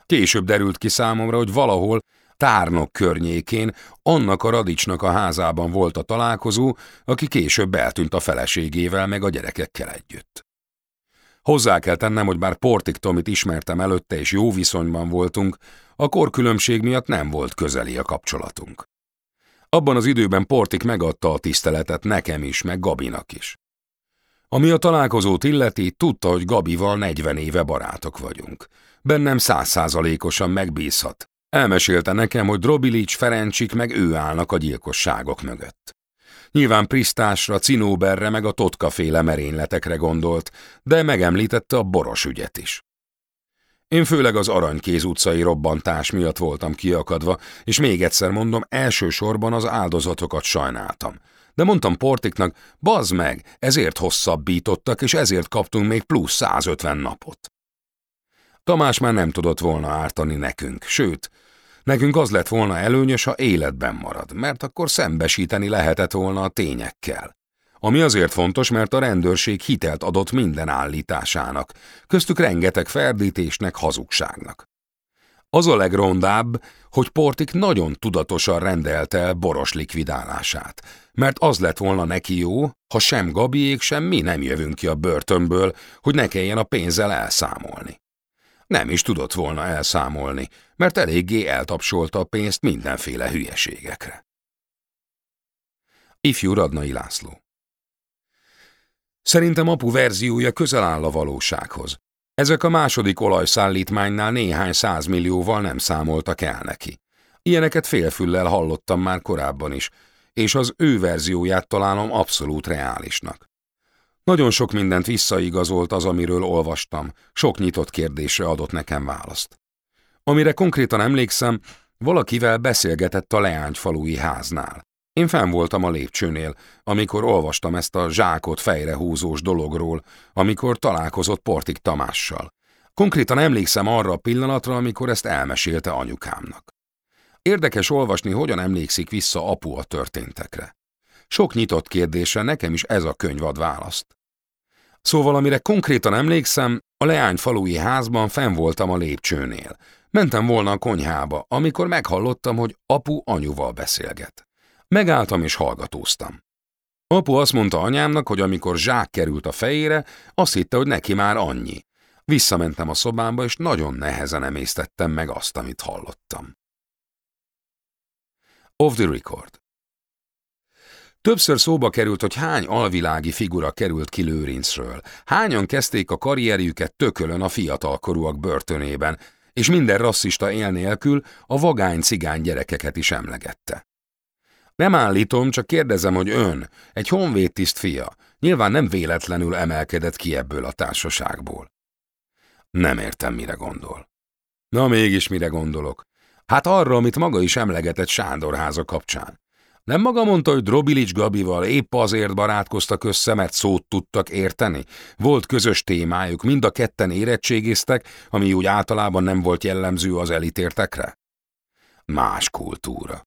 Később derült ki számomra, hogy valahol tárnok környékén annak a radicsnak a házában volt a találkozó, aki később eltűnt a feleségével meg a gyerekekkel együtt. Hozzá kell tennem, hogy bár Portik Tomit ismertem előtte és jó viszonyban voltunk, a korkülönbség miatt nem volt közeli a kapcsolatunk. Abban az időben Portik megadta a tiszteletet nekem is, meg Gabinak is. Ami a találkozót illeti, tudta, hogy Gabival 40 éve barátok vagyunk. Bennem százszázalékosan megbízhat. Elmesélte nekem, hogy Drobilics, Ferencsik meg ő állnak a gyilkosságok mögött. Nyilván Prisztásra, Cinóberre meg a Totka féle merényletekre gondolt, de megemlítette a boros ügyet is. Én főleg az Aranykéz utcai robbantás miatt voltam kiakadva, és még egyszer mondom, elsősorban az áldozatokat sajnáltam. De mondtam Portiknak, bazd meg, ezért hosszabbítottak, és ezért kaptunk még plusz 150 napot. Tamás már nem tudott volna ártani nekünk, sőt, nekünk az lett volna előnyös, ha életben marad, mert akkor szembesíteni lehetett volna a tényekkel. Ami azért fontos, mert a rendőrség hitelt adott minden állításának, köztük rengeteg ferdítésnek, hazugságnak. Az a legrondább, hogy Portik nagyon tudatosan rendelte el Boros likvidálását, mert az lett volna neki jó, ha sem Gabiék, sem mi nem jövünk ki a börtönből, hogy ne kelljen a pénzzel elszámolni. Nem is tudott volna elszámolni, mert eléggé eltapsolta a pénzt mindenféle hülyeségekre. Ifjú Radnai László Szerintem apu verziója közel áll a valósághoz. Ezek a második olajszállítmánynál néhány százmillióval nem számoltak el neki. Ilyeneket félfüllel hallottam már korábban is, és az ő verzióját találom abszolút reálisnak. Nagyon sok mindent visszaigazolt az, amiről olvastam, sok nyitott kérdésre adott nekem választ. Amire konkrétan emlékszem, valakivel beszélgetett a leányfalui háznál. Én fenn voltam a lépcsőnél, amikor olvastam ezt a zsákot fejre húzós dologról, amikor találkozott Portik Tamással. Konkrétan emlékszem arra a pillanatra, amikor ezt elmesélte anyukámnak. Érdekes olvasni, hogyan emlékszik vissza apu a történtekre. Sok nyitott kérdésre nekem is ez a könyv ad választ. Szóval, amire konkrétan emlékszem, a leány falui házban fenn voltam a lépcsőnél. Mentem volna a konyhába, amikor meghallottam, hogy apu anyuval beszélget. Megálltam és hallgatóztam. Apu azt mondta anyámnak, hogy amikor zsák került a fejére, azt hitte, hogy neki már annyi. Visszamentem a szobámba, és nagyon nehezen emésztettem meg azt, amit hallottam. Off the record. Többször szóba került, hogy hány alvilági figura került ki Lőrincről. Hányan kezdték a karrierjüket tökölön a fiatalkorúak börtönében, és minden rasszista él nélkül a vagány cigány gyerekeket is emlegette. Nem állítom, csak kérdezem, hogy ön, egy honvédtiszt fia, nyilván nem véletlenül emelkedett ki ebből a társaságból. Nem értem, mire gondol. Na mégis mire gondolok? Hát arra, amit maga is emlegetett Sándorháza kapcsán. Nem maga mondta, hogy Drobilics Gabival épp azért barátkoztak össze, mert szót tudtak érteni? Volt közös témájuk, mind a ketten érettségiztek, ami úgy általában nem volt jellemző az elitértekre? Más kultúra.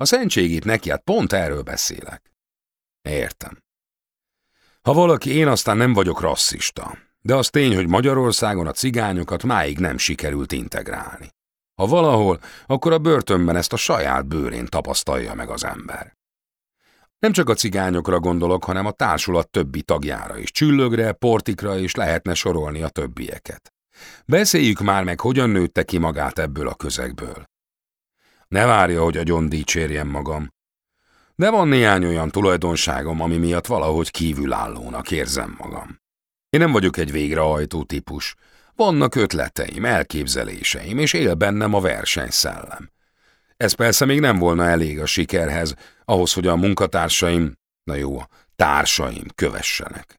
A szentségét neki, hát pont erről beszélek. Értem. Ha valaki, én aztán nem vagyok rasszista, de az tény, hogy Magyarországon a cigányokat máig nem sikerült integrálni. Ha valahol, akkor a börtönben ezt a saját bőrén tapasztalja meg az ember. Nem csak a cigányokra gondolok, hanem a társulat többi tagjára is, csüllögre, portikra és lehetne sorolni a többieket. Beszéljük már meg, hogyan nőtte ki magát ebből a közegből. Ne várja, hogy agyon dicsérjem magam. De van néhány olyan tulajdonságom, ami miatt valahogy kívülállónak érzem magam. Én nem vagyok egy végrehajtó típus. Vannak ötleteim, elképzeléseim, és él bennem a versenyszellem. Ez persze még nem volna elég a sikerhez, ahhoz, hogy a munkatársaim, na jó, társaim kövessenek.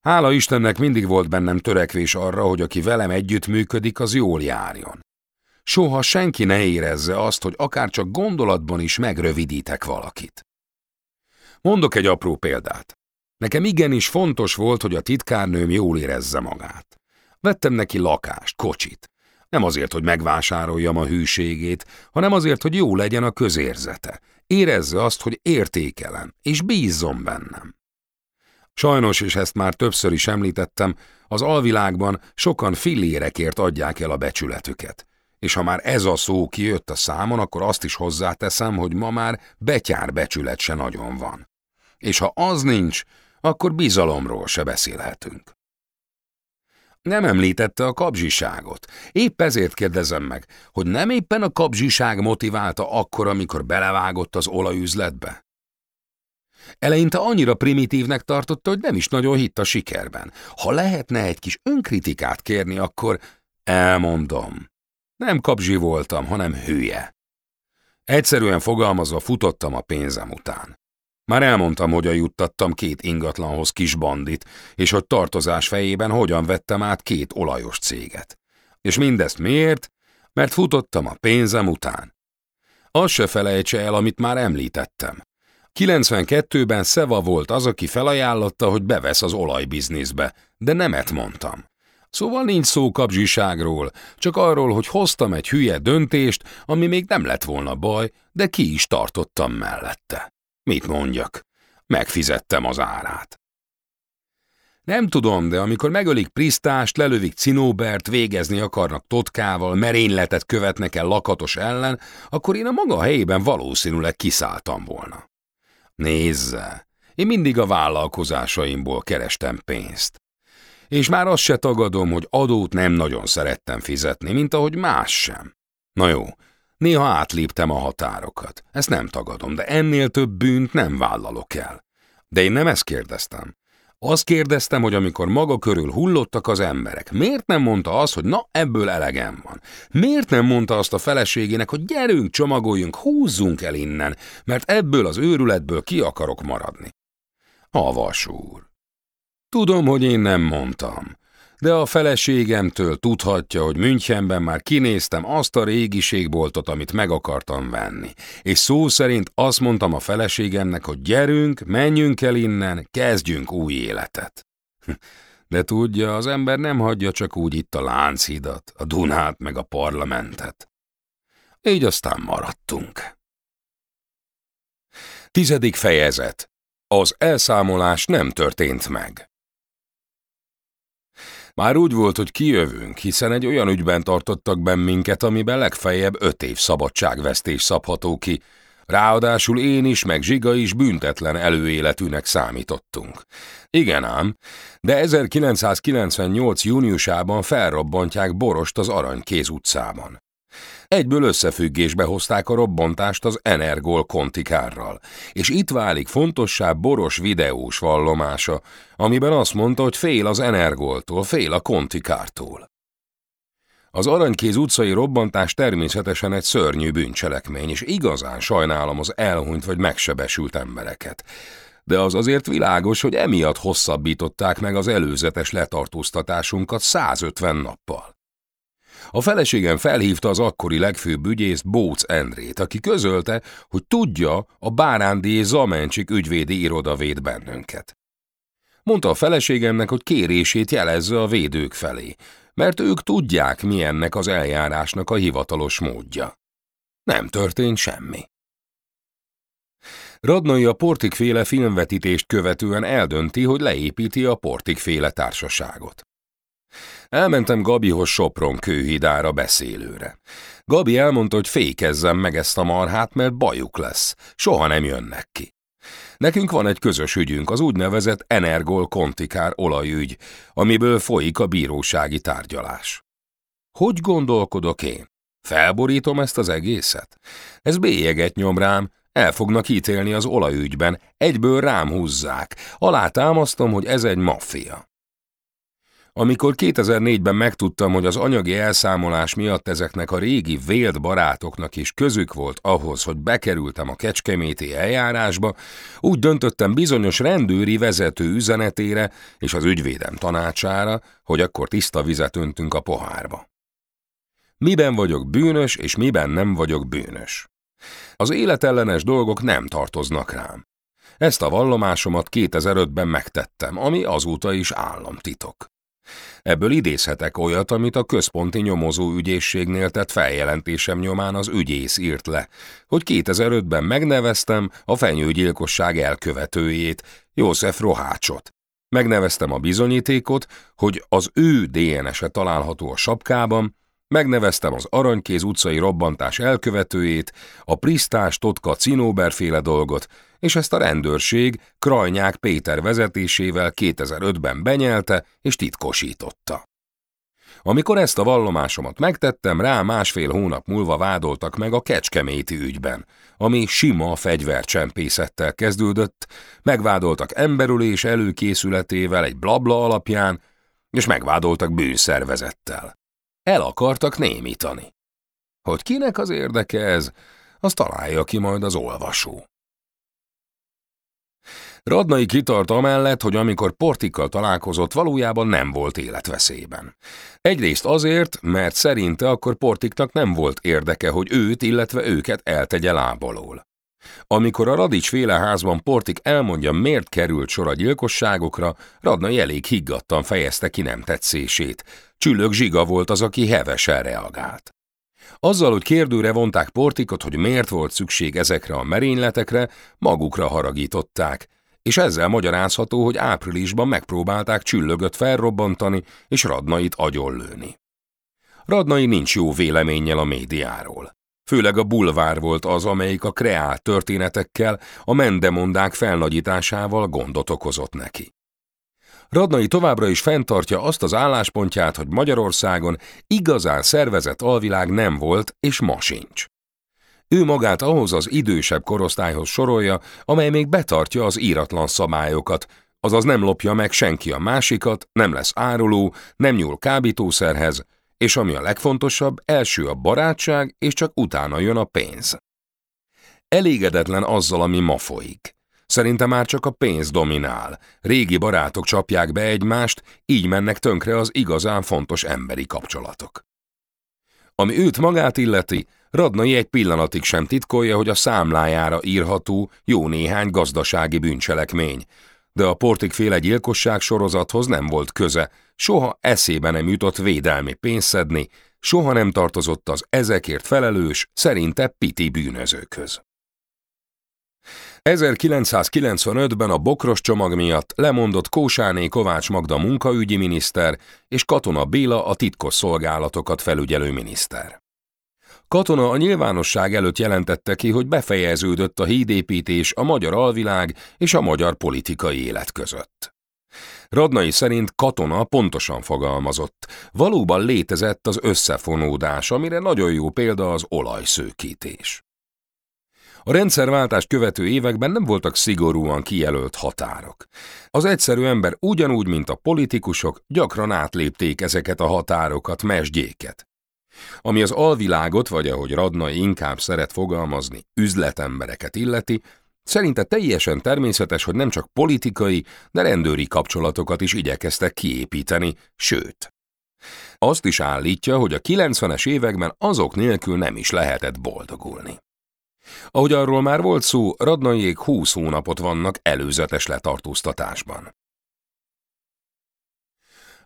Hála Istennek mindig volt bennem törekvés arra, hogy aki velem együtt működik, az jól járjon. Soha senki ne érezze azt, hogy akár csak gondolatban is megrövidítek valakit. Mondok egy apró példát. Nekem igenis fontos volt, hogy a titkárnőm jól érezze magát. Vettem neki lakást, kocsit. Nem azért, hogy megvásároljam a hűségét, hanem azért, hogy jó legyen a közérzete. Érezze azt, hogy értékelem, és bízzon bennem. Sajnos, és ezt már többször is említettem, az alvilágban sokan fillérekért adják el a becsületüket. És ha már ez a szó kijött a számon, akkor azt is hozzáteszem, hogy ma már betyár becsület se nagyon van. És ha az nincs, akkor bizalomról se beszélhetünk. Nem említette a kapzsiságot. Épp ezért kérdezem meg, hogy nem éppen a kapzsiság motiválta akkor, amikor belevágott az olajüzletbe? Eleinte annyira primitívnek tartotta, hogy nem is nagyon hitt a sikerben. Ha lehetne egy kis önkritikát kérni, akkor elmondom. Nem kapzsi voltam, hanem hülye. Egyszerűen fogalmazva futottam a pénzem után. Már elmondtam, hogy juttattam két ingatlanhoz kis bandit, és hogy tartozás fejében hogyan vettem át két olajos céget. És mindezt miért? Mert futottam a pénzem után. Azt se felejtse el, amit már említettem. 92-ben Szeva volt az, aki felajánlotta, hogy bevesz az olajbizniszbe, de nemet mondtam. Szóval nincs szó kapzsiságról, csak arról, hogy hoztam egy hülye döntést, ami még nem lett volna baj, de ki is tartottam mellette. Mit mondjak? Megfizettem az árát. Nem tudom, de amikor megölik Prisztást, lelövik Cinóbert, végezni akarnak Totkával, merényletet követnek el lakatos ellen, akkor én a maga helyében valószínűleg kiszálltam volna. Nézze, én mindig a vállalkozásaimból kerestem pénzt. És már azt se tagadom, hogy adót nem nagyon szerettem fizetni, mint ahogy más sem. Na jó, Néha átléptem a határokat. Ezt nem tagadom, de ennél több bűnt nem vállalok el. De én nem ezt kérdeztem. Azt kérdeztem, hogy amikor maga körül hullottak az emberek, miért nem mondta azt, hogy na, ebből elegem van? Miért nem mondta azt a feleségének, hogy gyerünk, csomagoljunk, húzzunk el innen, mert ebből az őrületből ki akarok maradni? Havas úr. Tudom, hogy én nem mondtam, de a feleségemtől tudhatja, hogy Münchenben már kinéztem azt a régiségboltot, amit meg akartam venni, és szó szerint azt mondtam a feleségemnek, hogy gyerünk, menjünk el innen, kezdjünk új életet. De tudja, az ember nem hagyja csak úgy itt a Lánchidat, a Dunát meg a parlamentet. Így aztán maradtunk. Tizedik fejezet. Az elszámolás nem történt meg. Már úgy volt, hogy kijövünk, hiszen egy olyan ügyben tartottak benn minket, amiben legfeljebb öt év szabadságvesztés szabható ki, Ráadásul én is, meg Zsiga is büntetlen előéletűnek számítottunk. Igen ám, de 1998. júniusában felrobbantják Borost az Aranykéz utcában. Egyből összefüggésbe hozták a robbantást az Energol kontikárral, és itt válik fontossá Boros videós vallomása, amiben azt mondta, hogy fél az Energoltól, fél a kontikártól. Az Aranykéz utcai robbantás természetesen egy szörnyű bűncselekmény, és igazán sajnálom az elhunyt vagy megsebesült embereket. De az azért világos, hogy emiatt hosszabbították meg az előzetes letartóztatásunkat 150 nappal. A feleségem felhívta az akkori legfőbb ügyészt Bóc Endrét, aki közölte, hogy tudja, a Bárándi Zamencsik ügyvédi iroda véd bennünket. Mondta a feleségemnek, hogy kérését jelezze a védők felé, mert ők tudják, mi ennek az eljárásnak a hivatalos módja. Nem történt semmi. Radnai a Portik-féle filmvetítést követően eldönti, hogy leépíti a Portik-féle társaságot. Elmentem Gabihoz Sopron kőhidára beszélőre. Gabi elmondta, hogy fékezzem meg ezt a marhát, mert bajuk lesz. Soha nem jönnek ki. Nekünk van egy közös ügyünk, az úgynevezett Energol Kontikár olajügy, amiből folyik a bírósági tárgyalás. Hogy gondolkodok én? Felborítom ezt az egészet? Ez bélyeget nyom rám, el fognak ítélni az olajügyben, egyből rám húzzák, alátámasztom, hogy ez egy maffia. Amikor 2004-ben megtudtam, hogy az anyagi elszámolás miatt ezeknek a régi vélt barátoknak is közük volt ahhoz, hogy bekerültem a kecskeméti eljárásba, úgy döntöttem bizonyos rendőri vezető üzenetére és az ügyvédem tanácsára, hogy akkor tiszta vizet öntünk a pohárba. Miben vagyok bűnös, és miben nem vagyok bűnös? Az életellenes dolgok nem tartoznak rám. Ezt a vallomásomat 2005-ben megtettem, ami azóta is államtitok. Ebből idézhetek olyat, amit a központi nyomozó ügyészségnél tett feljelentésem nyomán az ügyész írt le, hogy 2005-ben megneveztem a fenyőgyilkosság elkövetőjét, József Rohácsot. Megneveztem a bizonyítékot, hogy az ő DNS-e található a sapkában, Megneveztem az Aranykéz utcai robbantás elkövetőjét, a Prisztás Totka Cinóberféle dolgot, és ezt a rendőrség Krajnyák Péter vezetésével 2005-ben benyelte és titkosította. Amikor ezt a vallomásomat megtettem, rá másfél hónap múlva vádoltak meg a Kecskeméti ügyben, ami sima fegyvercsempészettel kezdődött, megvádoltak emberülés előkészületével egy blabla alapján, és megvádoltak bűnszervezettel. El akartak némítani. Hogy kinek az érdeke ez, az találja ki majd az olvasó. Radnai kitart amellett, hogy amikor Portikkal találkozott, valójában nem volt életveszélyben. Egyrészt azért, mert szerinte akkor Portiknak nem volt érdeke, hogy őt, illetve őket eltegye lábalól. Amikor a Radics házban Portik elmondja, miért került sor a gyilkosságokra, Radnai elég higgadtan fejezte ki nem tetszését. Csüllök Zsiga volt az, aki hevesen reagált. Azzal, hogy kérdőre vonták Portikot, hogy miért volt szükség ezekre a merényletekre, magukra haragították, és ezzel magyarázható, hogy áprilisban megpróbálták csüllögöt felrobbantani és Radnait agyonlőni. Radnai nincs jó véleménnyel a médiáról. Főleg a bulvár volt az, amelyik a kreált történetekkel, a mendemondák felnagyításával gondot okozott neki. Radnai továbbra is fenntartja azt az álláspontját, hogy Magyarországon igazán szervezett alvilág nem volt, és ma sincs. Ő magát ahhoz az idősebb korosztályhoz sorolja, amely még betartja az íratlan szabályokat, azaz nem lopja meg senki a másikat, nem lesz áruló, nem nyúl kábítószerhez, és ami a legfontosabb, első a barátság, és csak utána jön a pénz. Elégedetlen azzal, ami ma folyik. Szerintem már csak a pénz dominál. Régi barátok csapják be egymást, így mennek tönkre az igazán fontos emberi kapcsolatok. Ami őt magát illeti, Radnai egy pillanatig sem titkolja, hogy a számlájára írható jó néhány gazdasági bűncselekmény, de a portikféle gyilkosság sorozathoz nem volt köze, soha eszébe nem jutott védelmi pénzt szedni, soha nem tartozott az ezekért felelős, szerinte piti bűnözőkhöz. 1995-ben a bokros csomag miatt lemondott Kósáné Kovács Magda munkaügyi miniszter és Katona Béla a titkos szolgálatokat felügyelő miniszter. Katona a nyilvánosság előtt jelentette ki, hogy befejeződött a hídépítés a magyar alvilág és a magyar politikai élet között. Radnai szerint katona pontosan fogalmazott. Valóban létezett az összefonódás, amire nagyon jó példa az olajszőkítés. A rendszerváltást követő években nem voltak szigorúan kijelölt határok. Az egyszerű ember ugyanúgy, mint a politikusok, gyakran átlépték ezeket a határokat, mesdjéket. Ami az alvilágot, vagy ahogy Radnai inkább szeret fogalmazni, üzletembereket illeti, Szerinte teljesen természetes, hogy nem csak politikai, de rendőri kapcsolatokat is igyekeztek kiépíteni, sőt. Azt is állítja, hogy a 90-es években azok nélkül nem is lehetett boldogulni. Ahogy arról már volt szó, Radnaiék 20 hónapot vannak előzetes letartóztatásban.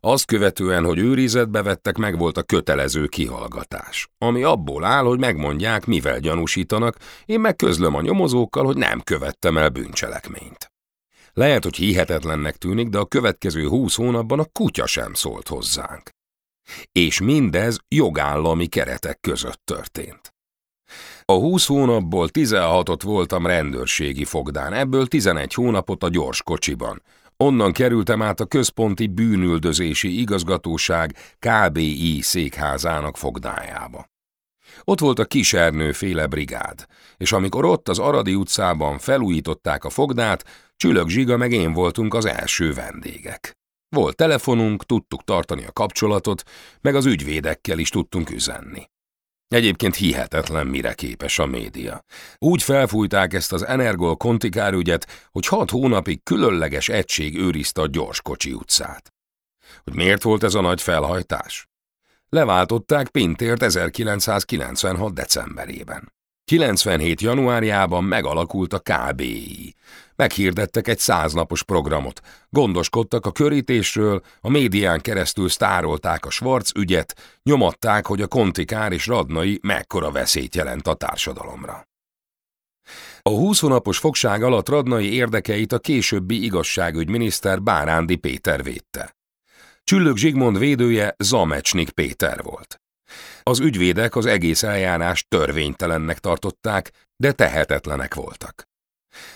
Azt követően, hogy őrizetbe vettek, meg volt a kötelező kihallgatás, ami abból áll, hogy megmondják, mivel gyanúsítanak, én meg közlöm a nyomozókkal, hogy nem követtem el bűncselekményt. Lehet, hogy hihetetlennek tűnik, de a következő húsz hónapban a kutya sem szólt hozzánk. És mindez jogállami keretek között történt. A 20 hónapból 16-ot voltam rendőrségi fogdán, ebből 11 hónapot a gyors kocsiban. Onnan kerültem át a Központi Bűnüldözési Igazgatóság KBI székházának fogdájába. Ott volt a Kisernő féle brigád, és amikor ott az Aradi utcában felújították a fogdát, Csülök Zsiga meg én voltunk az első vendégek. Volt telefonunk, tudtuk tartani a kapcsolatot, meg az ügyvédekkel is tudtunk üzenni. Egyébként hihetetlen, mire képes a média. Úgy felfújták ezt az Energol Kontikár ügyet, hogy hat hónapig különleges egység őrizte a Gyorskocsi utcát. Hogy miért volt ez a nagy felhajtás? Leváltották Pintért 1996. decemberében. 97. januárjában megalakult a KBI. Meghirdettek egy száznapos programot, gondoskodtak a körítésről, a médián keresztül sztárolták a Schwarz ügyet, nyomatták, hogy a kontikár és radnai mekkora veszélyt jelent a társadalomra. A 20 hónapos fogság alatt radnai érdekeit a későbbi igazságügyminiszter Bárándi Péter védte. Csüllök Zsigmond védője Zamecsnik Péter volt. Az ügyvédek az egész eljárást törvénytelennek tartották, de tehetetlenek voltak.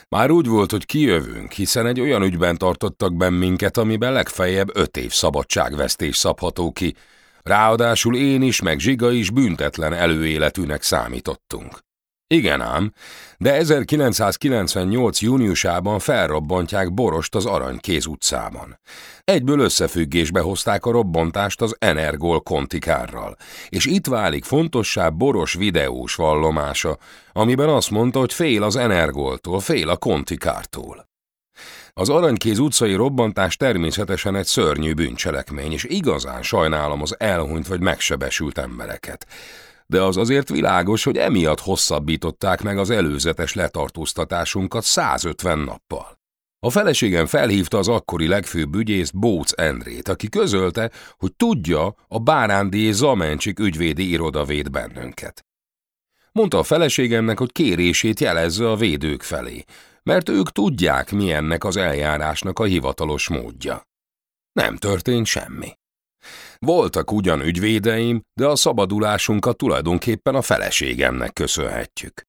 Már úgy volt, hogy kijövünk, hiszen egy olyan ügyben tartottak bennünket, amiben legfeljebb öt év szabadságvesztés szabható ki, ráadásul én is, meg Zsiga is büntetlen előéletűnek számítottunk. Igen ám, de 1998. júniusában felrobbantják Borost az Aranykéz utcában. Egyből összefüggésbe hozták a robbantást az Energol kontikárral, és itt válik fontossá Boros videós vallomása, amiben azt mondta, hogy fél az Energoltól, fél a kontikártól. Az Aranykéz utcai robbantás természetesen egy szörnyű bűncselekmény, és igazán sajnálom az elhunyt vagy megsebesült embereket de az azért világos, hogy emiatt hosszabbították meg az előzetes letartóztatásunkat 150 nappal. A feleségem felhívta az akkori legfőbb ügyészt Bóc Endrét, aki közölte, hogy tudja, a Bárándi és Zamencsik ügyvédi iroda véd bennünket. Mondta a feleségemnek, hogy kérését jelezze a védők felé, mert ők tudják, mi ennek az eljárásnak a hivatalos módja. Nem történt semmi. Voltak ugyan ügyvédeim, de a szabadulásunkat tulajdonképpen a feleségemnek köszönhetjük.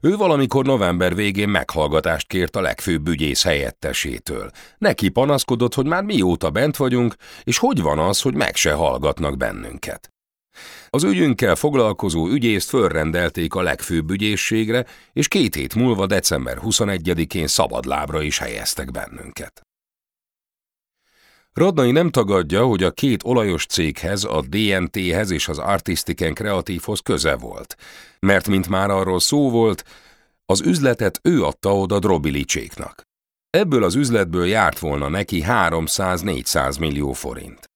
Ő valamikor november végén meghallgatást kért a legfőbb ügyész helyettesétől. Neki panaszkodott, hogy már mióta bent vagyunk, és hogy van az, hogy meg se hallgatnak bennünket. Az ügyünkkel foglalkozó ügyészt fölrendelték a legfőbb ügyészségre, és két hét múlva december 21-én szabadlábra is helyeztek bennünket. Radnai nem tagadja, hogy a két olajos céghez, a DNT-hez és az Artistiken Kreatívhoz köze volt, mert mint már arról szó volt, az üzletet ő adta oda Drobilicséknak. Ebből az üzletből járt volna neki 300-400 millió forint.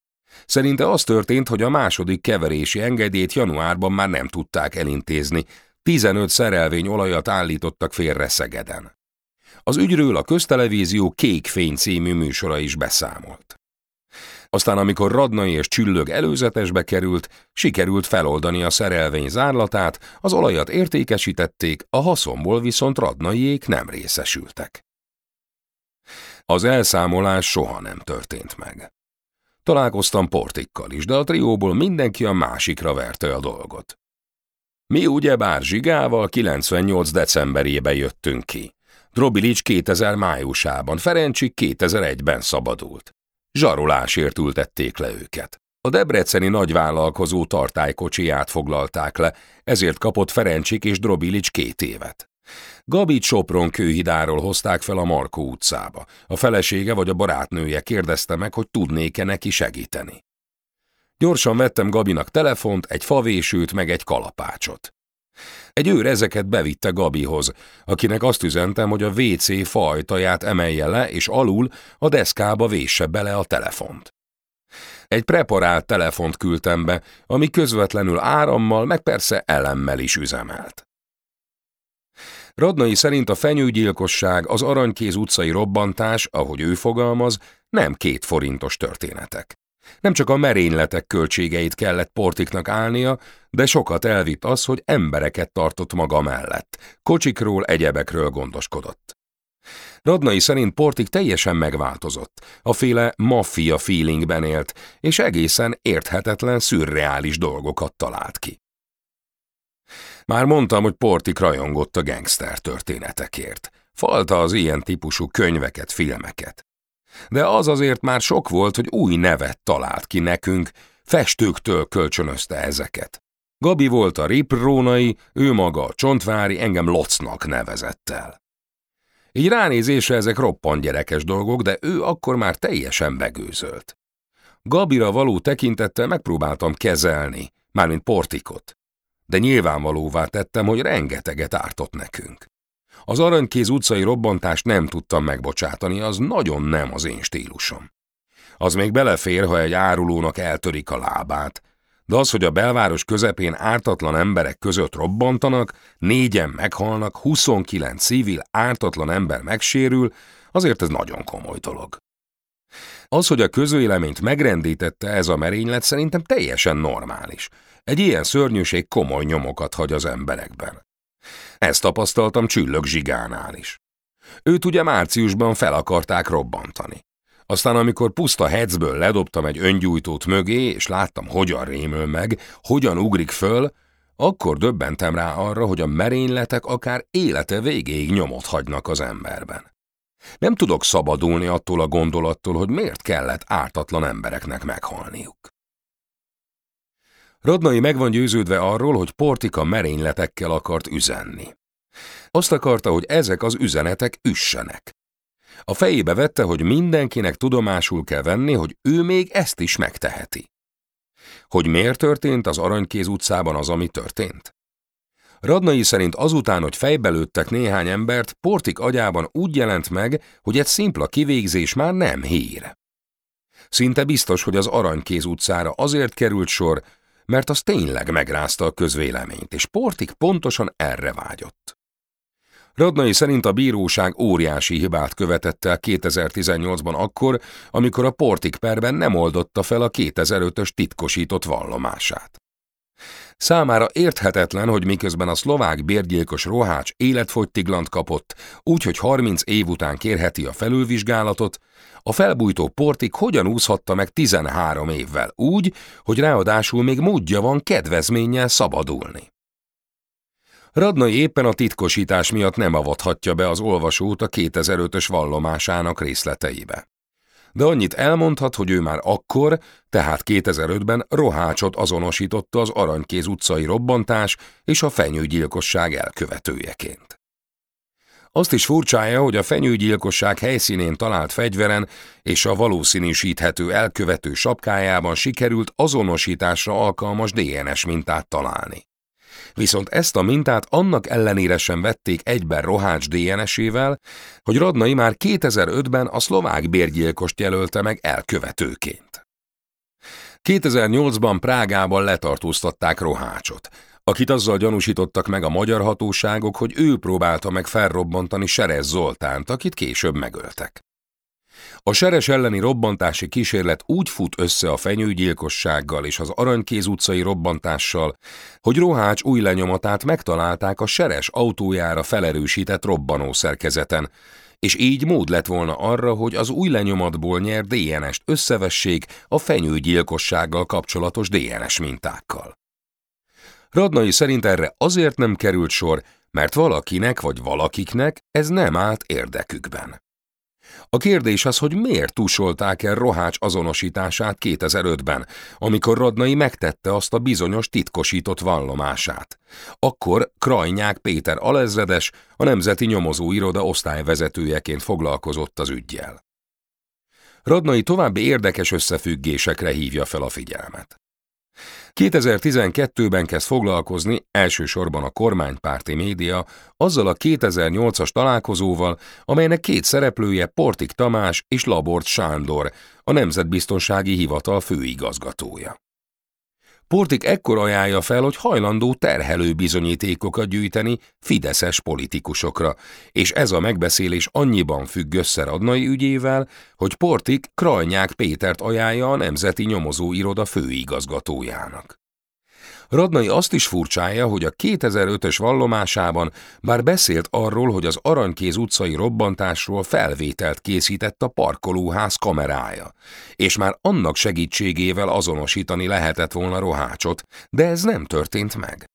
Szerinte az történt, hogy a második keverési engedélyt januárban már nem tudták elintézni, 15 szerelvény olajat állítottak félre Szegeden. Az ügyről a köztelevízió Kék Fény című műsora is beszámolt. Aztán amikor Radnai és Csüllög előzetesbe került, sikerült feloldani a szerelvény zárlatát, az olajat értékesítették, a haszonból viszont Radnaiék nem részesültek. Az elszámolás soha nem történt meg. Találkoztam Portikkal is, de a trióból mindenki a másikra verte a dolgot. Mi ugye bár Zsigával 98 decemberében jöttünk ki. Drobilics 2000 májusában, Ferencsik 2001-ben szabadult. Zsarolásért ültették le őket. A debreceni nagyvállalkozó tartálykocsiját foglalták le, ezért kapott Ferencsik és Drobilics két évet. Gabit Sopron kőhidáról hozták fel a Markó utcába. A felesége vagy a barátnője kérdezte meg, hogy tudnék-e neki segíteni. Gyorsan vettem Gabinak telefont, egy favésűt, meg egy kalapácsot. Egy őr ezeket bevitte Gabihoz, akinek azt üzentem, hogy a WC fajtaját emelje le, és alul a deszkába vésse bele a telefont. Egy preparált telefont küldtem be, ami közvetlenül árammal, meg persze elemmel is üzemelt. Radnai szerint a fenyőgyilkosság, az Aranykéz utcai robbantás, ahogy ő fogalmaz, nem két forintos történetek. Nem csak a merényletek költségeit kellett Portiknak állnia, de sokat elvitt az, hogy embereket tartott maga mellett. Kocsikról, egyebekről gondoskodott. Radnai szerint Portik teljesen megváltozott, a féle maffia feelingben élt, és egészen érthetetlen, szürreális dolgokat talált ki. Már mondtam, hogy Portik rajongott a gangster történetekért. Falta az ilyen típusú könyveket, filmeket. De az azért már sok volt, hogy új nevet talált ki nekünk, festőktől kölcsönözte ezeket. Gabi volt a riprónai, ő maga a csontvári, engem Locnak nevezett el. Így ránézésre ezek roppant gyerekes dolgok, de ő akkor már teljesen begőzölt. Gabira való tekintettel megpróbáltam kezelni, mármint portikot, de nyilvánvalóvá tettem, hogy rengeteget ártott nekünk. Az Aranykéz utcai robbantást nem tudtam megbocsátani, az nagyon nem az én stílusom. Az még belefér, ha egy árulónak eltörik a lábát, de az, hogy a belváros közepén ártatlan emberek között robbantanak, négyen meghalnak, 29 civil ártatlan ember megsérül, azért ez nagyon komoly dolog. Az, hogy a közvéleményt megrendítette ez a merénylet, szerintem teljesen normális. Egy ilyen szörnyűség komoly nyomokat hagy az emberekben. Ezt tapasztaltam Csüllök Zsigánál is. Őt ugye márciusban fel akarták robbantani. Aztán amikor puszta hecből ledobtam egy öngyújtót mögé, és láttam, hogyan rémül meg, hogyan ugrik föl, akkor döbbentem rá arra, hogy a merényletek akár élete végéig nyomot hagynak az emberben. Nem tudok szabadulni attól a gondolattól, hogy miért kellett ártatlan embereknek meghalniuk. Radnai meg van győződve arról, hogy Portika merényletekkel akart üzenni. Azt akarta, hogy ezek az üzenetek üssenek. A fejébe vette, hogy mindenkinek tudomásul kell venni, hogy ő még ezt is megteheti. Hogy miért történt az Aranykéz utcában az, ami történt? Radnai szerint azután, hogy fejbelőttek néhány embert, Portik agyában úgy jelent meg, hogy egy szimpla kivégzés már nem hír. Szinte biztos, hogy az Aranykéz utcára azért került sor, mert az tényleg megrázta a közvéleményt, és Portik pontosan erre vágyott. Radnai szerint a bíróság óriási hibát követett el 2018-ban akkor, amikor a Portik perben nem oldotta fel a 2005-ös titkosított vallomását. Számára érthetetlen, hogy miközben a szlovák bérgyilkos Rohács életfogytiglant kapott, úgyhogy 30 év után kérheti a felülvizsgálatot, a felbújtó portik hogyan úszhatta meg 13 évvel úgy, hogy ráadásul még módja van kedvezménnyel szabadulni. Radnai éppen a titkosítás miatt nem avathatja be az olvasót a 2005-ös vallomásának részleteibe. De annyit elmondhat, hogy ő már akkor, tehát 2005-ben rohácsot azonosította az Aranykéz utcai robbantás és a fenyőgyilkosság elkövetőjeként. Azt is furcsája, hogy a fenyőgyilkosság helyszínén talált fegyveren és a valószínűsíthető elkövető sapkájában sikerült azonosításra alkalmas DNS mintát találni. Viszont ezt a mintát annak ellenére sem vették egyben Rohács DNS-ével, hogy Radnai már 2005-ben a szlovák bérgyilkost jelölte meg elkövetőként. 2008-ban Prágában letartóztatták Rohácsot, akit azzal gyanúsítottak meg a magyar hatóságok, hogy ő próbálta meg felrobbantani Serez Zoltánt, akit később megöltek. A Seres elleni robbantási kísérlet úgy fut össze a fenyőgyilkossággal és az Aranykéz utcai robbantással, hogy Rohács új lenyomatát megtalálták a Seres autójára felerősített robbanó szerkezeten, és így mód lett volna arra, hogy az új lenyomatból nyert DNS-t összevessék a fenyőgyilkossággal kapcsolatos DNS mintákkal. Radnai szerint erre azért nem került sor, mert valakinek vagy valakiknek ez nem állt érdekükben. A kérdés az, hogy miért túsolták el Rohács azonosítását 2005-ben, amikor Radnai megtette azt a bizonyos titkosított vallomását. Akkor Krajnyák Péter alezredes, a Nemzeti Nyomozóiroda osztályvezetőjeként foglalkozott az ügyjel. Radnai további érdekes összefüggésekre hívja fel a figyelmet. 2012-ben kezd foglalkozni elsősorban a kormánypárti média azzal a 2008-as találkozóval, amelynek két szereplője Portik Tamás és Labort Sándor, a Nemzetbiztonsági Hivatal főigazgatója. Portik ekkor ajánlja fel, hogy hajlandó terhelő bizonyítékokat gyűjteni fideszes politikusokra, és ez a megbeszélés annyiban függ össze Radnai ügyével, hogy Portik Krajnyák Pétert ajánlja a Nemzeti Nyomozóiroda főigazgatójának. Radnai azt is furcsája, hogy a 2005-ös vallomásában bár beszélt arról, hogy az Aranykéz utcai robbantásról felvételt készített a parkolóház kamerája, és már annak segítségével azonosítani lehetett volna rohácsot, de ez nem történt meg.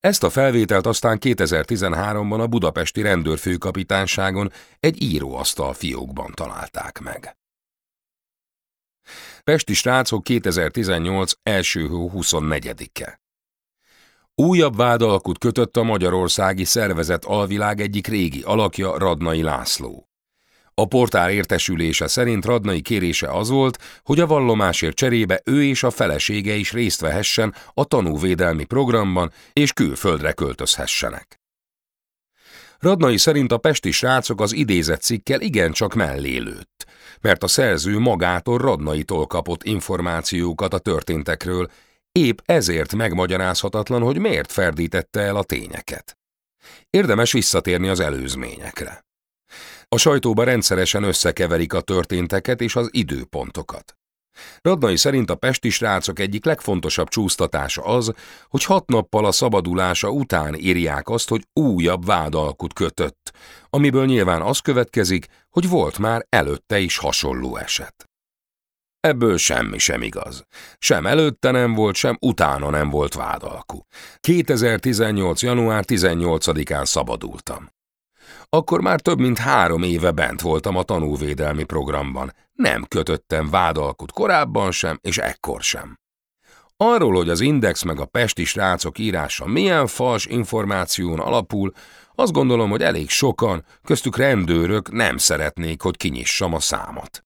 Ezt a felvételt aztán 2013-ban a budapesti rendőrfőkapitányságon egy íróasztal fiókban találták meg. Pesti srácok 2018 első hó 24-e. Újabb vádalkut kötött a magyarországi szervezet alvilág egyik régi alakja Radnai László. A portál értesülése szerint Radnai kérése az volt, hogy a vallomásért cserébe ő és a felesége is részt vehessen a tanúvédelmi programban és külföldre költözhessenek. Radnai szerint a pesti srácok az idézett cikkel igencsak mellé lőtt, mert a szerző magától Radnaitól kapott információkat a történtekről, épp ezért megmagyarázhatatlan, hogy miért ferdítette el a tényeket. Érdemes visszatérni az előzményekre. A sajtóban rendszeresen összekeverik a történteket és az időpontokat. Radnai szerint a pesti srácok egyik legfontosabb csúsztatása az, hogy hat nappal a szabadulása után írják azt, hogy újabb vádalkut kötött, amiből nyilván az következik, hogy volt már előtte is hasonló eset. Ebből semmi sem igaz. Sem előtte nem volt, sem utána nem volt vádalku. 2018. január 18-án szabadultam. Akkor már több mint három éve bent voltam a tanúvédelmi programban. Nem kötöttem vádalkut korábban sem, és ekkor sem. Arról, hogy az Index meg a Pesti srácok írása milyen fals információn alapul, azt gondolom, hogy elég sokan, köztük rendőrök nem szeretnék, hogy kinyissam a számat.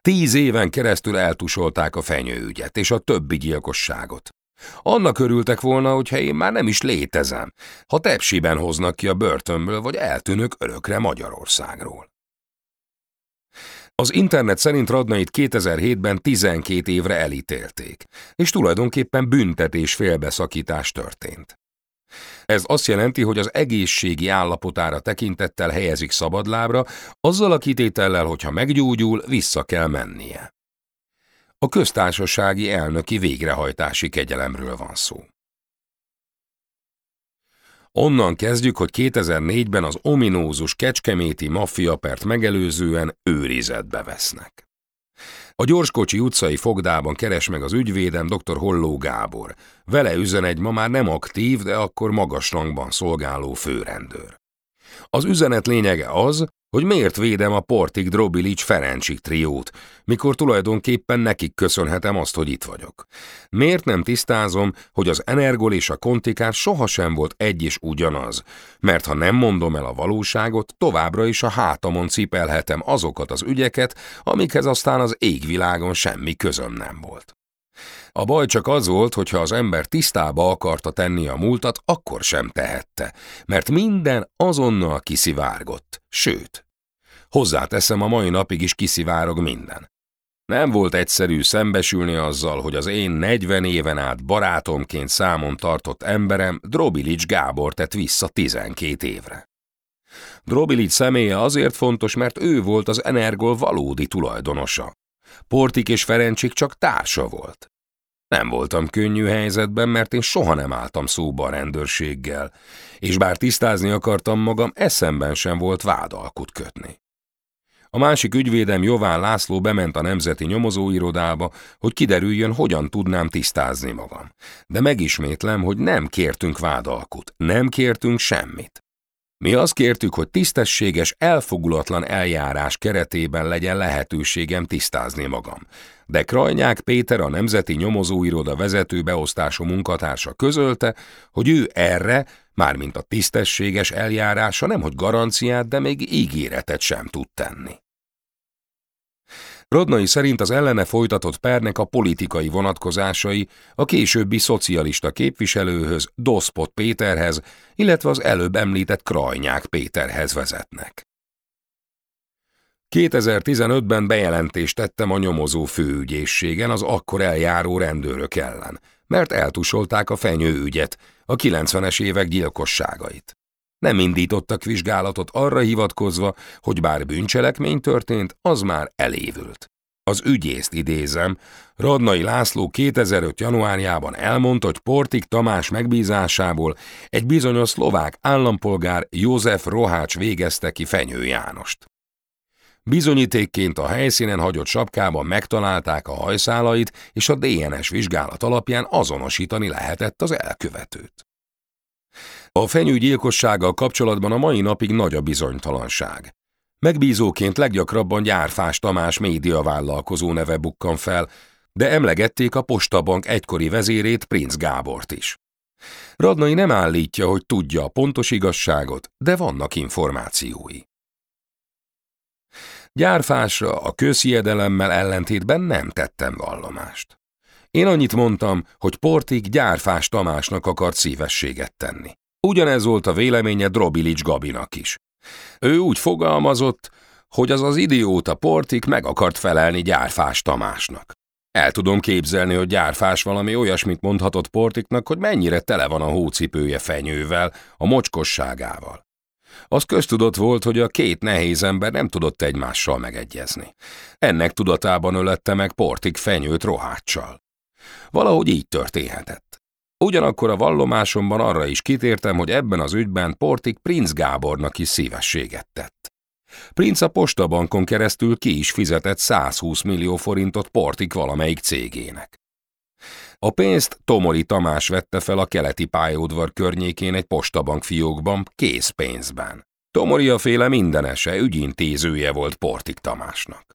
Tíz éven keresztül eltusolták a fenyőügyet és a többi gyilkosságot. Annak örültek volna, hogyha én már nem is létezem, ha tepsiben hoznak ki a börtönből, vagy eltűnök örökre Magyarországról. Az internet szerint Radnait 2007-ben 12 évre elítélték, és tulajdonképpen büntetés félbeszakítás történt. Ez azt jelenti, hogy az egészségi állapotára tekintettel helyezik szabadlábra, azzal a kitétellel, hogyha meggyógyul, vissza kell mennie. A köztársasági elnöki végrehajtási kegyelemről van szó. Onnan kezdjük, hogy 2004-ben az ominózus kecskeméti maffiapert megelőzően őrizetbe vesznek. A Gyorskocsi utcai fogdában keres meg az ügyvédem dr. Holló Gábor. Vele üzen egy ma már nem aktív, de akkor magas rangban szolgáló főrendőr. Az üzenet lényege az, hogy miért védem a Portik Drobilics Ferencsik triót, mikor tulajdonképpen nekik köszönhetem azt, hogy itt vagyok. Miért nem tisztázom, hogy az Energol és a Kontikár sohasem volt egy és ugyanaz, mert ha nem mondom el a valóságot, továbbra is a hátamon cipelhetem azokat az ügyeket, amikhez aztán az égvilágon semmi közöm nem volt. A baj csak az volt, hogyha az ember tisztába akarta tenni a múltat, akkor sem tehette, mert minden azonnal kiszivárgott, sőt. Hozzáteszem, a mai napig is kiszivárog minden. Nem volt egyszerű szembesülni azzal, hogy az én 40 éven át barátomként számon tartott emberem Drobilics Gábor tett vissza 12 évre. Drobilics személye azért fontos, mert ő volt az Energol valódi tulajdonosa. Portik és Ferencsik csak társa volt. Nem voltam könnyű helyzetben, mert én soha nem álltam szóba a rendőrséggel, és bár tisztázni akartam magam, eszemben sem volt vádalkut kötni. A másik ügyvédem Jován László bement a Nemzeti Nyomozóirodába, hogy kiderüljön, hogyan tudnám tisztázni magam. De megismétlem, hogy nem kértünk vádalkut, nem kértünk semmit. Mi azt kértük, hogy tisztességes, elfogulatlan eljárás keretében legyen lehetőségem tisztázni magam. De Krajnyák Péter, a Nemzeti Nyomozóiroda vezető beosztású munkatársa közölte, hogy ő erre, mármint a tisztességes eljárása nemhogy garanciát, de még ígéretet sem tud tenni. Rodnai szerint az ellene folytatott pernek a politikai vonatkozásai a későbbi szocialista képviselőhöz, Doszpot Péterhez, illetve az előbb említett Krajnyák Péterhez vezetnek. 2015-ben bejelentést tettem a nyomozó főügyészségen az akkor eljáró rendőrök ellen, mert eltusolták a fenyőügyet, a 90-es évek gyilkosságait. Nem indítottak vizsgálatot arra hivatkozva, hogy bár bűncselekmény történt, az már elévült. Az ügyészt idézem, Radnai László 2005. januárjában elmondta, hogy Portik Tamás megbízásából egy bizonyos szlovák állampolgár József Rohács végezte ki Fenyő Jánost. Bizonyítékként a helyszínen hagyott sapkában megtalálták a hajszálait, és a DNS vizsgálat alapján azonosítani lehetett az elkövetőt. A fenyőgyilkossággal kapcsolatban a mai napig nagy a bizonytalanság. Megbízóként leggyakrabban Gyárfás Tamás médiavállalkozó neve bukkan fel, de emlegették a Postabank egykori vezérét, Prince Gábort is. Radnai nem állítja, hogy tudja a pontos igazságot, de vannak információi. Gyárfásra a közhiedelemmel ellentétben nem tettem vallomást. Én annyit mondtam, hogy Portik Gyárfás Tamásnak akart szívességet tenni. Ugyanez volt a véleménye Drobilics Gabinak is. Ő úgy fogalmazott, hogy az az idióta Portik meg akart felelni Gyárfás Tamásnak. El tudom képzelni, hogy Gyárfás valami olyasmit mondhatott Portiknak, hogy mennyire tele van a hócipője fenyővel, a mocskosságával. Az köztudott volt, hogy a két nehéz ember nem tudott egymással megegyezni. Ennek tudatában ölette meg Portik fenyőt roháccsal. Valahogy így történhetett. Ugyanakkor a vallomásomban arra is kitértem, hogy ebben az ügyben Portik Prince Gábornak is szívességet tett. Prince a postabankon keresztül ki is fizetett 120 millió forintot Portik valamelyik cégének. A pénzt Tomori Tamás vette fel a keleti pályaudvar környékén egy postabank fiókban, készpénzben. Tomori a féle mindenese ügyintézője volt Portik Tamásnak.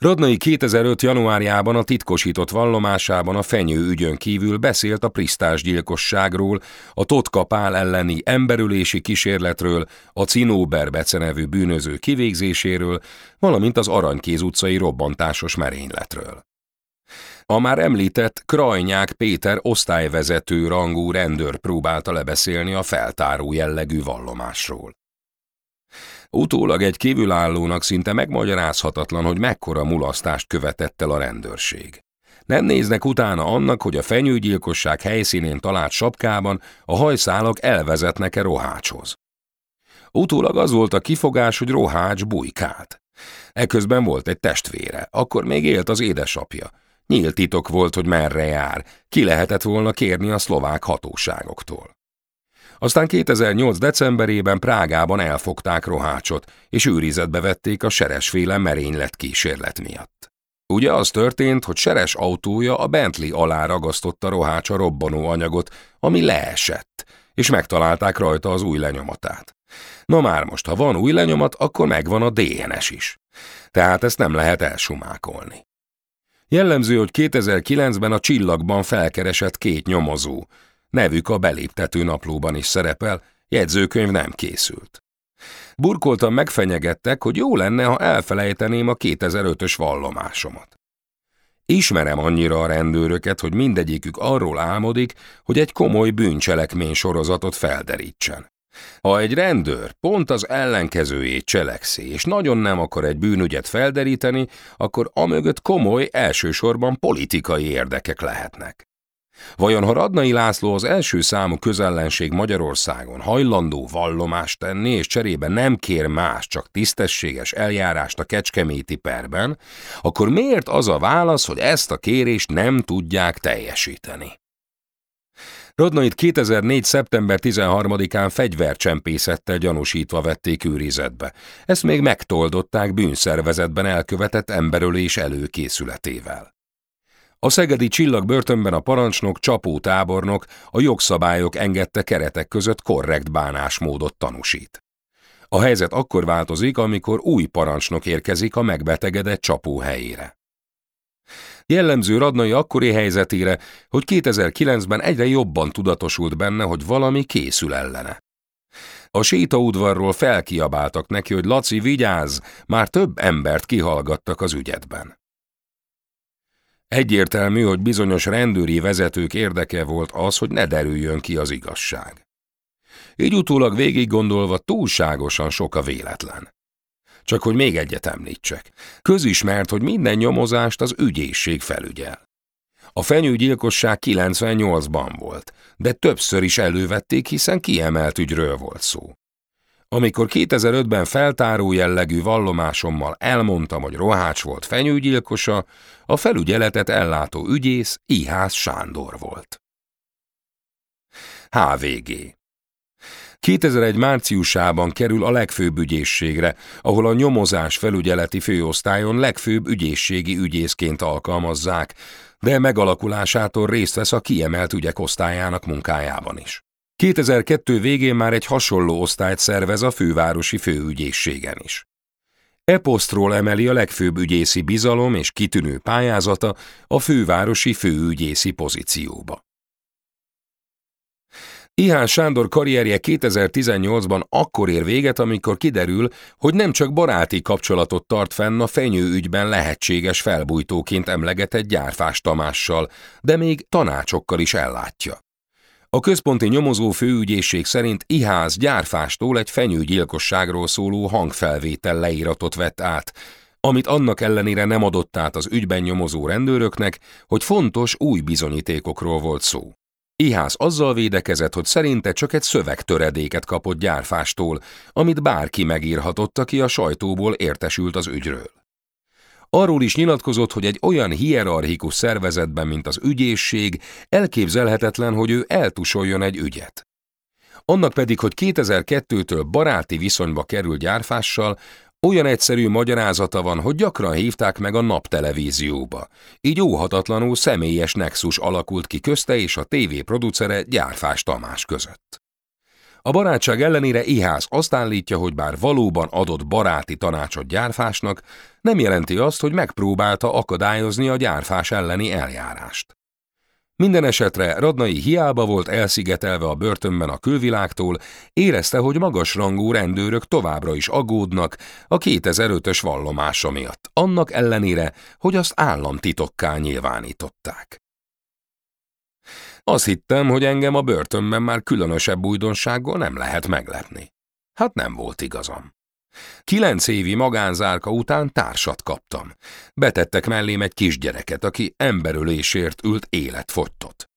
Radnai 2005. januárjában a titkosított vallomásában a fenyő ügyön kívül beszélt a prisztás gyilkosságról, a Totkapál elleni emberülési kísérletről, a Cinóber becenevű bűnöző kivégzéséről, valamint az Aranykéz utcai robbantásos merényletről. A már említett Krajnyák Péter osztályvezető rangú rendőr próbálta lebeszélni a feltáró jellegű vallomásról. Utólag egy kívülállónak szinte megmagyarázhatatlan, hogy mekkora mulasztást követett el a rendőrség. Nem néznek utána annak, hogy a fenyőgyilkosság helyszínén talált sapkában a hajszálak elvezetnek-e Rohácshoz. Utólag az volt a kifogás, hogy Rohács bujkált. Eközben volt egy testvére, akkor még élt az édesapja. Nyílt titok volt, hogy merre jár, ki lehetett volna kérni a szlovák hatóságoktól. Aztán 2008. decemberében Prágában elfogták Rohácsot, és őrizetbe vették a seresféle merénylet kísérlet miatt. Ugye az történt, hogy Seres autója a Bentley alá ragasztotta Rohács a robbanó anyagot, ami leesett, és megtalálták rajta az új lenyomatát. Na már most, ha van új lenyomat, akkor megvan a DNS is. Tehát ezt nem lehet elsumákolni. Jellemző, hogy 2009-ben a csillagban felkeresett két nyomozó, Nevük a beléptető naplóban is szerepel, jegyzőkönyv nem készült. Burkoltan megfenyegettek, hogy jó lenne, ha elfelejteném a 2005-ös vallomásomat. Ismerem annyira a rendőröket, hogy mindegyikük arról álmodik, hogy egy komoly bűncselekmény sorozatot felderítsen. Ha egy rendőr pont az ellenkezőjét cselekszi, és nagyon nem akar egy bűnügyet felderíteni, akkor amögött komoly, elsősorban politikai érdekek lehetnek. Vajon ha Radnai László az első számú közellenség Magyarországon hajlandó vallomást tenni, és cserébe nem kér más, csak tisztességes eljárást a kecskeméti perben, akkor miért az a válasz, hogy ezt a kérést nem tudják teljesíteni? Radnait 2004. szeptember 13-án fegyvercsempészettel gyanúsítva vették őrizetbe. Ezt még megtoldották bűnszervezetben elkövetett emberölés előkészületével. A szegedi csillag börtönben a parancsnok, csapó tábornok a jogszabályok engedte keretek között korrekt bánásmódot tanúsít. A helyzet akkor változik, amikor új parancsnok érkezik a megbetegedett csapó helyére. Jellemző Radnai akkori helyzetére, hogy 2009-ben egyre jobban tudatosult benne, hogy valami készül ellene. A sétaudvarról felkiabáltak neki, hogy Laci, vigyázz, már több embert kihallgattak az ügyetben. Egyértelmű, hogy bizonyos rendőri vezetők érdeke volt az, hogy ne derüljön ki az igazság. Így utólag végig gondolva túlságosan sok a véletlen. Csak hogy még egyet említsek. Közismert, hogy minden nyomozást az ügyészség felügyel. A fenyőgyilkosság 98-ban volt, de többször is elővették, hiszen kiemelt ügyről volt szó. Amikor 2005-ben feltáró jellegű vallomásommal elmondtam, hogy Rohács volt fenyőgyilkosa, a felügyeletet ellátó ügyész Ihász Sándor volt. HVG 2001 márciusában kerül a legfőbb ügyészségre, ahol a nyomozás felügyeleti főosztályon legfőbb ügyészségi ügyészként alkalmazzák, de megalakulásától részt vesz a kiemelt ügyek osztályának munkájában is. 2002 végén már egy hasonló osztályt szervez a fővárosi főügyészségen is. Eposztról emeli a legfőbb ügyészi bizalom és kitűnő pályázata a fővárosi főügyészi pozícióba. Ihán Sándor karrierje 2018-ban akkor ér véget, amikor kiderül, hogy nem csak baráti kapcsolatot tart fenn a fenyőügyben lehetséges felbújtóként emlegetett Gyárfás Tamással, de még tanácsokkal is ellátja. A központi nyomozó főügyészség szerint Iház gyárfástól egy fenyőgyilkosságról szóló hangfelvétel leíratot vett át, amit annak ellenére nem adott át az ügyben nyomozó rendőröknek, hogy fontos új bizonyítékokról volt szó. Iház azzal védekezett, hogy szerinte csak egy szövegtöredéket kapott gyárfástól, amit bárki megírhatott, aki a sajtóból értesült az ügyről. Arról is nyilatkozott, hogy egy olyan hierarchikus szervezetben, mint az ügyészség, elképzelhetetlen, hogy ő eltusoljon egy ügyet. Annak pedig, hogy 2002-től baráti viszonyba kerül gyárfással, olyan egyszerű magyarázata van, hogy gyakran hívták meg a naptelevízióba, így óhatatlanul személyes nexus alakult ki közte és a TV producere Gyárfás Tamás között. A barátság ellenére Ihász azt állítja, hogy bár valóban adott baráti tanácsot gyárfásnak, nem jelenti azt, hogy megpróbálta akadályozni a gyárfás elleni eljárást. Minden esetre Radnai hiába volt elszigetelve a börtönben a külvilágtól, érezte, hogy magasrangú rendőrök továbbra is aggódnak a 2005-ös vallomása miatt, annak ellenére, hogy azt államtitokká nyilvánították. Azt hittem, hogy engem a börtönben már különösebb újdonsággal nem lehet meglepni. Hát nem volt igazam. Kilenc évi magánzárka után társat kaptam. Betettek mellém egy kisgyereket, aki emberölésért ült életfogytott.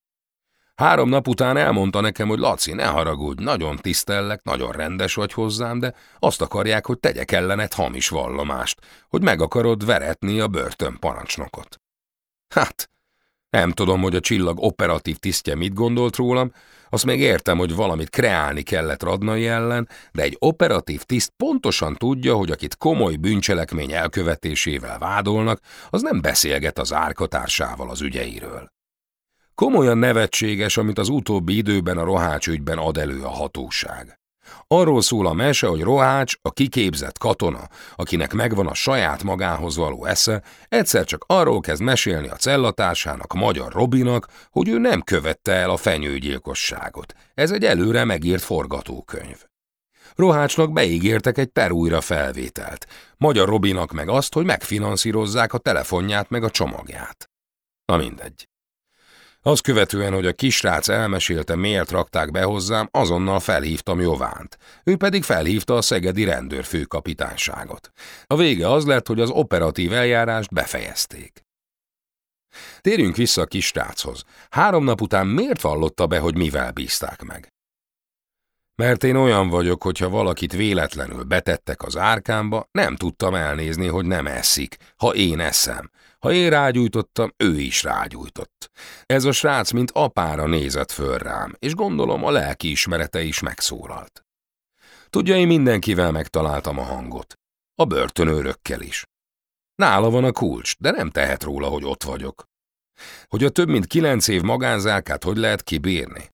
Három nap után elmondta nekem, hogy Laci, ne haragudj, nagyon tisztellek, nagyon rendes vagy hozzám, de azt akarják, hogy tegyek ellenet hamis vallomást, hogy meg akarod veretni a börtön parancsnokot. Hát, nem tudom, hogy a csillag operatív tisztje mit gondolt rólam, azt még értem, hogy valamit kreálni kellett Radnai ellen, de egy operatív tiszt pontosan tudja, hogy akit komoly bűncselekmény elkövetésével vádolnak, az nem beszélget az árkatársával az ügyeiről. Komolyan nevetséges, amit az utóbbi időben a rohács ügyben ad elő a hatóság. Arról szól a mese, hogy Rohács, a kiképzett katona, akinek megvan a saját magához való esze, egyszer csak arról kezd mesélni a cellatársának, magyar Robinak, hogy ő nem követte el a fenyőgyilkosságot. Ez egy előre megírt forgatókönyv. Rohácsnak beígértek egy per újra felvételt, Magyar Robinak meg azt, hogy megfinanszírozzák a telefonját meg a csomagját. Na mindegy. Azt követően, hogy a kisrác elmesélte, miért rakták be hozzám, azonnal felhívtam Jovánt. Ő pedig felhívta a szegedi rendőrfőkapitányságot. A vége az lett, hogy az operatív eljárást befejezték. Térjünk vissza a kisráchoz. Három nap után miért vallotta be, hogy mivel bízták meg? Mert én olyan vagyok, hogyha valakit véletlenül betettek az árkámba, nem tudtam elnézni, hogy nem eszik, ha én eszem, ha én rágyújtottam, ő is rágyújtott. Ez a srác, mint apára nézett föl rám, és gondolom a lelki ismerete is megszólalt. Tudja, én mindenkivel megtaláltam a hangot. A börtönőrökkel is. Nála van a kulcs, de nem tehet róla, hogy ott vagyok. Hogy a több mint kilenc év magánzárkát hogy lehet kibírni?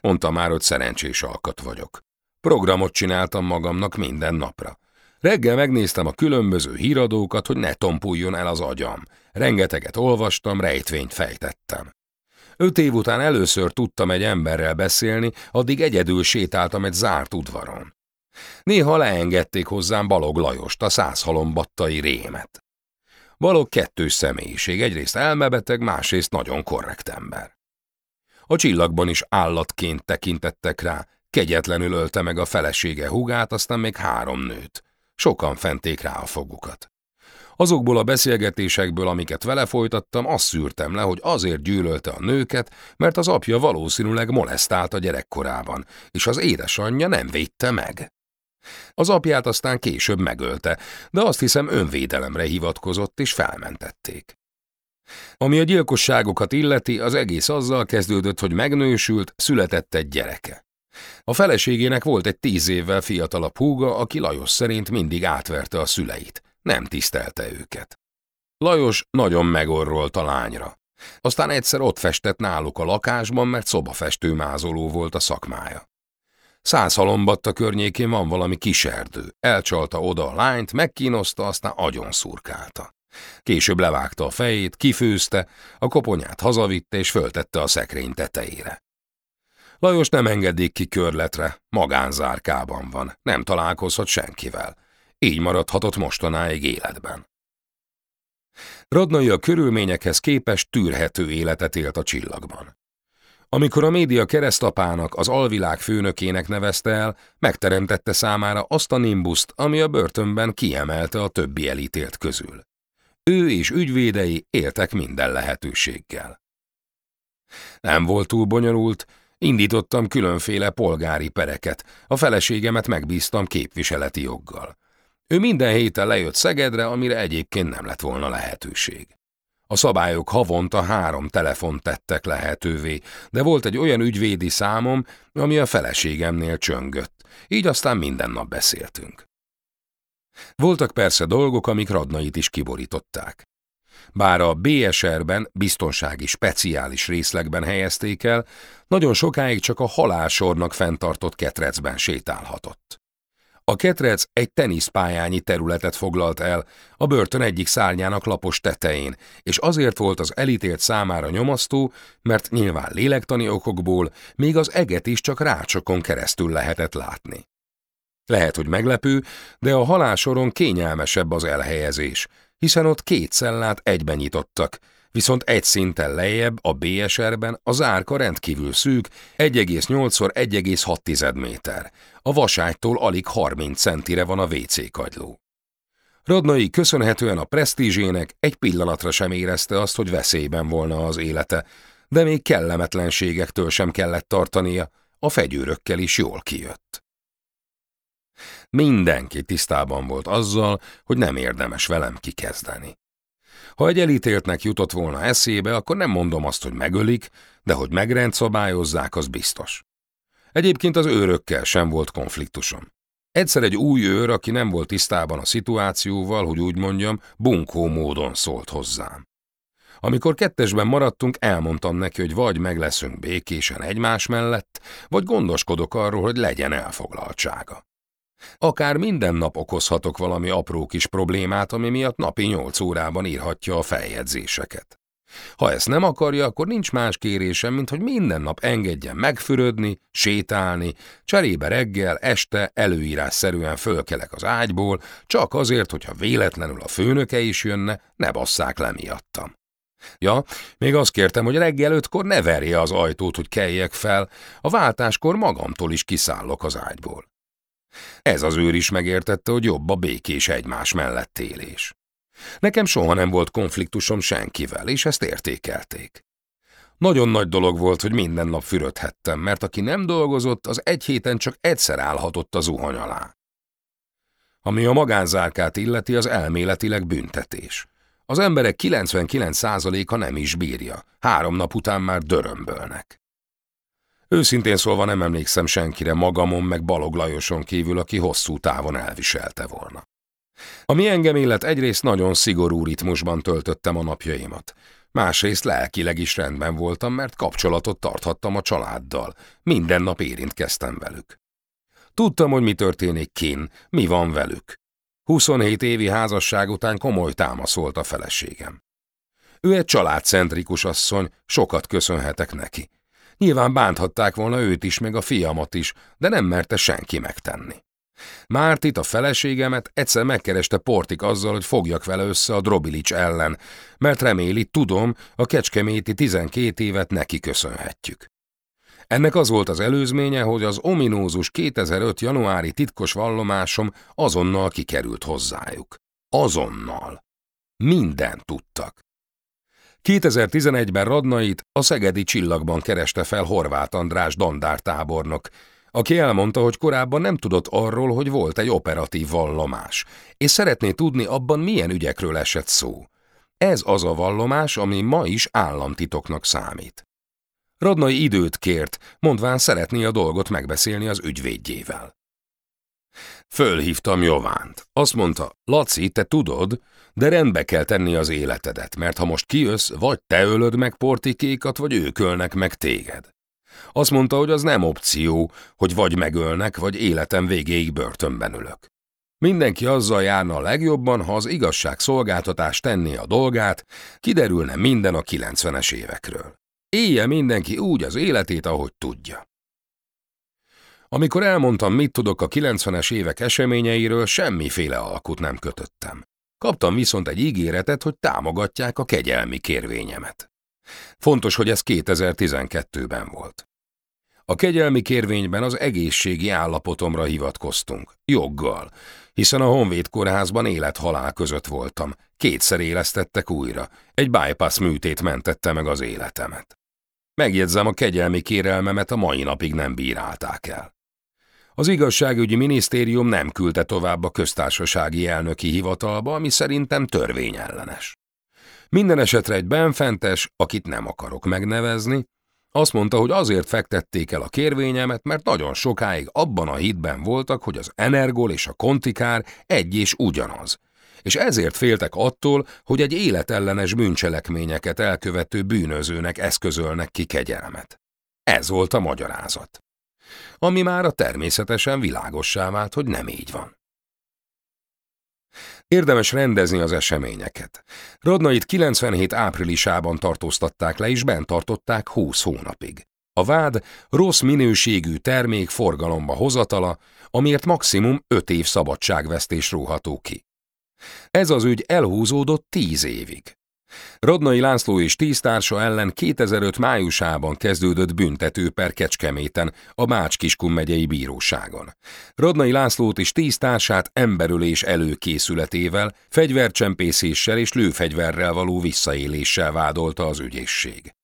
Mondta már, hogy szerencsés alkat vagyok. Programot csináltam magamnak minden napra. Reggel megnéztem a különböző híradókat, hogy ne tompuljon el az agyam. Rengeteget olvastam, rejtvényt fejtettem. Öt év után először tudtam egy emberrel beszélni, addig egyedül sétáltam egy zárt udvaron. Néha leengedték hozzám Balog Lajost, a százhalombattai rémet. Balog kettős személyiség, egyrészt elmebeteg, másrészt nagyon korrekt ember. A csillagban is állatként tekintettek rá, kegyetlenül ölte meg a felesége hugát, aztán még három nőt. sokan fenték rá a fogukat. Azokból a beszélgetésekből, amiket vele folytattam, azt szűrtem le, hogy azért gyűlölte a nőket, mert az apja valószínűleg molesztált a gyerekkorában, és az édesanyja nem védte meg. Az apját aztán később megölte, de azt hiszem önvédelemre hivatkozott és felmentették. Ami a gyilkosságokat illeti, az egész azzal kezdődött, hogy megnősült, született egy gyereke. A feleségének volt egy tíz évvel fiatalabb húga, aki Lajos szerint mindig átverte a szüleit. Nem tisztelte őket. Lajos nagyon megorrolt a lányra. Aztán egyszer ott festett náluk a lakásban, mert szobafestő mázoló volt a szakmája. Száz halombatta környékén van valami kiserdő. Elcsalta oda a lányt, megkínoszta, aztán agyon szurkálta. Később levágta a fejét, kifőzte, a koponyát hazavitte és föltette a szekrény tetejére. Lajos nem engedik ki körletre, magánzárkában van, nem találkozhat senkivel. Így maradhatott mostanáig életben. Radnai a körülményekhez képest tűrhető életet élt a csillagban. Amikor a média keresztapának, az alvilág főnökének nevezte el, megteremtette számára azt a nimbuszt, ami a börtönben kiemelte a többi elítélt közül. Ő és ügyvédei éltek minden lehetőséggel. Nem volt túl bonyolult, indítottam különféle polgári pereket, a feleségemet megbíztam képviseleti joggal. Ő minden héten lejött Szegedre, amire egyébként nem lett volna lehetőség. A szabályok havonta három telefont tettek lehetővé, de volt egy olyan ügyvédi számom, ami a feleségemnél csöngött, így aztán minden nap beszéltünk. Voltak persze dolgok, amik Radnait is kiborították. Bár a BSR-ben biztonsági speciális részlegben helyezték el, nagyon sokáig csak a halálsornak fenntartott ketrecben sétálhatott. A ketrec egy teniszpályányi területet foglalt el, a börtön egyik szárnyának lapos tetején, és azért volt az elítélt számára nyomasztó, mert nyilván lélektani okokból még az eget is csak rácsokon keresztül lehetett látni. Lehet, hogy meglepő, de a halálsoron kényelmesebb az elhelyezés, hiszen ott két cellát egyben nyitottak, viszont egy szinten lejjebb a BSR-ben az árka rendkívül szűk, 1,8x1,6 méter. A vaságytól alig 30 centire van a WC kagyló. Radnai köszönhetően a presztízsének egy pillanatra sem érezte azt, hogy veszélyben volna az élete, de még kellemetlenségektől sem kellett tartania, a fegyőrökkel is jól kijött. Mindenki tisztában volt azzal, hogy nem érdemes velem kikezdeni. Ha egy elítéltnek jutott volna eszébe, akkor nem mondom azt, hogy megölik, de hogy megrendszabályozzák, az biztos. Egyébként az őrökkel sem volt konfliktusom. Egyszer egy új őr, aki nem volt tisztában a szituációval, hogy úgy mondjam, bunkó módon szólt hozzám. Amikor kettesben maradtunk, elmondtam neki, hogy vagy meg leszünk békésen egymás mellett, vagy gondoskodok arról, hogy legyen elfoglaltsága. Akár minden nap okozhatok valami apró kis problémát, ami miatt napi nyolc órában írhatja a feljegyzéseket. Ha ezt nem akarja, akkor nincs más kérésem, mint hogy minden nap engedjen megfürödni, sétálni, cserébe reggel, este előírásszerűen fölkelek az ágyból, csak azért, hogyha véletlenül a főnöke is jönne, ne basszák le miattam. Ja, még azt kértem, hogy reggel ötkor ne verje az ajtót, hogy keljek fel, a váltáskor magamtól is kiszállok az ágyból. Ez az őr is megértette, hogy jobb a békés egymás mellett élés. Nekem soha nem volt konfliktusom senkivel, és ezt értékelték. Nagyon nagy dolog volt, hogy minden nap fürödhettem, mert aki nem dolgozott, az egy héten csak egyszer állhatott az zuhany alá. Ami a magánzárkát illeti, az elméletileg büntetés. Az emberek 99%-a nem is bírja, három nap után már dörömbölnek. Őszintén szólva nem emlékszem senkire magamon meg Balog Lajoson kívül, aki hosszú távon elviselte volna. Ami engem illet, egyrészt nagyon szigorú ritmusban töltöttem a napjaimat. Másrészt lelkileg is rendben voltam, mert kapcsolatot tarthattam a családdal. Minden nap érintkeztem velük. Tudtam, hogy mi történik kin, mi van velük. 27 évi házasság után komoly támasz volt a feleségem. Ő egy családcentrikus asszony, sokat köszönhetek neki. Nyilván bánthatták volna őt is, meg a fiamat is, de nem merte senki megtenni. Mártit, a feleségemet egyszer megkereste Portik azzal, hogy fogjak vele össze a Drobilics ellen, mert reméli, tudom, a kecskeméti 12 évet neki köszönhetjük. Ennek az volt az előzménye, hogy az ominózus 2005. januári titkos vallomásom azonnal kikerült hozzájuk. Azonnal. Minden tudtak. 2011-ben Radnait a Szegedi Csillagban kereste fel Horváth András dandártábornok, aki elmondta, hogy korábban nem tudott arról, hogy volt egy operatív vallomás, és szeretné tudni abban milyen ügyekről esett szó. Ez az a vallomás, ami ma is államtitoknak számít. Radnai időt kért, mondván szeretné a dolgot megbeszélni az ügyvédjével. Fölhívtam Jovánt. Azt mondta, Laci, te tudod, de rendbe kell tenni az életedet, mert ha most kijössz, vagy te ölöd meg portikékat, vagy ők ölnek meg téged. Azt mondta, hogy az nem opció, hogy vagy megölnek, vagy életem végéig börtönben ülök. Mindenki azzal járna a legjobban, ha az igazságszolgáltatás tenné a dolgát, kiderülne minden a 90-es évekről. Élje mindenki úgy az életét, ahogy tudja. Amikor elmondtam, mit tudok a 90-es évek eseményeiről, semmiféle alkut nem kötöttem. Kaptam viszont egy ígéretet, hogy támogatják a kegyelmi kérvényemet. Fontos, hogy ez 2012-ben volt. A kegyelmi kérvényben az egészségi állapotomra hivatkoztunk, joggal, hiszen a Honvéd kórházban élet-halál között voltam. Kétszer élesztettek újra, egy bypass műtét mentette meg az életemet. Megjegyzem, a kegyelmi kérelmemet a mai napig nem bírálták el. Az igazságügyi minisztérium nem küldte tovább a köztársasági elnöki hivatalba, ami szerintem törvényellenes. Minden esetre egy benfentes, akit nem akarok megnevezni, azt mondta, hogy azért fektették el a kérvényemet, mert nagyon sokáig abban a hitben voltak, hogy az Energol és a Kontikár egy és ugyanaz, és ezért féltek attól, hogy egy életellenes bűncselekményeket elkövető bűnözőnek eszközölnek ki kegyelmet. Ez volt a magyarázat. Ami már a természetesen világossá vált, hogy nem így van. Érdemes rendezni az eseményeket. Radnait 97 áprilisában tartóztatták le, és bent tartották 20 hónapig. A vád rossz minőségű termék forgalomba hozatala, amiért maximum 5 év szabadságvesztés róható ki. Ez az ügy elhúzódott 10 évig. Radnai László és tíz társa ellen 2005 májusában kezdődött büntetőper Kecskeméten, a Bács-Kiskun megyei bíróságon. Radnai Lászlót és tíz társát emberölés előkészületével, fegyvercsempészéssel és lőfegyverrel való visszaéléssel vádolta az ügyészség.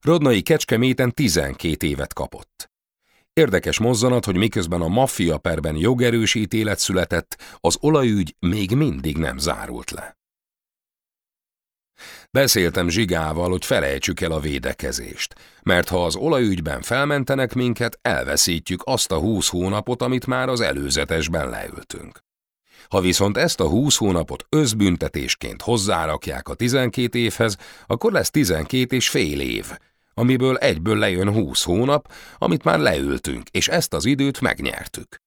Radnai Kecskeméten 12 évet kapott. Érdekes mozzanat, hogy miközben a maffia perben jogerős ítélet született, az olajügy még mindig nem zárult le. Beszéltem Zsigával, hogy felejtsük el a védekezést, mert ha az olajügyben felmentenek minket, elveszítjük azt a húsz hónapot, amit már az előzetesben leültünk. Ha viszont ezt a húsz hónapot özbüntetésként hozzárakják a tizenkét évhez, akkor lesz tizenkét és fél év, amiből egyből lejön húsz hónap, amit már leültünk, és ezt az időt megnyertük.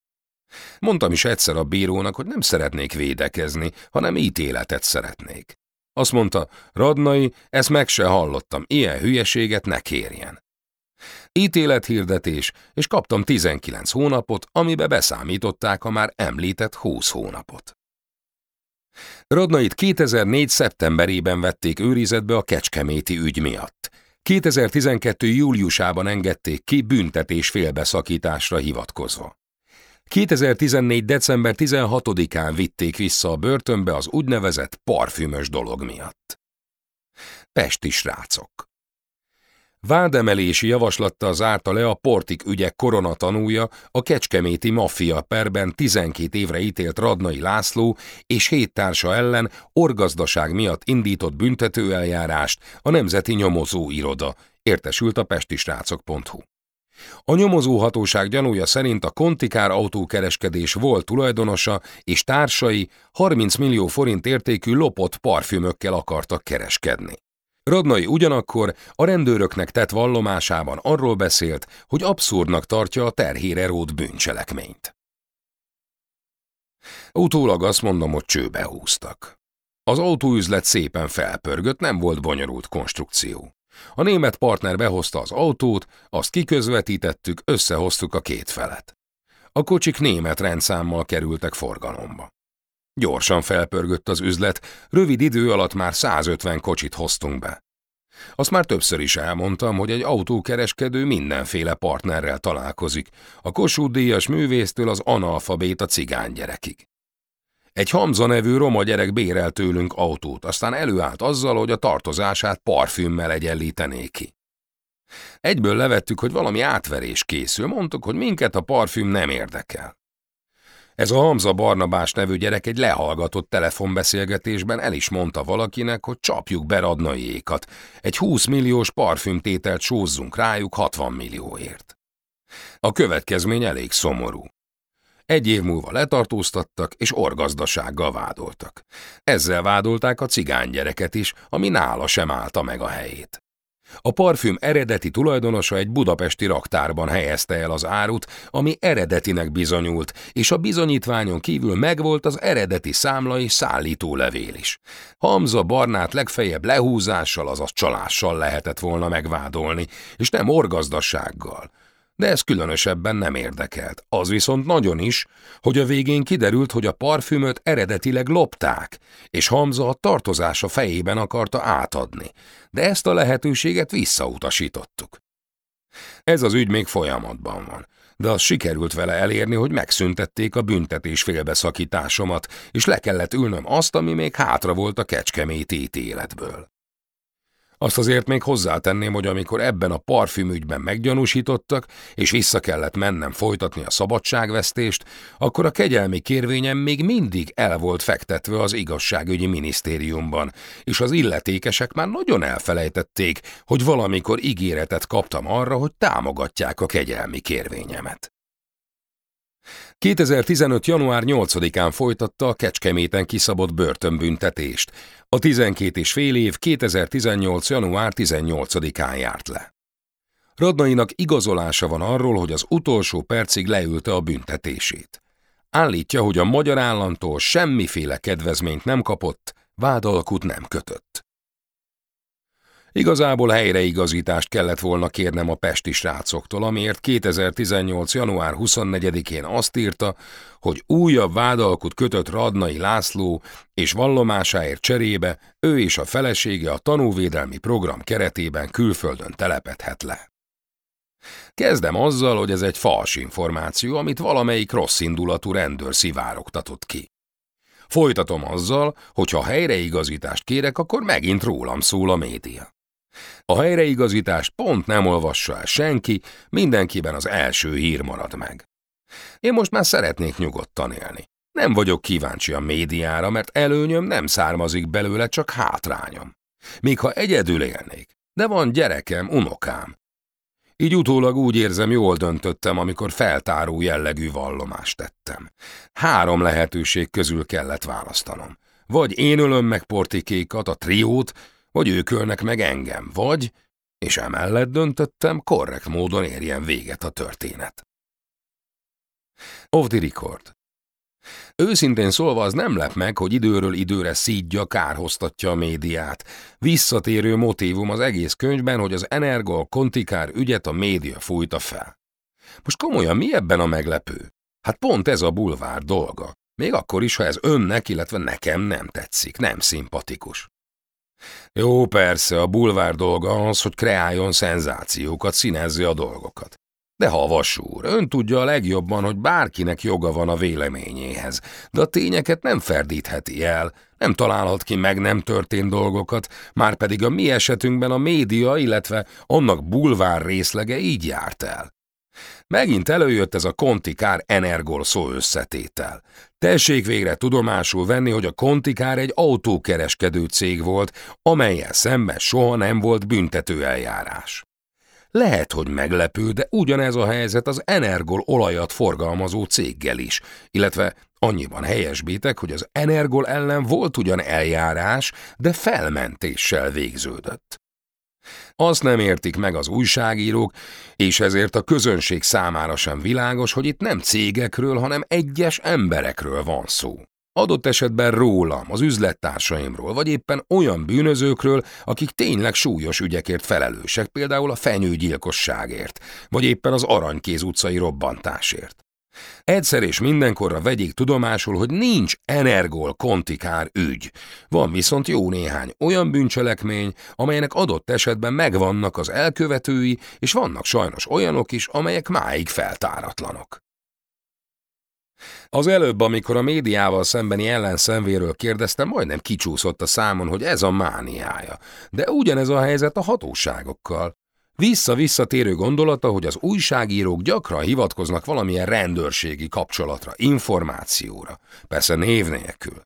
Mondtam is egyszer a bírónak, hogy nem szeretnék védekezni, hanem ítéletet szeretnék. Azt mondta, Radnai, ezt meg se hallottam, ilyen hülyeséget ne kérjen. Ítélethirdetés, és kaptam 19 hónapot, amibe beszámították a már említett 20 hónapot. Radnait 2004. szeptemberében vették őrizetbe a kecskeméti ügy miatt. 2012. júliusában engedték ki büntetés félbeszakításra hivatkozva. 2014. december 16-án vitték vissza a börtönbe az úgynevezett parfümös dolog miatt. Pesti srácok Vádemelési javaslatta zárta le a Portik ügyek koronatanúja, a Kecskeméti maffia perben 12 évre ítélt Radnai László és hét társa ellen orgazdaság miatt indított büntetőeljárást a Nemzeti Nyomozó Iroda, értesült a pestisrácok.hu. A nyomozóhatóság gyanúja szerint a Kontikár autókereskedés volt tulajdonosa és társai 30 millió forint értékű lopott parfümökkel akartak kereskedni. Radnai ugyanakkor a rendőröknek tett vallomásában arról beszélt, hogy abszurdnak tartja a terhére rót bűncselekményt. Utólag azt mondom, hogy csőbe húztak. Az autóüzlet szépen felpörgött, nem volt bonyolult konstrukció. A német partner behozta az autót, azt kiközvetítettük, összehoztuk a két felet. A kocsik német rendszámmal kerültek forgalomba. Gyorsan felpörgött az üzlet, rövid idő alatt már 150 kocsit hoztunk be. Azt már többször is elmondtam, hogy egy autókereskedő mindenféle partnerrel találkozik, a Kossuth Díjas művésztől az analfabéta gyerekig. Egy Hamza nevű roma gyerek bérel tőlünk autót, aztán előállt azzal, hogy a tartozását parfümmel egyenlítené ki. Egyből levettük, hogy valami átverés készül, mondtuk, hogy minket a parfüm nem érdekel. Ez a Hamza Barnabás nevű gyerek egy lehallgatott telefonbeszélgetésben el is mondta valakinek, hogy csapjuk be radnaiékat, egy 20 milliós parfümtételt sózzunk rájuk 60 millióért. A következmény elég szomorú. Egy év múlva letartóztattak, és orgazdasággal vádoltak. Ezzel vádolták a cigánygyereket is, ami nála sem állta meg a helyét. A parfüm eredeti tulajdonosa egy budapesti raktárban helyezte el az árut, ami eredetinek bizonyult, és a bizonyítványon kívül megvolt az eredeti számla és szállítólevél is. Hamza Barnát legfeljebb lehúzással, azaz csalással lehetett volna megvádolni, és nem orgazdasággal de ez különösebben nem érdekelt. Az viszont nagyon is, hogy a végén kiderült, hogy a parfümöt eredetileg lopták, és Hamza a tartozása fejében akarta átadni, de ezt a lehetőséget visszautasítottuk. Ez az ügy még folyamatban van, de az sikerült vele elérni, hogy megszüntették a büntetés félbeszakításomat, és le kellett ülnöm azt, ami még hátra volt a kecskeméti ítéletből. Azt azért még hozzátenném, hogy amikor ebben a parfümügyben meggyanúsítottak, és vissza kellett mennem folytatni a szabadságvesztést, akkor a kegyelmi kérvényem még mindig el volt fektetve az igazságügyi minisztériumban, és az illetékesek már nagyon elfelejtették, hogy valamikor ígéretet kaptam arra, hogy támogatják a kegyelmi kérvényemet. 2015. január 8-án folytatta a Kecskeméten kiszabott börtönbüntetést. A 12 és fél év 2018. január 18-án járt le. Radnainak igazolása van arról, hogy az utolsó percig leülte a büntetését. Állítja, hogy a magyar államtól semmiféle kedvezményt nem kapott, vádalkut nem kötött. Igazából helyreigazítást kellett volna kérnem a pesti srácoktól, amiért 2018. január 24-én azt írta, hogy újabb vádalkut kötött Radnai László, és vallomásáért cserébe ő és a felesége a tanúvédelmi program keretében külföldön telepedhet le. Kezdem azzal, hogy ez egy fals információ, amit valamelyik rosszindulatú rendőr szivárogtatott ki. Folytatom azzal, hogy ha helyreigazítást kérek, akkor megint rólam szól a média. A helyreigazítást pont nem olvassa el senki, mindenkiben az első hír marad meg. Én most már szeretnék nyugodtan élni. Nem vagyok kíváncsi a médiára, mert előnyöm nem származik belőle, csak hátrányom. Még ha egyedül élnék, de van gyerekem, unokám. Így utólag úgy érzem, jól döntöttem, amikor feltáró jellegű vallomást tettem. Három lehetőség közül kellett választanom. Vagy én ölöm meg portikékat, a triót, vagy ők ölnek meg engem, vagy, és emellett döntöttem, korrekt módon érjen véget a történet. Off the record. Őszintén szólva az nem lep meg, hogy időről időre szídja, kárhoztatja a médiát. Visszatérő motívum az egész könyvben, hogy az Energol Kontikár ügyet a média fújta fel. Most komolyan mi ebben a meglepő? Hát pont ez a bulvár dolga. Még akkor is, ha ez önnek, illetve nekem nem tetszik, nem szimpatikus. Jó, persze, a bulvár dolga az, hogy kreáljon szenzációkat, színezze a dolgokat. De havas úr, ön tudja a legjobban, hogy bárkinek joga van a véleményéhez, de a tényeket nem ferdítheti el, nem találhat ki meg nem történt dolgokat, már pedig a mi esetünkben a média, illetve annak bulvár részlege így járt el. Megint előjött ez a Kontikár Energol szó összetétel. Tessék végre tudomásul venni, hogy a Kontikár egy autókereskedő cég volt, amelyel szemben soha nem volt büntető eljárás. Lehet, hogy meglepő, de ugyanez a helyzet az Energol olajat forgalmazó céggel is, illetve annyiban helyesbítek, hogy az Energol ellen volt ugyan eljárás, de felmentéssel végződött. Azt nem értik meg az újságírók, és ezért a közönség számára sem világos, hogy itt nem cégekről, hanem egyes emberekről van szó. Adott esetben rólam, az üzlettársaimról, vagy éppen olyan bűnözőkről, akik tényleg súlyos ügyekért felelősek, például a fenyőgyilkosságért, vagy éppen az Aranykéz utcai robbantásért. Egyszer és mindenkorra vegyék tudomásul, hogy nincs energol kontikár ügy. Van viszont jó néhány olyan bűncselekmény, amelynek adott esetben megvannak az elkövetői, és vannak sajnos olyanok is, amelyek máig feltáratlanok. Az előbb, amikor a médiával szembeni ellenszenvéről kérdeztem, majdnem kicsúszott a számon, hogy ez a mániája. De ugyanez a helyzet a hatóságokkal. Vissza-visszatérő gondolata, hogy az újságírók gyakran hivatkoznak valamilyen rendőrségi kapcsolatra, információra, persze név nélkül.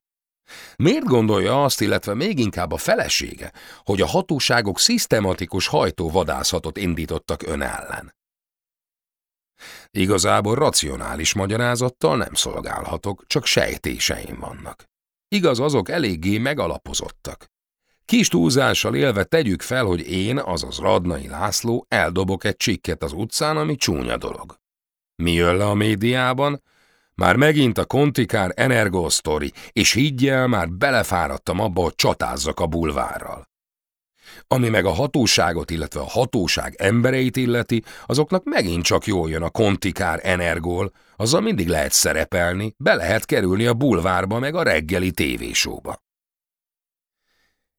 Miért gondolja azt, illetve még inkább a felesége, hogy a hatóságok szisztematikus hajtóvadászatot indítottak ön ellen? Igazából racionális magyarázattal nem szolgálhatok, csak sejtéseim vannak. Igaz, azok eléggé megalapozottak. Kis túlzással élve tegyük fel, hogy én, azaz Radnai László, eldobok egy csikket az utcán, ami csúnya dolog. Mi jön le a médiában? Már megint a Kontikár Energo Story, és higgyel, már belefáradtam abba, hogy csatázzak a bulvárral. Ami meg a hatóságot, illetve a hatóság embereit illeti, azoknak megint csak jól jön a kontikár energól, azzal mindig lehet szerepelni, be lehet kerülni a bulvárba meg a reggeli tévésóba.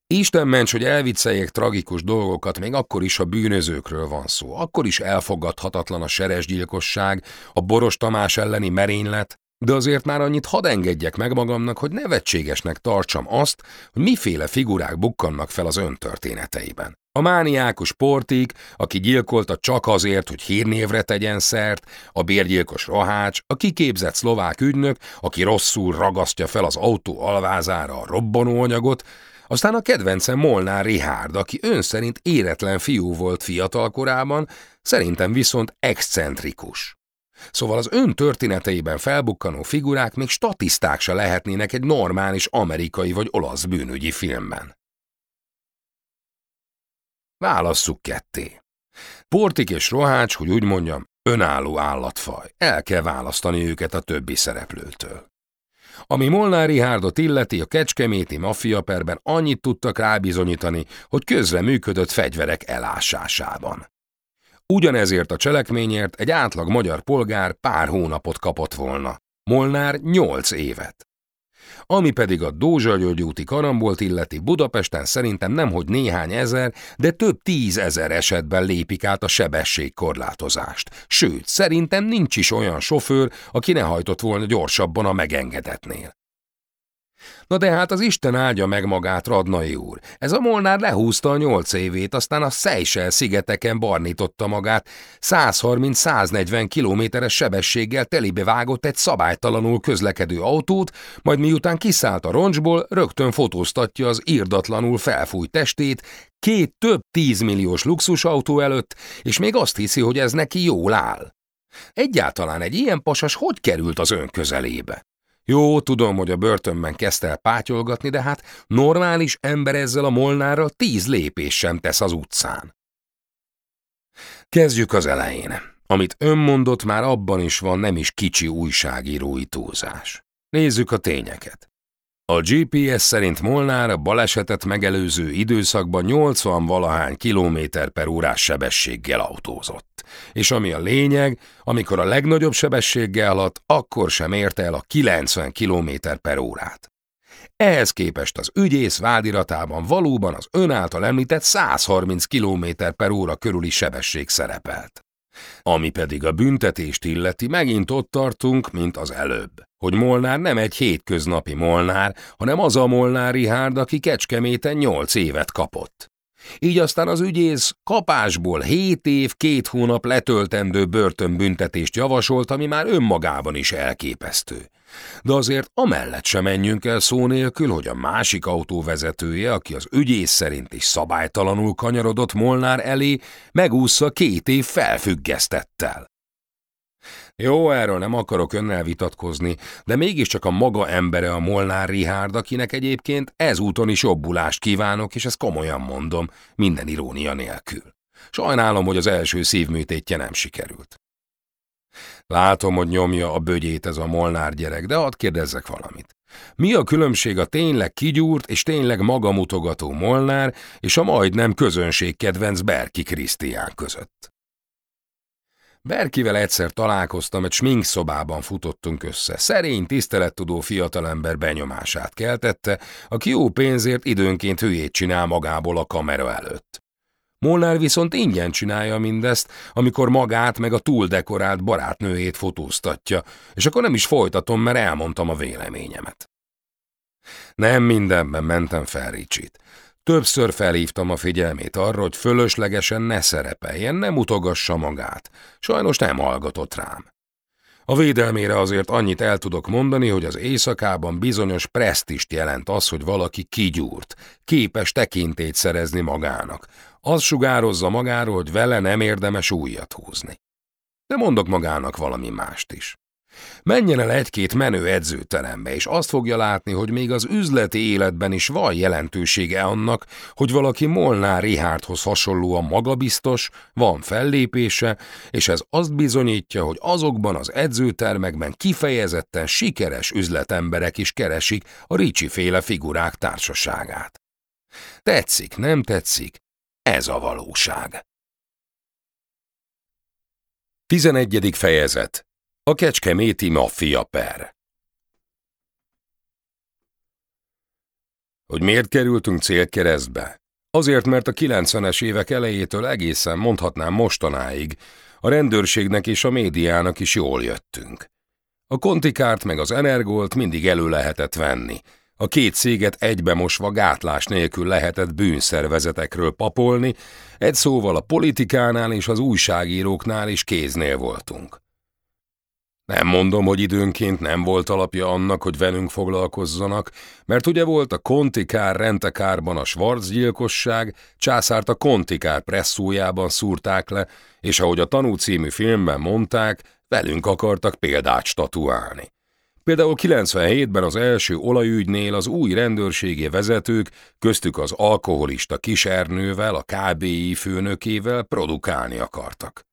Isten ments, hogy elvicceljék tragikus dolgokat, még akkor is, ha bűnözőkről van szó. Akkor is elfogadhatatlan a seresgyilkosság, a Boros Tamás elleni merénylet, de azért már annyit hadd engedjek meg magamnak, hogy nevetségesnek tartsam azt, hogy miféle figurák bukkannak fel az öntörténeteiben. A mániákus portik, aki gyilkolta csak azért, hogy hírnévre tegyen szert, a bérgyilkos rohács, a kiképzett szlovák ügynök, aki rosszul ragasztja fel az autó alvázára a robbanóanyagot, aztán a kedvencem Molnár Rihárd, aki ön szerint éretlen fiú volt fiatal korában, szerintem viszont excentrikus. Szóval az ön történeteiben felbukkanó figurák még statiszták se lehetnének egy normális amerikai vagy olasz bűnügyi filmben. Válasszuk ketté. Portik és Rohács, hogy úgy mondjam, önálló állatfaj. El kell választani őket a többi szereplőtől. Ami Molnár Rihárdot illeti, a kecskeméti maffiaperben annyit tudtak rábizonyítani, hogy közre működött fegyverek elásásában. Ugyanezért a cselekményért egy átlag magyar polgár pár hónapot kapott volna. Molnár nyolc évet. Ami pedig a Dózsa György úti karambolt illeti Budapesten szerintem nemhogy néhány ezer, de több tízezer esetben lépik át a sebességkorlátozást. Sőt, szerintem nincs is olyan sofőr, aki ne hajtott volna gyorsabban a megengedetnél. Na de hát az Isten áldja meg magát, Radnai úr. Ez a Molnár lehúzta a nyolc évét, aztán a Seychelles szigeteken barnította magát, 130-140 kilométeres sebességgel telibe vágott egy szabálytalanul közlekedő autót, majd miután kiszállt a roncsból, rögtön fotóztatja az írdatlanul felfújt testét, két több tízmilliós luxusautó előtt, és még azt hiszi, hogy ez neki jól áll. Egyáltalán egy ilyen pasas hogy került az ön közelébe? Jó, tudom, hogy a börtönben kezdte el pátyolgatni, de hát normális ember ezzel a molnárral tíz lépés sem tesz az utcán. Kezdjük az elején. Amit ön mondott, már abban is van nem is kicsi újságírói túlzás. Nézzük a tényeket. A GPS szerint Molnár a balesetet megelőző időszakban 80 valahány kilométer per órás sebességgel autózott. És ami a lényeg, amikor a legnagyobb sebességgel haladt, akkor sem érte el a 90 kilométer per órát. Ehhez képest az ügyész vádiratában valóban az ön által említett 130 km per óra körüli sebesség szerepelt. Ami pedig a büntetést illeti, megint ott tartunk, mint az előbb, hogy Molnár nem egy hétköznapi Molnár, hanem az a Molnár Rihárd, aki Kecskeméten nyolc évet kapott. Így aztán az ügyész kapásból hét év, két hónap letöltendő börtönbüntetést javasolt, ami már önmagában is elképesztő. De azért amellett sem menjünk el szó nélkül, hogy a másik autó vezetője, aki az ügyész szerint is szabálytalanul kanyarodott Molnár elé, megúszza két év felfüggesztettel. Jó, erről nem akarok önnel vitatkozni, de mégiscsak a maga embere a Molnár Rihárd, akinek egyébként ezúton is jobbulást kívánok, és ezt komolyan mondom, minden irónia nélkül. Sajnálom, hogy az első szívműtétje nem sikerült. Látom, hogy nyomja a bögyét ez a Molnár gyerek, de hadd kérdezzek valamit. Mi a különbség a tényleg kigyúrt és tényleg magamutogató Molnár és a majdnem közönségkedvenc Berki Krisztián között? Berkivel egyszer találkoztam, egy sminkszobában futottunk össze. Szerény, tisztelettudó fiatalember benyomását keltette, aki jó pénzért időnként hülyét csinál magából a kamera előtt. Molnár viszont ingyen csinálja mindezt, amikor magát meg a túldekorált barátnőjét fotóztatja, és akkor nem is folytatom, mert elmondtam a véleményemet. Nem mindenben mentem fel Ricsit. Többször felhívtam a figyelmét arra, hogy fölöslegesen ne szerepeljen, nem utogassa magát. Sajnos nem hallgatott rám. A védelmére azért annyit el tudok mondani, hogy az éjszakában bizonyos presztist jelent az, hogy valaki kigyúrt, képes tekintét szerezni magának. Az sugározza magáról, hogy vele nem érdemes újat húzni. De mondok magának valami mást is. Menjen el egy-két menő edzőterembe, és azt fogja látni, hogy még az üzleti életben is van jelentősége annak, hogy valaki Molnár Richardhoz hasonlóan magabiztos, van fellépése, és ez azt bizonyítja, hogy azokban az edzőtermekben kifejezetten sikeres üzletemberek is keresik a Ricsi féle figurák társaságát. Tetszik, nem tetszik? Ez a valóság. 11. fejezet a Kecskeméti Maffia Per Hogy miért kerültünk célkeresztbe? Azért, mert a 90-es évek elejétől egészen mondhatnám mostanáig a rendőrségnek és a médiának is jól jöttünk. A kontikárt meg az energolt mindig elő lehetett venni. A két céget egybemosva gátlás nélkül lehetett bűnszervezetekről papolni, egy szóval a politikánál és az újságíróknál is kéznél voltunk. Nem mondom, hogy időnként nem volt alapja annak, hogy velünk foglalkozzanak, mert ugye volt a Kontikár rentekárban a Schwarz gyilkosság, császárt a Kontikár presszójában szúrták le, és ahogy a Tanú című filmben mondták, velünk akartak példát statuálni. Például 97-ben az első olajügynél az új rendőrségi vezetők, köztük az alkoholista kisernővel, a KBI főnökével produkálni akartak.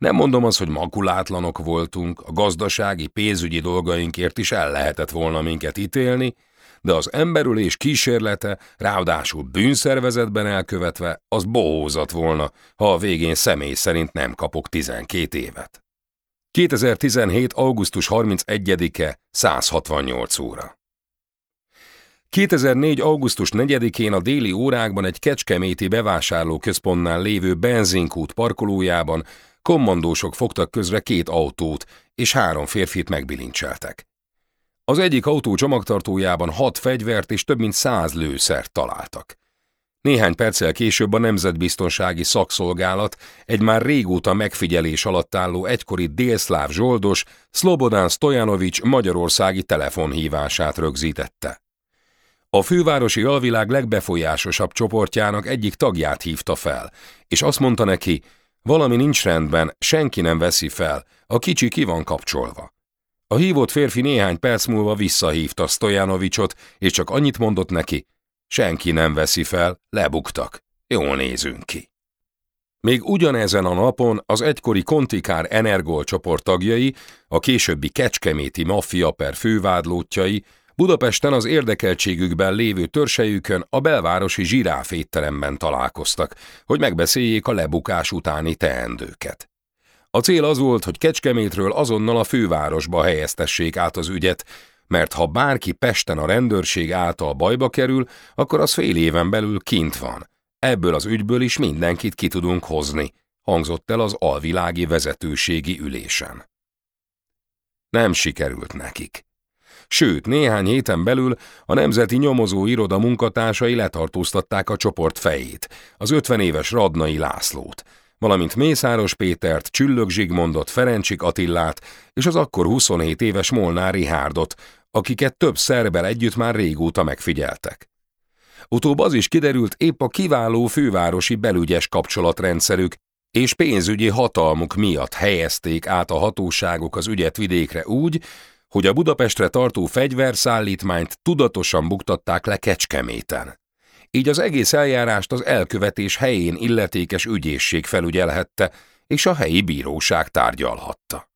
Nem mondom az, hogy makulátlanok voltunk, a gazdasági, pénzügyi dolgainkért is el lehetett volna minket ítélni, de az emberülés kísérlete, ráadásul bűnszervezetben elkövetve, az bohózat volna, ha a végén személy szerint nem kapok 12 évet. 2017. augusztus 31-e 168 óra. 2004. augusztus 4-én a déli órákban egy kecskeméti bevásárlóközpontnál lévő benzinkút parkolójában kommandósok fogtak közre két autót, és három férfit megbilincseltek. Az egyik autó csomagtartójában hat fegyvert és több mint száz lőszert találtak. Néhány perccel később a Nemzetbiztonsági Szakszolgálat egy már régóta megfigyelés alatt álló egykori délszláv zsoldos Szlobodán Stojanovics magyarországi telefonhívását rögzítette. A fővárosi alvilág legbefolyásosabb csoportjának egyik tagját hívta fel, és azt mondta neki, valami nincs rendben, senki nem veszi fel, a kicsi ki van kapcsolva. A hívott férfi néhány perc múlva visszahívta Stojanovicsot, és csak annyit mondott neki, senki nem veszi fel, lebuktak, jól nézünk ki. Még ugyanezen a napon az egykori Kontikár Energol csoport tagjai, a későbbi Kecskeméti maffia per fővádlótjai Budapesten az érdekeltségükben lévő törsejükön a belvárosi zsiráf étteremben találkoztak, hogy megbeszéljék a lebukás utáni teendőket. A cél az volt, hogy Kecskemétről azonnal a fővárosba helyeztessék át az ügyet, mert ha bárki Pesten a rendőrség által bajba kerül, akkor az fél éven belül kint van. Ebből az ügyből is mindenkit ki tudunk hozni, hangzott el az alvilági vezetőségi ülésen. Nem sikerült nekik. Sőt, néhány héten belül a Nemzeti Nyomozó Iroda munkatársai letartóztatták a csoport fejét, az 50 éves Radnai Lászlót, valamint Mészáros Pétert, Csüllög Zsigmondot, Ferencsik Attillát és az akkor 27 éves Molnár Rihárdot, akiket több szerbel együtt már régóta megfigyeltek. Utóbb az is kiderült épp a kiváló fővárosi belügyes kapcsolatrendszerük és pénzügyi hatalmuk miatt helyezték át a hatóságok az ügyet vidékre úgy, hogy a Budapestre tartó fegyverszállítmányt tudatosan buktatták le Kecskeméten. Így az egész eljárást az elkövetés helyén illetékes ügyészség felügyelhette, és a helyi bíróság tárgyalhatta.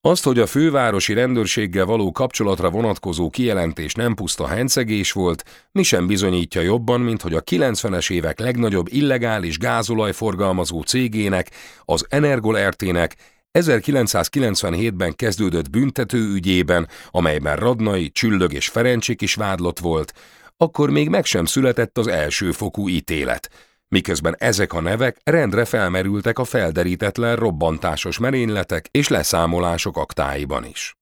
Azt, hogy a fővárosi rendőrséggel való kapcsolatra vonatkozó kijelentés nem puszta hencegés volt, mi sem bizonyítja jobban, mint hogy a 90-es évek legnagyobb illegális gázolajforgalmazó cégének, az Energol RT-nek 1997-ben kezdődött büntető ügyében, amelyben Radnai, Csüllög és Ferencsik is vádlott volt, akkor még meg sem született az elsőfokú ítélet, miközben ezek a nevek rendre felmerültek a felderítetlen robbantásos merényletek és leszámolások aktáiban is.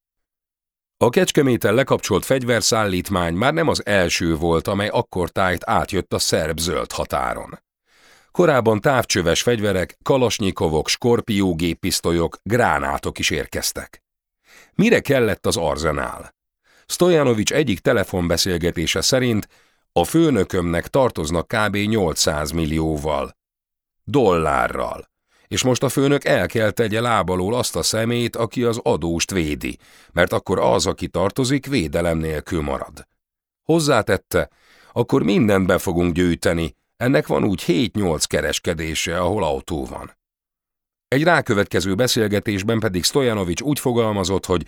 A kecskeméten lekapcsolt fegyverszállítmány már nem az első volt, amely akkor tájt átjött a szerb-zöld határon. Korábban távcsöves fegyverek, kalasnyikovok, skorpiógéppisztolyok, gránátok is érkeztek. Mire kellett az arzenál? Stojanovics egyik telefonbeszélgetése szerint a főnökömnek tartoznak kb. 800 millióval. Dollárral. És most a főnök el kell tegye lábalól azt a szemét, aki az adóst védi, mert akkor az, aki tartozik, védelem nélkül marad. Hozzátette, akkor mindent be fogunk gyűjteni, ennek van úgy 7-8 kereskedése, ahol autó van. Egy rákövetkező beszélgetésben pedig Stojanovics úgy fogalmazott, hogy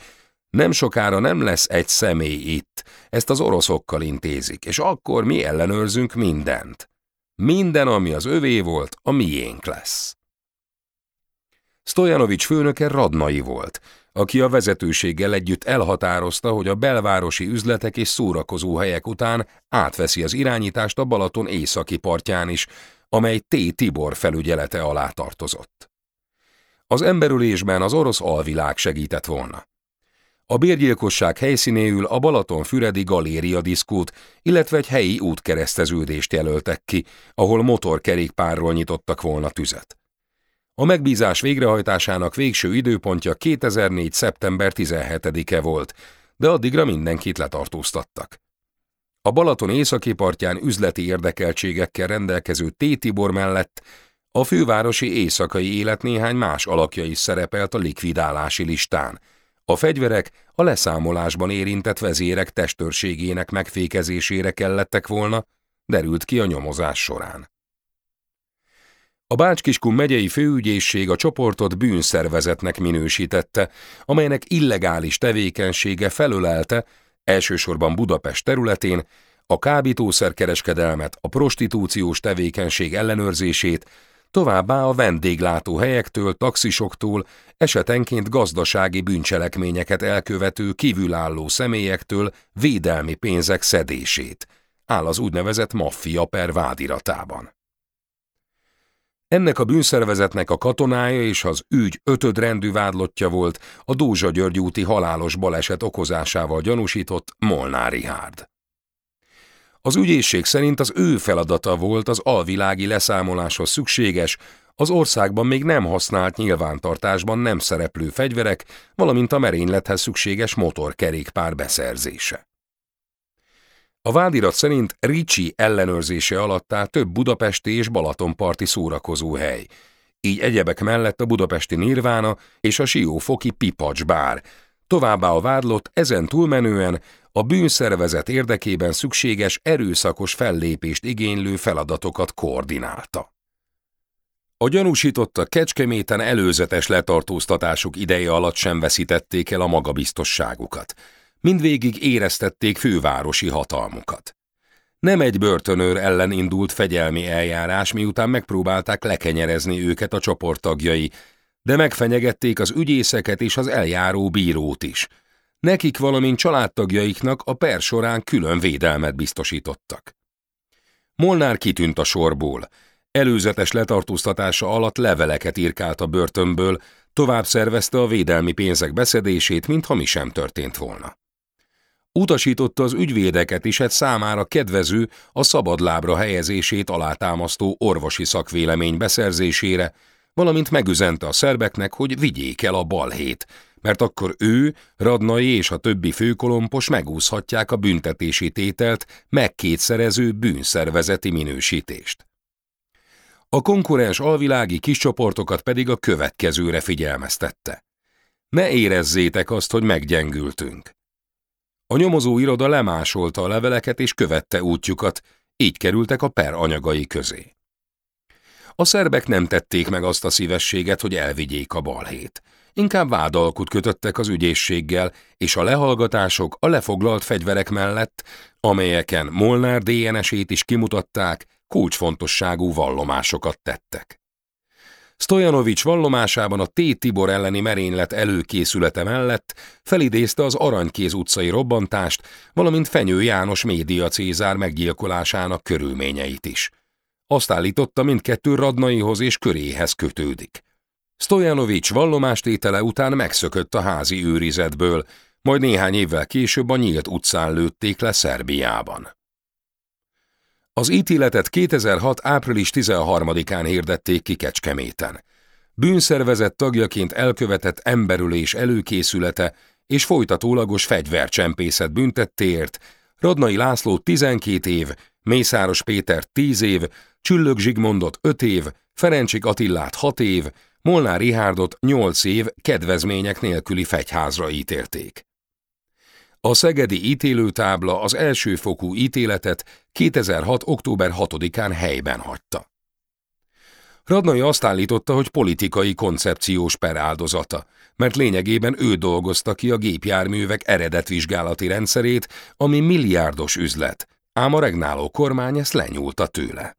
nem sokára nem lesz egy személy itt, ezt az oroszokkal intézik, és akkor mi ellenőrzünk mindent. Minden, ami az övé volt, a miénk lesz. Stojanovics főnöke Radnai volt, aki a vezetőséggel együtt elhatározta, hogy a belvárosi üzletek és szórakozó helyek után átveszi az irányítást a Balaton északi partján is, amely T. Tibor felügyelete alá tartozott. Az emberülésben az orosz alvilág segített volna. A bérgyilkosság helyszínéül a Balaton-Füredi Galéria diszkót, illetve egy helyi útkereszteződést jelöltek ki, ahol motorkerékpárról nyitottak volna tüzet. A megbízás végrehajtásának végső időpontja 2004. szeptember 17-e volt, de addigra mindenkit letartóztattak. A Balaton északi partján üzleti érdekeltségekkel rendelkező T-Tibor mellett a fővárosi éjszakai élet néhány más alakja is szerepelt a likvidálási listán – a fegyverek a leszámolásban érintett vezérek testőrségének megfékezésére kellettek volna, derült ki a nyomozás során. A Bácskiskun megyei főügyészség a csoportot bűnszervezetnek minősítette, amelynek illegális tevékenysége felölelte, elsősorban Budapest területén, a kábítószerkereskedelmet, a prostitúciós tevékenység ellenőrzését, továbbá a vendéglátó helyektől, taxisoktól, esetenként gazdasági bűncselekményeket elkövető kívülálló személyektől védelmi pénzek szedését, áll az úgynevezett maffia per vádiratában. Ennek a bűnszervezetnek a katonája és az ügy ötödrendű vádlottja volt a Dózsa György úti halálos baleset okozásával gyanúsított Molnár Rihárd. Az ügyészség szerint az ő feladata volt az alvilági leszámoláshoz szükséges, az országban még nem használt nyilvántartásban nem szereplő fegyverek, valamint a merénylethez szükséges motorkerékpár beszerzése. A vádirat szerint Ricsi ellenőrzése alatt áll több budapesti és balatonparti szórakozó hely, így egyebek mellett a budapesti Nirvána és a siófoki Pipacs bár, továbbá a vádlott ezen túlmenően a bűnszervezet érdekében szükséges erőszakos fellépést igénylő feladatokat koordinálta. A gyanúsította Kecskeméten előzetes letartóztatásuk ideje alatt sem veszítették el a magabiztosságukat. Mindvégig éreztették fővárosi hatalmukat. Nem egy börtönőr ellen indult fegyelmi eljárás, miután megpróbálták lekenyerezni őket a csoporttagjai, de megfenyegették az ügyészeket és az eljáró bírót is – Nekik, valamint családtagjaiknak a per során külön védelmet biztosítottak. Molnár kitűnt a sorból. Előzetes letartóztatása alatt leveleket írkált a börtönből, tovább szervezte a védelmi pénzek beszedését, mintha mi sem történt volna. Utasította az ügyvédeket is egy számára kedvező, a szabadlábra helyezését alátámasztó orvosi szakvélemény beszerzésére, valamint megüzente a szerbeknek, hogy vigyék el a balhét, mert akkor ő, Radnai és a többi főkolompos megúszhatják a büntetési tételt megkétszerező bűnszervezeti minősítést. A konkurens alvilági kiscsoportokat pedig a következőre figyelmeztette. Ne érezzétek azt, hogy meggyengültünk. A nyomozó iroda lemásolta a leveleket és követte útjukat, így kerültek a per anyagai közé. A szerbek nem tették meg azt a szívességet, hogy elvigyék a balhét – inkább vádalkut kötöttek az ügyészséggel, és a lehallgatások a lefoglalt fegyverek mellett, amelyeken Molnár DNS-ét is kimutatták, kulcsfontosságú vallomásokat tettek. Stojanovics vallomásában a T. Tibor elleni merénylet előkészülete mellett felidézte az Aranykéz utcai robbantást, valamint Fenyő János média Cézár meggyilkolásának körülményeit is. Azt állította, mindkettő Radnaihoz és köréhez kötődik. Stojanovics vallomástétele után megszökött a házi őrizetből, majd néhány évvel később a nyílt utcán lőtték le Szerbiában. Az ítéletet 2006. április 13-án hirdették ki Kecskeméten. Bűnszervezet tagjaként elkövetett emberülés előkészülete és folytatólagos fegyvercsempészet büntettéért Radnai László 12 év, Mészáros Péter 10 év, Csüllög Zsigmondot 5 év, Ferencsik Attillát 6 év, Molnár Rihárdot 8 év kedvezmények nélküli fegyházra ítélték. A szegedi ítélőtábla az elsőfokú ítéletet 2006. október 6-án helyben hagyta. Radnai azt állította, hogy politikai koncepciós per áldozata, mert lényegében ő dolgozta ki a gépjárművek eredetvizsgálati rendszerét, ami milliárdos üzlet, ám a regnáló kormány ezt lenyúlta tőle.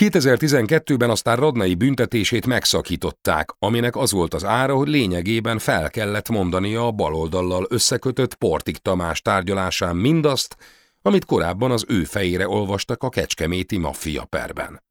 2012-ben aztán Radnai büntetését megszakították, aminek az volt az ára, hogy lényegében fel kellett mondania a baloldallal összekötött Portik Tamás tárgyalásán mindazt, amit korábban az ő fejére olvastak a kecskeméti maffia perben.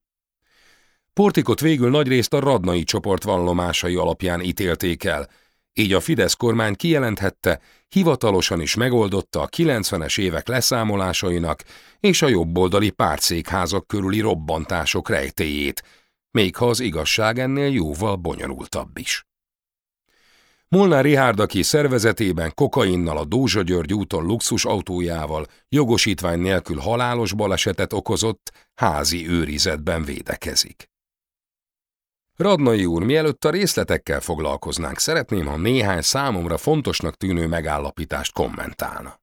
Portikot végül nagyrészt a Radnai csoport vallomásai alapján ítélték el, így a Fidesz kormány kijelenthette, hivatalosan is megoldotta a 90-es évek leszámolásainak és a jobboldali pártszékházak körüli robbantások rejtéjét, még ha az igazság ennél jóval bonyolultabb is. Molnár Rihárd, aki szervezetében kokainnal a Dózsa György úton luxus autójával jogosítvány nélkül halálos balesetet okozott, házi őrizetben védekezik. Radnai úr, mielőtt a részletekkel foglalkoznánk, szeretném, ha néhány számomra fontosnak tűnő megállapítást kommentálna.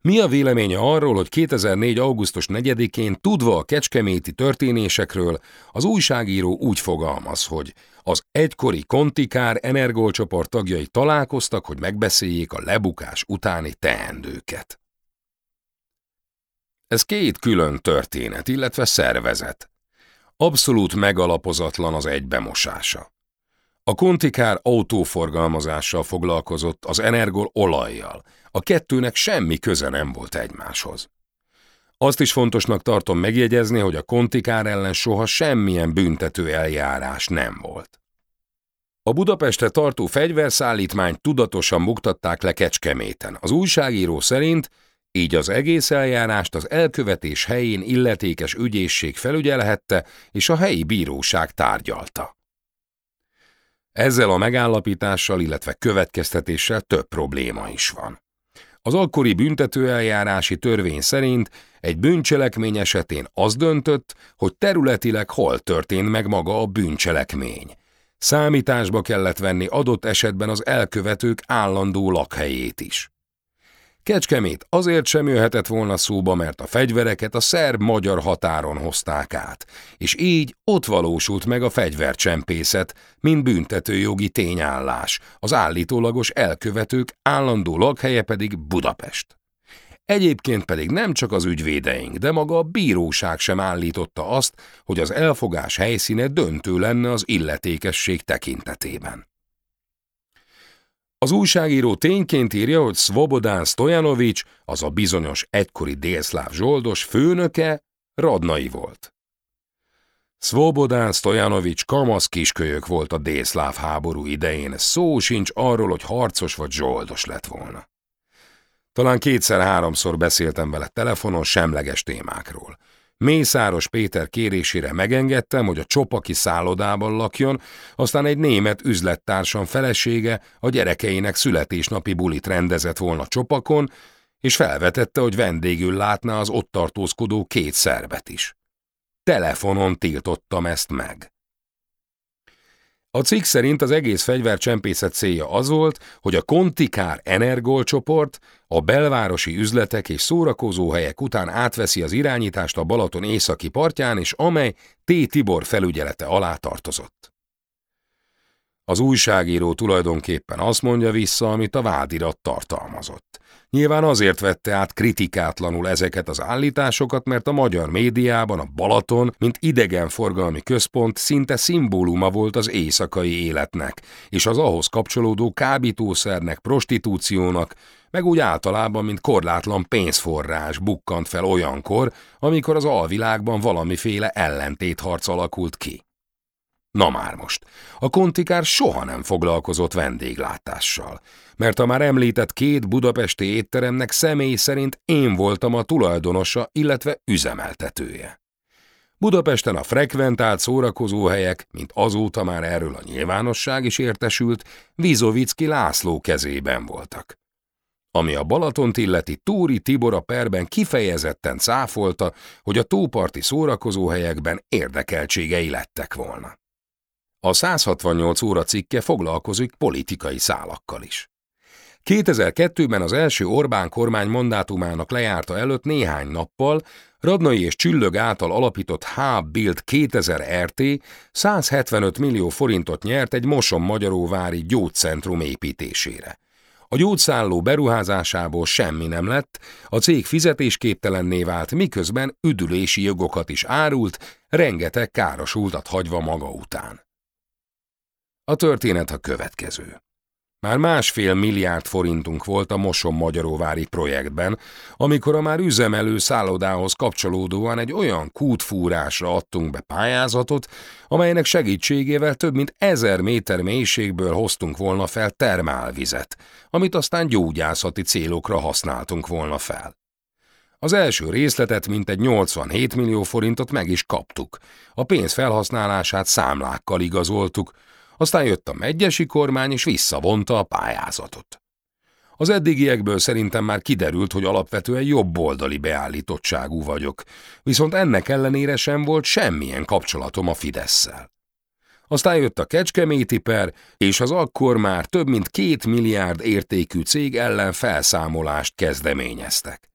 Mi a véleménye arról, hogy 2004. augusztus 4-én tudva a kecskeméti történésekről az újságíró úgy fogalmaz, hogy az egykori Kontikár energiolcsoport tagjai találkoztak, hogy megbeszéljék a lebukás utáni teendőket. Ez két külön történet, illetve szervezet. Abszolút megalapozatlan az egybemosása. A kontikár autóforgalmazással foglalkozott az Energol olajjal, a kettőnek semmi köze nem volt egymáshoz. Azt is fontosnak tartom megjegyezni, hogy a kontikár ellen soha semmilyen büntető eljárás nem volt. A Budapestre tartó fegyverszállítmányt tudatosan muktatták le Kecskeméten. Az újságíró szerint így az egész eljárást az elkövetés helyén illetékes ügyészség felügyelhette, és a helyi bíróság tárgyalta. Ezzel a megállapítással, illetve következtetéssel több probléma is van. Az akkori büntetőeljárási törvény szerint egy bűncselekmény esetén az döntött, hogy területileg hol történt meg maga a bűncselekmény. Számításba kellett venni adott esetben az elkövetők állandó lakhelyét is. Kecskemét azért sem jöhetett volna szóba, mert a fegyvereket a szerb-magyar határon hozták át, és így ott valósult meg a fegyvercsempészet, mint büntetőjogi tényállás, az állítólagos elkövetők állandó lakhelye pedig Budapest. Egyébként pedig nem csak az ügyvédeink, de maga a bíróság sem állította azt, hogy az elfogás helyszíne döntő lenne az illetékesség tekintetében. Az újságíró tényként írja, hogy Svobodán Stojanovics, az a bizonyos egykori délszláv zsoldos főnöke, radnai volt. Svobodán Stojanovics kamasz kiskölyök volt a délszláv háború idején, szó sincs arról, hogy harcos vagy zsoldos lett volna. Talán kétszer-háromszor beszéltem vele telefonon semleges témákról. Mészáros Péter kérésére megengedtem, hogy a csopaki szállodában lakjon, aztán egy német üzlettársam felesége a gyerekeinek születésnapi bulit rendezett volna csopakon, és felvetette, hogy vendégül látná az ott tartózkodó két szervet is. Telefonon tiltottam ezt meg. A cikk szerint az egész fegyvercsempészet célja az volt, hogy a Kontikár Energol csoport a belvárosi üzletek és szórakozóhelyek után átveszi az irányítást a Balaton északi partján, és amely T. Tibor felügyelete alá tartozott. Az újságíró tulajdonképpen azt mondja vissza, amit a vádirat tartalmazott. Nyilván azért vette át kritikátlanul ezeket az állításokat, mert a magyar médiában a Balaton, mint idegenforgalmi központ szinte szimbóluma volt az éjszakai életnek, és az ahhoz kapcsolódó kábítószernek, prostitúciónak, meg úgy általában, mint korlátlan pénzforrás bukkant fel olyankor, amikor az alvilágban valamiféle ellentétharc alakult ki. Na már most, a kontikár soha nem foglalkozott vendéglátással, mert a már említett két budapesti étteremnek személy szerint én voltam a tulajdonosa, illetve üzemeltetője. Budapesten a frekventált szórakozóhelyek, mint azóta már erről a nyilvánosság is értesült, Vizovicki László kezében voltak. Ami a Balatont illeti Túri Tibor a perben kifejezetten cáfolta, hogy a tóparti szórakozóhelyekben érdekeltségei lettek volna. A 168 óra cikke foglalkozik politikai szálakkal is. 2002-ben az első Orbán kormány mandátumának lejárta előtt néhány nappal Radnai és Csüllög által alapított H. Bild 2000 RT 175 millió forintot nyert egy Moson-Magyaróvári gyógycentrum építésére. A gyógyszálló beruházásából semmi nem lett, a cég fizetésképtelenné vált, miközben üdülési jogokat is árult, rengeteg károsultat hagyva maga után. A történet a következő. Már másfél milliárd forintunk volt a Moson Magyaróvári projektben, amikor a már üzemelő szállodához kapcsolódóan egy olyan kútfúrásra adtunk be pályázatot, amelynek segítségével több mint ezer méter mélységből hoztunk volna fel termálvizet, amit aztán gyógyászati célokra használtunk volna fel. Az első részletet mintegy 87 millió forintot meg is kaptuk. A pénz felhasználását számlákkal igazoltuk, aztán jött a megyesi kormány, és visszavonta a pályázatot. Az eddigiekből szerintem már kiderült, hogy alapvetően jobboldali beállítottságú vagyok, viszont ennek ellenére sem volt semmilyen kapcsolatom a Fideszsel. Aztán jött a Kecskeméti per, és az akkor már több mint két milliárd értékű cég ellen felszámolást kezdeményeztek.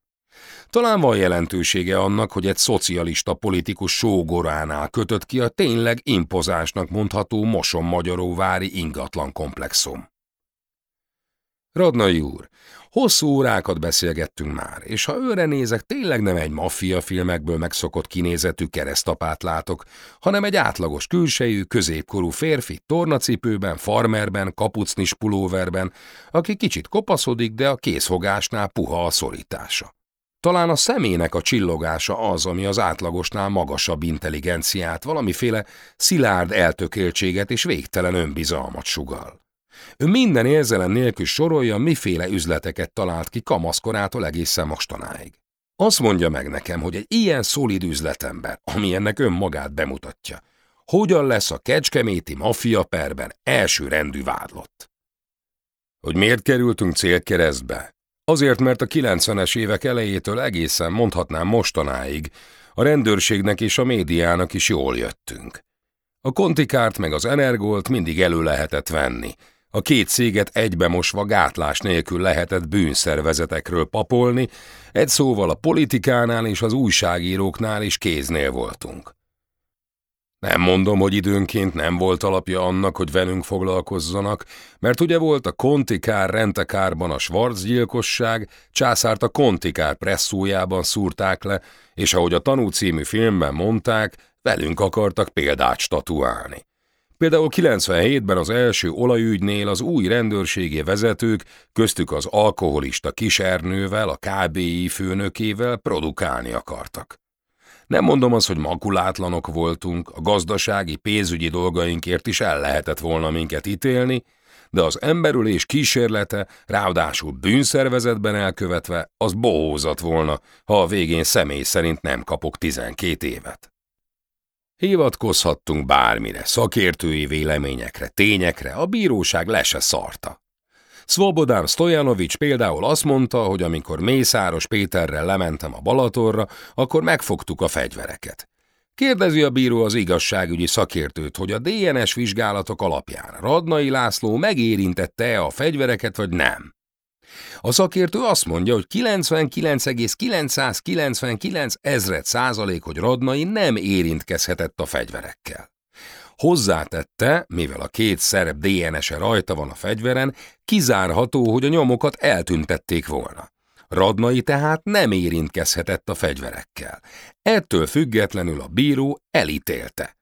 Talán van jelentősége annak, hogy egy szocialista politikus sógoránál kötött ki a tényleg impozásnak mondható Moson-Magyaróvári ingatlan komplexum. Radnai úr, hosszú órákat beszélgettünk már, és ha őre nézek, tényleg nem egy maffia filmekből megszokott kinézetű keresztapát látok, hanem egy átlagos külsejű, középkorú férfi, tornacipőben, farmerben, kapucnis pulóverben, aki kicsit kopaszodik, de a készfogásnál puha a szorítása. Talán a szemének a csillogása az, ami az átlagosnál magasabb intelligenciát, valamiféle szilárd eltökéltséget és végtelen önbizalmat sugal. Ő minden érzelem nélkül sorolja, miféle üzleteket talált ki kamaszkorától egészen mostanáig. Azt mondja meg nekem, hogy egy ilyen szolid üzletember, ami ennek önmagát bemutatja, hogyan lesz a kecskeméti maffia perben első rendű vádlott. Hogy miért kerültünk célkeresztbe? Azért, mert a 90-es évek elejétől egészen mondhatnám mostanáig a rendőrségnek és a médiának is jól jöttünk. A kontikárt meg az energolt mindig elő lehetett venni. A két céget egybemosva gátlás nélkül lehetett bűnszervezetekről papolni, egy szóval a politikánál és az újságíróknál is kéznél voltunk. Nem mondom, hogy időnként nem volt alapja annak, hogy velünk foglalkozzanak, mert ugye volt a Kontikár rentekárban a Schwarz gyilkosság, császárt a Kontikár presszójában szúrták le, és ahogy a Tanú című filmben mondták, velünk akartak példát statuálni. Például 97-ben az első olajügynél az új rendőrségi vezetők, köztük az alkoholista kisernővel, a KBI főnökével produkálni akartak. Nem mondom azt, hogy makulátlanok voltunk, a gazdasági, pénzügyi dolgainkért is el lehetett volna minket ítélni, de az emberülés kísérlete, ráadásul bűnszervezetben elkövetve, az bohózat volna, ha a végén személy szerint nem kapok 12 évet. Hivatkozhattunk bármire, szakértői véleményekre, tényekre, a bíróság le se szarta. Szvobodán Stojanovics például azt mondta, hogy amikor Mészáros Péterrel lementem a Balatorra, akkor megfogtuk a fegyvereket. Kérdezi a bíró az igazságügyi szakértőt, hogy a DNS vizsgálatok alapján Radnai László megérintette-e a fegyvereket, vagy nem. A szakértő azt mondja, hogy 99,999 ezred százalék, hogy Radnai nem érintkezhetett a fegyverekkel. Hozzátette, mivel a két szerb DNS-e rajta van a fegyveren, kizárható, hogy a nyomokat eltüntették volna. Radnai tehát nem érintkezhetett a fegyverekkel. Ettől függetlenül a bíró elítélte.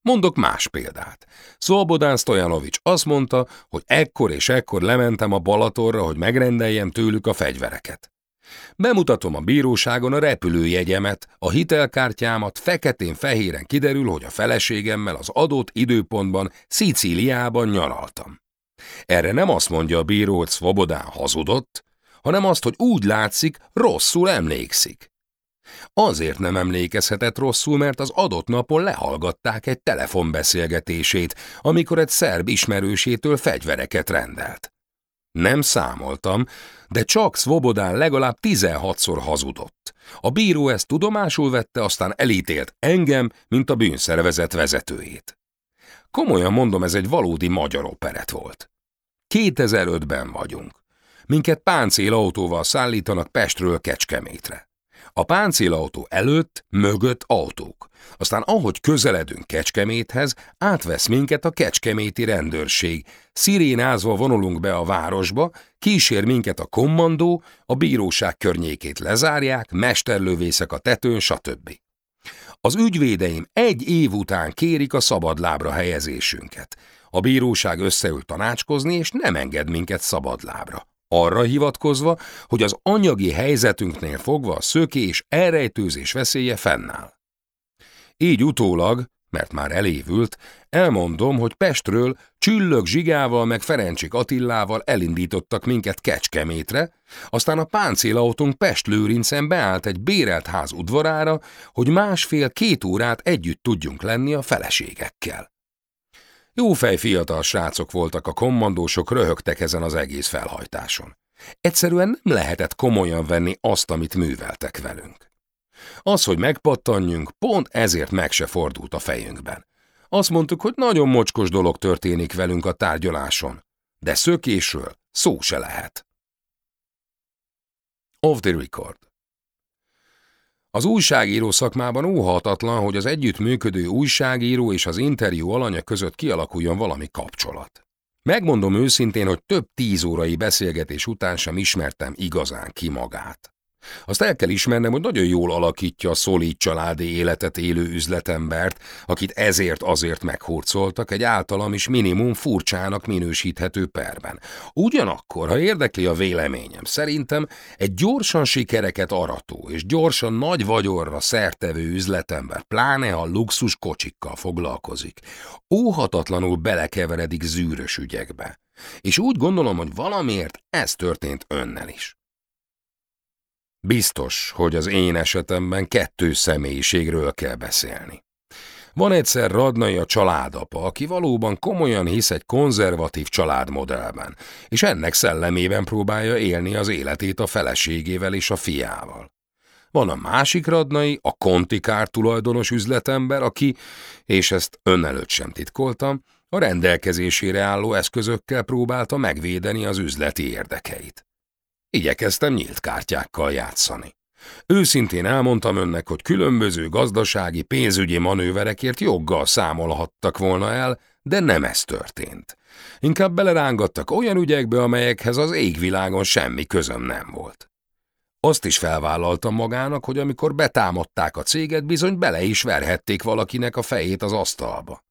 Mondok más példát. Szolbodán Stojanovics azt mondta, hogy ekkor és ekkor lementem a Balatorra, hogy megrendeljem tőlük a fegyvereket. Bemutatom a bíróságon a repülőjegyemet, a hitelkártyámat, feketén-fehéren kiderül, hogy a feleségemmel az adott időpontban Szicíliában nyaraltam. Erre nem azt mondja a bíró, hogy Szvobodán hazudott, hanem azt, hogy úgy látszik, rosszul emlékszik. Azért nem emlékezhetett rosszul, mert az adott napon lehallgatták egy telefonbeszélgetését, amikor egy szerb ismerősétől fegyvereket rendelt. Nem számoltam, de csak Svobodán legalább 16-szor hazudott. A bíró ezt tudomásul vette, aztán elítélt engem, mint a bűnszervezet vezetőjét. Komolyan mondom, ez egy valódi magyar operet volt. 2005-ben vagyunk. Minket páncélautóval szállítanak Pestről Kecskemétre. A páncélautó előtt, mögött autók. Aztán ahogy közeledünk Kecskeméthez, átvesz minket a kecskeméti rendőrség. Szirénázva vonulunk be a városba, kísér minket a kommandó, a bíróság környékét lezárják, mesterlövészek a tetőn, stb. Az ügyvédeim egy év után kérik a szabadlábra helyezésünket. A bíróság összeül tanácskozni, és nem enged minket szabadlábra arra hivatkozva, hogy az anyagi helyzetünknél fogva a szökés, elrejtőzés veszélye fennáll. Így utólag, mert már elévült, elmondom, hogy Pestről Csüllök Zsigával meg Ferencsik Attillával elindítottak minket Kecskemétre, aztán a páncélautónk Pest-Lőrincen beállt egy bérelt ház udvarára, hogy másfél-két órát együtt tudjunk lenni a feleségekkel. Jófej fiatal srácok voltak a kommandósok, röhögtek ezen az egész felhajtáson. Egyszerűen nem lehetett komolyan venni azt, amit műveltek velünk. Az, hogy megpattanjunk, pont ezért meg se fordult a fejünkben. Azt mondtuk, hogy nagyon mocskos dolog történik velünk a tárgyaláson, de szökésről szó se lehet. Off the record. Az újságíró szakmában óhatatlan, hogy az együttműködő újságíró és az interjú alanya között kialakuljon valami kapcsolat. Megmondom őszintén, hogy több tíz órai beszélgetés után sem ismertem igazán ki magát. Azt el kell ismernem, hogy nagyon jól alakítja a szolíd családi életet élő üzletembert, akit ezért azért meghurcoltak egy általam is minimum furcsának minősíthető perben. Ugyanakkor, ha érdekli a véleményem, szerintem egy gyorsan sikereket arató és gyorsan nagy vagyorra szertevő üzletember, pláne ha luxus kocsikkal foglalkozik, óhatatlanul belekeveredik zűrös ügyekbe. És úgy gondolom, hogy valamiért ez történt önnel is. Biztos, hogy az én esetemben kettő személyiségről kell beszélni. Van egyszer Radnai a családapa, aki valóban komolyan hisz egy konzervatív családmodellben, és ennek szellemében próbálja élni az életét a feleségével és a fiával. Van a másik Radnai, a Kontikár tulajdonos üzletember, aki, és ezt ön előtt sem titkoltam, a rendelkezésére álló eszközökkel próbálta megvédeni az üzleti érdekeit. Igyekeztem nyílt kártyákkal játszani. Őszintén elmondtam önnek, hogy különböző gazdasági, pénzügyi manőverekért joggal számolhattak volna el, de nem ez történt. Inkább belerángattak olyan ügyekbe, amelyekhez az égvilágon semmi közöm nem volt. Azt is felvállaltam magának, hogy amikor betámadták a céget, bizony bele is verhették valakinek a fejét az asztalba.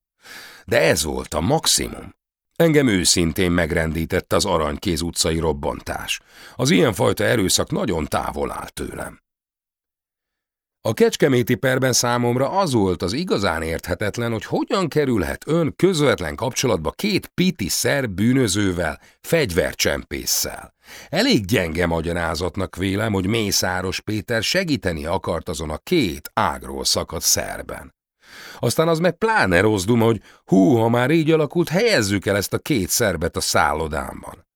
De ez volt a maximum. Engem őszintén megrendített az Aranykéz utcai robbantás. Az ilyenfajta erőszak nagyon távol áll tőlem. A kecskeméti perben számomra az volt az igazán érthetetlen, hogy hogyan kerülhet ön közvetlen kapcsolatba két piti szerb bűnözővel, fegyvercsempésszel. Elég gyenge magyarázatnak vélem, hogy Mészáros Péter segíteni akart azon a két ágról szakadt szerben. Aztán az meg pláne rossz hogy hú, ha már így alakult, helyezzük el ezt a két szerbet a szállodámban.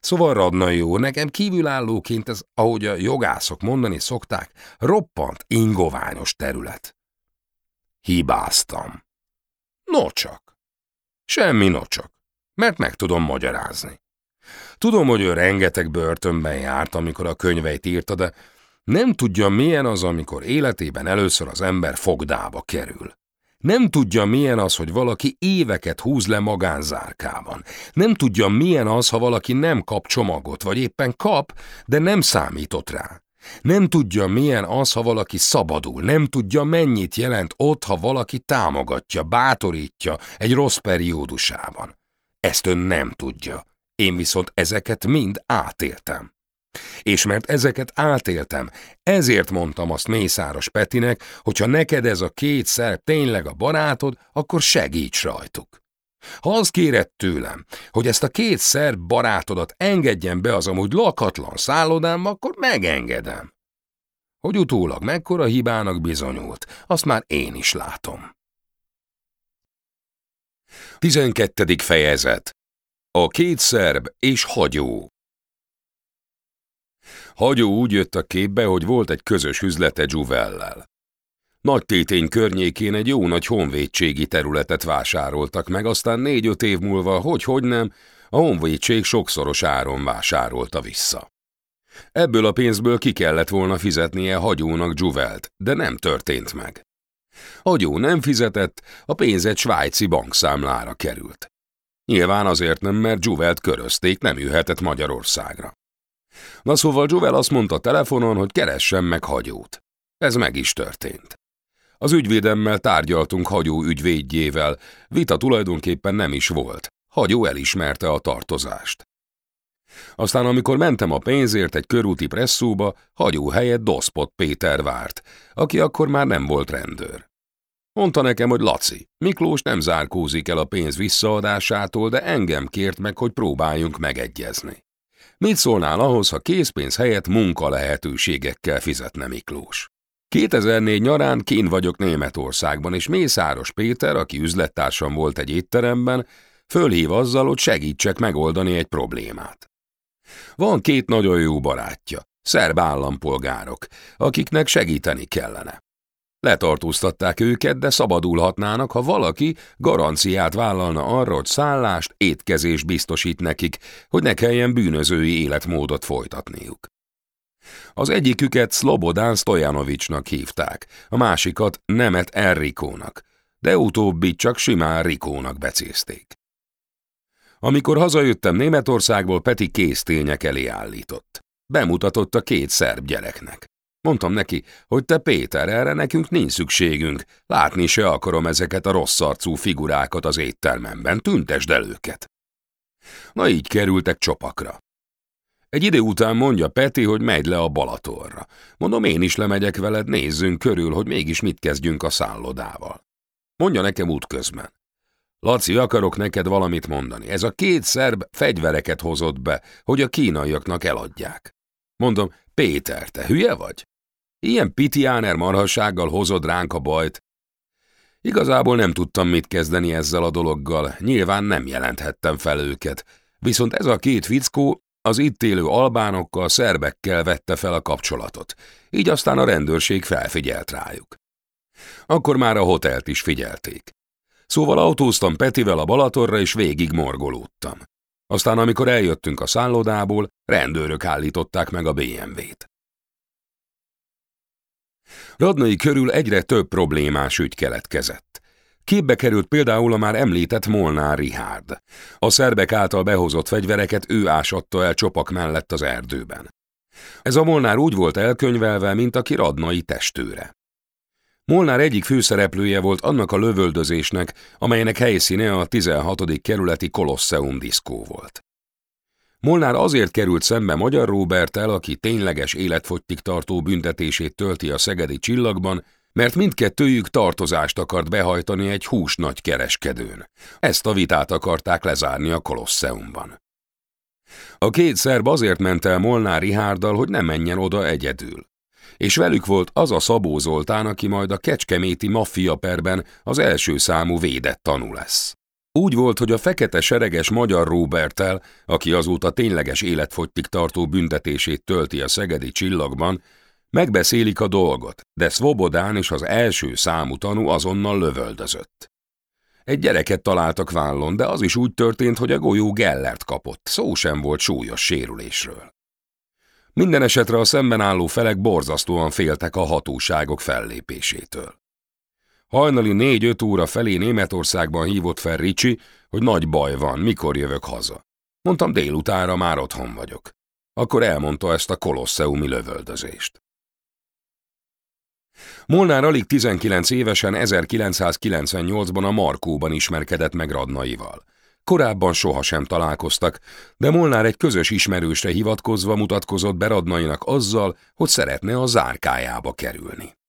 Szóval Radnai jó, nekem kívülállóként ez, ahogy a jogászok mondani szokták, roppant ingoványos terület. Hibáztam. Nocsak. Semmi nocsak, mert meg tudom magyarázni. Tudom, hogy ő rengeteg börtönben járt, amikor a könyveit írta, de nem tudja, milyen az, amikor életében először az ember fogdába kerül. Nem tudja, milyen az, hogy valaki éveket húz le magánzárkában. Nem tudja, milyen az, ha valaki nem kap csomagot, vagy éppen kap, de nem számított rá. Nem tudja, milyen az, ha valaki szabadul. Nem tudja, mennyit jelent ott, ha valaki támogatja, bátorítja egy rossz periódusában. Ezt ön nem tudja. Én viszont ezeket mind átéltem. És mert ezeket átéltem, ezért mondtam azt Mészáros Petinek, hogyha neked ez a két szerb tényleg a barátod, akkor segíts rajtuk. Ha az kéred tőlem, hogy ezt a két szerb barátodat engedjen be az amúgy lakatlan szállodámba, akkor megengedem. Hogy utólag mekkora hibának bizonyult, azt már én is látom. 12. fejezet A két szerb és hagyó Hagyó úgy jött a képbe, hogy volt egy közös üzlete Juvellel. Nagy tétény környékén egy jó nagy honvédségi területet vásároltak meg, aztán négy-öt év múlva, hogy-hogy nem, a honvédség sokszoros áron vásárolta vissza. Ebből a pénzből ki kellett volna fizetnie Hagyónak Juvelt, de nem történt meg. Hagyó nem fizetett, a pénz egy svájci bankszámlára került. Nyilván azért nem, mert Juvelt körözték, nem jöhetett Magyarországra. Na szóval Juvel azt mondta telefonon, hogy keressem meg hagyót. Ez meg is történt. Az ügyvédemmel tárgyaltunk hagyó ügyvédjével, vita tulajdonképpen nem is volt. Hagyó elismerte a tartozást. Aztán, amikor mentem a pénzért egy körúti presszóba, hagyó helyett Doszpot Péter várt, aki akkor már nem volt rendőr. Mondta nekem, hogy Laci, Miklós nem zárkózik el a pénz visszaadásától, de engem kért meg, hogy próbáljunk megegyezni. Mit szólnál ahhoz, ha készpénz helyett munka lehetőségekkel fizetne Miklós? 2004 nyarán kín vagyok Németországban, és Mészáros Péter, aki üzlettársam volt egy étteremben, fölhív azzal, hogy segítsek megoldani egy problémát. Van két nagyon jó barátja, szerb állampolgárok, akiknek segíteni kellene. Letartóztatták őket, de szabadulhatnának, ha valaki garanciát vállalna arra, hogy szállást, étkezést biztosít nekik, hogy ne kelljen bűnözői életmódot folytatniuk. Az egyiküket Slobodán Stojanovicsnak hívták, a másikat Nemet Enrikónak, de utóbbi csak simán Rikónak becézték. Amikor hazajöttem Németországból, Peti késztények elé állított. Bemutatott a két szerb gyereknek. Mondtam neki, hogy te Péter, erre nekünk nincs szükségünk, látni se akarom ezeket a rossz arcú figurákat az éttermemben, tüntesd el őket. Na így kerültek csopakra. Egy idő után mondja Peti, hogy megy le a Balatorra. Mondom, én is lemegyek veled, nézzünk körül, hogy mégis mit kezdjünk a szállodával. Mondja nekem útközben. Laci, akarok neked valamit mondani. Ez a két szerb fegyvereket hozott be, hogy a kínaiaknak eladják. Mondom, Péter, te hülye vagy? Ilyen pitiáner marhassággal hozod ránk a bajt. Igazából nem tudtam mit kezdeni ezzel a dologgal, nyilván nem jelenthettem fel őket, viszont ez a két fickó az itt élő albánokkal, szerbekkel vette fel a kapcsolatot, így aztán a rendőrség felfigyelt rájuk. Akkor már a hotelt is figyelték. Szóval autóztam Petivel a Balatorra, és végig morgolódtam. Aztán, amikor eljöttünk a szállodából, rendőrök állították meg a BMW-t. Radnai körül egyre több problémás ügy keletkezett. Képbe került például a már említett Molnár Rihárd. A szerbek által behozott fegyvereket ő ásatta el csopak mellett az erdőben. Ez a Molnár úgy volt elkönyvelve, mint aki Radnai testőre. Molnár egyik főszereplője volt annak a lövöldözésnek, amelynek helyszíne a 16. kerületi Kolosseum diszkó volt. Molnár azért került szembe Magyar Róbertel, aki tényleges életfogytig tartó büntetését tölti a szegedi csillagban, mert mindkettőjük tartozást akart behajtani egy hús nagy kereskedőn. Ezt a vitát akarták lezárni a Kolosseumban. A két szerb azért ment el Molnár Rihárdal, hogy ne menjen oda egyedül. És velük volt az a Szabó Zoltán, aki majd a kecskeméti maffia perben az első számú védett tanú lesz. Úgy volt, hogy a fekete sereges magyar Robertel, aki azóta tényleges életfogytig tartó büntetését tölti a szegedi csillagban, megbeszélik a dolgot, de Svobodán és az első számú tanú azonnal lövöldözött. Egy gyereket találtak vállon, de az is úgy történt, hogy a golyó Gellert kapott, szó sem volt súlyos sérülésről. Minden esetre a szemben álló felek borzasztóan féltek a hatóságok fellépésétől. Hajnali négy-öt óra felé Németországban hívott fel Ricsi, hogy nagy baj van, mikor jövök haza. Mondtam, délutára már otthon vagyok. Akkor elmondta ezt a kolosseumi lövöldözést. Molnár alig 19 évesen 1998-ban a Markóban ismerkedett meg Radnaival. Korábban sohasem találkoztak, de Molnár egy közös ismerősre hivatkozva mutatkozott be Radnainak azzal, hogy szeretne a zárkájába kerülni.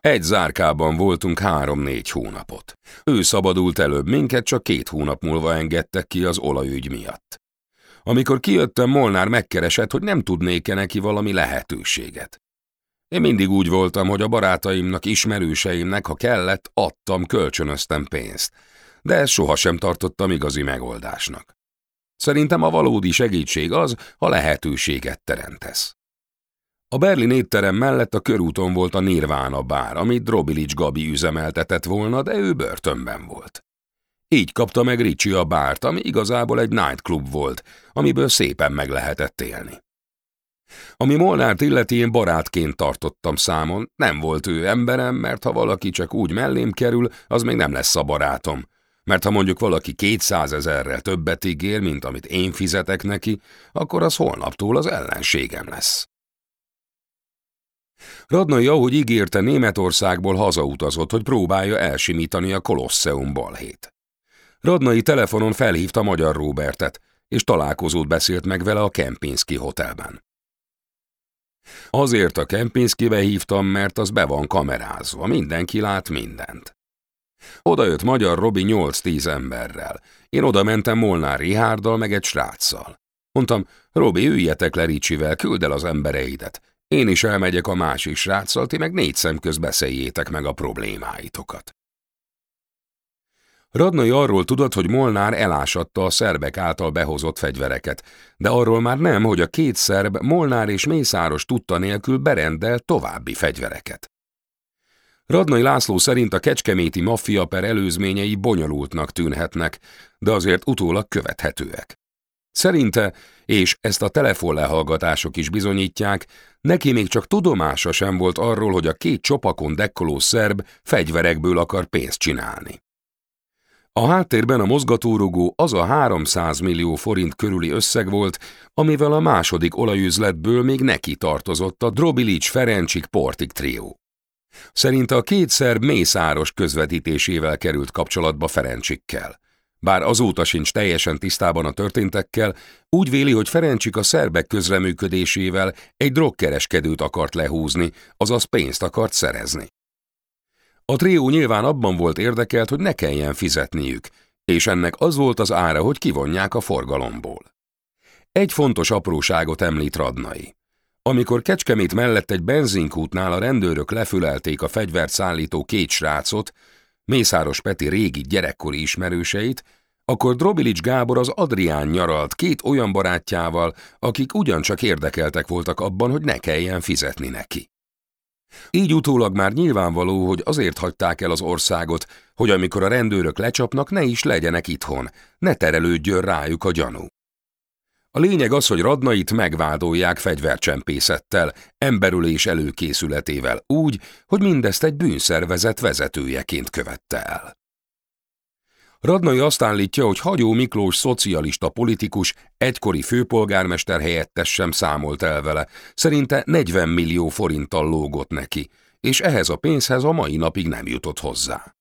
Egy zárkában voltunk három-négy hónapot. Ő szabadult előbb minket, csak két hónap múlva engedtek ki az olajügy miatt. Amikor kijöttem, Molnár megkeresett, hogy nem tudnék-e neki valami lehetőséget. Én mindig úgy voltam, hogy a barátaimnak, ismerőseimnek, ha kellett, adtam, kölcsönöztem pénzt, de ezt sohasem tartottam igazi megoldásnak. Szerintem a valódi segítség az, ha lehetőséget teremtesz. A Berlin étterem mellett a körúton volt a Nirvana bár, amit Drobilics Gabi üzemeltetett volna, de ő börtönben volt. Így kapta meg Ricsi a bárt, ami igazából egy nightclub volt, amiből szépen meg lehetett élni. Ami Molnárt illeti, én barátként tartottam számon, nem volt ő emberem, mert ha valaki csak úgy mellém kerül, az még nem lesz a barátom. Mert ha mondjuk valaki kétszázezerrel többet ígér, mint amit én fizetek neki, akkor az holnaptól az ellenségem lesz. Radnai, ahogy ígérte, Németországból hazautazott, hogy próbálja elsimítani a Kolosseum balhét. Radnai telefonon felhívta Magyar Robertet, és találkozót beszélt meg vele a Kempinski hotelben. Azért a Kempinskibe hívtam, mert az be van kamerázva, mindenki lát mindent. Oda jött magyar Robi 8-10 emberrel. Én oda mentem Molnár Rihárdal meg egy sráccal. Mondtam, Robi, üljetek le Ricsivel, küld el az embereidet. Én is elmegyek a másik sráccal, ti meg négy szem köz beszéljétek meg a problémáitokat. Radnai arról tudott, hogy Molnár elásatta a szerbek által behozott fegyvereket, de arról már nem, hogy a két szerb Molnár és Mészáros tudta nélkül berendel további fegyvereket. Radnai László szerint a kecskeméti maffia per előzményei bonyolultnak tűnhetnek, de azért utólag követhetőek. Szerinte, és ezt a telefonlehallgatások is bizonyítják, neki még csak tudomása sem volt arról, hogy a két csopakon dekkoló szerb fegyverekből akar pénzt csinálni. A háttérben a mozgatórugó az a 300 millió forint körüli összeg volt, amivel a második olajüzletből még neki tartozott a Drobilics Ferencsik Portik trió. Szerinte a két szerb mészáros közvetítésével került kapcsolatba Ferencsikkel. Bár azóta sincs teljesen tisztában a történtekkel, úgy véli, hogy Ferencsik a szerbek közreműködésével egy drogkereskedőt akart lehúzni, azaz pénzt akart szerezni. A trió nyilván abban volt érdekelt, hogy ne kelljen fizetniük, és ennek az volt az ára, hogy kivonják a forgalomból. Egy fontos apróságot említ Radnai. Amikor Kecskemét mellett egy benzinkútnál a rendőrök lefülelték a fegyvert szállító két srácot, Mészáros Peti régi gyerekkori ismerőseit, akkor Drobilics Gábor az Adrián nyaralt két olyan barátjával, akik ugyancsak érdekeltek voltak abban, hogy ne kelljen fizetni neki. Így utólag már nyilvánvaló, hogy azért hagyták el az országot, hogy amikor a rendőrök lecsapnak, ne is legyenek itthon, ne terelődjön rájuk a gyanú. A lényeg az, hogy Radnait megvádolják fegyvercsempészettel, emberülés előkészületével úgy, hogy mindezt egy bűnszervezet vezetőjeként követte el. Radnai azt állítja, hogy Hagyó Miklós szocialista politikus, egykori főpolgármester helyettes sem számolt el vele, szerinte 40 millió forinttal lógott neki, és ehhez a pénzhez a mai napig nem jutott hozzá.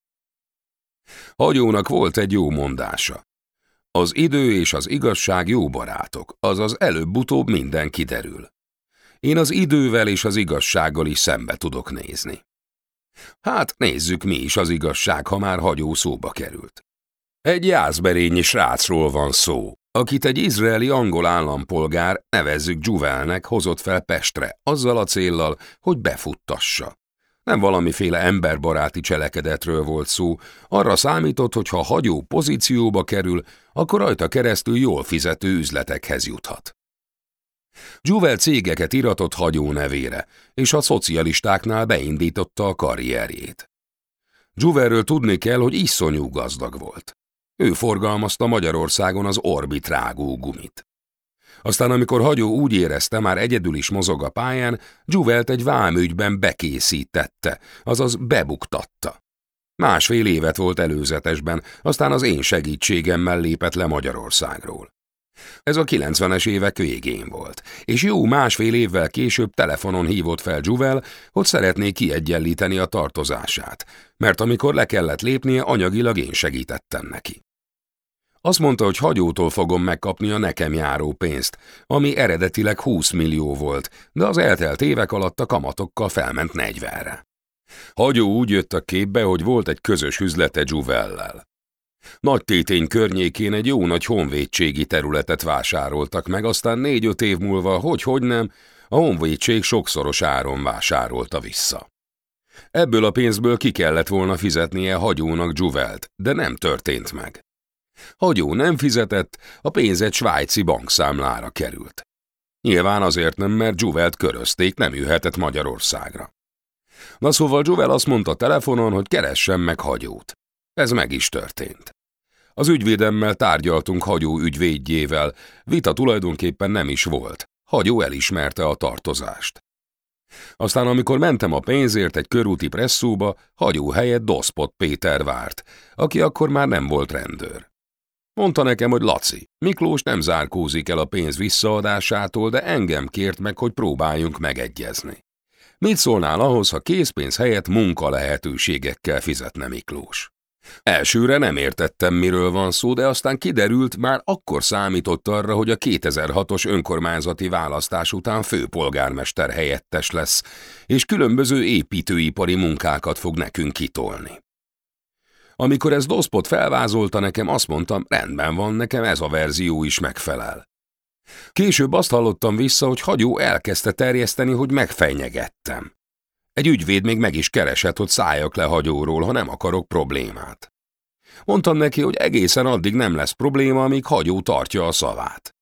Hagyónak volt egy jó mondása. Az idő és az igazság jó barátok, azaz előbb-utóbb minden kiderül. Én az idővel és az igazsággal is szembe tudok nézni. Hát nézzük mi is az igazság, ha már hagyó szóba került. Egy jászberényi srácról van szó, akit egy izraeli angol állampolgár, nevezzük Juvelnek, hozott fel Pestre, azzal a céllal, hogy befuttassa. Nem valamiféle emberbaráti cselekedetről volt szó, arra számított, hogy ha hagyó pozícióba kerül, akkor rajta keresztül jól fizető üzletekhez juthat. Juvel cégeket iratott hagyó nevére, és a szocialistáknál beindította a karrierjét. Juvelről tudni kell, hogy iszonyú gazdag volt. Ő forgalmazta Magyarországon az Orbit rágó gumit. Aztán, amikor Hagyó úgy érezte, már egyedül is mozog a pályán, Juvelt egy vámügyben bekészítette, azaz bebuktatta. Másfél évet volt előzetesben, aztán az én segítségemmel lépett le Magyarországról. Ez a 90-es évek végén volt, és jó másfél évvel később telefonon hívott fel Juvel, hogy szeretné kiegyenlíteni a tartozását, mert amikor le kellett lépnie, anyagilag én segítettem neki. Azt mondta, hogy hagyótól fogom megkapni a nekem járó pénzt, ami eredetileg 20 millió volt, de az eltelt évek alatt a kamatokkal felment 40-re. Hagyó úgy jött a képbe, hogy volt egy közös üzlete Juvellel. Nagy tétény környékén egy jó nagy honvédségi területet vásároltak meg, aztán négy-öt év múlva, hogy-hogy nem, a honvédség sokszoros áron vásárolta vissza. Ebből a pénzből ki kellett volna fizetnie Hagyónak Juvelt, de nem történt meg. Hagyó nem fizetett, a pénz egy svájci bankszámlára került. Nyilván azért nem, mert Juvelt körözték, nem jöhetett Magyarországra. Na szóval Juvel azt mondta telefonon, hogy keressem meg hagyót. Ez meg is történt. Az ügyvédemmel tárgyaltunk hagyó ügyvédjével, vita tulajdonképpen nem is volt. Hagyó elismerte a tartozást. Aztán, amikor mentem a pénzért egy körúti presszóba, hagyó helyett Doszpot Péter várt, aki akkor már nem volt rendőr. Mondta nekem, hogy Laci, Miklós nem zárkózik el a pénz visszaadásától, de engem kért meg, hogy próbáljunk megegyezni. Mit szólnál ahhoz, ha készpénz helyett munka lehetőségekkel fizetne Miklós? Elsőre nem értettem, miről van szó, de aztán kiderült, már akkor számított arra, hogy a 2006-os önkormányzati választás után főpolgármester helyettes lesz, és különböző építőipari munkákat fog nekünk kitolni. Amikor ez Doszpot felvázolta nekem, azt mondtam, rendben van, nekem ez a verzió is megfelel. Később azt hallottam vissza, hogy hagyó elkezdte terjeszteni, hogy megfenyegettem. Egy ügyvéd még meg is keresett, hogy szálljak le hagyóról, ha nem akarok problémát. Mondtam neki, hogy egészen addig nem lesz probléma, amíg hagyó tartja a szavát.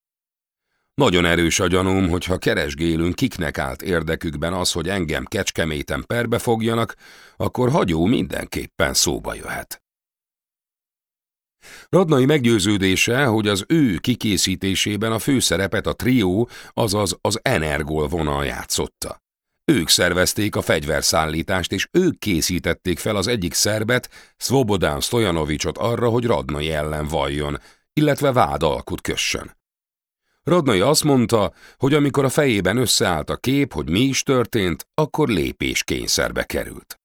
Nagyon erős a gyanúm, hogy ha keresgélünk, kiknek állt érdekükben az, hogy engem kecskeméten perbe fogjanak, akkor hagyó mindenképpen szóba jöhet. Radnai meggyőződése, hogy az ő kikészítésében a főszerepet a trió, azaz az Energol vonal játszotta. Ők szervezték a fegyverszállítást, és ők készítették fel az egyik szerbet, Svobodán Stojanovicsot arra, hogy Radnai ellen valljon, illetve vádalkut kössön. Radnai azt mondta, hogy amikor a fejében összeállt a kép, hogy mi is történt, akkor lépés kényszerbe került.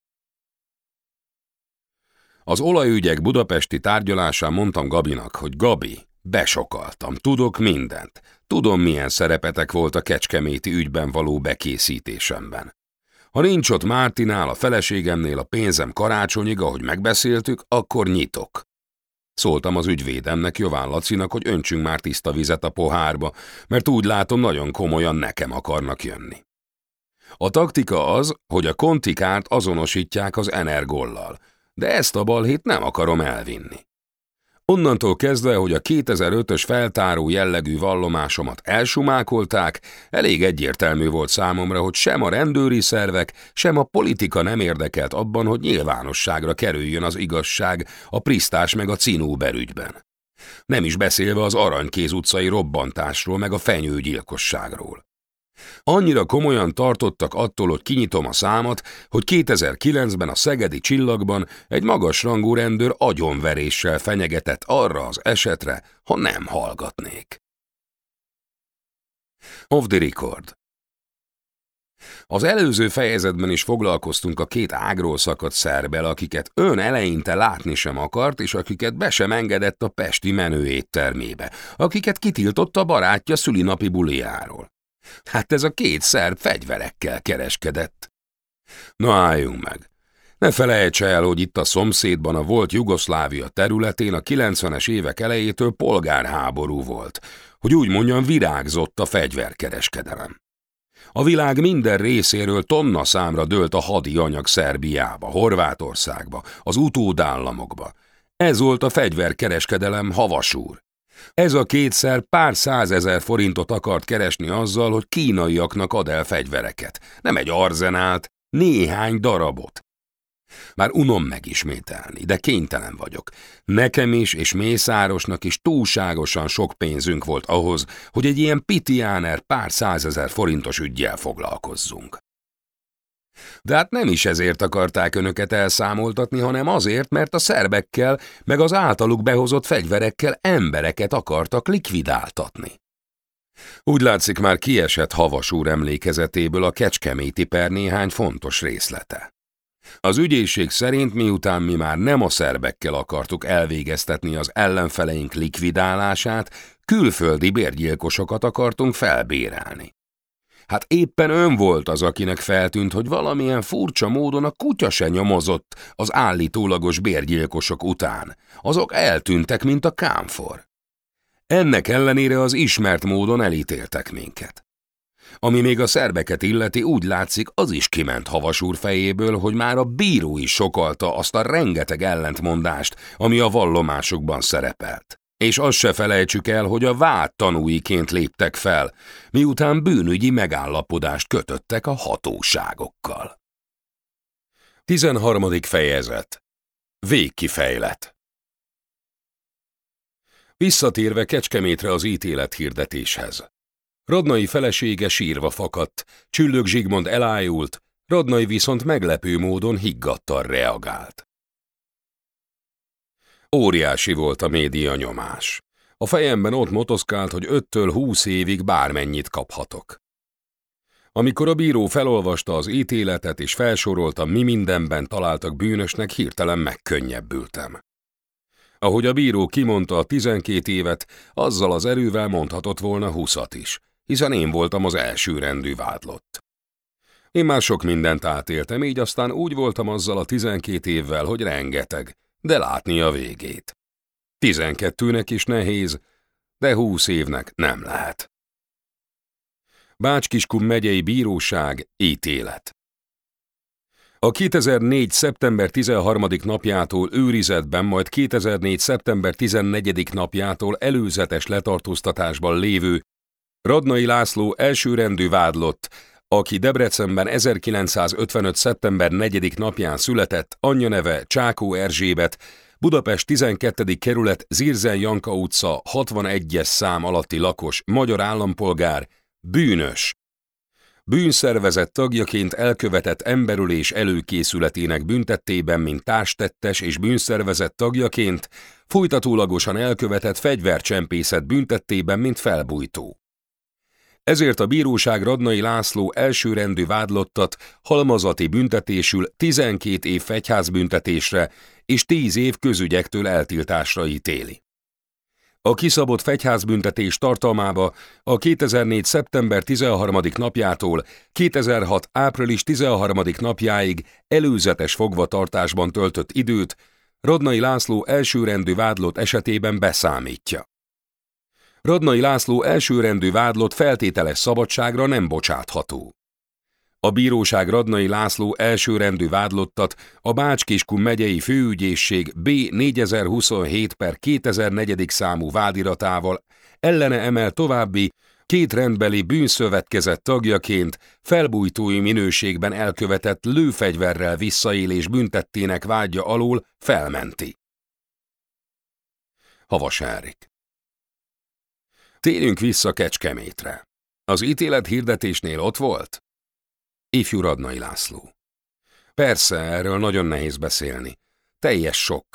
Az olajügyek budapesti tárgyalásán mondtam Gabinak, hogy Gabi, besokaltam, tudok mindent. Tudom, milyen szerepetek volt a kecskeméti ügyben való bekészítésemben. Ha nincs ott Mártinál, a feleségemnél a pénzem karácsonyig, ahogy megbeszéltük, akkor nyitok. Szóltam az ügyvédemnek, Jován Lacinak, hogy öntsünk már tiszta vizet a pohárba, mert úgy látom, nagyon komolyan nekem akarnak jönni. A taktika az, hogy a kontikárt azonosítják az energollal, de ezt a balhét nem akarom elvinni. Onnantól kezdve, hogy a 2005-ös feltáró jellegű vallomásomat elsumákolták, elég egyértelmű volt számomra, hogy sem a rendőri szervek, sem a politika nem érdekelt abban, hogy nyilvánosságra kerüljön az igazság a Prisztás meg a Cinóber ügyben. Nem is beszélve az Aranykéz utcai robbantásról meg a fenyőgyilkosságról. Annyira komolyan tartottak attól, hogy kinyitom a számat, hogy 2009-ben a Szegedi Csillagban egy magasrangú rendőr agyonveréssel fenyegetett arra az esetre, ha nem hallgatnék. Of the record az előző fejezetben is foglalkoztunk a két ágról szakadt szerbel, akiket ön eleinte látni sem akart, és akiket be sem engedett a pesti menő éttermébe, akiket kitiltott a barátja szülinapi buliáról. Hát ez a két szerb fegyverekkel kereskedett. Na álljunk meg. Ne felejtse el, hogy itt a szomszédban a volt Jugoszlávia területén a 90-es évek elejétől polgárháború volt, hogy úgy mondjam virágzott a fegyverkereskedelem. A világ minden részéről tonna számra dőlt a hadi anyag Szerbiába, Horvátországba, az utódállamokba. Ez volt a fegyverkereskedelem havasúr. Ez a kétszer pár százezer forintot akart keresni azzal, hogy kínaiaknak ad el fegyvereket. Nem egy arzenált, néhány darabot. Már unom megismételni, de kénytelen vagyok. Nekem is és Mészárosnak is túlságosan sok pénzünk volt ahhoz, hogy egy ilyen pitiáner pár százezer forintos ügyjel foglalkozzunk. De hát nem is ezért akarták önöket elszámoltatni, hanem azért, mert a szerbekkel, meg az általuk behozott fegyverekkel embereket akartak likvidáltatni. Úgy látszik már kiesett Havas úr emlékezetéből a kecskeméti per néhány fontos részlete. Az ügyészség szerint miután mi már nem a szerbekkel akartuk elvégeztetni az ellenfeleink likvidálását, külföldi bérgyilkosokat akartunk felbérelni. Hát éppen ön volt az, akinek feltűnt, hogy valamilyen furcsa módon a kutya se nyomozott az állítólagos bérgyilkosok után. Azok eltűntek, mint a kámfor. Ennek ellenére az ismert módon elítéltek minket. Ami még a szerbeket illeti, úgy látszik, az is kiment Havasúr fejéből, hogy már a bíró is sokalta azt a rengeteg ellentmondást, ami a vallomásokban szerepelt. És azt se felejtsük el, hogy a vád tanúiként léptek fel, miután bűnügyi megállapodást kötöttek a hatóságokkal. 13. fejezet Végkifejlet Visszatérve Kecskemétre az ítélet hirdetéshez. Radnai felesége sírva fakadt, Csüllök Zsigmond elájult, Radnai viszont meglepő módon higgadtan reagált. Óriási volt a média nyomás. A fejemben ott motoszkált, hogy öttől húsz évig bármennyit kaphatok. Amikor a bíró felolvasta az ítéletet és felsorolta, mi mindenben találtak bűnösnek, hirtelen megkönnyebbültem. Ahogy a bíró kimondta a tizenkét évet, azzal az erővel mondhatott volna húszat is, hiszen én voltam az első rendű vádlott. Én már sok mindent átéltem, így aztán úgy voltam azzal a tizenkét évvel, hogy rengeteg, de látni a végét. Tizenkettőnek is nehéz, de húsz évnek nem lehet. Bácskiskun megyei bíróság ítélet. A 2004. szeptember 13. napjától őrizetben, majd 2004. szeptember 14. napjától előzetes letartóztatásban lévő Radnai László elsőrendű vádlott, aki Debrecenben 1955. szeptember 4. napján született, anyja neve Csákó Erzsébet, Budapest 12. kerület Zirzen Janka utca 61-es szám alatti lakos, magyar állampolgár, bűnös. Bűnszervezet tagjaként elkövetett emberülés előkészületének büntettében, mint társtettes és bűnszervezet tagjaként, folytatólagosan elkövetett fegyvercsempészet büntettében, mint felbújtó. Ezért a bíróság Radnai László elsőrendű vádlottat halmazati büntetésül 12 év fegyházbüntetésre és 10 év közügyektől eltiltásra ítéli. A kiszabott fegyházbüntetés tartalmába a 2004. szeptember 13. napjától 2006. április 13. napjáig előzetes fogvatartásban töltött időt Radnai László elsőrendű vádlott esetében beszámítja. Radnai László elsőrendű vádlott feltételes szabadságra nem bocsátható. A bíróság Radnai László elsőrendű vádlottat a Bács-Kiskun megyei főügyészség B 4027 per 2004. számú vádiratával ellene emel további két rendbeli bűnszövetkezet tagjaként felbújtói minőségben elkövetett lőfegyverrel visszaélés büntettének vágya alól felmenti. Havas Erik Térjünk vissza Kecskemétre. Az ítélet hirdetésnél ott volt? Ifjú Radnai László. Persze, erről nagyon nehéz beszélni. Teljes sok.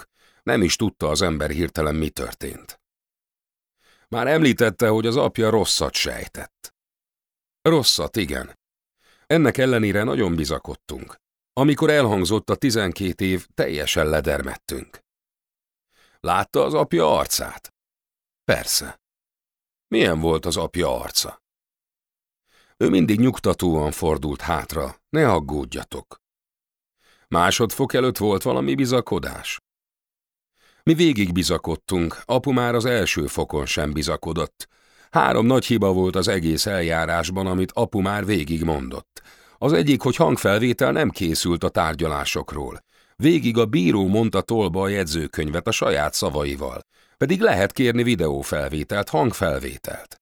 Nem is tudta az ember hirtelen, mi történt. Már említette, hogy az apja rosszat sejtett. Rosszat, igen. Ennek ellenére nagyon bizakodtunk. Amikor elhangzott a tizenkét év, teljesen ledermettünk. Látta az apja arcát? Persze. Milyen volt az apja arca? Ő mindig nyugtatóan fordult hátra, ne aggódjatok. Másodfok előtt volt valami bizakodás. Mi végig bizakodtunk, apu már az első fokon sem bizakodott. Három nagy hiba volt az egész eljárásban, amit apu már végig mondott. Az egyik, hogy hangfelvétel nem készült a tárgyalásokról. Végig a bíró mondta tolba a jegyzőkönyvet a saját szavaival. Pedig lehet kérni videófelvételt, hangfelvételt.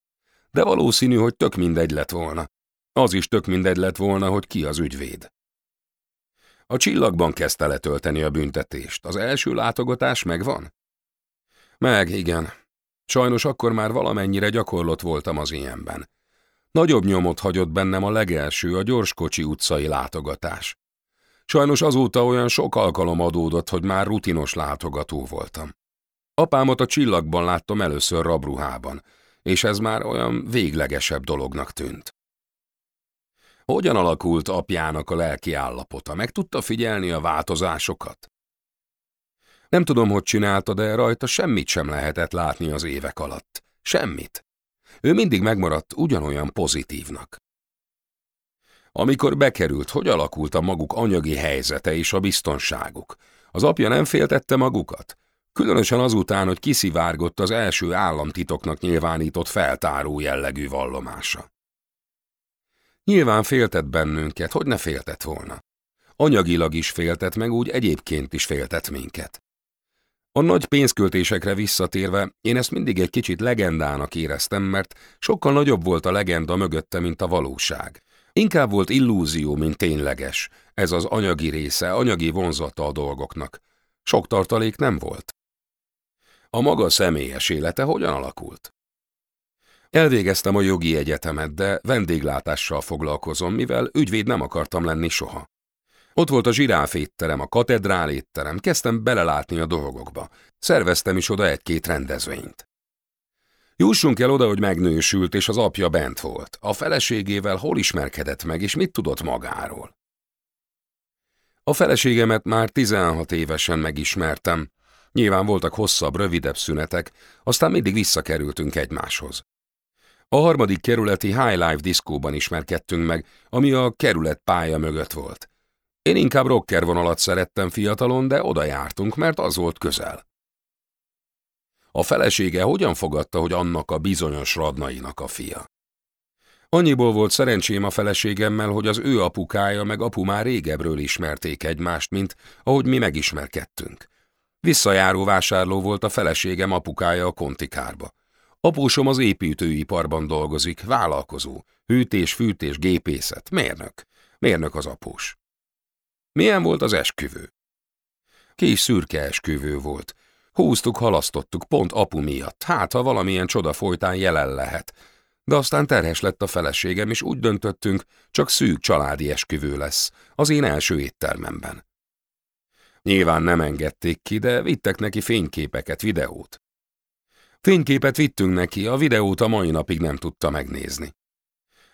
De valószínű, hogy tök mindegy lett volna. Az is tök mindegy lett volna, hogy ki az ügyvéd. A csillagban kezdte letölteni a büntetést. Az első látogatás megvan? Meg, igen. Sajnos akkor már valamennyire gyakorlott voltam az ilyenben. Nagyobb nyomot hagyott bennem a legelső, a gyorskocsi utcai látogatás. Sajnos azóta olyan sok alkalom adódott, hogy már rutinos látogató voltam. Apámat a csillagban láttam először rabruhában, és ez már olyan véglegesebb dolognak tűnt. Hogyan alakult apjának a lelki állapota? Meg tudta figyelni a változásokat? Nem tudom, hogy csinálta, de rajta semmit sem lehetett látni az évek alatt. Semmit. Ő mindig megmaradt ugyanolyan pozitívnak. Amikor bekerült, hogy alakult a maguk anyagi helyzete és a biztonságuk? Az apja nem féltette magukat? Különösen azután, hogy kiszivárgott az első államtitoknak nyilvánított feltáró jellegű vallomása. Nyilván féltett bennünket, hogy ne féltett volna. Anyagilag is féltett, meg úgy egyébként is féltett minket. A nagy pénzköltésekre visszatérve, én ezt mindig egy kicsit legendának éreztem, mert sokkal nagyobb volt a legenda mögötte, mint a valóság. Inkább volt illúzió, mint tényleges. Ez az anyagi része, anyagi vonzata a dolgoknak. Sok tartalék nem volt. A maga személyes élete hogyan alakult? Elvégeztem a jogi egyetemet, de vendéglátással foglalkozom, mivel ügyvéd nem akartam lenni soha. Ott volt a zsiráfétterem, a katedrál étterem, kezdtem belelátni a dolgokba. Szerveztem is oda egy-két rendezvényt. Jussunk el oda, hogy megnősült, és az apja bent volt. A feleségével hol ismerkedett meg, és mit tudott magáról? A feleségemet már 16 évesen megismertem. Nyilván voltak hosszabb, rövidebb szünetek, aztán mindig visszakerültünk egymáshoz. A harmadik kerületi High Life diszkóban ismerkedtünk meg, ami a kerület pálya mögött volt. Én inkább rocker vonalat szerettem fiatalon, de oda jártunk, mert az volt közel. A felesége hogyan fogadta, hogy annak a bizonyos radnainak a fia? Annyiból volt szerencsém a feleségemmel, hogy az ő apukája meg apu már régebről ismerték egymást, mint ahogy mi megismerkedtünk. Visszajáró vásárló volt a feleségem apukája a kontikárba. Apósom az építőiparban dolgozik, vállalkozó, hűtés, fűtés, gépészet, mérnök. Mérnök az após. Milyen volt az esküvő? Kis szürke esküvő volt. Húztuk, halasztottuk, pont apu miatt, hát ha valamilyen csoda folytán jelen lehet. De aztán terhes lett a feleségem, és úgy döntöttünk, csak szűk családi esküvő lesz, az én első éttermemben. Nyilván nem engedték ki, de vittek neki fényképeket, videót. Fényképet vittünk neki, a videót a mai napig nem tudta megnézni.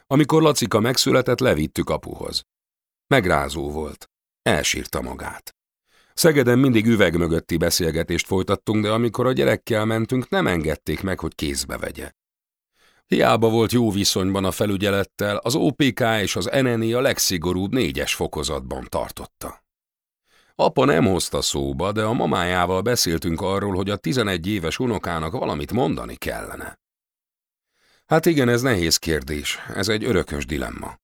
Amikor Lacika megszületett, levittük apuhoz. Megrázó volt. Elsírta magát. Szegeden mindig üveg mögötti beszélgetést folytattunk, de amikor a gyerekkel mentünk, nem engedték meg, hogy kézbe vegye. Hiába volt jó viszonyban a felügyelettel, az OPK és az NNI a legszigorúbb négyes fokozatban tartotta. Apa nem hozta szóba, de a mamájával beszéltünk arról, hogy a 11 éves unokának valamit mondani kellene. Hát igen, ez nehéz kérdés, ez egy örökös dilemma.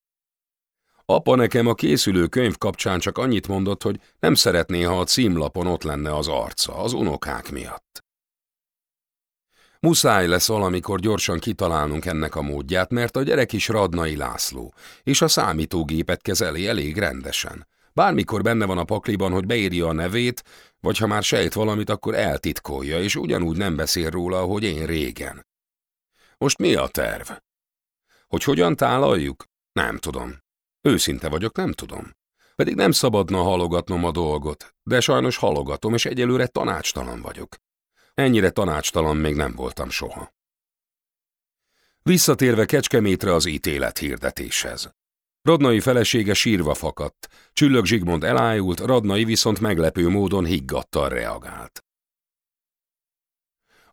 Apa nekem a készülő könyv kapcsán csak annyit mondott, hogy nem szeretné, ha a címlapon ott lenne az arca, az unokák miatt. Muszáj lesz valamikor gyorsan kitalálnunk ennek a módját, mert a gyerek is Radnai László, és a számítógépet kezeli elég rendesen. Bármikor benne van a pakliban, hogy beírja a nevét, vagy ha már sejt valamit, akkor eltitkolja, és ugyanúgy nem beszél róla, ahogy én régen. Most mi a terv? Hogy hogyan tálaljuk? Nem tudom. Őszinte vagyok, nem tudom. Pedig nem szabadna halogatnom a dolgot, de sajnos halogatom, és egyelőre tanácstalan vagyok. Ennyire tanácstalan még nem voltam soha. Visszatérve Kecskemétre az ítélet hirdetéshez. Radnai felesége sírva fakadt, Csüllök Zsigmond elájult, Radnai viszont meglepő módon higgadtan reagált.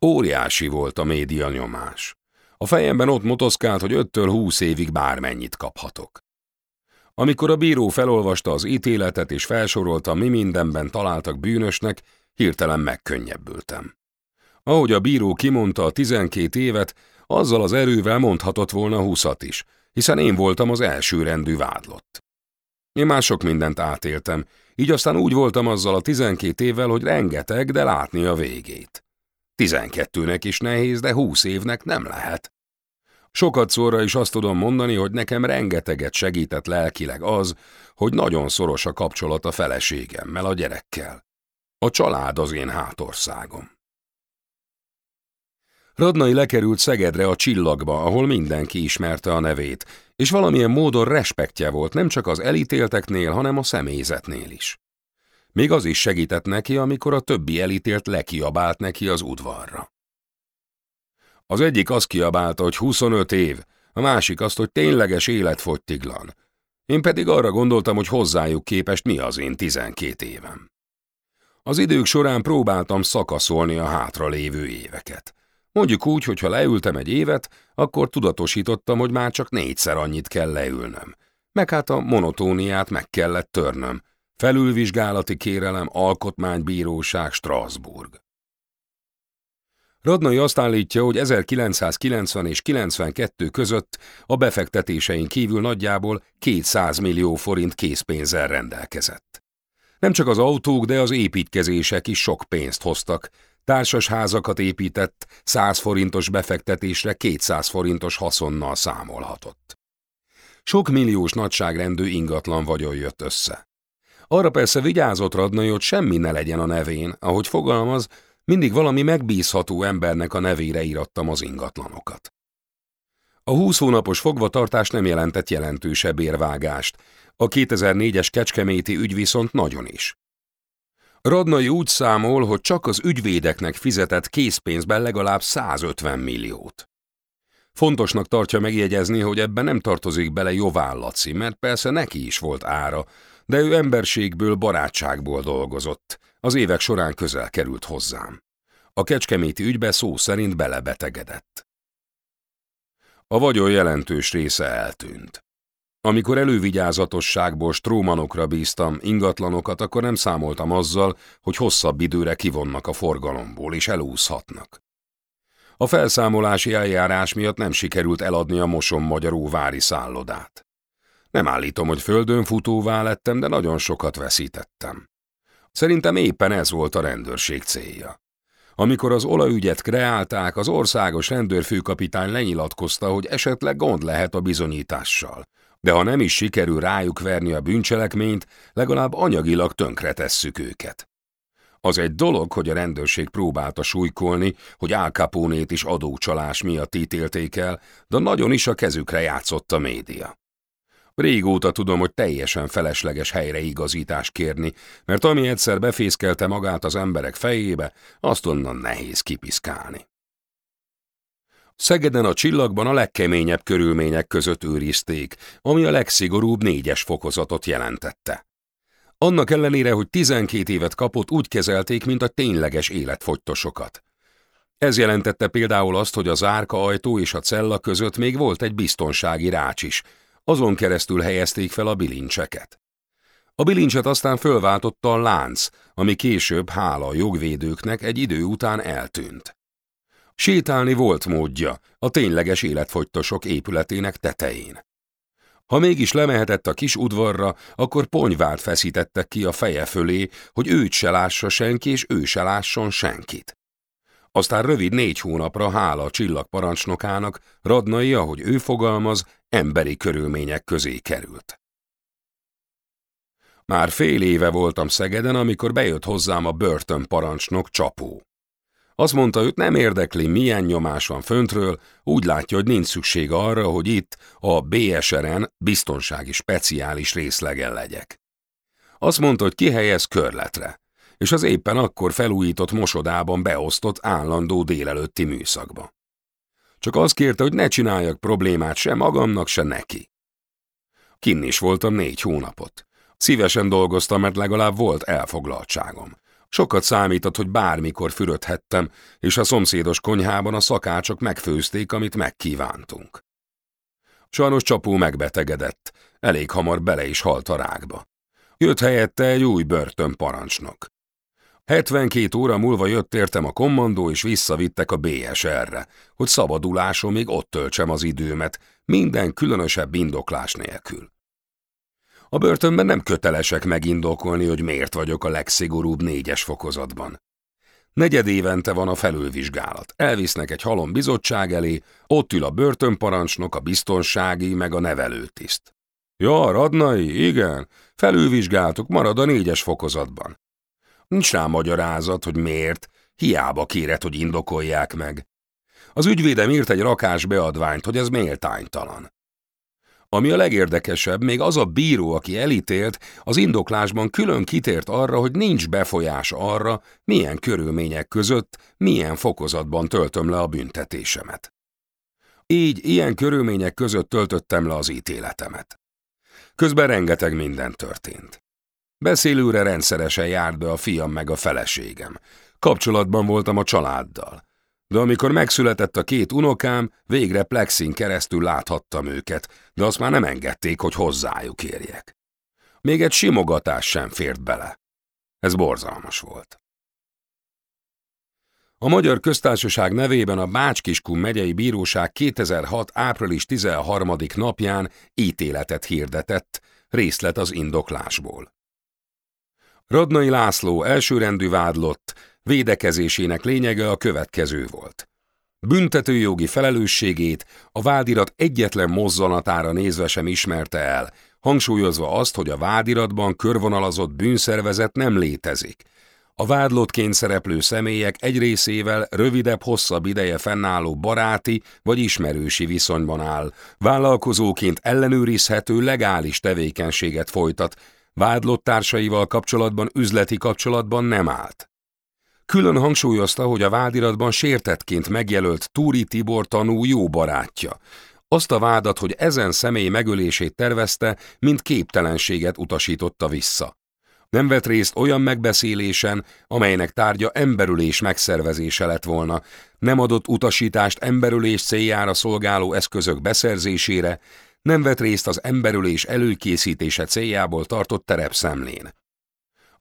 Óriási volt a média nyomás. A fejemben ott motoszkált, hogy öttől húsz évig bármennyit kaphatok. Amikor a bíró felolvasta az ítéletet és felsorolta, mi mindenben találtak bűnösnek, hirtelen megkönnyebbültem. Ahogy a bíró kimondta a tizenkét évet, azzal az erővel mondhatott volna húszat is, hiszen én voltam az elsőrendű vádlott. Én már sok mindent átéltem, így aztán úgy voltam azzal a tizenkét évvel, hogy rengeteg, de látni a végét. Tizenkettőnek is nehéz, de húsz évnek nem lehet. Sokat szóra is azt tudom mondani, hogy nekem rengeteget segített lelkileg az, hogy nagyon szoros a kapcsolat a feleségemmel, a gyerekkel. A család az én hátországom. Radnai lekerült Szegedre a csillagba, ahol mindenki ismerte a nevét, és valamilyen módon respektje volt nem csak az elítélteknél, hanem a személyzetnél is. Még az is segített neki, amikor a többi elítélt lekiabált neki az udvarra. Az egyik azt kiabálta, hogy 25 év, a másik azt, hogy tényleges életfogytiglan. Én pedig arra gondoltam, hogy hozzájuk képest mi az én 12 évem. Az idők során próbáltam szakaszolni a hátra lévő éveket. Mondjuk úgy, hogy ha leültem egy évet, akkor tudatosítottam, hogy már csak négyszer annyit kell leülnöm. Meg hát a monotóniát meg kellett törnöm. Felülvizsgálati kérelem, alkotmánybíróság, Strasbourg. Radnai azt állítja, hogy 1990 és 92 között a befektetésein kívül nagyjából 200 millió forint készpénzzel rendelkezett. Nem csak az autók, de az építkezések is sok pénzt hoztak. Társas házakat épített, 100 forintos befektetésre 200 forintos haszonnal számolhatott. Sok milliós nagyságrendű ingatlan vagyon jött össze. Arra persze vigyázott Radnai, hogy semmi ne legyen a nevén, ahogy fogalmaz, mindig valami megbízható embernek a nevére írattam az ingatlanokat. A 20 hónapos fogvatartás nem jelentett jelentősebb érvágást, a 2004-es kecskeméti ügy viszont nagyon is. Radnai úgy számol, hogy csak az ügyvédeknek fizetett készpénzben legalább 150 milliót. Fontosnak tartja megjegyezni, hogy ebben nem tartozik bele Jovállaci, mert persze neki is volt ára, de ő emberségből, barátságból dolgozott, az évek során közel került hozzám. A kecskeméti ügybe szó szerint belebetegedett. A vagyon jelentős része eltűnt. Amikor elővigyázatosságból strómanokra bíztam ingatlanokat, akkor nem számoltam azzal, hogy hosszabb időre kivonnak a forgalomból és elúszhatnak. A felszámolási eljárás miatt nem sikerült eladni a mosom magyaró vári szállodát. Nem állítom, hogy földön futóvá lettem, de nagyon sokat veszítettem. Szerintem éppen ez volt a rendőrség célja. Amikor az olajügyet kreálták, az országos rendőrfőkapitány lenyilatkozta, hogy esetleg gond lehet a bizonyítással. De ha nem is sikerül rájuk verni a bűncselekményt, legalább anyagilag tönkre tesszük őket. Az egy dolog, hogy a rendőrség próbálta súlykolni, hogy Al Capone-t is adócsalás miatt ítélték el, de nagyon is a kezükre játszott a média. Régóta tudom, hogy teljesen felesleges helyreigazítást kérni, mert ami egyszer befészkelte magát az emberek fejébe, azt onnan nehéz kipiszkálni. Szegeden a csillagban a legkeményebb körülmények között őrizték, ami a legszigorúbb négyes fokozatot jelentette. Annak ellenére, hogy 12 évet kapott, úgy kezelték, mint a tényleges életfogytosokat. Ez jelentette például azt, hogy az árka ajtó és a cella között még volt egy biztonsági rács is, azon keresztül helyezték fel a bilincseket. A bilincset aztán fölváltotta a lánc, ami később, hála a jogvédőknek, egy idő után eltűnt. Sétálni volt módja a tényleges életfogytosok épületének tetején. Ha mégis lemehetett a kis udvarra, akkor ponyvárt feszítettek ki a feje fölé, hogy őt se lássa senki, és ő se lásson senkit. Aztán rövid négy hónapra hála a csillagparancsnokának, Radnai, ahogy ő fogalmaz, emberi körülmények közé került. Már fél éve voltam Szegeden, amikor bejött hozzám a börtönparancsnok Csapó. Azt mondta, őt nem érdekli, milyen nyomás van föntről, úgy látja, hogy nincs szükség arra, hogy itt a BSR-en biztonsági speciális részlegen legyek. Azt mondta, hogy kihelyez körletre, és az éppen akkor felújított mosodában beosztott állandó délelőtti műszakba. Csak azt kérte, hogy ne csináljak problémát se magamnak, se neki. Kinn is voltam négy hónapot. Szívesen dolgoztam, mert legalább volt elfoglaltságom. Sokat számított, hogy bármikor fürödhettem, és a szomszédos konyhában a szakácsok megfőzték, amit megkívántunk. Sajnos csapó megbetegedett, elég hamar bele is halt a rákba. Jött helyette egy új börtönparancsnok. 72 óra múlva jött értem a kommandó, és visszavittek a BSR-re, hogy szabaduláson még ott töltsem az időmet, minden különösebb indoklás nélkül. A börtönben nem kötelesek megindokolni, hogy miért vagyok a legszigorúbb négyes fokozatban. Negyed évente van a felülvizsgálat. Elvisznek egy halom bizottság elé, ott ül a börtönparancsnok, a biztonsági, meg a nevelőtiszt. Ja, Radnai, igen, felülvizsgáltuk, marad a négyes fokozatban. Nincs rá magyarázat, hogy miért, hiába kéret, hogy indokolják meg. Az ügyvédem írt egy rakás beadványt, hogy ez méltánytalan. Ami a legérdekesebb, még az a bíró, aki elítélt, az indoklásban külön kitért arra, hogy nincs befolyás arra, milyen körülmények között, milyen fokozatban töltöm le a büntetésemet. Így, ilyen körülmények között töltöttem le az ítéletemet. Közben rengeteg minden történt. Beszélőre rendszeresen járt be a fiam meg a feleségem. Kapcsolatban voltam a családdal. De amikor megszületett a két unokám, végre plexin keresztül láthattam őket, de azt már nem engedték, hogy hozzájuk érjek. Még egy simogatás sem fért bele. Ez borzalmas volt. A Magyar Köztársaság nevében a Bács-Kiskun megyei bíróság 2006. április 13. napján ítéletet hirdetett, részlet az indoklásból. Radnai László elsőrendű vádlott, védekezésének lényege a következő volt. Büntetőjogi felelősségét a vádirat egyetlen mozzanatára nézve sem ismerte el, hangsúlyozva azt, hogy a vádiratban körvonalazott bűnszervezet nem létezik. A vádlottként szereplő személyek egy részével rövidebb-hosszabb ideje fennálló baráti vagy ismerősi viszonyban áll, vállalkozóként ellenőrizhető legális tevékenységet folytat, vádlott társaival kapcsolatban üzleti kapcsolatban nem állt. Külön hangsúlyozta, hogy a vádiratban sértetként megjelölt Túri Tibor tanú jó barátja. Azt a vádat, hogy ezen személy megölését tervezte, mint képtelenséget utasította vissza. Nem vett részt olyan megbeszélésen, amelynek tárgya emberülés megszervezése lett volna, nem adott utasítást emberülés céljára szolgáló eszközök beszerzésére, nem vett részt az emberülés előkészítése céljából tartott terepszemlén.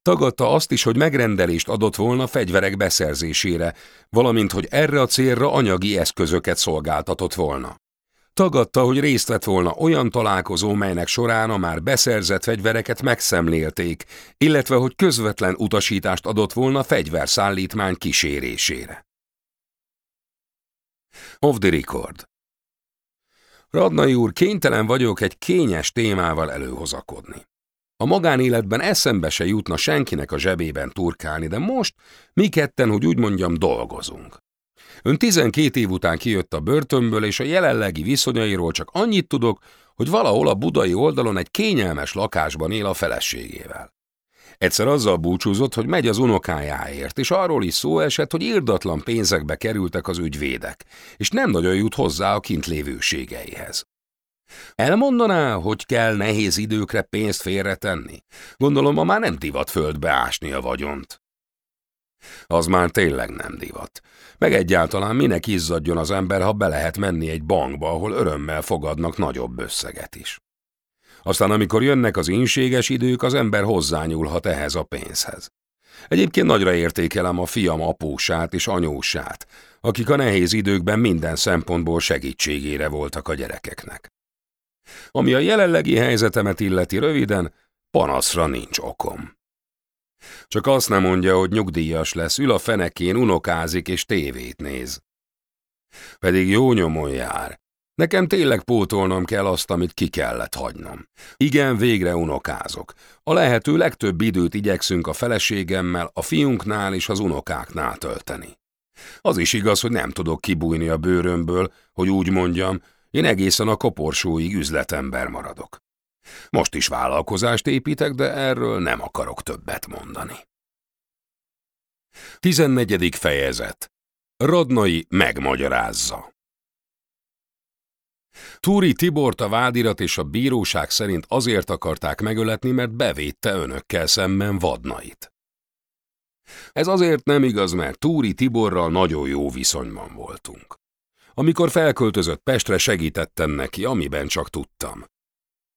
Tagadta azt is, hogy megrendelést adott volna fegyverek beszerzésére, valamint hogy erre a célra anyagi eszközöket szolgáltatott volna. Tagadta, hogy részt vett volna olyan találkozó, melynek során a már beszerzett fegyvereket megszemlélték, illetve hogy közvetlen utasítást adott volna fegyverszállítmány kísérésére. Of the record Radnai úr, kénytelen vagyok egy kényes témával előhozakodni. A magánéletben eszembe se jutna senkinek a zsebében turkálni, de most mi ketten, hogy úgy mondjam, dolgozunk. Ön 12 év után kijött a börtönből, és a jelenlegi viszonyairól csak annyit tudok, hogy valahol a budai oldalon egy kényelmes lakásban él a feleségével. Egyszer azzal búcsúzott, hogy megy az unokájáért, és arról is szó esett, hogy irdatlan pénzekbe kerültek az ügyvédek, és nem nagyon jut hozzá a kint lévőségeihez. Elmondaná, hogy kell nehéz időkre pénzt félretenni? Gondolom, ma már nem divat földbe ásni a vagyont. Az már tényleg nem divat. Meg egyáltalán minek izzadjon az ember, ha be lehet menni egy bankba, ahol örömmel fogadnak nagyobb összeget is. Aztán amikor jönnek az inséges idők, az ember hozzányúlhat ehhez a pénzhez. Egyébként nagyra értékelem a fiam apósát és anyósát, akik a nehéz időkben minden szempontból segítségére voltak a gyerekeknek. Ami a jelenlegi helyzetemet illeti röviden, panaszra nincs okom. Csak azt nem mondja, hogy nyugdíjas lesz, ül a fenekén, unokázik és tévét néz. Pedig jó nyomon jár. Nekem tényleg pótolnom kell azt, amit ki kellett hagynom. Igen, végre unokázok. A lehető legtöbb időt igyekszünk a feleségemmel, a fiunknál és az unokáknál tölteni. Az is igaz, hogy nem tudok kibújni a bőrömből, hogy úgy mondjam, én egészen a koporsóig üzletember maradok. Most is vállalkozást építek, de erről nem akarok többet mondani. 14. fejezet Radnai megmagyarázza Túri Tibort a vádirat és a bíróság szerint azért akarták megöletni, mert bevédte önökkel szemben vadnait. Ez azért nem igaz, mert Túri Tiborral nagyon jó viszonyban voltunk. Amikor felköltözött Pestre, segítettem neki, amiben csak tudtam.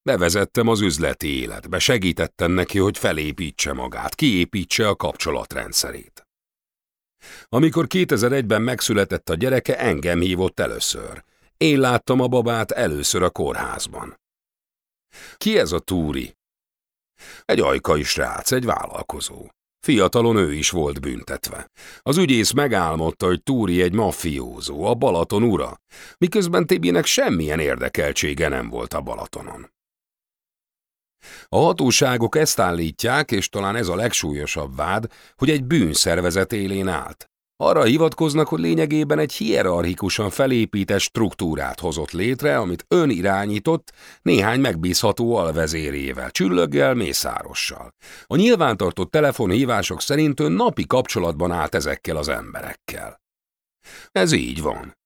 Bevezettem az üzleti életbe, segítettem neki, hogy felépítse magát, kiépítse a kapcsolatrendszerét. Amikor 2001-ben megszületett a gyereke, engem hívott először. Én láttam a babát először a kórházban. Ki ez a túri? Egy ajkai srác, egy vállalkozó. Fiatalon ő is volt büntetve. Az ügyész megálmodta, hogy Túri egy mafiózó, a Balaton ura, miközben Tibinek semmilyen érdekeltsége nem volt a Balatonon. A hatóságok ezt állítják, és talán ez a legsúlyosabb vád, hogy egy bűnszervezet élén állt. Arra hivatkoznak, hogy lényegében egy hierarchikusan felépített struktúrát hozott létre, amit ön irányított néhány megbízható alvezérével, csüllöggel, mészárossal. A nyilvántartott telefonhívások szerint ön napi kapcsolatban állt ezekkel az emberekkel. Ez így van.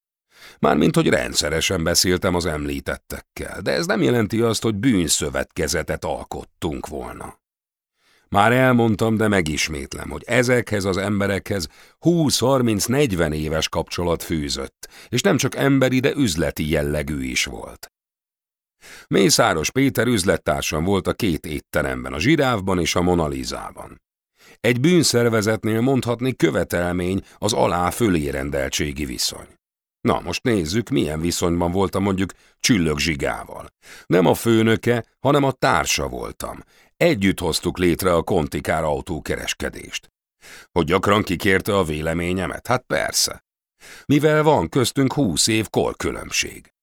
Mármint, hogy rendszeresen beszéltem az említettekkel, de ez nem jelenti azt, hogy bűnszövetkezetet alkottunk volna. Már elmondtam, de megismétlem, hogy ezekhez az emberekhez 20-30-40 éves kapcsolat fűzött, és nem csak emberi, de üzleti jellegű is volt. Mészáros Péter üzlettársam volt a két étteremben, a Zsirávban és a Monalizában. Egy bűnszervezetnél mondhatni követelmény az alá fölérendeltségi viszony. Na, most nézzük, milyen viszonyban voltam mondjuk Csüllök Zsigával. Nem a főnöke, hanem a társa voltam. Együtt hoztuk létre a Kontikár autókereskedést. Hogy gyakran kikérte a véleményemet? Hát persze. Mivel van köztünk húsz év korkülönbség.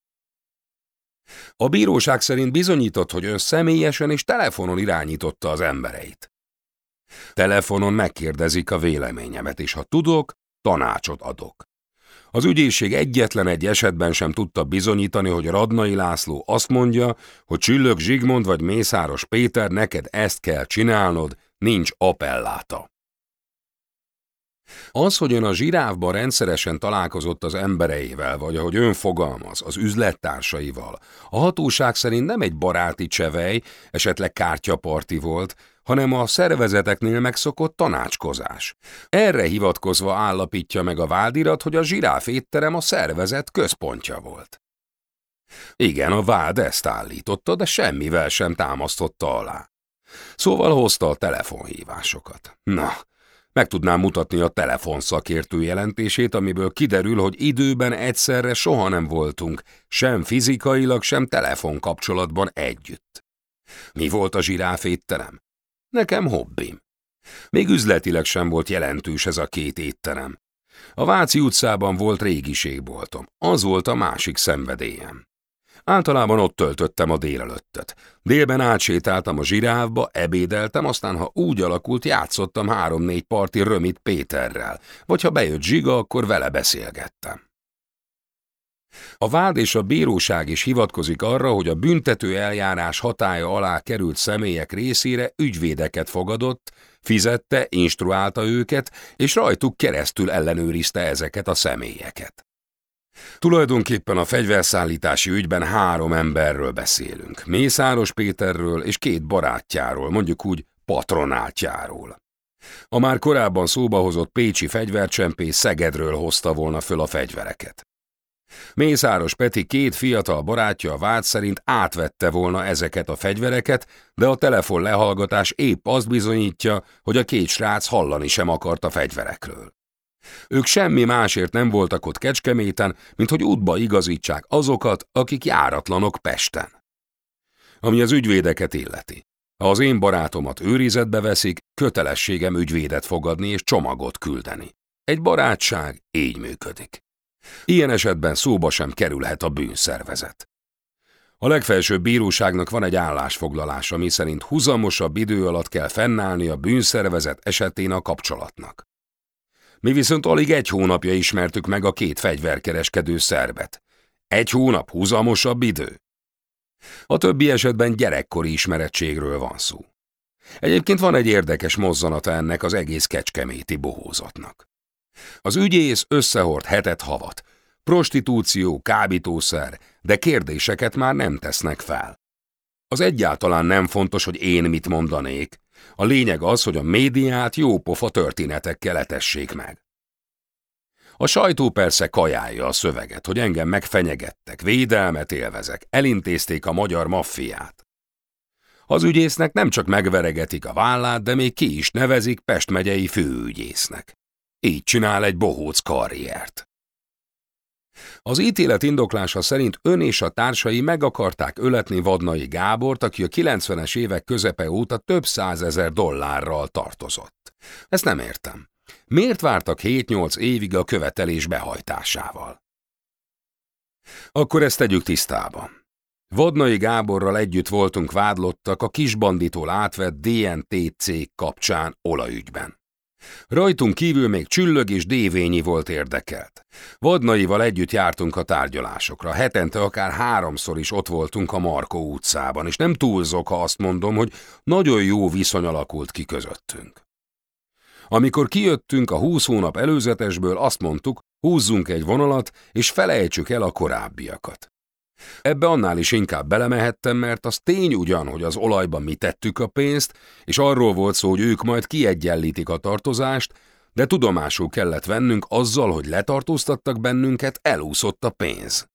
A bíróság szerint bizonyított, hogy ön személyesen és telefonon irányította az embereit. Telefonon megkérdezik a véleményemet, és ha tudok, tanácsot adok. Az ügyészség egyetlen egy esetben sem tudta bizonyítani, hogy Radnai László azt mondja, hogy Csüllök Zsigmond vagy Mészáros Péter neked ezt kell csinálnod, nincs appelláta. Az, hogy ön a zsirávban rendszeresen találkozott az embereivel, vagy ahogy ön fogalmaz, az üzlettársaival, a hatóság szerint nem egy baráti csevej, esetleg kártyaparti volt, hanem a szervezeteknél megszokott tanácskozás. Erre hivatkozva állapítja meg a vádirat, hogy a zsiráf étterem a szervezet központja volt. Igen, a vád ezt állította, de semmivel sem támasztotta alá. Szóval hozta a telefonhívásokat. Na, meg tudnám mutatni a telefonszakértő jelentését, amiből kiderül, hogy időben egyszerre soha nem voltunk, sem fizikailag, sem telefonkapcsolatban együtt. Mi volt a zsiráf étterem? Nekem hobbim. Még üzletileg sem volt jelentős ez a két étterem. A Váci utcában volt régiségboltom, az volt a másik szenvedélyem. Általában ott töltöttem a délelőttet. Délben átsétáltam a zsirávba, ebédeltem, aztán ha úgy alakult, játszottam három-négy parti römit Péterrel, vagy ha bejött zsiga, akkor vele beszélgettem. A vád és a bíróság is hivatkozik arra, hogy a büntető eljárás hatája alá került személyek részére ügyvédeket fogadott, fizette, instruálta őket, és rajtuk keresztül ellenőrizte ezeket a személyeket. Tulajdonképpen a fegyverszállítási ügyben három emberről beszélünk. Mészáros Péterről és két barátjáról, mondjuk úgy patronátjáról. A már korábban szóba hozott pécsi fegyvercsempész Szegedről hozta volna föl a fegyvereket. Mészáros Peti két fiatal barátja a vád szerint átvette volna ezeket a fegyvereket, de a telefon lehallgatás épp azt bizonyítja, hogy a két srác hallani sem akart a fegyverekről. Ők semmi másért nem voltak ott Kecskeméten, mint hogy útba igazítsák azokat, akik járatlanok Pesten. Ami az ügyvédeket illeti. Ha az én barátomat őrizetbe veszik, kötelességem ügyvédet fogadni és csomagot küldeni. Egy barátság így működik. Ilyen esetben szóba sem kerülhet a bűnszervezet. A legfelsőbb bíróságnak van egy állásfoglalása, ami szerint huzamosabb idő alatt kell fennállni a bűnszervezet esetén a kapcsolatnak. Mi viszont alig egy hónapja ismertük meg a két fegyverkereskedő szerbet. Egy hónap huzamosabb idő. A többi esetben gyerekkori ismerettségről van szó. Egyébként van egy érdekes mozzanata ennek az egész kecskeméti bohózatnak. Az ügyész összehord hetet havat. Prostitúció, kábítószer, de kérdéseket már nem tesznek fel. Az egyáltalán nem fontos, hogy én mit mondanék. A lényeg az, hogy a médiát jópofa történetekkel etessék meg. A sajtó persze kajálja a szöveget, hogy engem megfenyegettek, védelmet élvezek, elintézték a magyar maffiát. Az ügyésznek nem csak megveregetik a vállát, de még ki is nevezik Pest megyei főügyésznek. Így csinál egy bohóc karriert. Az ítélet indoklása szerint ön és a társai meg akarták öletni Vadnai Gábort, aki a 90-es évek közepe óta több százezer dollárral tartozott. Ezt nem értem. Miért vártak 7-8 évig a követelés behajtásával? Akkor ezt tegyük tisztába. Vadnai Gáborral együtt voltunk vádlottak a kisbanditól átvett DNT cég kapcsán olajügyben. Rajtunk kívül még Csüllög és Dévényi volt érdekelt. Vadnaival együtt jártunk a tárgyalásokra, hetente akár háromszor is ott voltunk a Markó utcában, és nem túlzok, ha azt mondom, hogy nagyon jó viszony alakult ki közöttünk. Amikor kijöttünk a húsz hónap előzetesből, azt mondtuk, húzzunk egy vonalat, és felejtsük el a korábbiakat. Ebbe annál is inkább belemehettem, mert az tény ugyan, hogy az olajban mi tettük a pénzt, és arról volt szó, hogy ők majd kiegyenlítik a tartozást, de tudomásul kellett vennünk azzal, hogy letartóztattak bennünket, elúszott a pénz.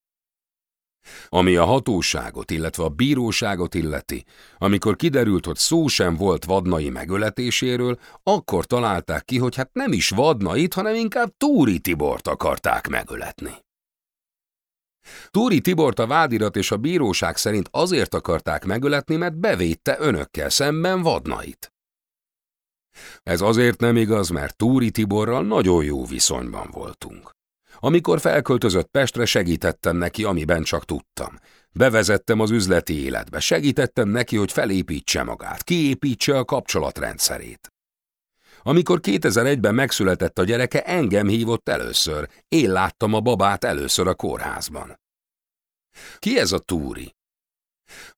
Ami a hatóságot, illetve a bíróságot illeti, amikor kiderült, hogy szó sem volt vadnai megöletéséről, akkor találták ki, hogy hát nem is vadnait, hanem inkább Túri Tibort akarták megöletni. Túri Tibort a vádirat és a bíróság szerint azért akarták megöletni, mert bevédte önökkel szemben vadnait. Ez azért nem igaz, mert Túri Tiborral nagyon jó viszonyban voltunk. Amikor felköltözött Pestre, segítettem neki, amiben csak tudtam. Bevezettem az üzleti életbe, segítettem neki, hogy felépítse magát, kiépítse a kapcsolatrendszerét. Amikor 2001-ben megszületett a gyereke, engem hívott először. Én láttam a babát először a kórházban. Ki ez a Túri?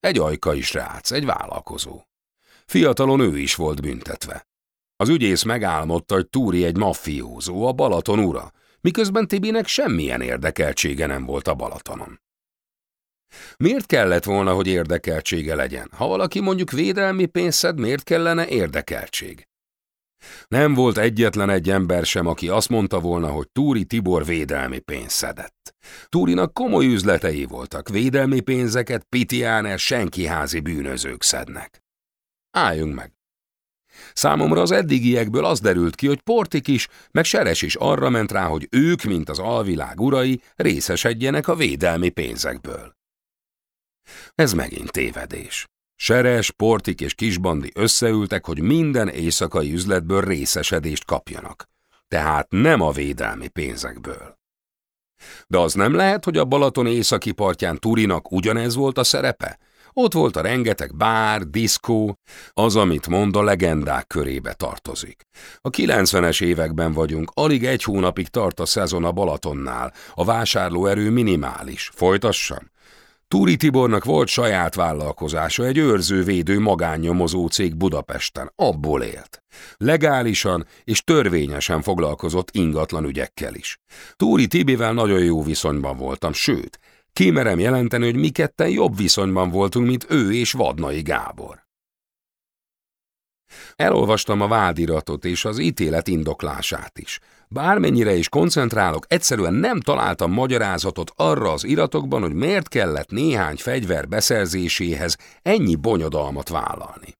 Egy ajkai srác, egy vállalkozó. Fiatalon ő is volt büntetve. Az ügyész megálmodta, hogy Túri egy maffiózó, a Balaton ura, miközben Tibinek semmilyen érdekeltsége nem volt a Balatonon. Miért kellett volna, hogy érdekeltsége legyen? Ha valaki mondjuk védelmi pénzt szed, miért kellene érdekeltség? Nem volt egyetlen egy ember sem, aki azt mondta volna, hogy Túri Tibor védelmi pénzt szedett. Túrinak komoly üzletei voltak, védelmi pénzeket Pitiáner senkiházi bűnözők szednek. Álljunk meg! Számomra az eddigiekből az derült ki, hogy Portik is, meg Seres is arra ment rá, hogy ők, mint az alvilág urai, részesedjenek a védelmi pénzekből. Ez megint tévedés. Seres, Portik és Kisbandi összeültek, hogy minden éjszakai üzletből részesedést kapjanak. Tehát nem a védelmi pénzekből. De az nem lehet, hogy a Balaton északi partján Turinak ugyanez volt a szerepe? Ott volt a rengeteg bár, diszkó, az, amit mond, a legendák körébe tartozik. A 90-es években vagyunk, alig egy hónapig tart a szezon a Balatonnál, a vásárlóerő minimális. Folytassam? Túri Tibornak volt saját vállalkozása, egy őrzővédő magánnyomozó cég Budapesten, abból élt. Legálisan és törvényesen foglalkozott ingatlan ügyekkel is. Túri Tibivel nagyon jó viszonyban voltam, sőt, kimerem jelenteni, hogy mi ketten jobb viszonyban voltunk, mint ő és Vadnai Gábor. Elolvastam a vádiratot és az ítélet indoklását is. Bármennyire is koncentrálok, egyszerűen nem találtam magyarázatot arra az iratokban, hogy miért kellett néhány fegyver beszerzéséhez ennyi bonyodalmat vállalni.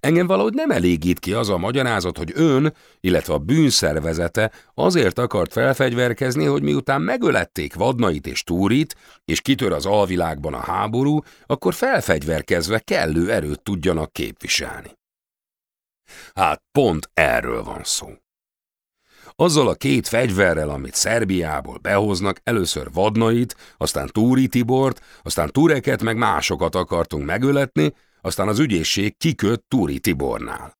Engem valahogy nem elégít ki az a magyarázat, hogy ön, illetve a bűnszervezete azért akart felfegyverkezni, hogy miután megölették Vadnait és Túrit, és kitör az alvilágban a háború, akkor felfegyverkezve kellő erőt tudjanak képviselni. Hát pont erről van szó. Azzal a két fegyverrel, amit Szerbiából behoznak, először Vadnait, aztán Túri Tibort, aztán Tureket meg másokat akartunk megöletni, aztán az ügyészség kiköt Túri Tibornál.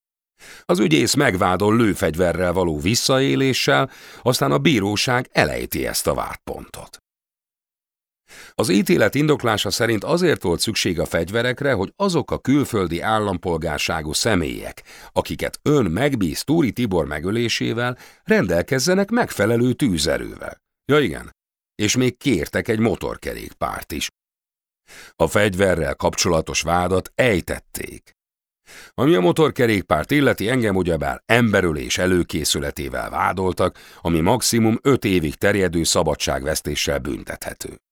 Az ügyész megvádol lőfegyverrel való visszaéléssel, aztán a bíróság elejti ezt a vádpontot. Az ítélet indoklása szerint azért volt szükség a fegyverekre, hogy azok a külföldi állampolgárságú személyek, akiket ön megbíz Túri Tibor megölésével, rendelkezzenek megfelelő tűzerővel. Ja igen, és még kértek egy motorkerékpárt is. A fegyverrel kapcsolatos vádat ejtették. Ami a motorkerékpárt illeti, engem ugyebár emberölés előkészületével vádoltak, ami maximum öt évig terjedő szabadságvesztéssel büntethető.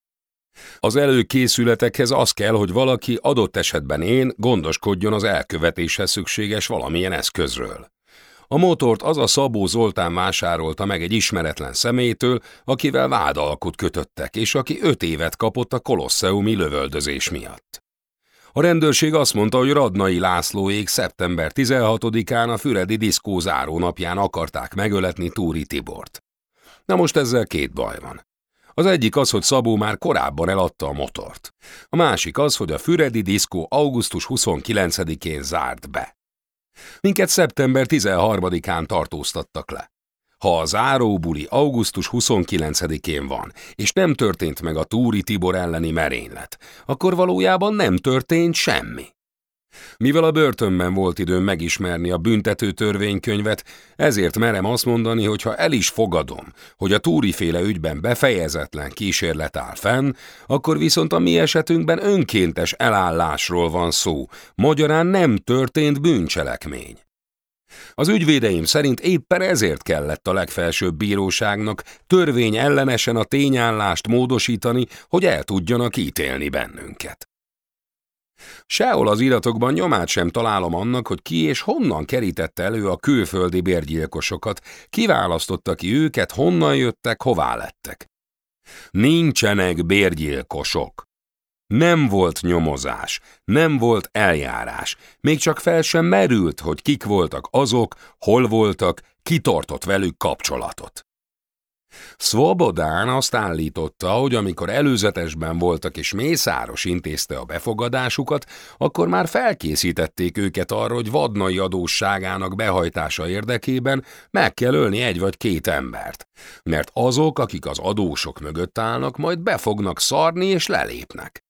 Az előkészületekhez az kell, hogy valaki adott esetben én gondoskodjon az elkövetéshez szükséges valamilyen eszközről. A motort az a Szabó Zoltán vásárolta meg egy ismeretlen személytől, akivel vádalkut kötöttek, és aki öt évet kapott a kolosseumi lövöldözés miatt. A rendőrség azt mondta, hogy Radnai Lászlóék szeptember 16-án a Füredi diszkó napján akarták megöletni Túri Tibort. Na most ezzel két baj van. Az egyik az, hogy Szabó már korábban eladta a motort. A másik az, hogy a Füredi diszkó augusztus 29-én zárt be. Minket szeptember 13-án tartóztattak le. Ha a záróbuli augusztus 29-én van, és nem történt meg a Túri Tibor elleni merénylet, akkor valójában nem történt semmi. Mivel a börtönben volt időm megismerni a büntető törvénykönyvet, ezért merem azt mondani, hogy ha el is fogadom, hogy a túriféle ügyben befejezetlen kísérlet áll fenn, akkor viszont a mi esetünkben önkéntes elállásról van szó, magyarán nem történt bűncselekmény. Az ügyvédeim szerint éppen ezért kellett a legfelsőbb bíróságnak törvény ellenesen a tényállást módosítani, hogy el tudjanak ítélni bennünket. Sehol az iratokban nyomát sem találom annak, hogy ki és honnan kerítette elő a külföldi bérgyilkosokat, kiválasztotta ki őket, honnan jöttek, hová lettek. Nincsenek bérgyilkosok. Nem volt nyomozás, nem volt eljárás, még csak fel sem merült, hogy kik voltak azok, hol voltak, kitartott velük kapcsolatot. Szvobodán azt állította, hogy amikor előzetesben voltak és Mészáros intézte a befogadásukat, akkor már felkészítették őket arra, hogy vadnai adósságának behajtása érdekében meg kell ölni egy vagy két embert. Mert azok, akik az adósok mögött állnak, majd be fognak szarni és lelépnek.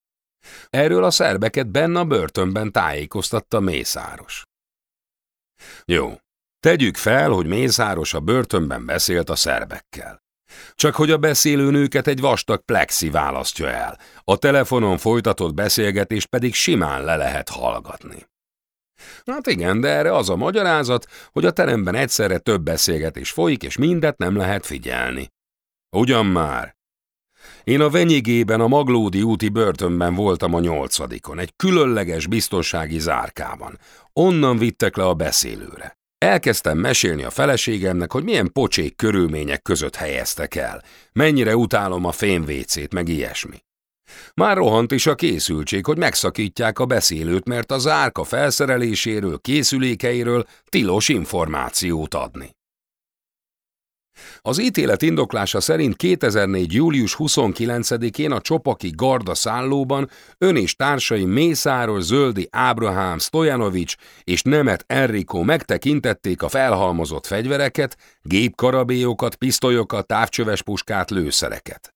Erről a szerbeket benne a börtönben tájékoztatta Mészáros. Jó, tegyük fel, hogy Mészáros a börtönben beszélt a szerbekkel. Csak hogy a beszélőnőket egy vastag plexi választja el, a telefonon folytatott beszélgetést pedig simán le lehet hallgatni. Hát igen, de erre az a magyarázat, hogy a teremben egyszerre több beszélgetés folyik, és mindet nem lehet figyelni. Ugyan már. Én a Venyigében a Maglódi úti börtönben voltam a nyolcadikon, egy különleges biztonsági zárkában. Onnan vittek le a beszélőre. Elkezdtem mesélni a feleségemnek, hogy milyen pocsék körülmények között helyeztek el, mennyire utálom a fémvécét, meg ilyesmi. Már rohant is a készültség, hogy megszakítják a beszélőt, mert a zárka felszereléséről, készülékeiről tilos információt adni. Az ítélet indoklása szerint 2004. július 29-én a Csopaki Garda szállóban ön és társai Mészáros Zöldi Ábrahám Stojanovics és Nemet Enrico megtekintették a felhalmozott fegyvereket, gépkarabélyokat, pisztolyokat, távcsöves puskát, lőszereket.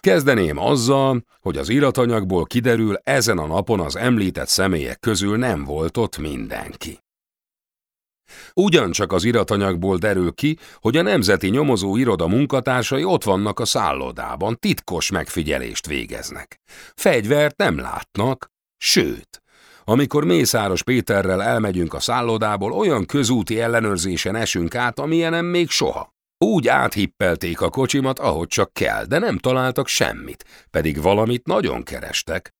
Kezdeném azzal, hogy az iratanyagból kiderül, ezen a napon az említett személyek közül nem volt ott mindenki. Ugyancsak az iratanyagból derül ki, hogy a Nemzeti Nyomozó Iroda munkatársai ott vannak a szállodában, titkos megfigyelést végeznek. Fegyvert nem látnak, sőt, amikor Mészáros Péterrel elmegyünk a szállodából, olyan közúti ellenőrzésen esünk át, amilyenem még soha. Úgy áthippelték a kocsimat, ahogy csak kell, de nem találtak semmit, pedig valamit nagyon kerestek.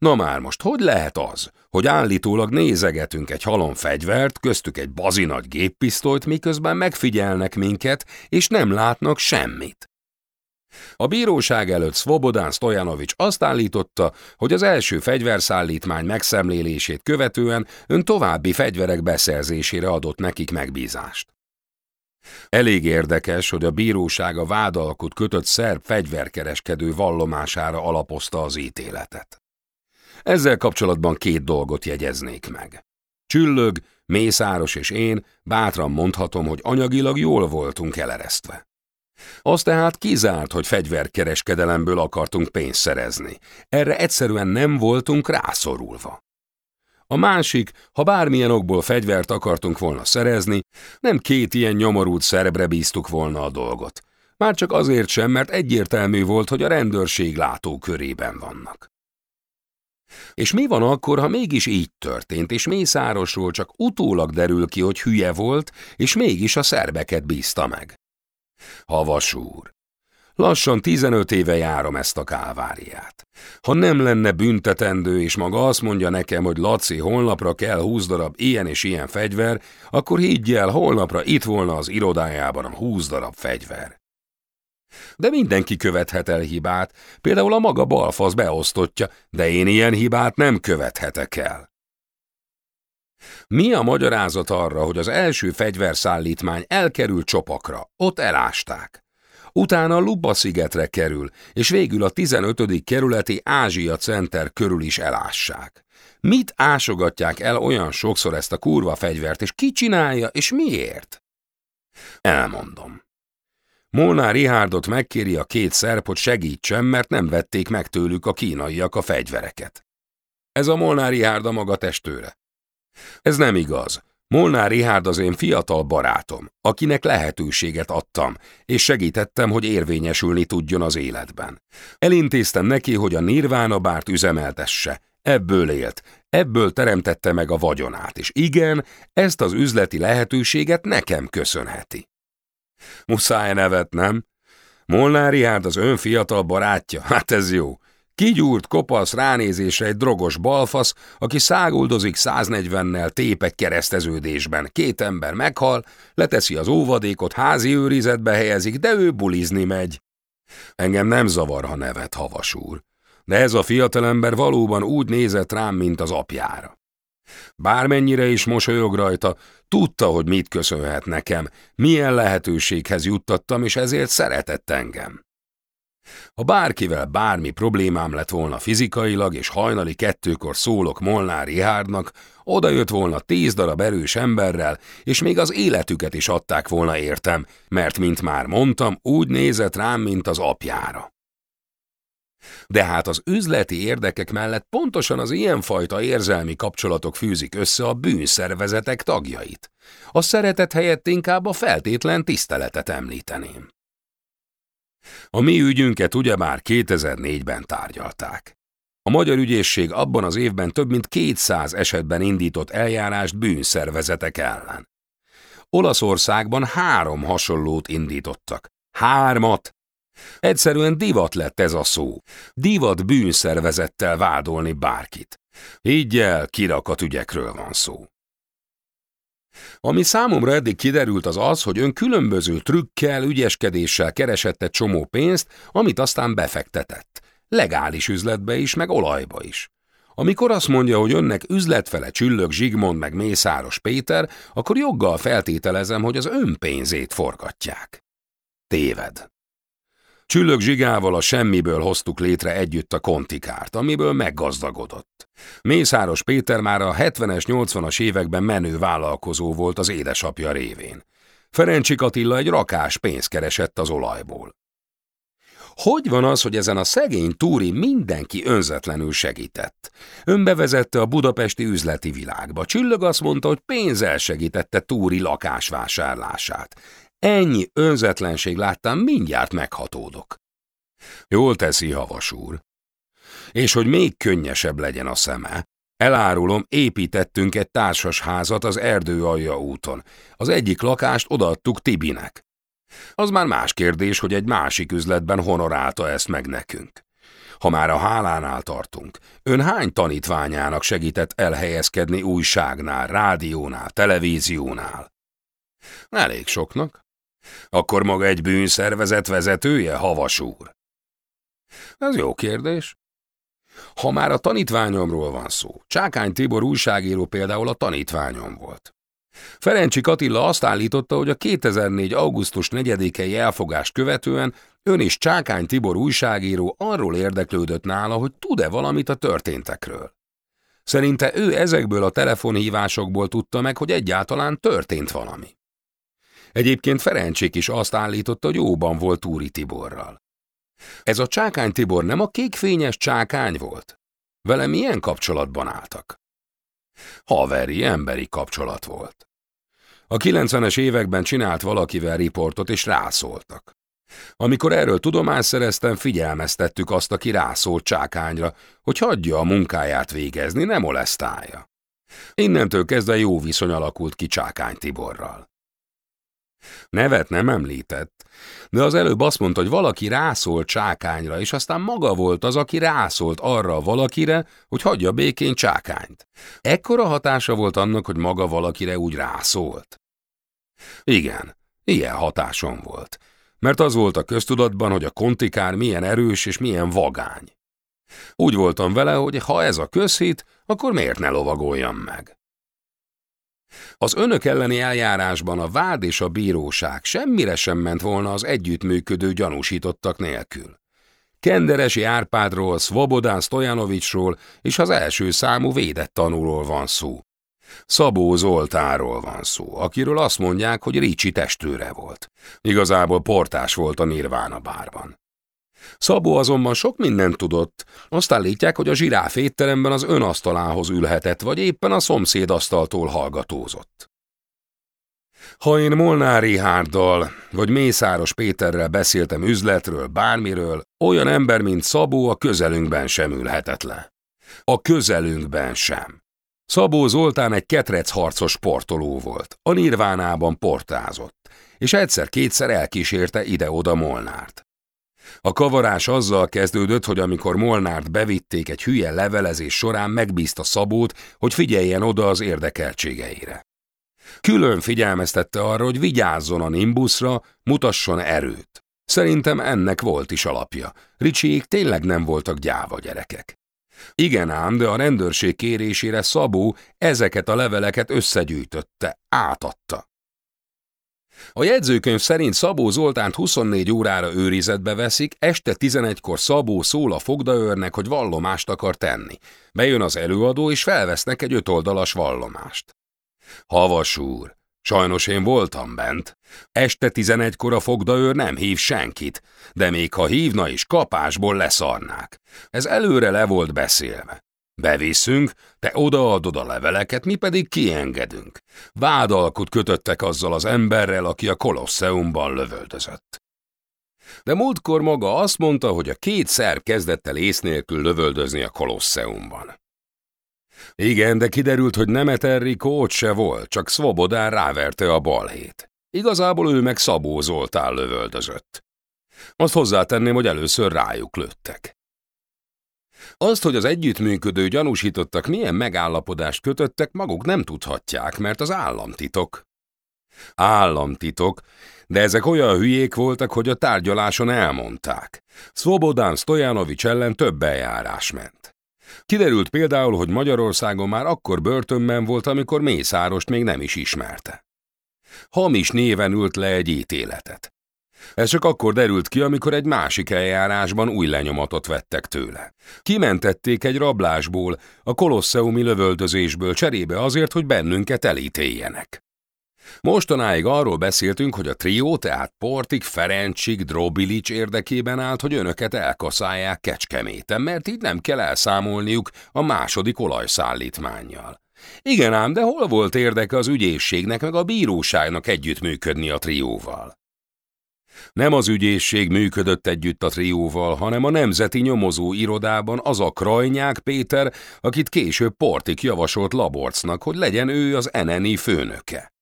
Na már most, hogy lehet az, hogy állítólag nézegetünk egy halom fegyvert, köztük egy bazinagy géppisztolyt, miközben megfigyelnek minket, és nem látnak semmit? A bíróság előtt Svobodán Stojanovics azt állította, hogy az első fegyverszállítmány megszemlélését követően ön további fegyverek beszerzésére adott nekik megbízást. Elég érdekes, hogy a bíróság a vádalkut kötött szerb fegyverkereskedő vallomására alapozta az ítéletet. Ezzel kapcsolatban két dolgot jegyeznék meg. Csüllög, Mészáros és én bátran mondhatom, hogy anyagilag jól voltunk eleresztve. Az tehát kizárt, hogy fegyverkereskedelemből akartunk pénzt szerezni. Erre egyszerűen nem voltunk rászorulva. A másik, ha bármilyen okból fegyvert akartunk volna szerezni, nem két ilyen nyomorult szerbre bíztuk volna a dolgot. Már csak azért sem, mert egyértelmű volt, hogy a rendőrség látókörében vannak. És mi van akkor, ha mégis így történt, és Mészárosról csak utólag derül ki, hogy hülye volt, és mégis a szerbeket bízta meg? Havas úr, lassan 15 éve járom ezt a káváriát. Ha nem lenne büntetendő, és maga azt mondja nekem, hogy Laci, holnapra kell 20 darab ilyen és ilyen fegyver, akkor higgy el, holnapra itt volna az irodájában a 20 darab fegyver. De mindenki követhet el hibát, például a maga balfasz beosztotja, de én ilyen hibát nem követhetek el. Mi a magyarázat arra, hogy az első fegyverszállítmány elkerül csopakra, ott elásták. Utána Lubba szigetre kerül, és végül a 15. kerületi Ázsia Center körül is elássák. Mit ásogatják el olyan sokszor ezt a kurva fegyvert, és ki csinálja, és miért? Elmondom. Molnár Rihárdot megkéri a két szerb, hogy segítsen, mert nem vették meg tőlük a kínaiak a fegyvereket. Ez a Molnár Rihárd a maga testőre. Ez nem igaz. Molnár Rihárd az én fiatal barátom, akinek lehetőséget adtam, és segítettem, hogy érvényesülni tudjon az életben. Elintéztem neki, hogy a Nirvana bárt üzemeltesse. Ebből élt, ebből teremtette meg a vagyonát, és igen, ezt az üzleti lehetőséget nekem köszönheti. Muszáj nevet, nem? Molnár Rihárd az ön fiatal barátja, hát ez jó. Kigyúrt, kopasz, ránézésre egy drogos balfasz, aki száguldozik 140-nel tépek kereszteződésben. Két ember meghal, leteszi az óvadékot, házi őrizetbe helyezik, de ő bulizni megy. Engem nem zavar, ha nevet, havas úr. De ez a fiatalember valóban úgy nézett rám, mint az apjára. Bármennyire is mosolyog rajta, tudta, hogy mit köszönhet nekem, milyen lehetőséghez juttattam, és ezért szeretett engem. Ha bárkivel bármi problémám lett volna fizikailag, és hajnali kettőkor szólok Molnár Rihárdnak, oda volna tíz darab erős emberrel, és még az életüket is adták volna értem, mert, mint már mondtam, úgy nézett rám, mint az apjára. De hát az üzleti érdekek mellett pontosan az ilyenfajta érzelmi kapcsolatok fűzik össze a bűnszervezetek tagjait. A szeretet helyett inkább a feltétlen tiszteletet említeném. A mi ügyünket ugyebár 2004-ben tárgyalták. A magyar ügyészség abban az évben több mint 200 esetben indított eljárást bűnszervezetek ellen. Olaszországban három hasonlót indítottak. Hármat! Egyszerűen divat lett ez a szó. Divat bűnszervezettel vádolni bárkit. Így el, kirakat ügyekről van szó. Ami számomra eddig kiderült az az, hogy ön különböző trükkel, ügyeskedéssel keresett egy csomó pénzt, amit aztán befektetett. Legális üzletbe is, meg olajba is. Amikor azt mondja, hogy önnek üzletfele Csüllök Zsigmond meg Mészáros Péter, akkor joggal feltételezem, hogy az ön pénzét forgatják. Téved. Csüllök zsigával a semmiből hoztuk létre együtt a kontikárt, amiből meggazdagodott. Mészáros Péter már a 70-es, 80-as években menő vállalkozó volt az édesapja révén. Ferencsik Attila egy rakás pénzt keresett az olajból. Hogy van az, hogy ezen a szegény túri mindenki önzetlenül segített? Önbevezette a budapesti üzleti világba. Csüllög azt mondta, hogy pénzzel segítette túri lakásvásárlását. Ennyi önzetlenség láttam, mindjárt meghatódok. Jól teszi, havas úr. És hogy még könnyesebb legyen a szeme, elárulom, építettünk egy társas házat az erdő alja úton. Az egyik lakást odaadtuk Tibinek. Az már más kérdés, hogy egy másik üzletben honorálta ezt meg nekünk. Ha már a hálánál tartunk, ön hány tanítványának segített elhelyezkedni újságnál, rádiónál, televíziónál? Elég soknak. Akkor maga egy bűnszervezet vezetője, havas úr? Ez jó kérdés. Ha már a tanítványomról van szó, Csákány Tibor újságíró például a tanítványom volt. Ferencsi Katilla azt állította, hogy a 2004. augusztus 4-i elfogást követően ön is Csákány Tibor újságíró arról érdeklődött nála, hogy tud-e valamit a történtekről. Szerinte ő ezekből a telefonhívásokból tudta meg, hogy egyáltalán történt valami. Egyébként Ferencsék is azt állította, hogy jóban volt Túri Tiborral. Ez a Csákány Tibor nem a kékfényes csákány volt? Vele milyen kapcsolatban álltak? Haveri, emberi kapcsolat volt. A 90-es években csinált valakivel riportot, és rászóltak. Amikor erről tudomást szereztem, figyelmeztettük azt, aki rászólt csákányra, hogy hagyja a munkáját végezni, ne molesztálja. Innentől kezdve jó viszony alakult ki Csákány Tiborral. Nevet nem említett, de az előbb azt mondta, hogy valaki rászólt csákányra, és aztán maga volt az, aki rászólt arra valakire, hogy hagyja békén csákányt. Ekkora hatása volt annak, hogy maga valakire úgy rászólt. Igen, ilyen hatásom volt, mert az volt a köztudatban, hogy a kontikár milyen erős és milyen vagány. Úgy voltam vele, hogy ha ez a közhit, akkor miért ne lovagoljam meg? Az önök elleni eljárásban a vád és a bíróság semmire sem ment volna az együttműködő gyanúsítottak nélkül. Kenderesi Árpádról, Svobodán Stojanovicsról és az első számú védett tanúról van szó. Szabó Zoltáról van szó, akiről azt mondják, hogy Ricsi testőre volt. Igazából portás volt a Nirvána bárban. Szabó azonban sok mindent tudott, azt állítják, hogy a zsiráf étteremben az önasztalához ülhetett, vagy éppen a szomszéd asztaltól hallgatózott. Ha én Molnár Rihárdal vagy Mészáros Péterrel beszéltem üzletről, bármiről, olyan ember, mint Szabó a közelünkben sem ülhetett le. A közelünkben sem. Szabó Zoltán egy ketrec harcos sportoló volt, a nirvánában portázott, és egyszer-kétszer elkísérte ide-oda Molnárt. A kavarás azzal kezdődött, hogy amikor Molnárt bevitték egy hülye levelezés során megbízta Szabót, hogy figyeljen oda az érdekeltségeire. Külön figyelmeztette arra, hogy vigyázzon a Nimbusra, mutasson erőt. Szerintem ennek volt is alapja. Ricsiék tényleg nem voltak gyáva gyerekek. Igen ám, de a rendőrség kérésére Szabó ezeket a leveleket összegyűjtötte, átadta. A jegyzőkönyv szerint Szabó Zoltánt 24 órára őrizetbe veszik, este 11-kor Szabó szól a fogdaőrnek, hogy vallomást akar tenni. Bejön az előadó, és felvesznek egy ötoldalas vallomást. Havas úr, sajnos én voltam bent. Este 11-kor a fogdaőr nem hív senkit, de még ha hívna is, kapásból leszarnák. Ez előre le volt beszélve. Bevisszünk, te odaadod a leveleket, mi pedig kiengedünk. Vádalkut kötöttek azzal az emberrel, aki a Kolosseumban lövöldözött. De múltkor maga azt mondta, hogy a két szer kezdett el ész nélkül lövöldözni a Kolosseumban. Igen, de kiderült, hogy nem Enrico ott se volt, csak Svobodán ráverte a balhét. Igazából ő meg Szabó Zoltán lövöldözött. Azt hozzátenném, hogy először rájuk lőttek. Azt, hogy az együttműködő gyanúsítottak milyen megállapodást kötöttek, maguk nem tudhatják, mert az államtitok. Államtitok, de ezek olyan hülyék voltak, hogy a tárgyaláson elmondták. Szvobodán Stojanovics ellen több eljárás ment. Kiderült például, hogy Magyarországon már akkor börtönben volt, amikor Mészárost még nem is ismerte. Hamis néven ült le egy ítéletet. Ez csak akkor derült ki, amikor egy másik eljárásban új lenyomatot vettek tőle. Kimentették egy rablásból, a kolosszeumi lövöldözésből cserébe azért, hogy bennünket elítéljenek. Mostanáig arról beszéltünk, hogy a trió, tehát Portik, Ferencsik, Drobilics érdekében állt, hogy önöket elkaszálják Kecskeméten, mert így nem kell elszámolniuk a második olajszállítmánnyal. Igen ám, de hol volt érdeke az ügyészségnek meg a bíróságnak együttműködni a trióval? Nem az ügyészség működött együtt a trióval, hanem a Nemzeti Nyomozó Irodában az a Krajnyák Péter, akit később Portik javasolt Laborcnak, hogy legyen ő az NNI főnöke.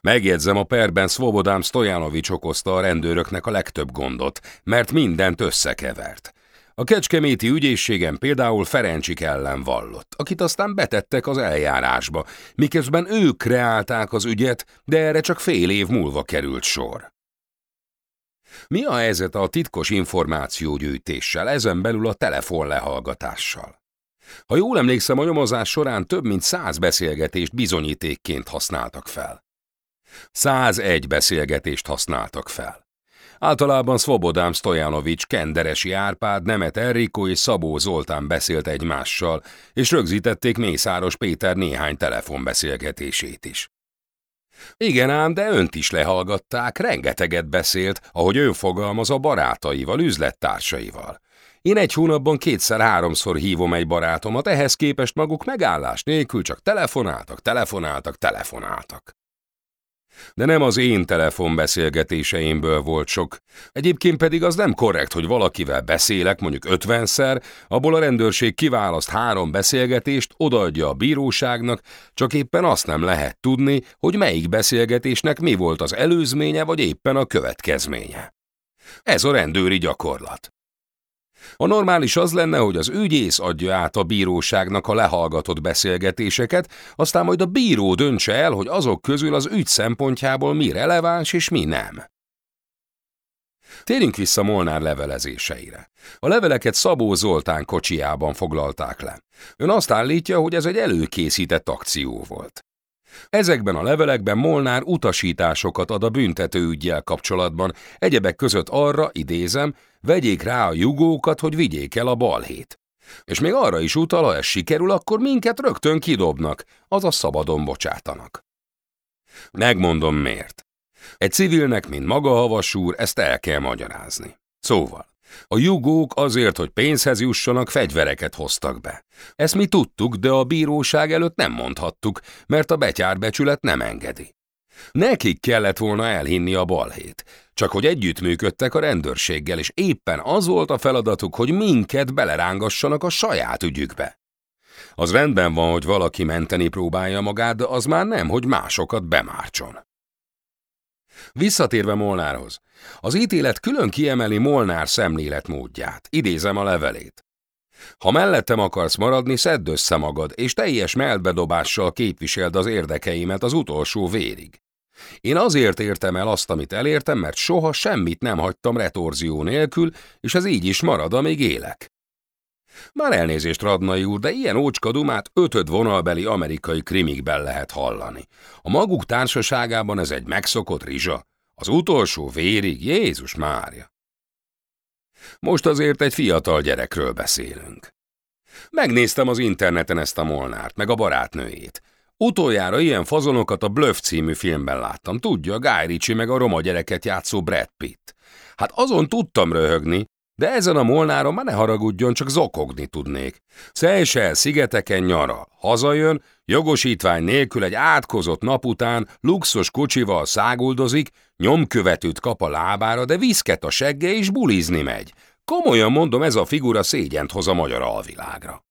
Megjegyzem, a perben Szvobodám Stojanovics okozta a rendőröknek a legtöbb gondot, mert mindent összekevert. A kecskeméti ügyészségen például Ferencsik ellen vallott, akit aztán betettek az eljárásba, miközben ők kreálták az ügyet, de erre csak fél év múlva került sor. Mi a helyzet a titkos információgyűjtéssel, ezen belül a telefonlehallgatással? Ha jól emlékszem, a nyomozás során több mint száz beszélgetést bizonyítékként használtak fel. 101 beszélgetést használtak fel. Általában Szvobodám Stojanovics, Kenderesi Árpád, Nemet Enrico és Szabó Zoltán beszélt egymással, és rögzítették Mészáros Péter néhány telefonbeszélgetését is. Igen ám, de önt is lehallgatták, rengeteget beszélt, ahogy ő fogalmaz a barátaival, üzlettársaival. Én egy hónapban kétszer-háromszor hívom egy barátomat, ehhez képest maguk megállás nélkül csak telefonáltak, telefonáltak, telefonáltak. De nem az én telefonbeszélgetéseimből volt sok. Egyébként pedig az nem korrekt, hogy valakivel beszélek, mondjuk ötvenszer, abból a rendőrség kiválaszt három beszélgetést, odaadja a bíróságnak, csak éppen azt nem lehet tudni, hogy melyik beszélgetésnek mi volt az előzménye, vagy éppen a következménye. Ez a rendőri gyakorlat. A normális az lenne, hogy az ügyész adja át a bíróságnak a lehallgatott beszélgetéseket, aztán majd a bíró döntse el, hogy azok közül az ügy szempontjából mi releváns és mi nem. Térjünk vissza Molnár levelezéseire. A leveleket Szabó Zoltán kocsiában foglalták le. Ön azt állítja, hogy ez egy előkészített akció volt. Ezekben a levelekben Molnár utasításokat ad a büntető ügyjel kapcsolatban, egyebek között arra, idézem, vegyék rá a jugókat, hogy vigyék el a balhét. És még arra is utal, ha ez sikerül, akkor minket rögtön kidobnak, azaz szabadon bocsátanak. Megmondom miért. Egy civilnek, mint maga havasúr, ezt el kell magyarázni. Szóval, a jugók azért, hogy pénzhez jussanak, fegyvereket hoztak be. Ezt mi tudtuk, de a bíróság előtt nem mondhattuk, mert a betyárbecsület nem engedi. Nekik kellett volna elhinni a balhét, csak hogy együttműködtek a rendőrséggel, és éppen az volt a feladatuk, hogy minket belerángassanak a saját ügyükbe. Az rendben van, hogy valaki menteni próbálja magát, de az már nem, hogy másokat bemártson. Visszatérve Molnárhoz, az ítélet külön kiemeli Molnár szemléletmódját, idézem a levelét. Ha mellettem akarsz maradni, szedd össze magad, és teljes meltbedobással képviseld az érdekeimet az utolsó vérig. Én azért értem el azt, amit elértem, mert soha semmit nem hagytam retorzió nélkül, és ez így is marad, amíg élek. Már elnézést, Radnai úr, de ilyen ócska dumát ötöd vonalbeli amerikai krimikben lehet hallani. A maguk társaságában ez egy megszokott rizsa. Az utolsó vérig, Jézus Mária! Most azért egy fiatal gyerekről beszélünk. Megnéztem az interneten ezt a Molnárt, meg a barátnőjét. Utoljára ilyen fazonokat a Bluff című filmben láttam, tudja, Guy Ritchie meg a roma gyereket játszó Brad Pitt. Hát azon tudtam röhögni, de ezen a molnáron már ne haragudjon, csak zokogni tudnék. Seychelles szigeteken nyara, hazajön, jogosítvány nélkül egy átkozott nap után luxus kocsival száguldozik, nyomkövetőt kap a lábára, de viszket a segge és bulizni megy. Komolyan mondom, ez a figura szégyent hoz a magyar alvilágra.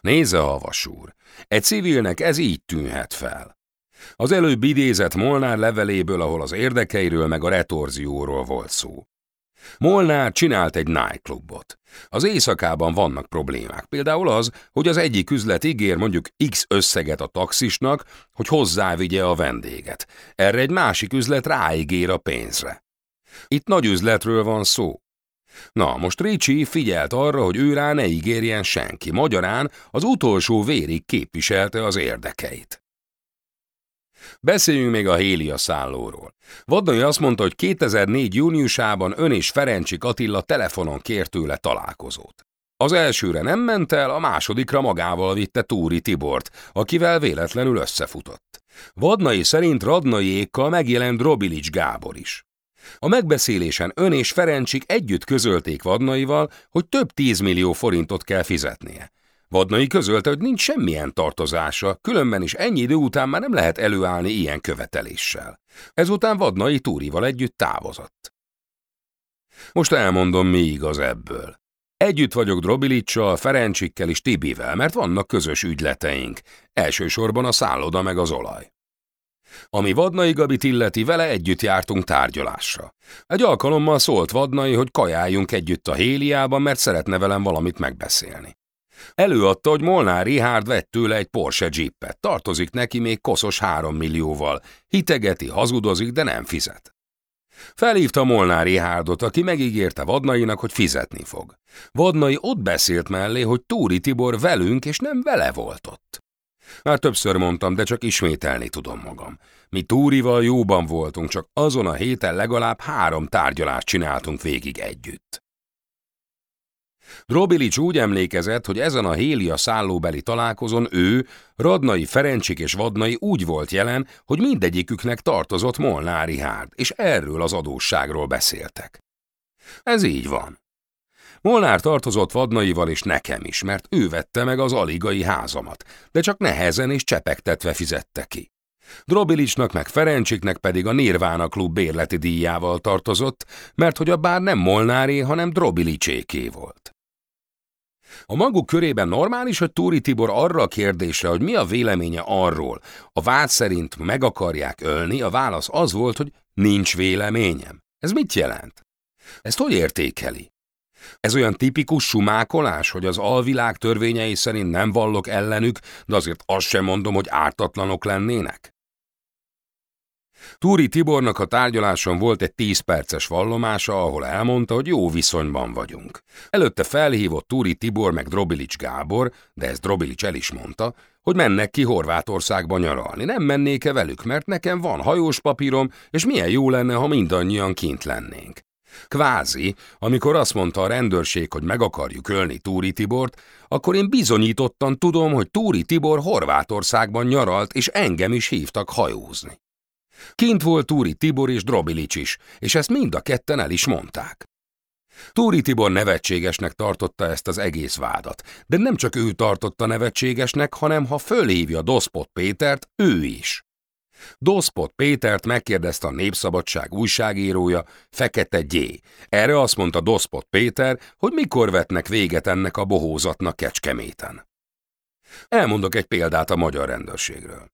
Nézze, havasúr, egy civilnek ez így tűnhet fel. Az előbb idézett Molnár leveléből, ahol az érdekeiről meg a retorzióról volt szó. Molnár csinált egy nightclubot. Az éjszakában vannak problémák. Például az, hogy az egyik üzlet ígér mondjuk X összeget a taxisnak, hogy hozzávigye a vendéget. Erre egy másik üzlet ráígér a pénzre. Itt nagy üzletről van szó. Na, most Ricsi figyelt arra, hogy ő rá ne ígérjen senki. Magyarán az utolsó vérig képviselte az érdekeit. Beszéljünk még a Hélia szállóról. Vadnai azt mondta, hogy 2004. júniusában ön és Ferencsik Attila telefonon kért tőle találkozót. Az elsőre nem ment el, a másodikra magával vitte Túri Tibort, akivel véletlenül összefutott. Vadnai szerint Radnaiékkal megjelent Robilics Gábor is. A megbeszélésen ön és Ferencsik együtt közölték Vadnaival, hogy több tízmillió forintot kell fizetnie. Vadnai közölte, hogy nincs semmilyen tartozása, különben is ennyi idő után már nem lehet előállni ilyen követeléssel. Ezután Vadnai Túrival együtt távozott. Most elmondom, mi igaz ebből. Együtt vagyok Drobilicsal, Ferencsikkel és Tibivel, mert vannak közös ügyleteink, elsősorban a szálloda meg az olaj. Ami Vadnai Gabit illeti, vele együtt jártunk tárgyalásra. Egy alkalommal szólt Vadnai, hogy kajáljunk együtt a Héliában, mert szeretne velem valamit megbeszélni. Előadta, hogy Molnár Rihárd vett tőle egy Porsche Jeepet, tartozik neki még koszos három millióval, hitegeti, hazudozik, de nem fizet. Felhívta Molnár Rihárdot, aki megígérte Vadnainak, hogy fizetni fog. Vadnai ott beszélt mellé, hogy Túri Tibor velünk és nem vele volt ott. Már többször mondtam, de csak ismételni tudom magam. Mi Túrival jóban voltunk, csak azon a héten legalább három tárgyalást csináltunk végig együtt. Drobilics úgy emlékezett, hogy ezen a Hélia szállóbeli találkozón ő, Radnai Ferencsik és Vadnai úgy volt jelen, hogy mindegyiküknek tartozott Molnári Hárd, és erről az adósságról beszéltek. Ez így van. Molnár tartozott Vadnaival és nekem is, mert ő vette meg az aligai házamat, de csak nehezen és csepegtetve fizette ki. Drobilicsnak meg Ferencsiknek pedig a Nirvána klub bérleti díjával tartozott, mert hogy a bár nem Molnáré, hanem Drobilicséké volt. A maguk körében normális, hogy Túri Tibor arra a kérdésre, hogy mi a véleménye arról, a vád szerint meg akarják ölni, a válasz az volt, hogy nincs véleményem. Ez mit jelent? Ezt hogy értékeli? Ez olyan tipikus sumákolás, hogy az alvilág törvényei szerint nem vallok ellenük, de azért azt sem mondom, hogy ártatlanok lennének? Túri Tibornak a tárgyaláson volt egy 10 perces vallomása, ahol elmondta, hogy jó viszonyban vagyunk. Előtte felhívott Túri Tibor meg Drobilics Gábor, de ezt Drobilics el is mondta, hogy mennek ki Horvátországba nyaralni. Nem mennék-e velük, mert nekem van hajós papírom, és milyen jó lenne, ha mindannyian kint lennénk. Kvázi, amikor azt mondta a rendőrség, hogy meg akarjuk ölni Túri Tibort, akkor én bizonyítottan tudom, hogy Túri Tibor Horvátországban nyaralt, és engem is hívtak hajózni. Kint volt Túri Tibor és Drobilics is, és ezt mind a ketten el is mondták. Túri Tibor nevetségesnek tartotta ezt az egész vádat, de nem csak ő tartotta nevetségesnek, hanem ha fölhívja Doszpot Pétert, ő is. Doszpot Pétert megkérdezte a Népszabadság újságírója, Fekete Gyé. Erre azt mondta Doszpot Péter, hogy mikor vetnek véget ennek a bohózatnak Kecskeméten. Elmondok egy példát a magyar rendőrségről.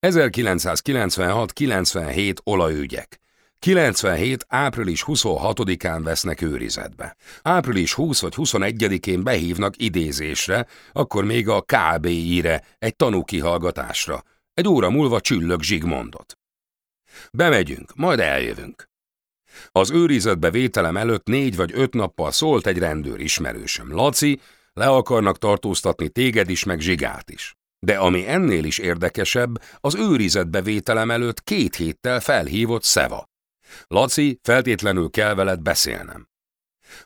1996-97 olajügyek. 97. április 26-án vesznek őrizetbe. Április 20 vagy 21-én behívnak idézésre, akkor még a KBI-re, egy tanúkihallgatásra. Egy óra múlva csüllög Zsigmondot. Bemegyünk, majd eljövünk. Az őrizetbe vételem előtt négy vagy öt nappal szólt egy rendőr ismerősöm. Laci, le akarnak tartóztatni téged is, meg Zsigát is. De ami ennél is érdekesebb, az őrizetbe vételem előtt két héttel felhívott Szeva. Laci, feltétlenül kell veled beszélnem.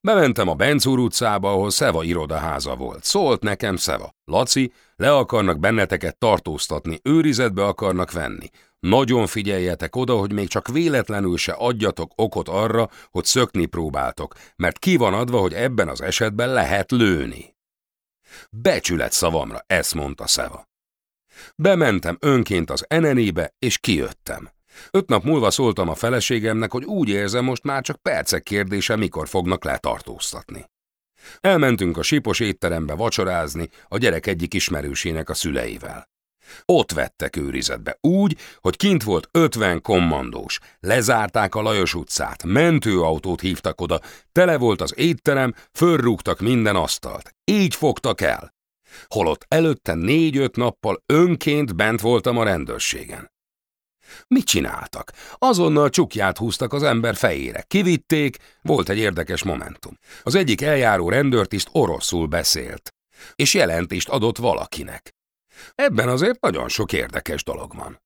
Bementem a Benzúr utcába, ahol Szeva irodaháza volt. Szólt nekem Szeva. Laci, le akarnak benneteket tartóztatni, őrizetbe akarnak venni. Nagyon figyeljetek oda, hogy még csak véletlenül se adjatok okot arra, hogy szökni próbáltok, mert ki van adva, hogy ebben az esetben lehet lőni. Becsület szavamra, ezt mondta Szeva. Bementem önként az enenébe, és kijöttem. Öt nap múlva szóltam a feleségemnek, hogy úgy érzem, most már csak percek kérdése, mikor fognak letartóztatni. Elmentünk a sipos étterembe vacsorázni a gyerek egyik ismerősének a szüleivel. Ott vettek őrizetbe, úgy, hogy kint volt ötven kommandós. Lezárták a Lajos utcát, mentőautót hívtak oda, tele volt az étterem, fölrúgtak minden asztalt. Így fogtak el. Holott előtte négy-öt nappal önként bent voltam a rendőrségen. Mit csináltak? Azonnal csukját húztak az ember fejére. Kivitték, volt egy érdekes momentum. Az egyik eljáró rendőrtiszt oroszul beszélt, és jelentést adott valakinek. Ebben azért nagyon sok érdekes dolog van.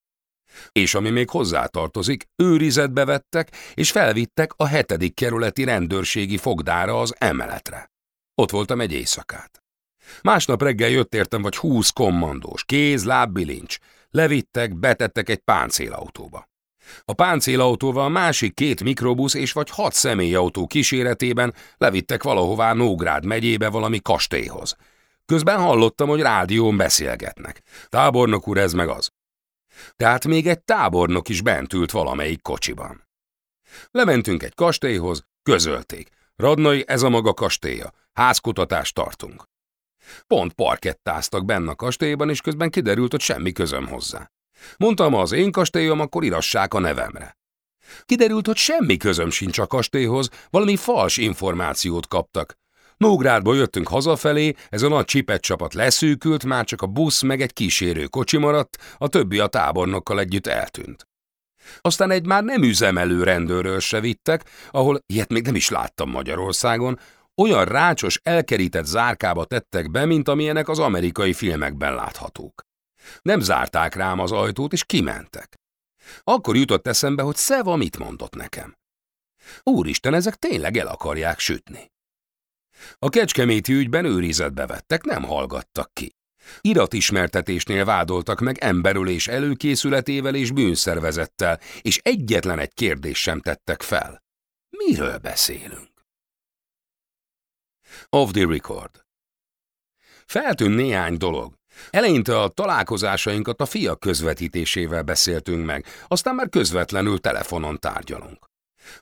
És ami még hozzátartozik, őrizetbe vettek, és felvittek a hetedik kerületi rendőrségi fogdára az emeletre. Ott voltam egy éjszakát. Másnap reggel jött értem vagy húsz kommandós, kéz, lábbilincs, Levittek, betettek egy páncélautóba. A páncélautóval másik két mikrobusz és vagy hat személyautó kíséretében levittek valahová Nógrád megyébe valami kastélyhoz. Közben hallottam, hogy rádión beszélgetnek. Tábornok úr, ez meg az. Tehát még egy tábornok is bent ült valamelyik kocsiban. Lementünk egy kastélyhoz, közölték. Radnai, ez a maga kastélya. Házkutatást tartunk. Pont parkettáztak benne a kastélyban, és közben kiderült, hogy semmi közöm hozzá. Mondtam, az én kastélyom, akkor irassák a nevemre. Kiderült, hogy semmi közöm sincs a kastélyhoz, valami fals információt kaptak. Nógrádból jöttünk hazafelé, ez a nagy csipet csapat leszűkült, már csak a busz meg egy kísérő kocsi maradt, a többi a tábornokkal együtt eltűnt. Aztán egy már nem üzemelő rendőrről se vittek, ahol ilyet még nem is láttam Magyarországon, olyan rácsos, elkerített zárkába tettek be, mint amilyenek az amerikai filmekben láthatók. Nem zárták rám az ajtót, és kimentek. Akkor jutott eszembe, hogy Szeva mit mondott nekem. Úristen, ezek tényleg el akarják sütni. A kecskeméti ügyben őrizetbe vettek, nem hallgattak ki. Iratismertetésnél vádoltak meg emberülés előkészületével és bűnszervezettel, és egyetlen egy kérdést sem tettek fel. Miről beszélünk? Off the record. Feltűn néhány dolog. Eleinte a találkozásainkat a fiak közvetítésével beszéltünk meg, aztán már közvetlenül telefonon tárgyalunk.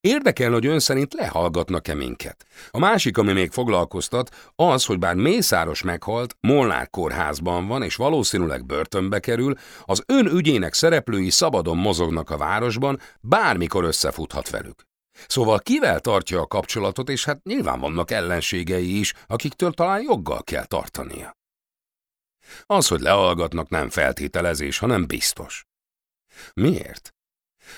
Érdekel, hogy ön szerint lehallgatnak-e minket. A másik, ami még foglalkoztat, az, hogy bár Mészáros meghalt, Molnár kórházban van, és valószínűleg börtönbe kerül, az ön ügyének szereplői szabadon mozognak a városban, bármikor összefuthat velük. Szóval kivel tartja a kapcsolatot, és hát nyilván vannak ellenségei is, akiktől talán joggal kell tartania. Az, hogy leallgatnak, nem feltételezés, hanem biztos. Miért?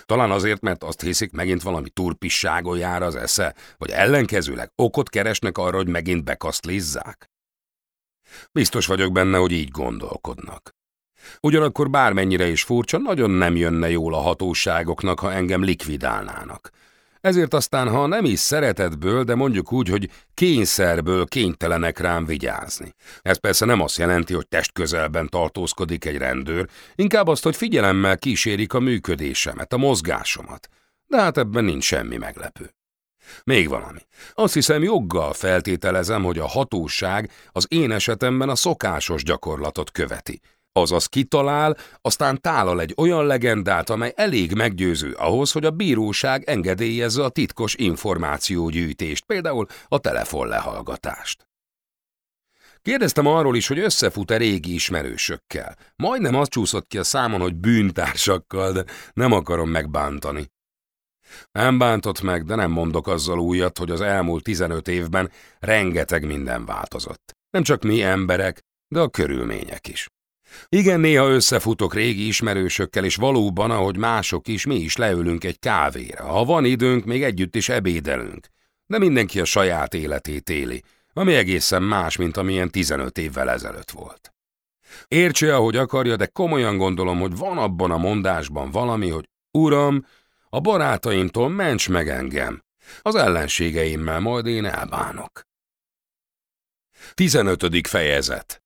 Talán azért, mert azt hiszik, megint valami turpisságon jár az esze, vagy ellenkezőleg okot keresnek arra, hogy megint bekasztlizzák. Biztos vagyok benne, hogy így gondolkodnak. Ugyanakkor bármennyire is furcsa, nagyon nem jönne jól a hatóságoknak, ha engem likvidálnának. Ezért aztán, ha nem is szeretetből, de mondjuk úgy, hogy kényszerből kénytelenek rám vigyázni. Ez persze nem azt jelenti, hogy testközelben tartózkodik egy rendőr, inkább azt, hogy figyelemmel kísérik a működésemet, a mozgásomat. De hát ebben nincs semmi meglepő. Még valami. Azt hiszem joggal feltételezem, hogy a hatóság az én esetemben a szokásos gyakorlatot követi. Azaz kitalál, aztán tálal egy olyan legendát, amely elég meggyőző ahhoz, hogy a bíróság engedélyezze a titkos információgyűjtést, például a telefonlehallgatást. Kérdeztem arról is, hogy összefut-e régi ismerősökkel. Majdnem az csúszott ki a számon, hogy bűntársakkal, de nem akarom megbántani. Nem bántott meg, de nem mondok azzal újat, hogy az elmúlt 15 évben rengeteg minden változott. Nem csak mi emberek, de a körülmények is. Igen, néha összefutok régi ismerősökkel, és valóban, ahogy mások is, mi is leülünk egy kávéra. Ha van időnk, még együtt is ebédelünk. De mindenki a saját életét éli, ami egészen más, mint amilyen 15 évvel ezelőtt volt. Értse, ahogy akarja, de komolyan gondolom, hogy van abban a mondásban valami, hogy Uram, a barátaimtól ments meg engem. Az ellenségeimmel majd én elbánok. 15. fejezet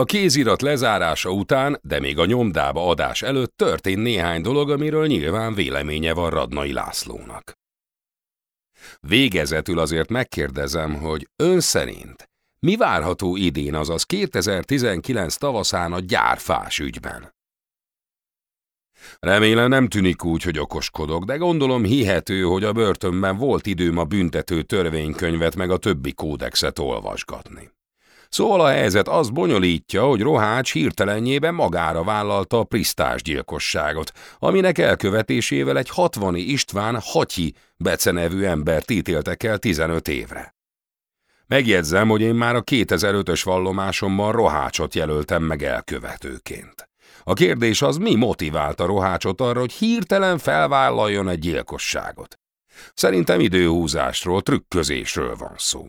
a kézirat lezárása után, de még a nyomdába adás előtt történt néhány dolog, amiről nyilván véleménye van Radnai Lászlónak. Végezetül azért megkérdezem, hogy ön szerint mi várható idén, azaz 2019 tavaszán a gyárfás ügyben? Remélem nem tűnik úgy, hogy okoskodok, de gondolom hihető, hogy a börtönben volt időm a büntető törvénykönyvet meg a többi kódexet olvasgatni. Szóval a helyzet az bonyolítja, hogy Rohács hirtelenjében magára vállalta a prisztás gyilkosságot, aminek elkövetésével egy hatvani István Hatyi becenevű embert ítéltek el 15 évre. Megjegyzem, hogy én már a 2005-ös vallomásomban Rohácsot jelöltem meg elkövetőként. A kérdés az, mi motiválta Rohácsot arra, hogy hirtelen felvállaljon egy gyilkosságot. Szerintem időhúzásról, trükközésről van szó.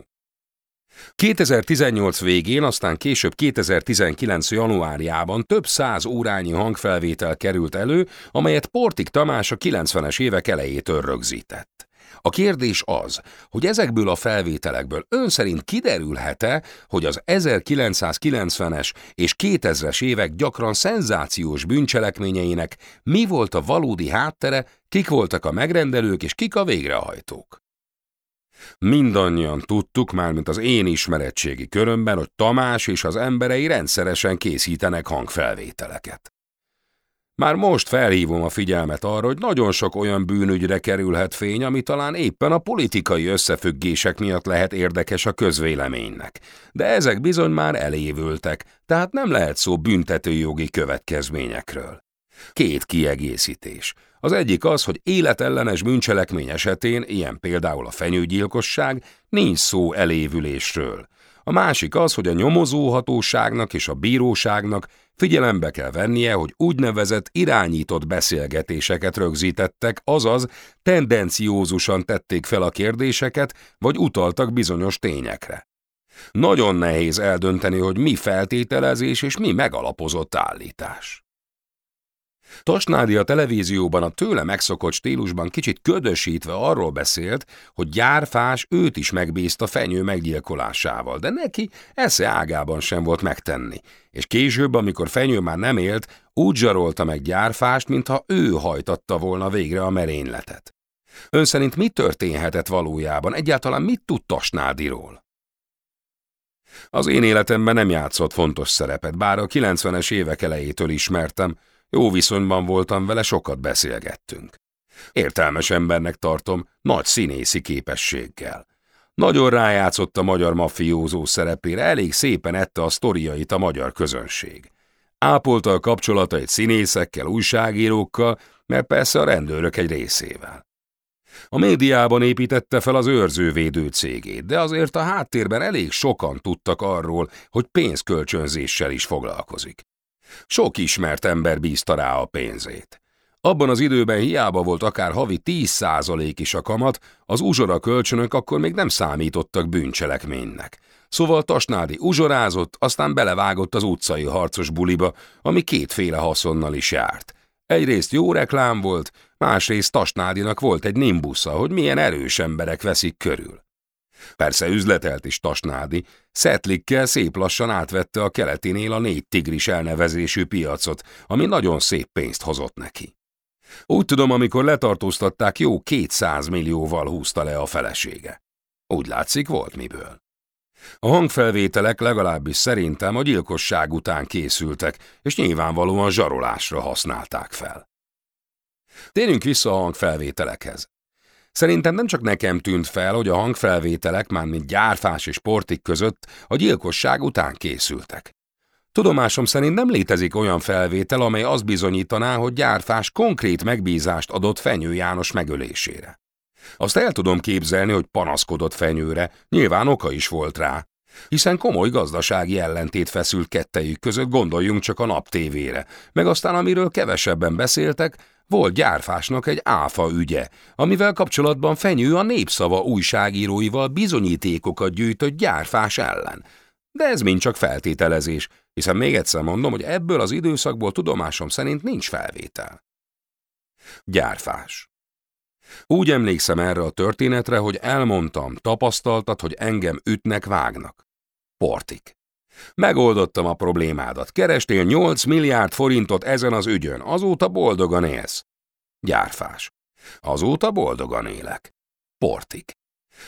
2018 végén, aztán később 2019 januárjában több száz órányi hangfelvétel került elő, amelyet Portik Tamás a 90-es évek elejétől rögzített. A kérdés az, hogy ezekből a felvételekből ön szerint kiderülhet-e, hogy az 1990-es és 2000-es évek gyakran szenzációs bűncselekményeinek mi volt a valódi háttere, kik voltak a megrendelők és kik a végrehajtók. Mindannyian tudtuk, mármint az én ismeretségi körömben, hogy Tamás és az emberei rendszeresen készítenek hangfelvételeket. Már most felhívom a figyelmet arra, hogy nagyon sok olyan bűnügyre kerülhet fény, ami talán éppen a politikai összefüggések miatt lehet érdekes a közvéleménynek. De ezek bizony már elévültek, tehát nem lehet szó büntetőjogi következményekről. Két kiegészítés. Az egyik az, hogy életellenes bűncselekmény esetén, ilyen például a fenyőgyilkosság, nincs szó elévülésről. A másik az, hogy a nyomozóhatóságnak és a bíróságnak figyelembe kell vennie, hogy úgynevezett irányított beszélgetéseket rögzítettek, azaz tendenciózusan tették fel a kérdéseket, vagy utaltak bizonyos tényekre. Nagyon nehéz eldönteni, hogy mi feltételezés és mi megalapozott állítás. Tasnádi a televízióban a tőle megszokott stílusban kicsit ködösítve arról beszélt, hogy gyárfás őt is megbízta fenyő meggyilkolásával, de neki esze ágában sem volt megtenni. És később, amikor fenyő már nem élt, úgy zsarolta meg gyárfást, mintha ő hajtatta volna végre a merényletet. Ön szerint mi történhetett valójában? Egyáltalán mit tud Tasnádiról? Az én életemben nem játszott fontos szerepet, bár a 90-es évek elejétől ismertem, jó viszonyban voltam vele, sokat beszélgettünk. Értelmes embernek tartom, nagy színészi képességgel. Nagyon rájátszott a magyar mafiózó szerepére, elég szépen ette a sztoriait a magyar közönség. Ápolta a kapcsolatait színészekkel, újságírókkal, mert persze a rendőrök egy részével. A médiában építette fel az őrzővédő cégét, de azért a háttérben elég sokan tudtak arról, hogy pénzkölcsönzéssel is foglalkozik. Sok ismert ember bízta rá a pénzét. Abban az időben hiába volt akár havi 10% is a kamat, az uzsora kölcsönök akkor még nem számítottak bűncselekménynek. Szóval Tasnádi uzsorázott, aztán belevágott az utcai harcos buliba, ami kétféle haszonnal is járt. Egyrészt jó reklám volt, másrészt Tasnádinak volt egy nimbusza, hogy milyen erős emberek veszik körül. Persze üzletelt is Tasnádi, Szetlikkel szép lassan átvette a keletinél a négy tigris elnevezésű piacot, ami nagyon szép pénzt hozott neki. Úgy tudom, amikor letartóztatták, jó 200 millióval húzta le a felesége. Úgy látszik, volt miből. A hangfelvételek legalábbis szerintem a gyilkosság után készültek, és nyilvánvalóan zsarolásra használták fel. Térjünk vissza a hangfelvételekhez. Szerintem nem csak nekem tűnt fel, hogy a hangfelvételek, már mint gyárfás és portik között a gyilkosság után készültek. Tudomásom szerint nem létezik olyan felvétel, amely azt bizonyítaná, hogy gyárfás konkrét megbízást adott Fenyő János megölésére. Azt el tudom képzelni, hogy panaszkodott Fenyőre, nyilván oka is volt rá, hiszen komoly gazdasági ellentét feszült kettejük között, gondoljunk csak a naptévére, meg aztán amiről kevesebben beszéltek, volt gyárfásnak egy áfa ügye, amivel kapcsolatban Fenyő a népszava újságíróival bizonyítékokat gyűjtött gyárfás ellen. De ez mind csak feltételezés, hiszen még egyszer mondom, hogy ebből az időszakból tudomásom szerint nincs felvétel. Gyárfás. Úgy emlékszem erre a történetre, hogy elmondtam, tapasztaltat, hogy engem ütnek, vágnak. Portik. Megoldottam a problémádat. Kerestél 8 milliárd forintot ezen az ügyön, azóta boldogan élsz. Gyárfás. Azóta boldogan élek. Portik.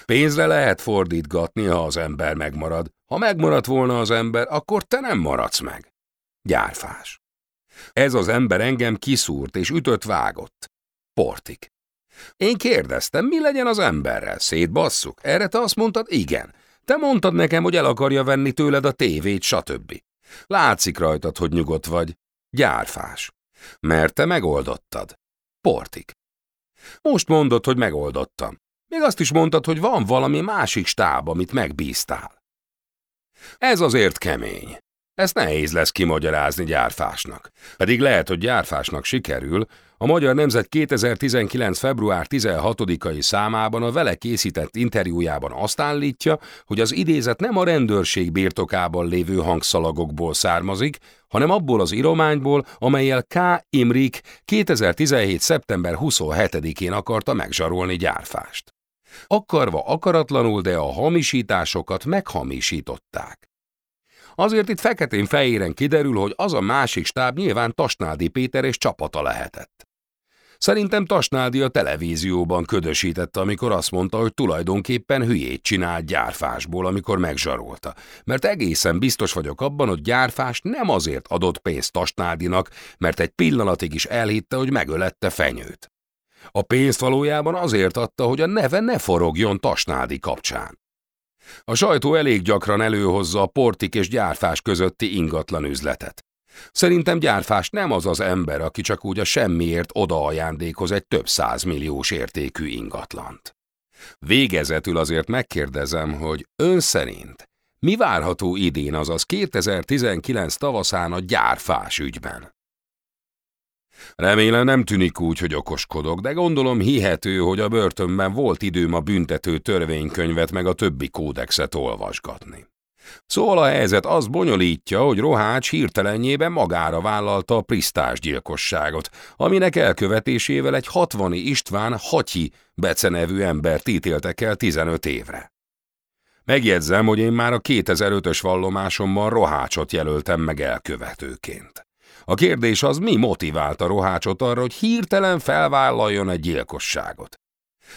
Pénzre lehet fordítgatni, ha az ember megmarad. Ha megmaradt volna az ember, akkor te nem maradsz meg. Gyárfás. Ez az ember engem kiszúrt és ütött vágott. Portik. Én kérdeztem, mi legyen az emberrel, szétbasszuk? Erre te azt mondtad, igen. Te mondtad nekem, hogy el akarja venni tőled a tévét, stb. Látszik rajtad, hogy nyugodt vagy. Gyárfás. Mert te megoldottad. Portik. Most mondod, hogy megoldottam. Még azt is mondtad, hogy van valami másik stáb, amit megbíztál. Ez azért kemény. Ezt nehéz lesz kimagyarázni gyárfásnak. Pedig lehet, hogy gyárfásnak sikerül, a Magyar Nemzet 2019. február 16-ai számában a vele készített interjújában azt állítja, hogy az idézet nem a rendőrség birtokában lévő hangszalagokból származik, hanem abból az írományból, amelyel K. Imrik 2017. szeptember 27-én akarta megzsarolni gyárfást. Akarva akaratlanul, de a hamisításokat meghamisították. Azért itt feketén-fehéren kiderül, hogy az a másik stáb nyilván Tasnádi Péter és csapata lehetett. Szerintem Tasnádi a televízióban ködösítette, amikor azt mondta, hogy tulajdonképpen hülyét csinált gyárfásból, amikor megzsarolta. Mert egészen biztos vagyok abban, hogy gyárfás nem azért adott pénzt Tasnádinak, mert egy pillanatig is elhitte, hogy megölette fenyőt. A pénzt valójában azért adta, hogy a neve ne forogjon Tasnádi kapcsán. A sajtó elég gyakran előhozza a portik és gyárfás közötti ingatlan üzletet. Szerintem gyárfás nem az az ember, aki csak úgy a semmiért odaajándékoz egy több százmilliós értékű ingatlant. Végezetül azért megkérdezem, hogy ön szerint mi várható idén, azaz 2019 tavaszán a gyárfás ügyben? Remélem nem tűnik úgy, hogy okoskodok, de gondolom hihető, hogy a börtönben volt időm a büntető törvénykönyvet meg a többi kódexet olvasgatni. Szóval a helyzet az bonyolítja, hogy Rohács hirtelenjében magára vállalta a prisztás gyilkosságot, aminek elkövetésével egy hatvani István Hatyi becenevű embert ítéltek el 15 évre. Megjegyzem, hogy én már a 2005-ös vallomásomban Rohácsot jelöltem meg elkövetőként. A kérdés az, mi motiválta Rohácsot arra, hogy hirtelen felvállaljon egy gyilkosságot.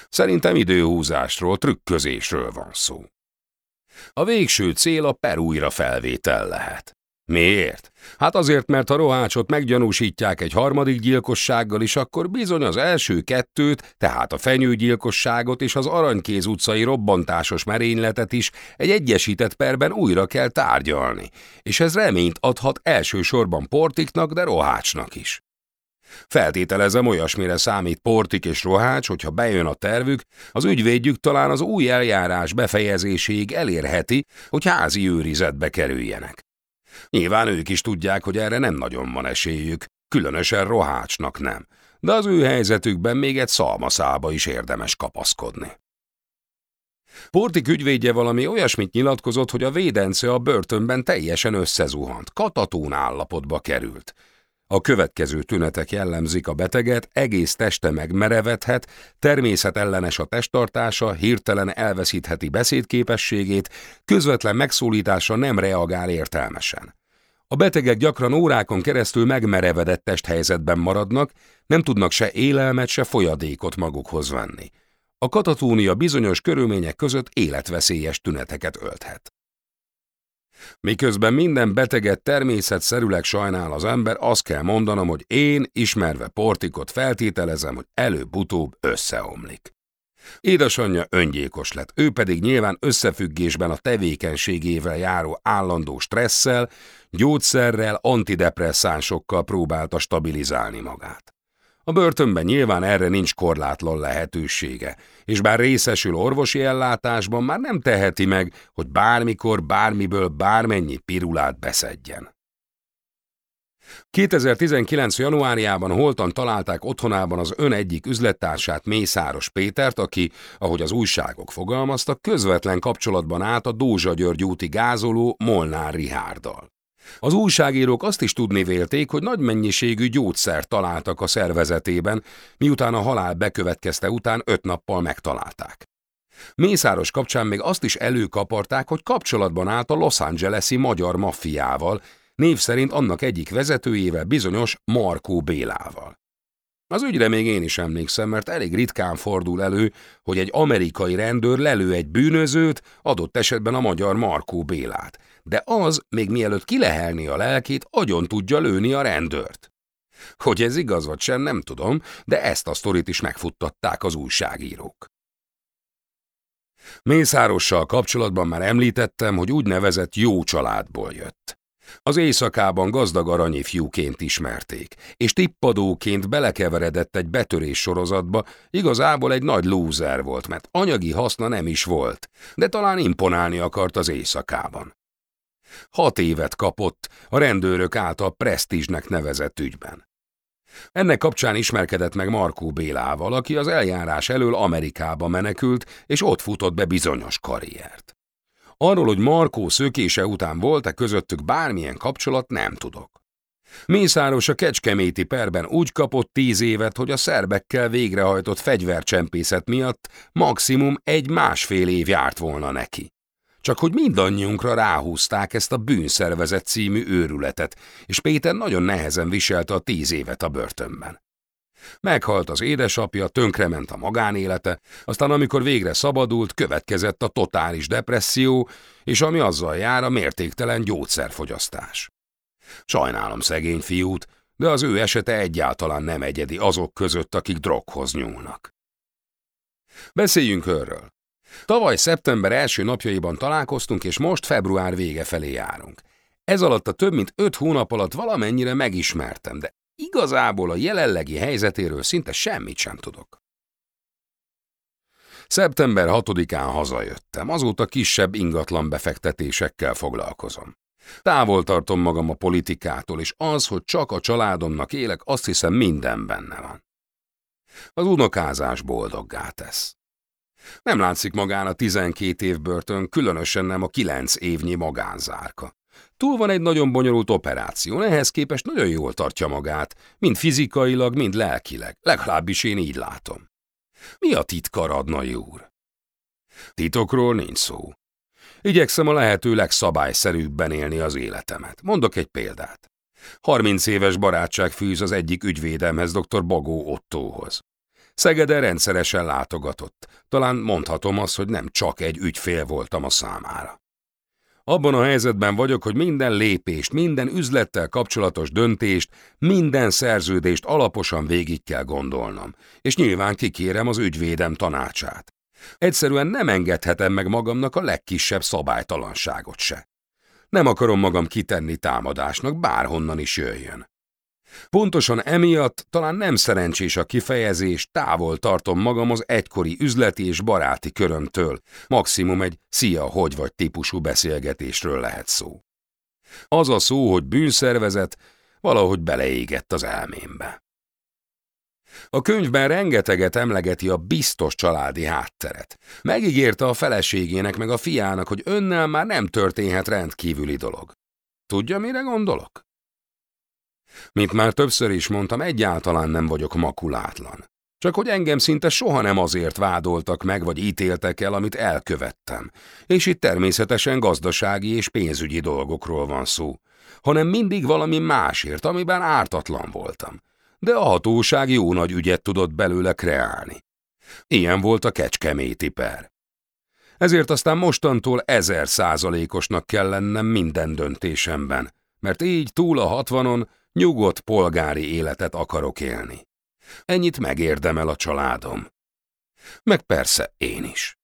Szerintem időhúzásról, trükközésről van szó. A végső cél a per újra felvétel lehet. Miért? Hát azért, mert ha Rohácsot meggyanúsítják egy harmadik gyilkossággal is, akkor bizony az első kettőt, tehát a fenyőgyilkosságot és az Aranykéz utcai robbantásos merényletet is egy egyesített perben újra kell tárgyalni, és ez reményt adhat elsősorban Portiknak, de Rohácsnak is. Feltételezem olyasmire számít Portik és Rohács, hogyha bejön a tervük, az ügyvédjük talán az új eljárás befejezéséig elérheti, hogy házi őrizetbe kerüljenek. Nyilván ők is tudják, hogy erre nem nagyon van esélyük, különösen Rohácsnak nem. de az ő helyzetükben még egy szalmaszába is érdemes kapaszkodni. Portik ügyvédje valami olyasmit nyilatkozott, hogy a védence a börtönben teljesen összezuhant, katatón állapotba került. A következő tünetek jellemzik a beteget, egész teste megmerevedhet, természetellenes a testtartása, hirtelen elveszítheti beszédképességét, közvetlen megszólítása nem reagál értelmesen. A betegek gyakran órákon keresztül megmerevedett testhelyzetben maradnak, nem tudnak se élelmet, se folyadékot magukhoz venni. A katatónia bizonyos körülmények között életveszélyes tüneteket ölthet. Miközben minden beteget természetszerűleg sajnál az ember, azt kell mondanom, hogy én, ismerve Portikot feltételezem, hogy előbb-utóbb összeomlik. Édesanyja öngyékos lett, ő pedig nyilván összefüggésben a tevékenységével járó állandó stresszel, gyógyszerrel, antidepresszánsokkal próbálta stabilizálni magát. A börtönben nyilván erre nincs korlátlan lehetősége, és bár részesül orvosi ellátásban, már nem teheti meg, hogy bármikor, bármiből bármennyi pirulát beszedjen. 2019. januárjában holtan találták otthonában az ön egyik üzlettársát Mészáros Pétert, aki, ahogy az újságok fogalmaztak, közvetlen kapcsolatban állt a Dózsa György úti gázoló Molnár Rihárdal. Az újságírók azt is tudni vélték, hogy nagy mennyiségű gyógyszert találtak a szervezetében, miután a halál bekövetkezte után öt nappal megtalálták. Mészáros kapcsán még azt is előkaparták, hogy kapcsolatban állt a Los Angeles-i magyar maffiával, név szerint annak egyik vezetőjével bizonyos Markó Bélával. Az ügyre még én is emlékszem, mert elég ritkán fordul elő, hogy egy amerikai rendőr lelő egy bűnözőt, adott esetben a magyar Markó Bélát, de az, még mielőtt kilehelni a lelkét, agyon tudja lőni a rendőrt. Hogy ez igaz vagy sem, nem tudom, de ezt a sztorit is megfuttatták az újságírók. Mészárossal kapcsolatban már említettem, hogy úgynevezett jó családból jött. Az éjszakában gazdag aranyi fiúként ismerték, és tippadóként belekeveredett egy betörés sorozatba, igazából egy nagy lúzer volt, mert anyagi haszna nem is volt, de talán imponálni akart az éjszakában. Hat évet kapott a rendőrök által presztízsnek nevezett ügyben. Ennek kapcsán ismerkedett meg Markó Bélával, aki az eljárás elől Amerikába menekült, és ott futott be bizonyos karriert. Arról, hogy Markó szökése után volt-e közöttük bármilyen kapcsolat, nem tudok. Mészáros a kecskeméti perben úgy kapott tíz évet, hogy a szerbekkel végrehajtott fegyvercsempészet miatt maximum egy másfél év járt volna neki. Csak hogy mindannyiunkra ráhúzták ezt a bűnszervezet című őrületet, és Péter nagyon nehezen viselte a tíz évet a börtönben. Meghalt az édesapja, tönkrement a magánélete, aztán amikor végre szabadult, következett a totális depresszió, és ami azzal jár a mértéktelen gyógyszerfogyasztás. Sajnálom szegény fiút, de az ő esete egyáltalán nem egyedi azok között, akik droghoz nyúlnak. Beszéljünk őről. Tavaly szeptember első napjaiban találkoztunk, és most február vége felé járunk. Ez alatt a több mint öt hónap alatt valamennyire megismertem, de igazából a jelenlegi helyzetéről szinte semmit sem tudok. Szeptember 6-án hazajöttem, azóta kisebb ingatlan befektetésekkel foglalkozom. Távol tartom magam a politikától, és az, hogy csak a családomnak élek, azt hiszem minden benne van. Az unokázás boldoggá tesz. Nem látszik magán a 12 év börtön, különösen nem a 9 évnyi magánzárka. Túl van egy nagyon bonyolult operáció, ehhez képest nagyon jól tartja magát, mind fizikailag, mind lelkileg, legalábbis én így látom. Mi a titka, Radnai úr? Titokról nincs szó. Igyekszem a lehető legszabályszerűbben élni az életemet. Mondok egy példát. 30 éves barátság fűz az egyik ügyvédemhez, dr. Bagó Ottóhoz. Szegeden rendszeresen látogatott. Talán mondhatom azt, hogy nem csak egy ügyfél voltam a számára. Abban a helyzetben vagyok, hogy minden lépést, minden üzlettel kapcsolatos döntést, minden szerződést alaposan végig kell gondolnom, és nyilván kikérem az ügyvédem tanácsát. Egyszerűen nem engedhetem meg magamnak a legkisebb szabálytalanságot se. Nem akarom magam kitenni támadásnak, bárhonnan is jöjjön. Pontosan emiatt talán nem szerencsés a kifejezés, távol tartom magam az egykori üzleti és baráti körömtől, maximum egy szia, hogy vagy típusú beszélgetésről lehet szó. Az a szó, hogy bűnszervezet, valahogy beleégett az elmémbe. A könyvben rengeteget emlegeti a biztos családi hátteret. Megígérte a feleségének meg a fiának, hogy önnel már nem történhet rendkívüli dolog. Tudja, mire gondolok? Mint már többször is mondtam, egyáltalán nem vagyok makulátlan. Csak hogy engem szinte soha nem azért vádoltak meg, vagy ítéltek el, amit elkövettem. És itt természetesen gazdasági és pénzügyi dolgokról van szó, hanem mindig valami másért, amiben ártatlan voltam. De a hatóság jó nagy ügyet tudott belőle kreálni. Ilyen volt a kecskeméti per. Ezért aztán mostantól ezer százalékosnak kell lennem minden döntésemben, mert így túl a hatvanon nyugodt polgári életet akarok élni. Ennyit megérdemel a családom. Meg persze én is.